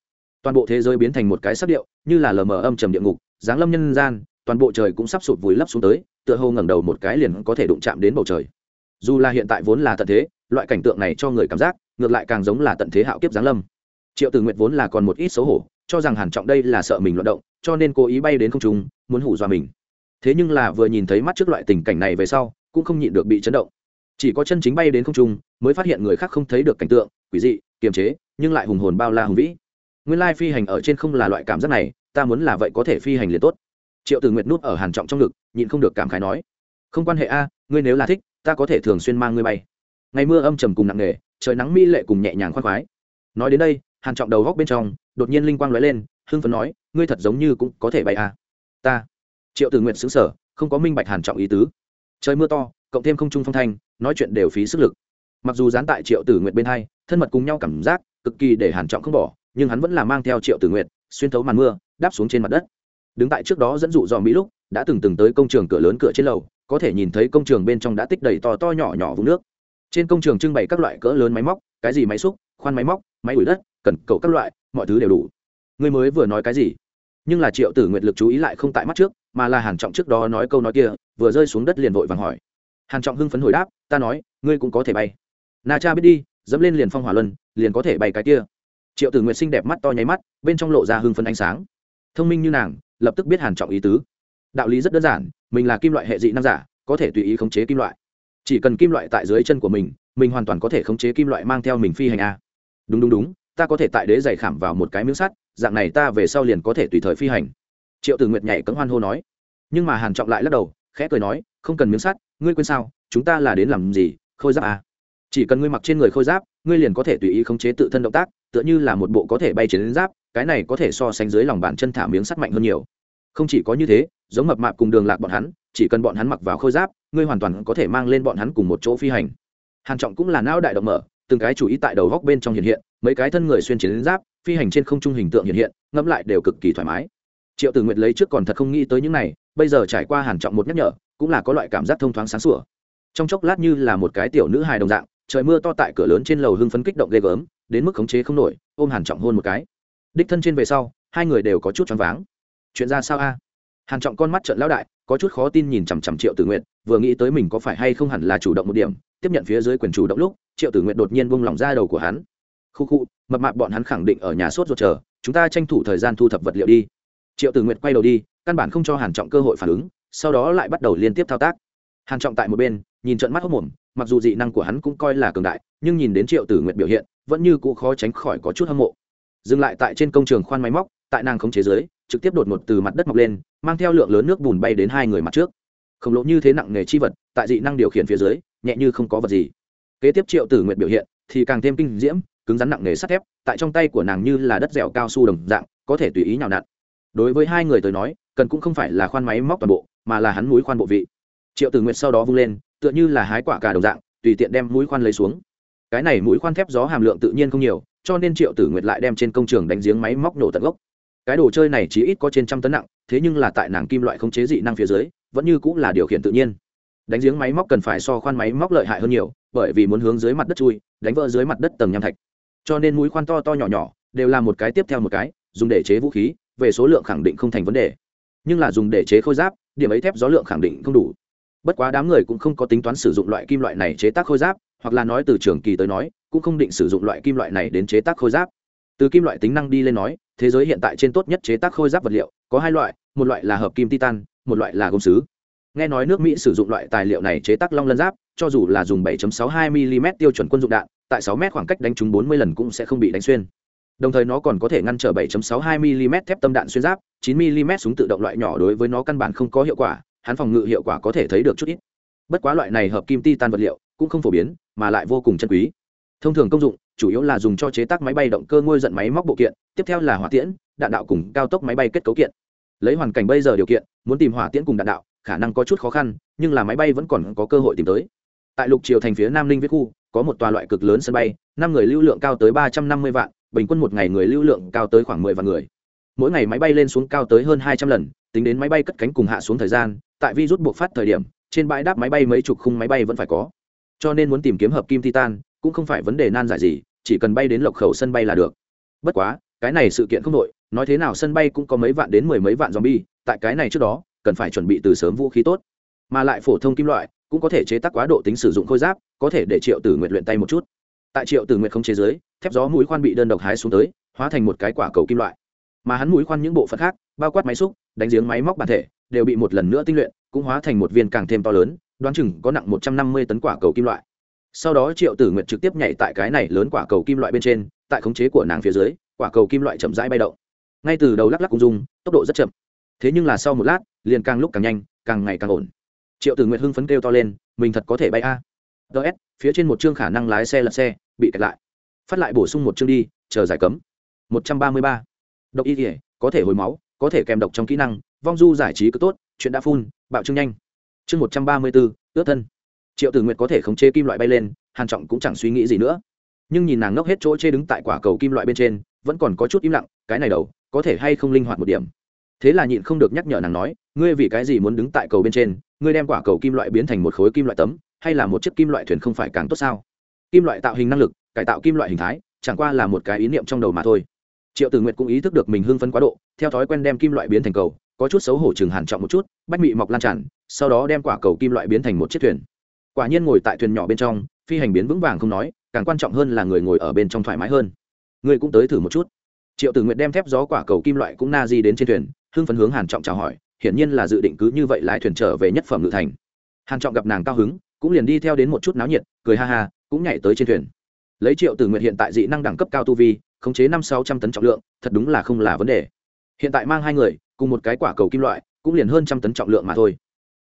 Toàn bộ thế giới biến thành một cái sắc điệu, như là lờ mờ âm trầm địa ngục giáng lâm nhân gian, toàn bộ trời cũng sắp sụp vùi lấp xuống tới, tựa hồ ngẩng đầu một cái liền có thể đụng chạm đến bầu trời. Dù là hiện tại vốn là tận thế, loại cảnh tượng này cho người cảm giác, ngược lại càng giống là tận thế hạo kiếp giáng lâm. Triệu tử nguyệt vốn là còn một ít xấu hổ, cho rằng hàn trọng đây là sợ mình loạn động, cho nên cố ý bay đến không trung, muốn hủ dọa mình. Thế nhưng là vừa nhìn thấy mắt trước loại tình cảnh này về sau, cũng không nhịn được bị chấn động chỉ có chân chính bay đến không trung, mới phát hiện người khác không thấy được cảnh tượng, quỷ dị, kiềm chế, nhưng lại hùng hồn bao la hùng vĩ. Nguyên lai phi hành ở trên không là loại cảm giác này, ta muốn là vậy có thể phi hành liền tốt. Triệu tử nguyệt nút ở hàn trọng trong ngực, nhịn không được cảm khái nói, không quan hệ a, ngươi nếu là thích, ta có thể thường xuyên mang ngươi bay. Ngày mưa âm trầm cùng nặng nề, trời nắng mỹ lệ cùng nhẹ nhàng khoan khoái. Nói đến đây, hàn trọng đầu góc bên trong, đột nhiên linh quang lóe lên, hưng phấn nói, ngươi thật giống như cũng có thể bay a. Ta. Triệu tử nguyệt sững sờ, không có minh bạch hàn trọng ý tứ. Trời mưa to, cộng thêm không trung phong thanh nói chuyện đều phí sức lực. Mặc dù dán tại triệu tử nguyệt bên hai, thân mật cùng nhau cảm giác cực kỳ để hàn trọng không bỏ, nhưng hắn vẫn là mang theo triệu tử nguyệt, xuyên thấu màn mưa, đáp xuống trên mặt đất. Đứng tại trước đó dẫn dụ dò mỹ lúc, đã từng từng tới công trường cửa lớn cửa trên lầu, có thể nhìn thấy công trường bên trong đã tích đầy to to nhỏ nhỏ vũng nước. Trên công trường trưng bày các loại cỡ lớn máy móc, cái gì máy xúc, khoan máy móc, máy ủi đất, cần cầu các loại, mọi thứ đều đủ. Người mới vừa nói cái gì? Nhưng là triệu tử nguyệt lực chú ý lại không tại mắt trước, mà là hàn trọng trước đó nói câu nói kia, vừa rơi xuống đất liền vội vàng hỏi hàn trọng hưng phấn hồi đáp ta nói ngươi cũng có thể bay na cha biết đi dẫm lên liền phong hỏa luân liền có thể bay cái kia triệu tử nguyệt xinh đẹp mắt to nháy mắt bên trong lộ ra hưng phấn ánh sáng thông minh như nàng lập tức biết hàn trọng ý tứ đạo lý rất đơn giản mình là kim loại hệ dị năng giả có thể tùy ý khống chế kim loại chỉ cần kim loại tại dưới chân của mình mình hoàn toàn có thể khống chế kim loại mang theo mình phi hành a đúng đúng đúng ta có thể tại đế giày khảm vào một cái miếng sắt dạng này ta về sau liền có thể tùy thời phi hành triệu tử nguyệt nhảy cấm hoan hô nói nhưng mà hàn trọng lại lắc đầu khẽ cười nói, không cần miếng sắt, ngươi quên sao, chúng ta là đến làm gì, khôi giáp à. chỉ cần ngươi mặc trên người khôi giáp, ngươi liền có thể tùy ý khống chế tự thân động tác, tựa như là một bộ có thể bay chiến giáp, cái này có thể so sánh dưới lòng bàn chân thả miếng sắt mạnh hơn nhiều. Không chỉ có như thế, giống mập mạp cùng đường lạc bọn hắn, chỉ cần bọn hắn mặc vào khôi giáp, ngươi hoàn toàn có thể mang lên bọn hắn cùng một chỗ phi hành. Hàn trọng cũng là não đại động mở, từng cái chủ ý tại đầu góc bên trong hiện hiện, mấy cái thân người xuyên chiến giáp, phi hành trên không trung hình tượng hiện hiện, ngẫm lại đều cực kỳ thoải mái. Triệu tử nguyện lấy trước còn thật không nghĩ tới những này bây giờ trải qua hàn trọng một nhắc nhở, cũng là có loại cảm giác thông thoáng sáng sủa. Trong chốc lát như là một cái tiểu nữ hài đồng dạng, trời mưa to tại cửa lớn trên lầu hưng phấn kích động ghê gớm, đến mức khống chế không nổi, ôm hàn trọng hôn một cái. Đích thân trên về sau, hai người đều có chút choáng váng. Chuyện ra sao a? Hàn trọng con mắt trợn lão đại, có chút khó tin nhìn chằm chằm triệu tử nguyện vừa nghĩ tới mình có phải hay không hẳn là chủ động một điểm, tiếp nhận phía dưới quyền chủ động lúc, triệu tử nguyện đột nhiên buông lỏng ra đầu của hắn. Khu khu, mập mạp bọn hắn khẳng định ở nhà sốt ruột chờ, chúng ta tranh thủ thời gian thu thập vật liệu đi. Triệu tử nguyện quay đầu đi căn bản không cho hàn trọng cơ hội phản ứng, sau đó lại bắt đầu liên tiếp thao tác. Hàn trọng tại một bên, nhìn trận mắt hốc mồm, mặc dù dị năng của hắn cũng coi là cường đại, nhưng nhìn đến triệu tử Nguyệt biểu hiện, vẫn như cũ khó tránh khỏi có chút hâm mộ. Dừng lại tại trên công trường khoan máy móc, tại nàng khống chế dưới, trực tiếp đột ngột từ mặt đất mọc lên, mang theo lượng lớn nước bùn bay đến hai người mặt trước. Khổng lồ như thế nặng nghề chi vật, tại dị năng điều khiển phía dưới, nhẹ như không có vật gì. Kế tiếp triệu tử Nguyệt biểu hiện, thì càng thêm kinh diễm, cứng rắn nặng nghề sắt thép, tại trong tay của nàng như là đất dẻo cao su đồng dạng, có thể tùy ý nhào nặn. Đối với hai người tới nói cần cũng không phải là khoan máy móc toàn bộ, mà là hắn mũi khoan bộ vị. Triệu tử nguyệt sau đó vung lên, tựa như là hái quả cà đồng dạng, tùy tiện đem mũi khoan lấy xuống. Cái này mũi khoan thép gió hàm lượng tự nhiên không nhiều, cho nên triệu tử nguyệt lại đem trên công trường đánh giếng máy móc nổ tận gốc. Cái đồ chơi này chỉ ít có trên trăm tấn nặng, thế nhưng là tại nàng kim loại không chế dị năng phía dưới, vẫn như cũng là điều khiển tự nhiên. Đánh giếng máy móc cần phải so khoan máy móc lợi hại hơn nhiều, bởi vì muốn hướng dưới mặt đất chui, đánh vỡ dưới mặt đất tầng nham thạch. Cho nên mũi khoan to to nhỏ nhỏ, đều là một cái tiếp theo một cái, dùng để chế vũ khí, về số lượng khẳng định không thành vấn đề nhưng là dùng để chế khôi giáp, điểm ấy thép gió lượng khẳng định không đủ. Bất quá đám người cũng không có tính toán sử dụng loại kim loại này chế tác khôi giáp, hoặc là nói từ trường kỳ tới nói, cũng không định sử dụng loại kim loại này đến chế tác khôi giáp. Từ kim loại tính năng đi lên nói, thế giới hiện tại trên tốt nhất chế tác khôi giáp vật liệu, có hai loại, một loại là hợp kim titan, một loại là gốm xứ. nghe nói nước mỹ sử dụng loại tài liệu này chế tác long lân giáp, cho dù là dùng 7.62 mm tiêu chuẩn quân dụng đạn, tại 6 m khoảng cách đánh trúng 40 lần cũng sẽ không bị đánh xuyên đồng thời nó còn có thể ngăn trở 7.62 mm thép tâm đạn xuyên giáp 9 mm súng tự động loại nhỏ đối với nó căn bản không có hiệu quả, hắn phòng ngự hiệu quả có thể thấy được chút ít. Bất quá loại này hợp kim titan vật liệu cũng không phổ biến, mà lại vô cùng chân quý. Thông thường công dụng chủ yếu là dùng cho chế tác máy bay động cơ ngôi giận máy móc bộ kiện, tiếp theo là hỏa tiễn, đạn đạo cùng cao tốc máy bay kết cấu kiện. Lấy hoàn cảnh bây giờ điều kiện, muốn tìm hỏa tiễn cùng đạn đạo, khả năng có chút khó khăn, nhưng là máy bay vẫn còn có cơ hội tìm tới. Tại lục triều thành phía nam ninh viết khu, có một tòa loại cực lớn sân bay, năm người lưu lượng cao tới ba trăm năm mươi vạn bình quân một ngày người lưu lượng cao tới khoảng mười vạn người. Mỗi ngày máy bay lên xuống cao tới hơn hai trăm lần, tính đến máy bay cất cánh cùng hạ xuống thời gian, tại vi rút buộc phát thời điểm, trên bãi đáp máy bay mấy chục khung máy bay vẫn phải có. Cho nên muốn tìm kiếm hợp kim titan cũng không phải vấn đề nan giải gì, chỉ cần bay đến lộc khẩu sân bay là được. Bất quá, cái này sự kiện không đội, nói thế nào sân bay cũng có mấy vạn đến mười mấy vạn zombie, tại cái này trước đó, cần phải chuẩn bị từ sớm vũ khí tốt. Mà lại phổ thông kim loại cũng có thể chế tác quá độ tính sử dụng khôi giáp, có thể để triệu tử nguyệt luyện tay một chút tại triệu tử nguyệt không chế giới, thép gió mũi khoan bị đơn độc hái xuống tới, hóa thành một cái quả cầu kim loại. Mà hắn mũi khoan những bộ phận khác, bao quát máy xúc, đánh giếng máy móc bản thể, đều bị một lần nữa tinh luyện, cũng hóa thành một viên càng thêm to lớn, đoán chừng có nặng một trăm năm mươi tấn quả cầu kim loại. Sau đó triệu tử nguyệt trực tiếp nhảy tại cái này lớn quả cầu kim loại bên trên, tại khống chế của nàng phía dưới, quả cầu kim loại chậm rãi bay động. Ngay từ đầu lắc lắc cung dung tốc độ rất chậm. Thế nhưng là sau một lát, liền càng lúc càng nhanh, càng ngày càng ổn. Triệu tử nguyệt hưng phấn kêu to lên, mình thật có thể bay a. Ts phía trên một chương khả năng lái xe lật xe, bị kẹt lại. Phát lại bổ sung một chương đi, chờ giải cấm. Một trăm ba mươi ba. Độc y thể có thể hồi máu, có thể kèm độc trong kỹ năng, vong du giải trí cứ tốt, chuyện đã phun bạo trương nhanh. Chương một trăm ba mươi bốn, ướt thân. Triệu tử nguyệt có thể khống chế kim loại bay lên, hàn trọng cũng chẳng suy nghĩ gì nữa. Nhưng nhìn nàng ngốc hết chỗ chê đứng tại quả cầu kim loại bên trên, vẫn còn có chút im lặng, cái này đầu, có thể hay không linh hoạt một điểm. Thế là nhịn không được nhắc nhở nàng nói, ngươi vì cái gì muốn đứng tại cầu bên trên? Ngươi đem quả cầu kim loại biến thành một khối kim loại tấm hay là một chiếc kim loại thuyền không phải càng tốt sao? Kim loại tạo hình năng lực, cải tạo kim loại hình thái, chẳng qua là một cái ý niệm trong đầu mà thôi. Triệu tử nguyệt cũng ý thức được mình hưng phấn quá độ, theo thói quen đem kim loại biến thành cầu, có chút xấu hổ chừng hàn trọng một chút, bách mị mọc lan tràn, sau đó đem quả cầu kim loại biến thành một chiếc thuyền. Quả nhiên ngồi tại thuyền nhỏ bên trong, phi hành biến vững vàng không nói, càng quan trọng hơn là người ngồi ở bên trong thoải mái hơn. Người cũng tới thử một chút. Triệu tử Nguyệt đem thép gió quả cầu kim loại cũng na di đến trên thuyền, hưng phấn hướng hàn trọng chào hỏi, hiển nhiên là dự định cứ như vậy lái thuyền trở về nhất phẩm ngự thành. Hàn trọng gặp nàng cao hứng cũng liền đi theo đến một chút náo nhiệt, cười ha ha, cũng nhảy tới trên thuyền. Lấy triệu tử nguyện hiện tại dị năng đẳng cấp cao tu vi, khống chế năm sáu trăm tấn trọng lượng, thật đúng là không là vấn đề. Hiện tại mang hai người, cùng một cái quả cầu kim loại, cũng liền hơn trăm tấn trọng lượng mà thôi.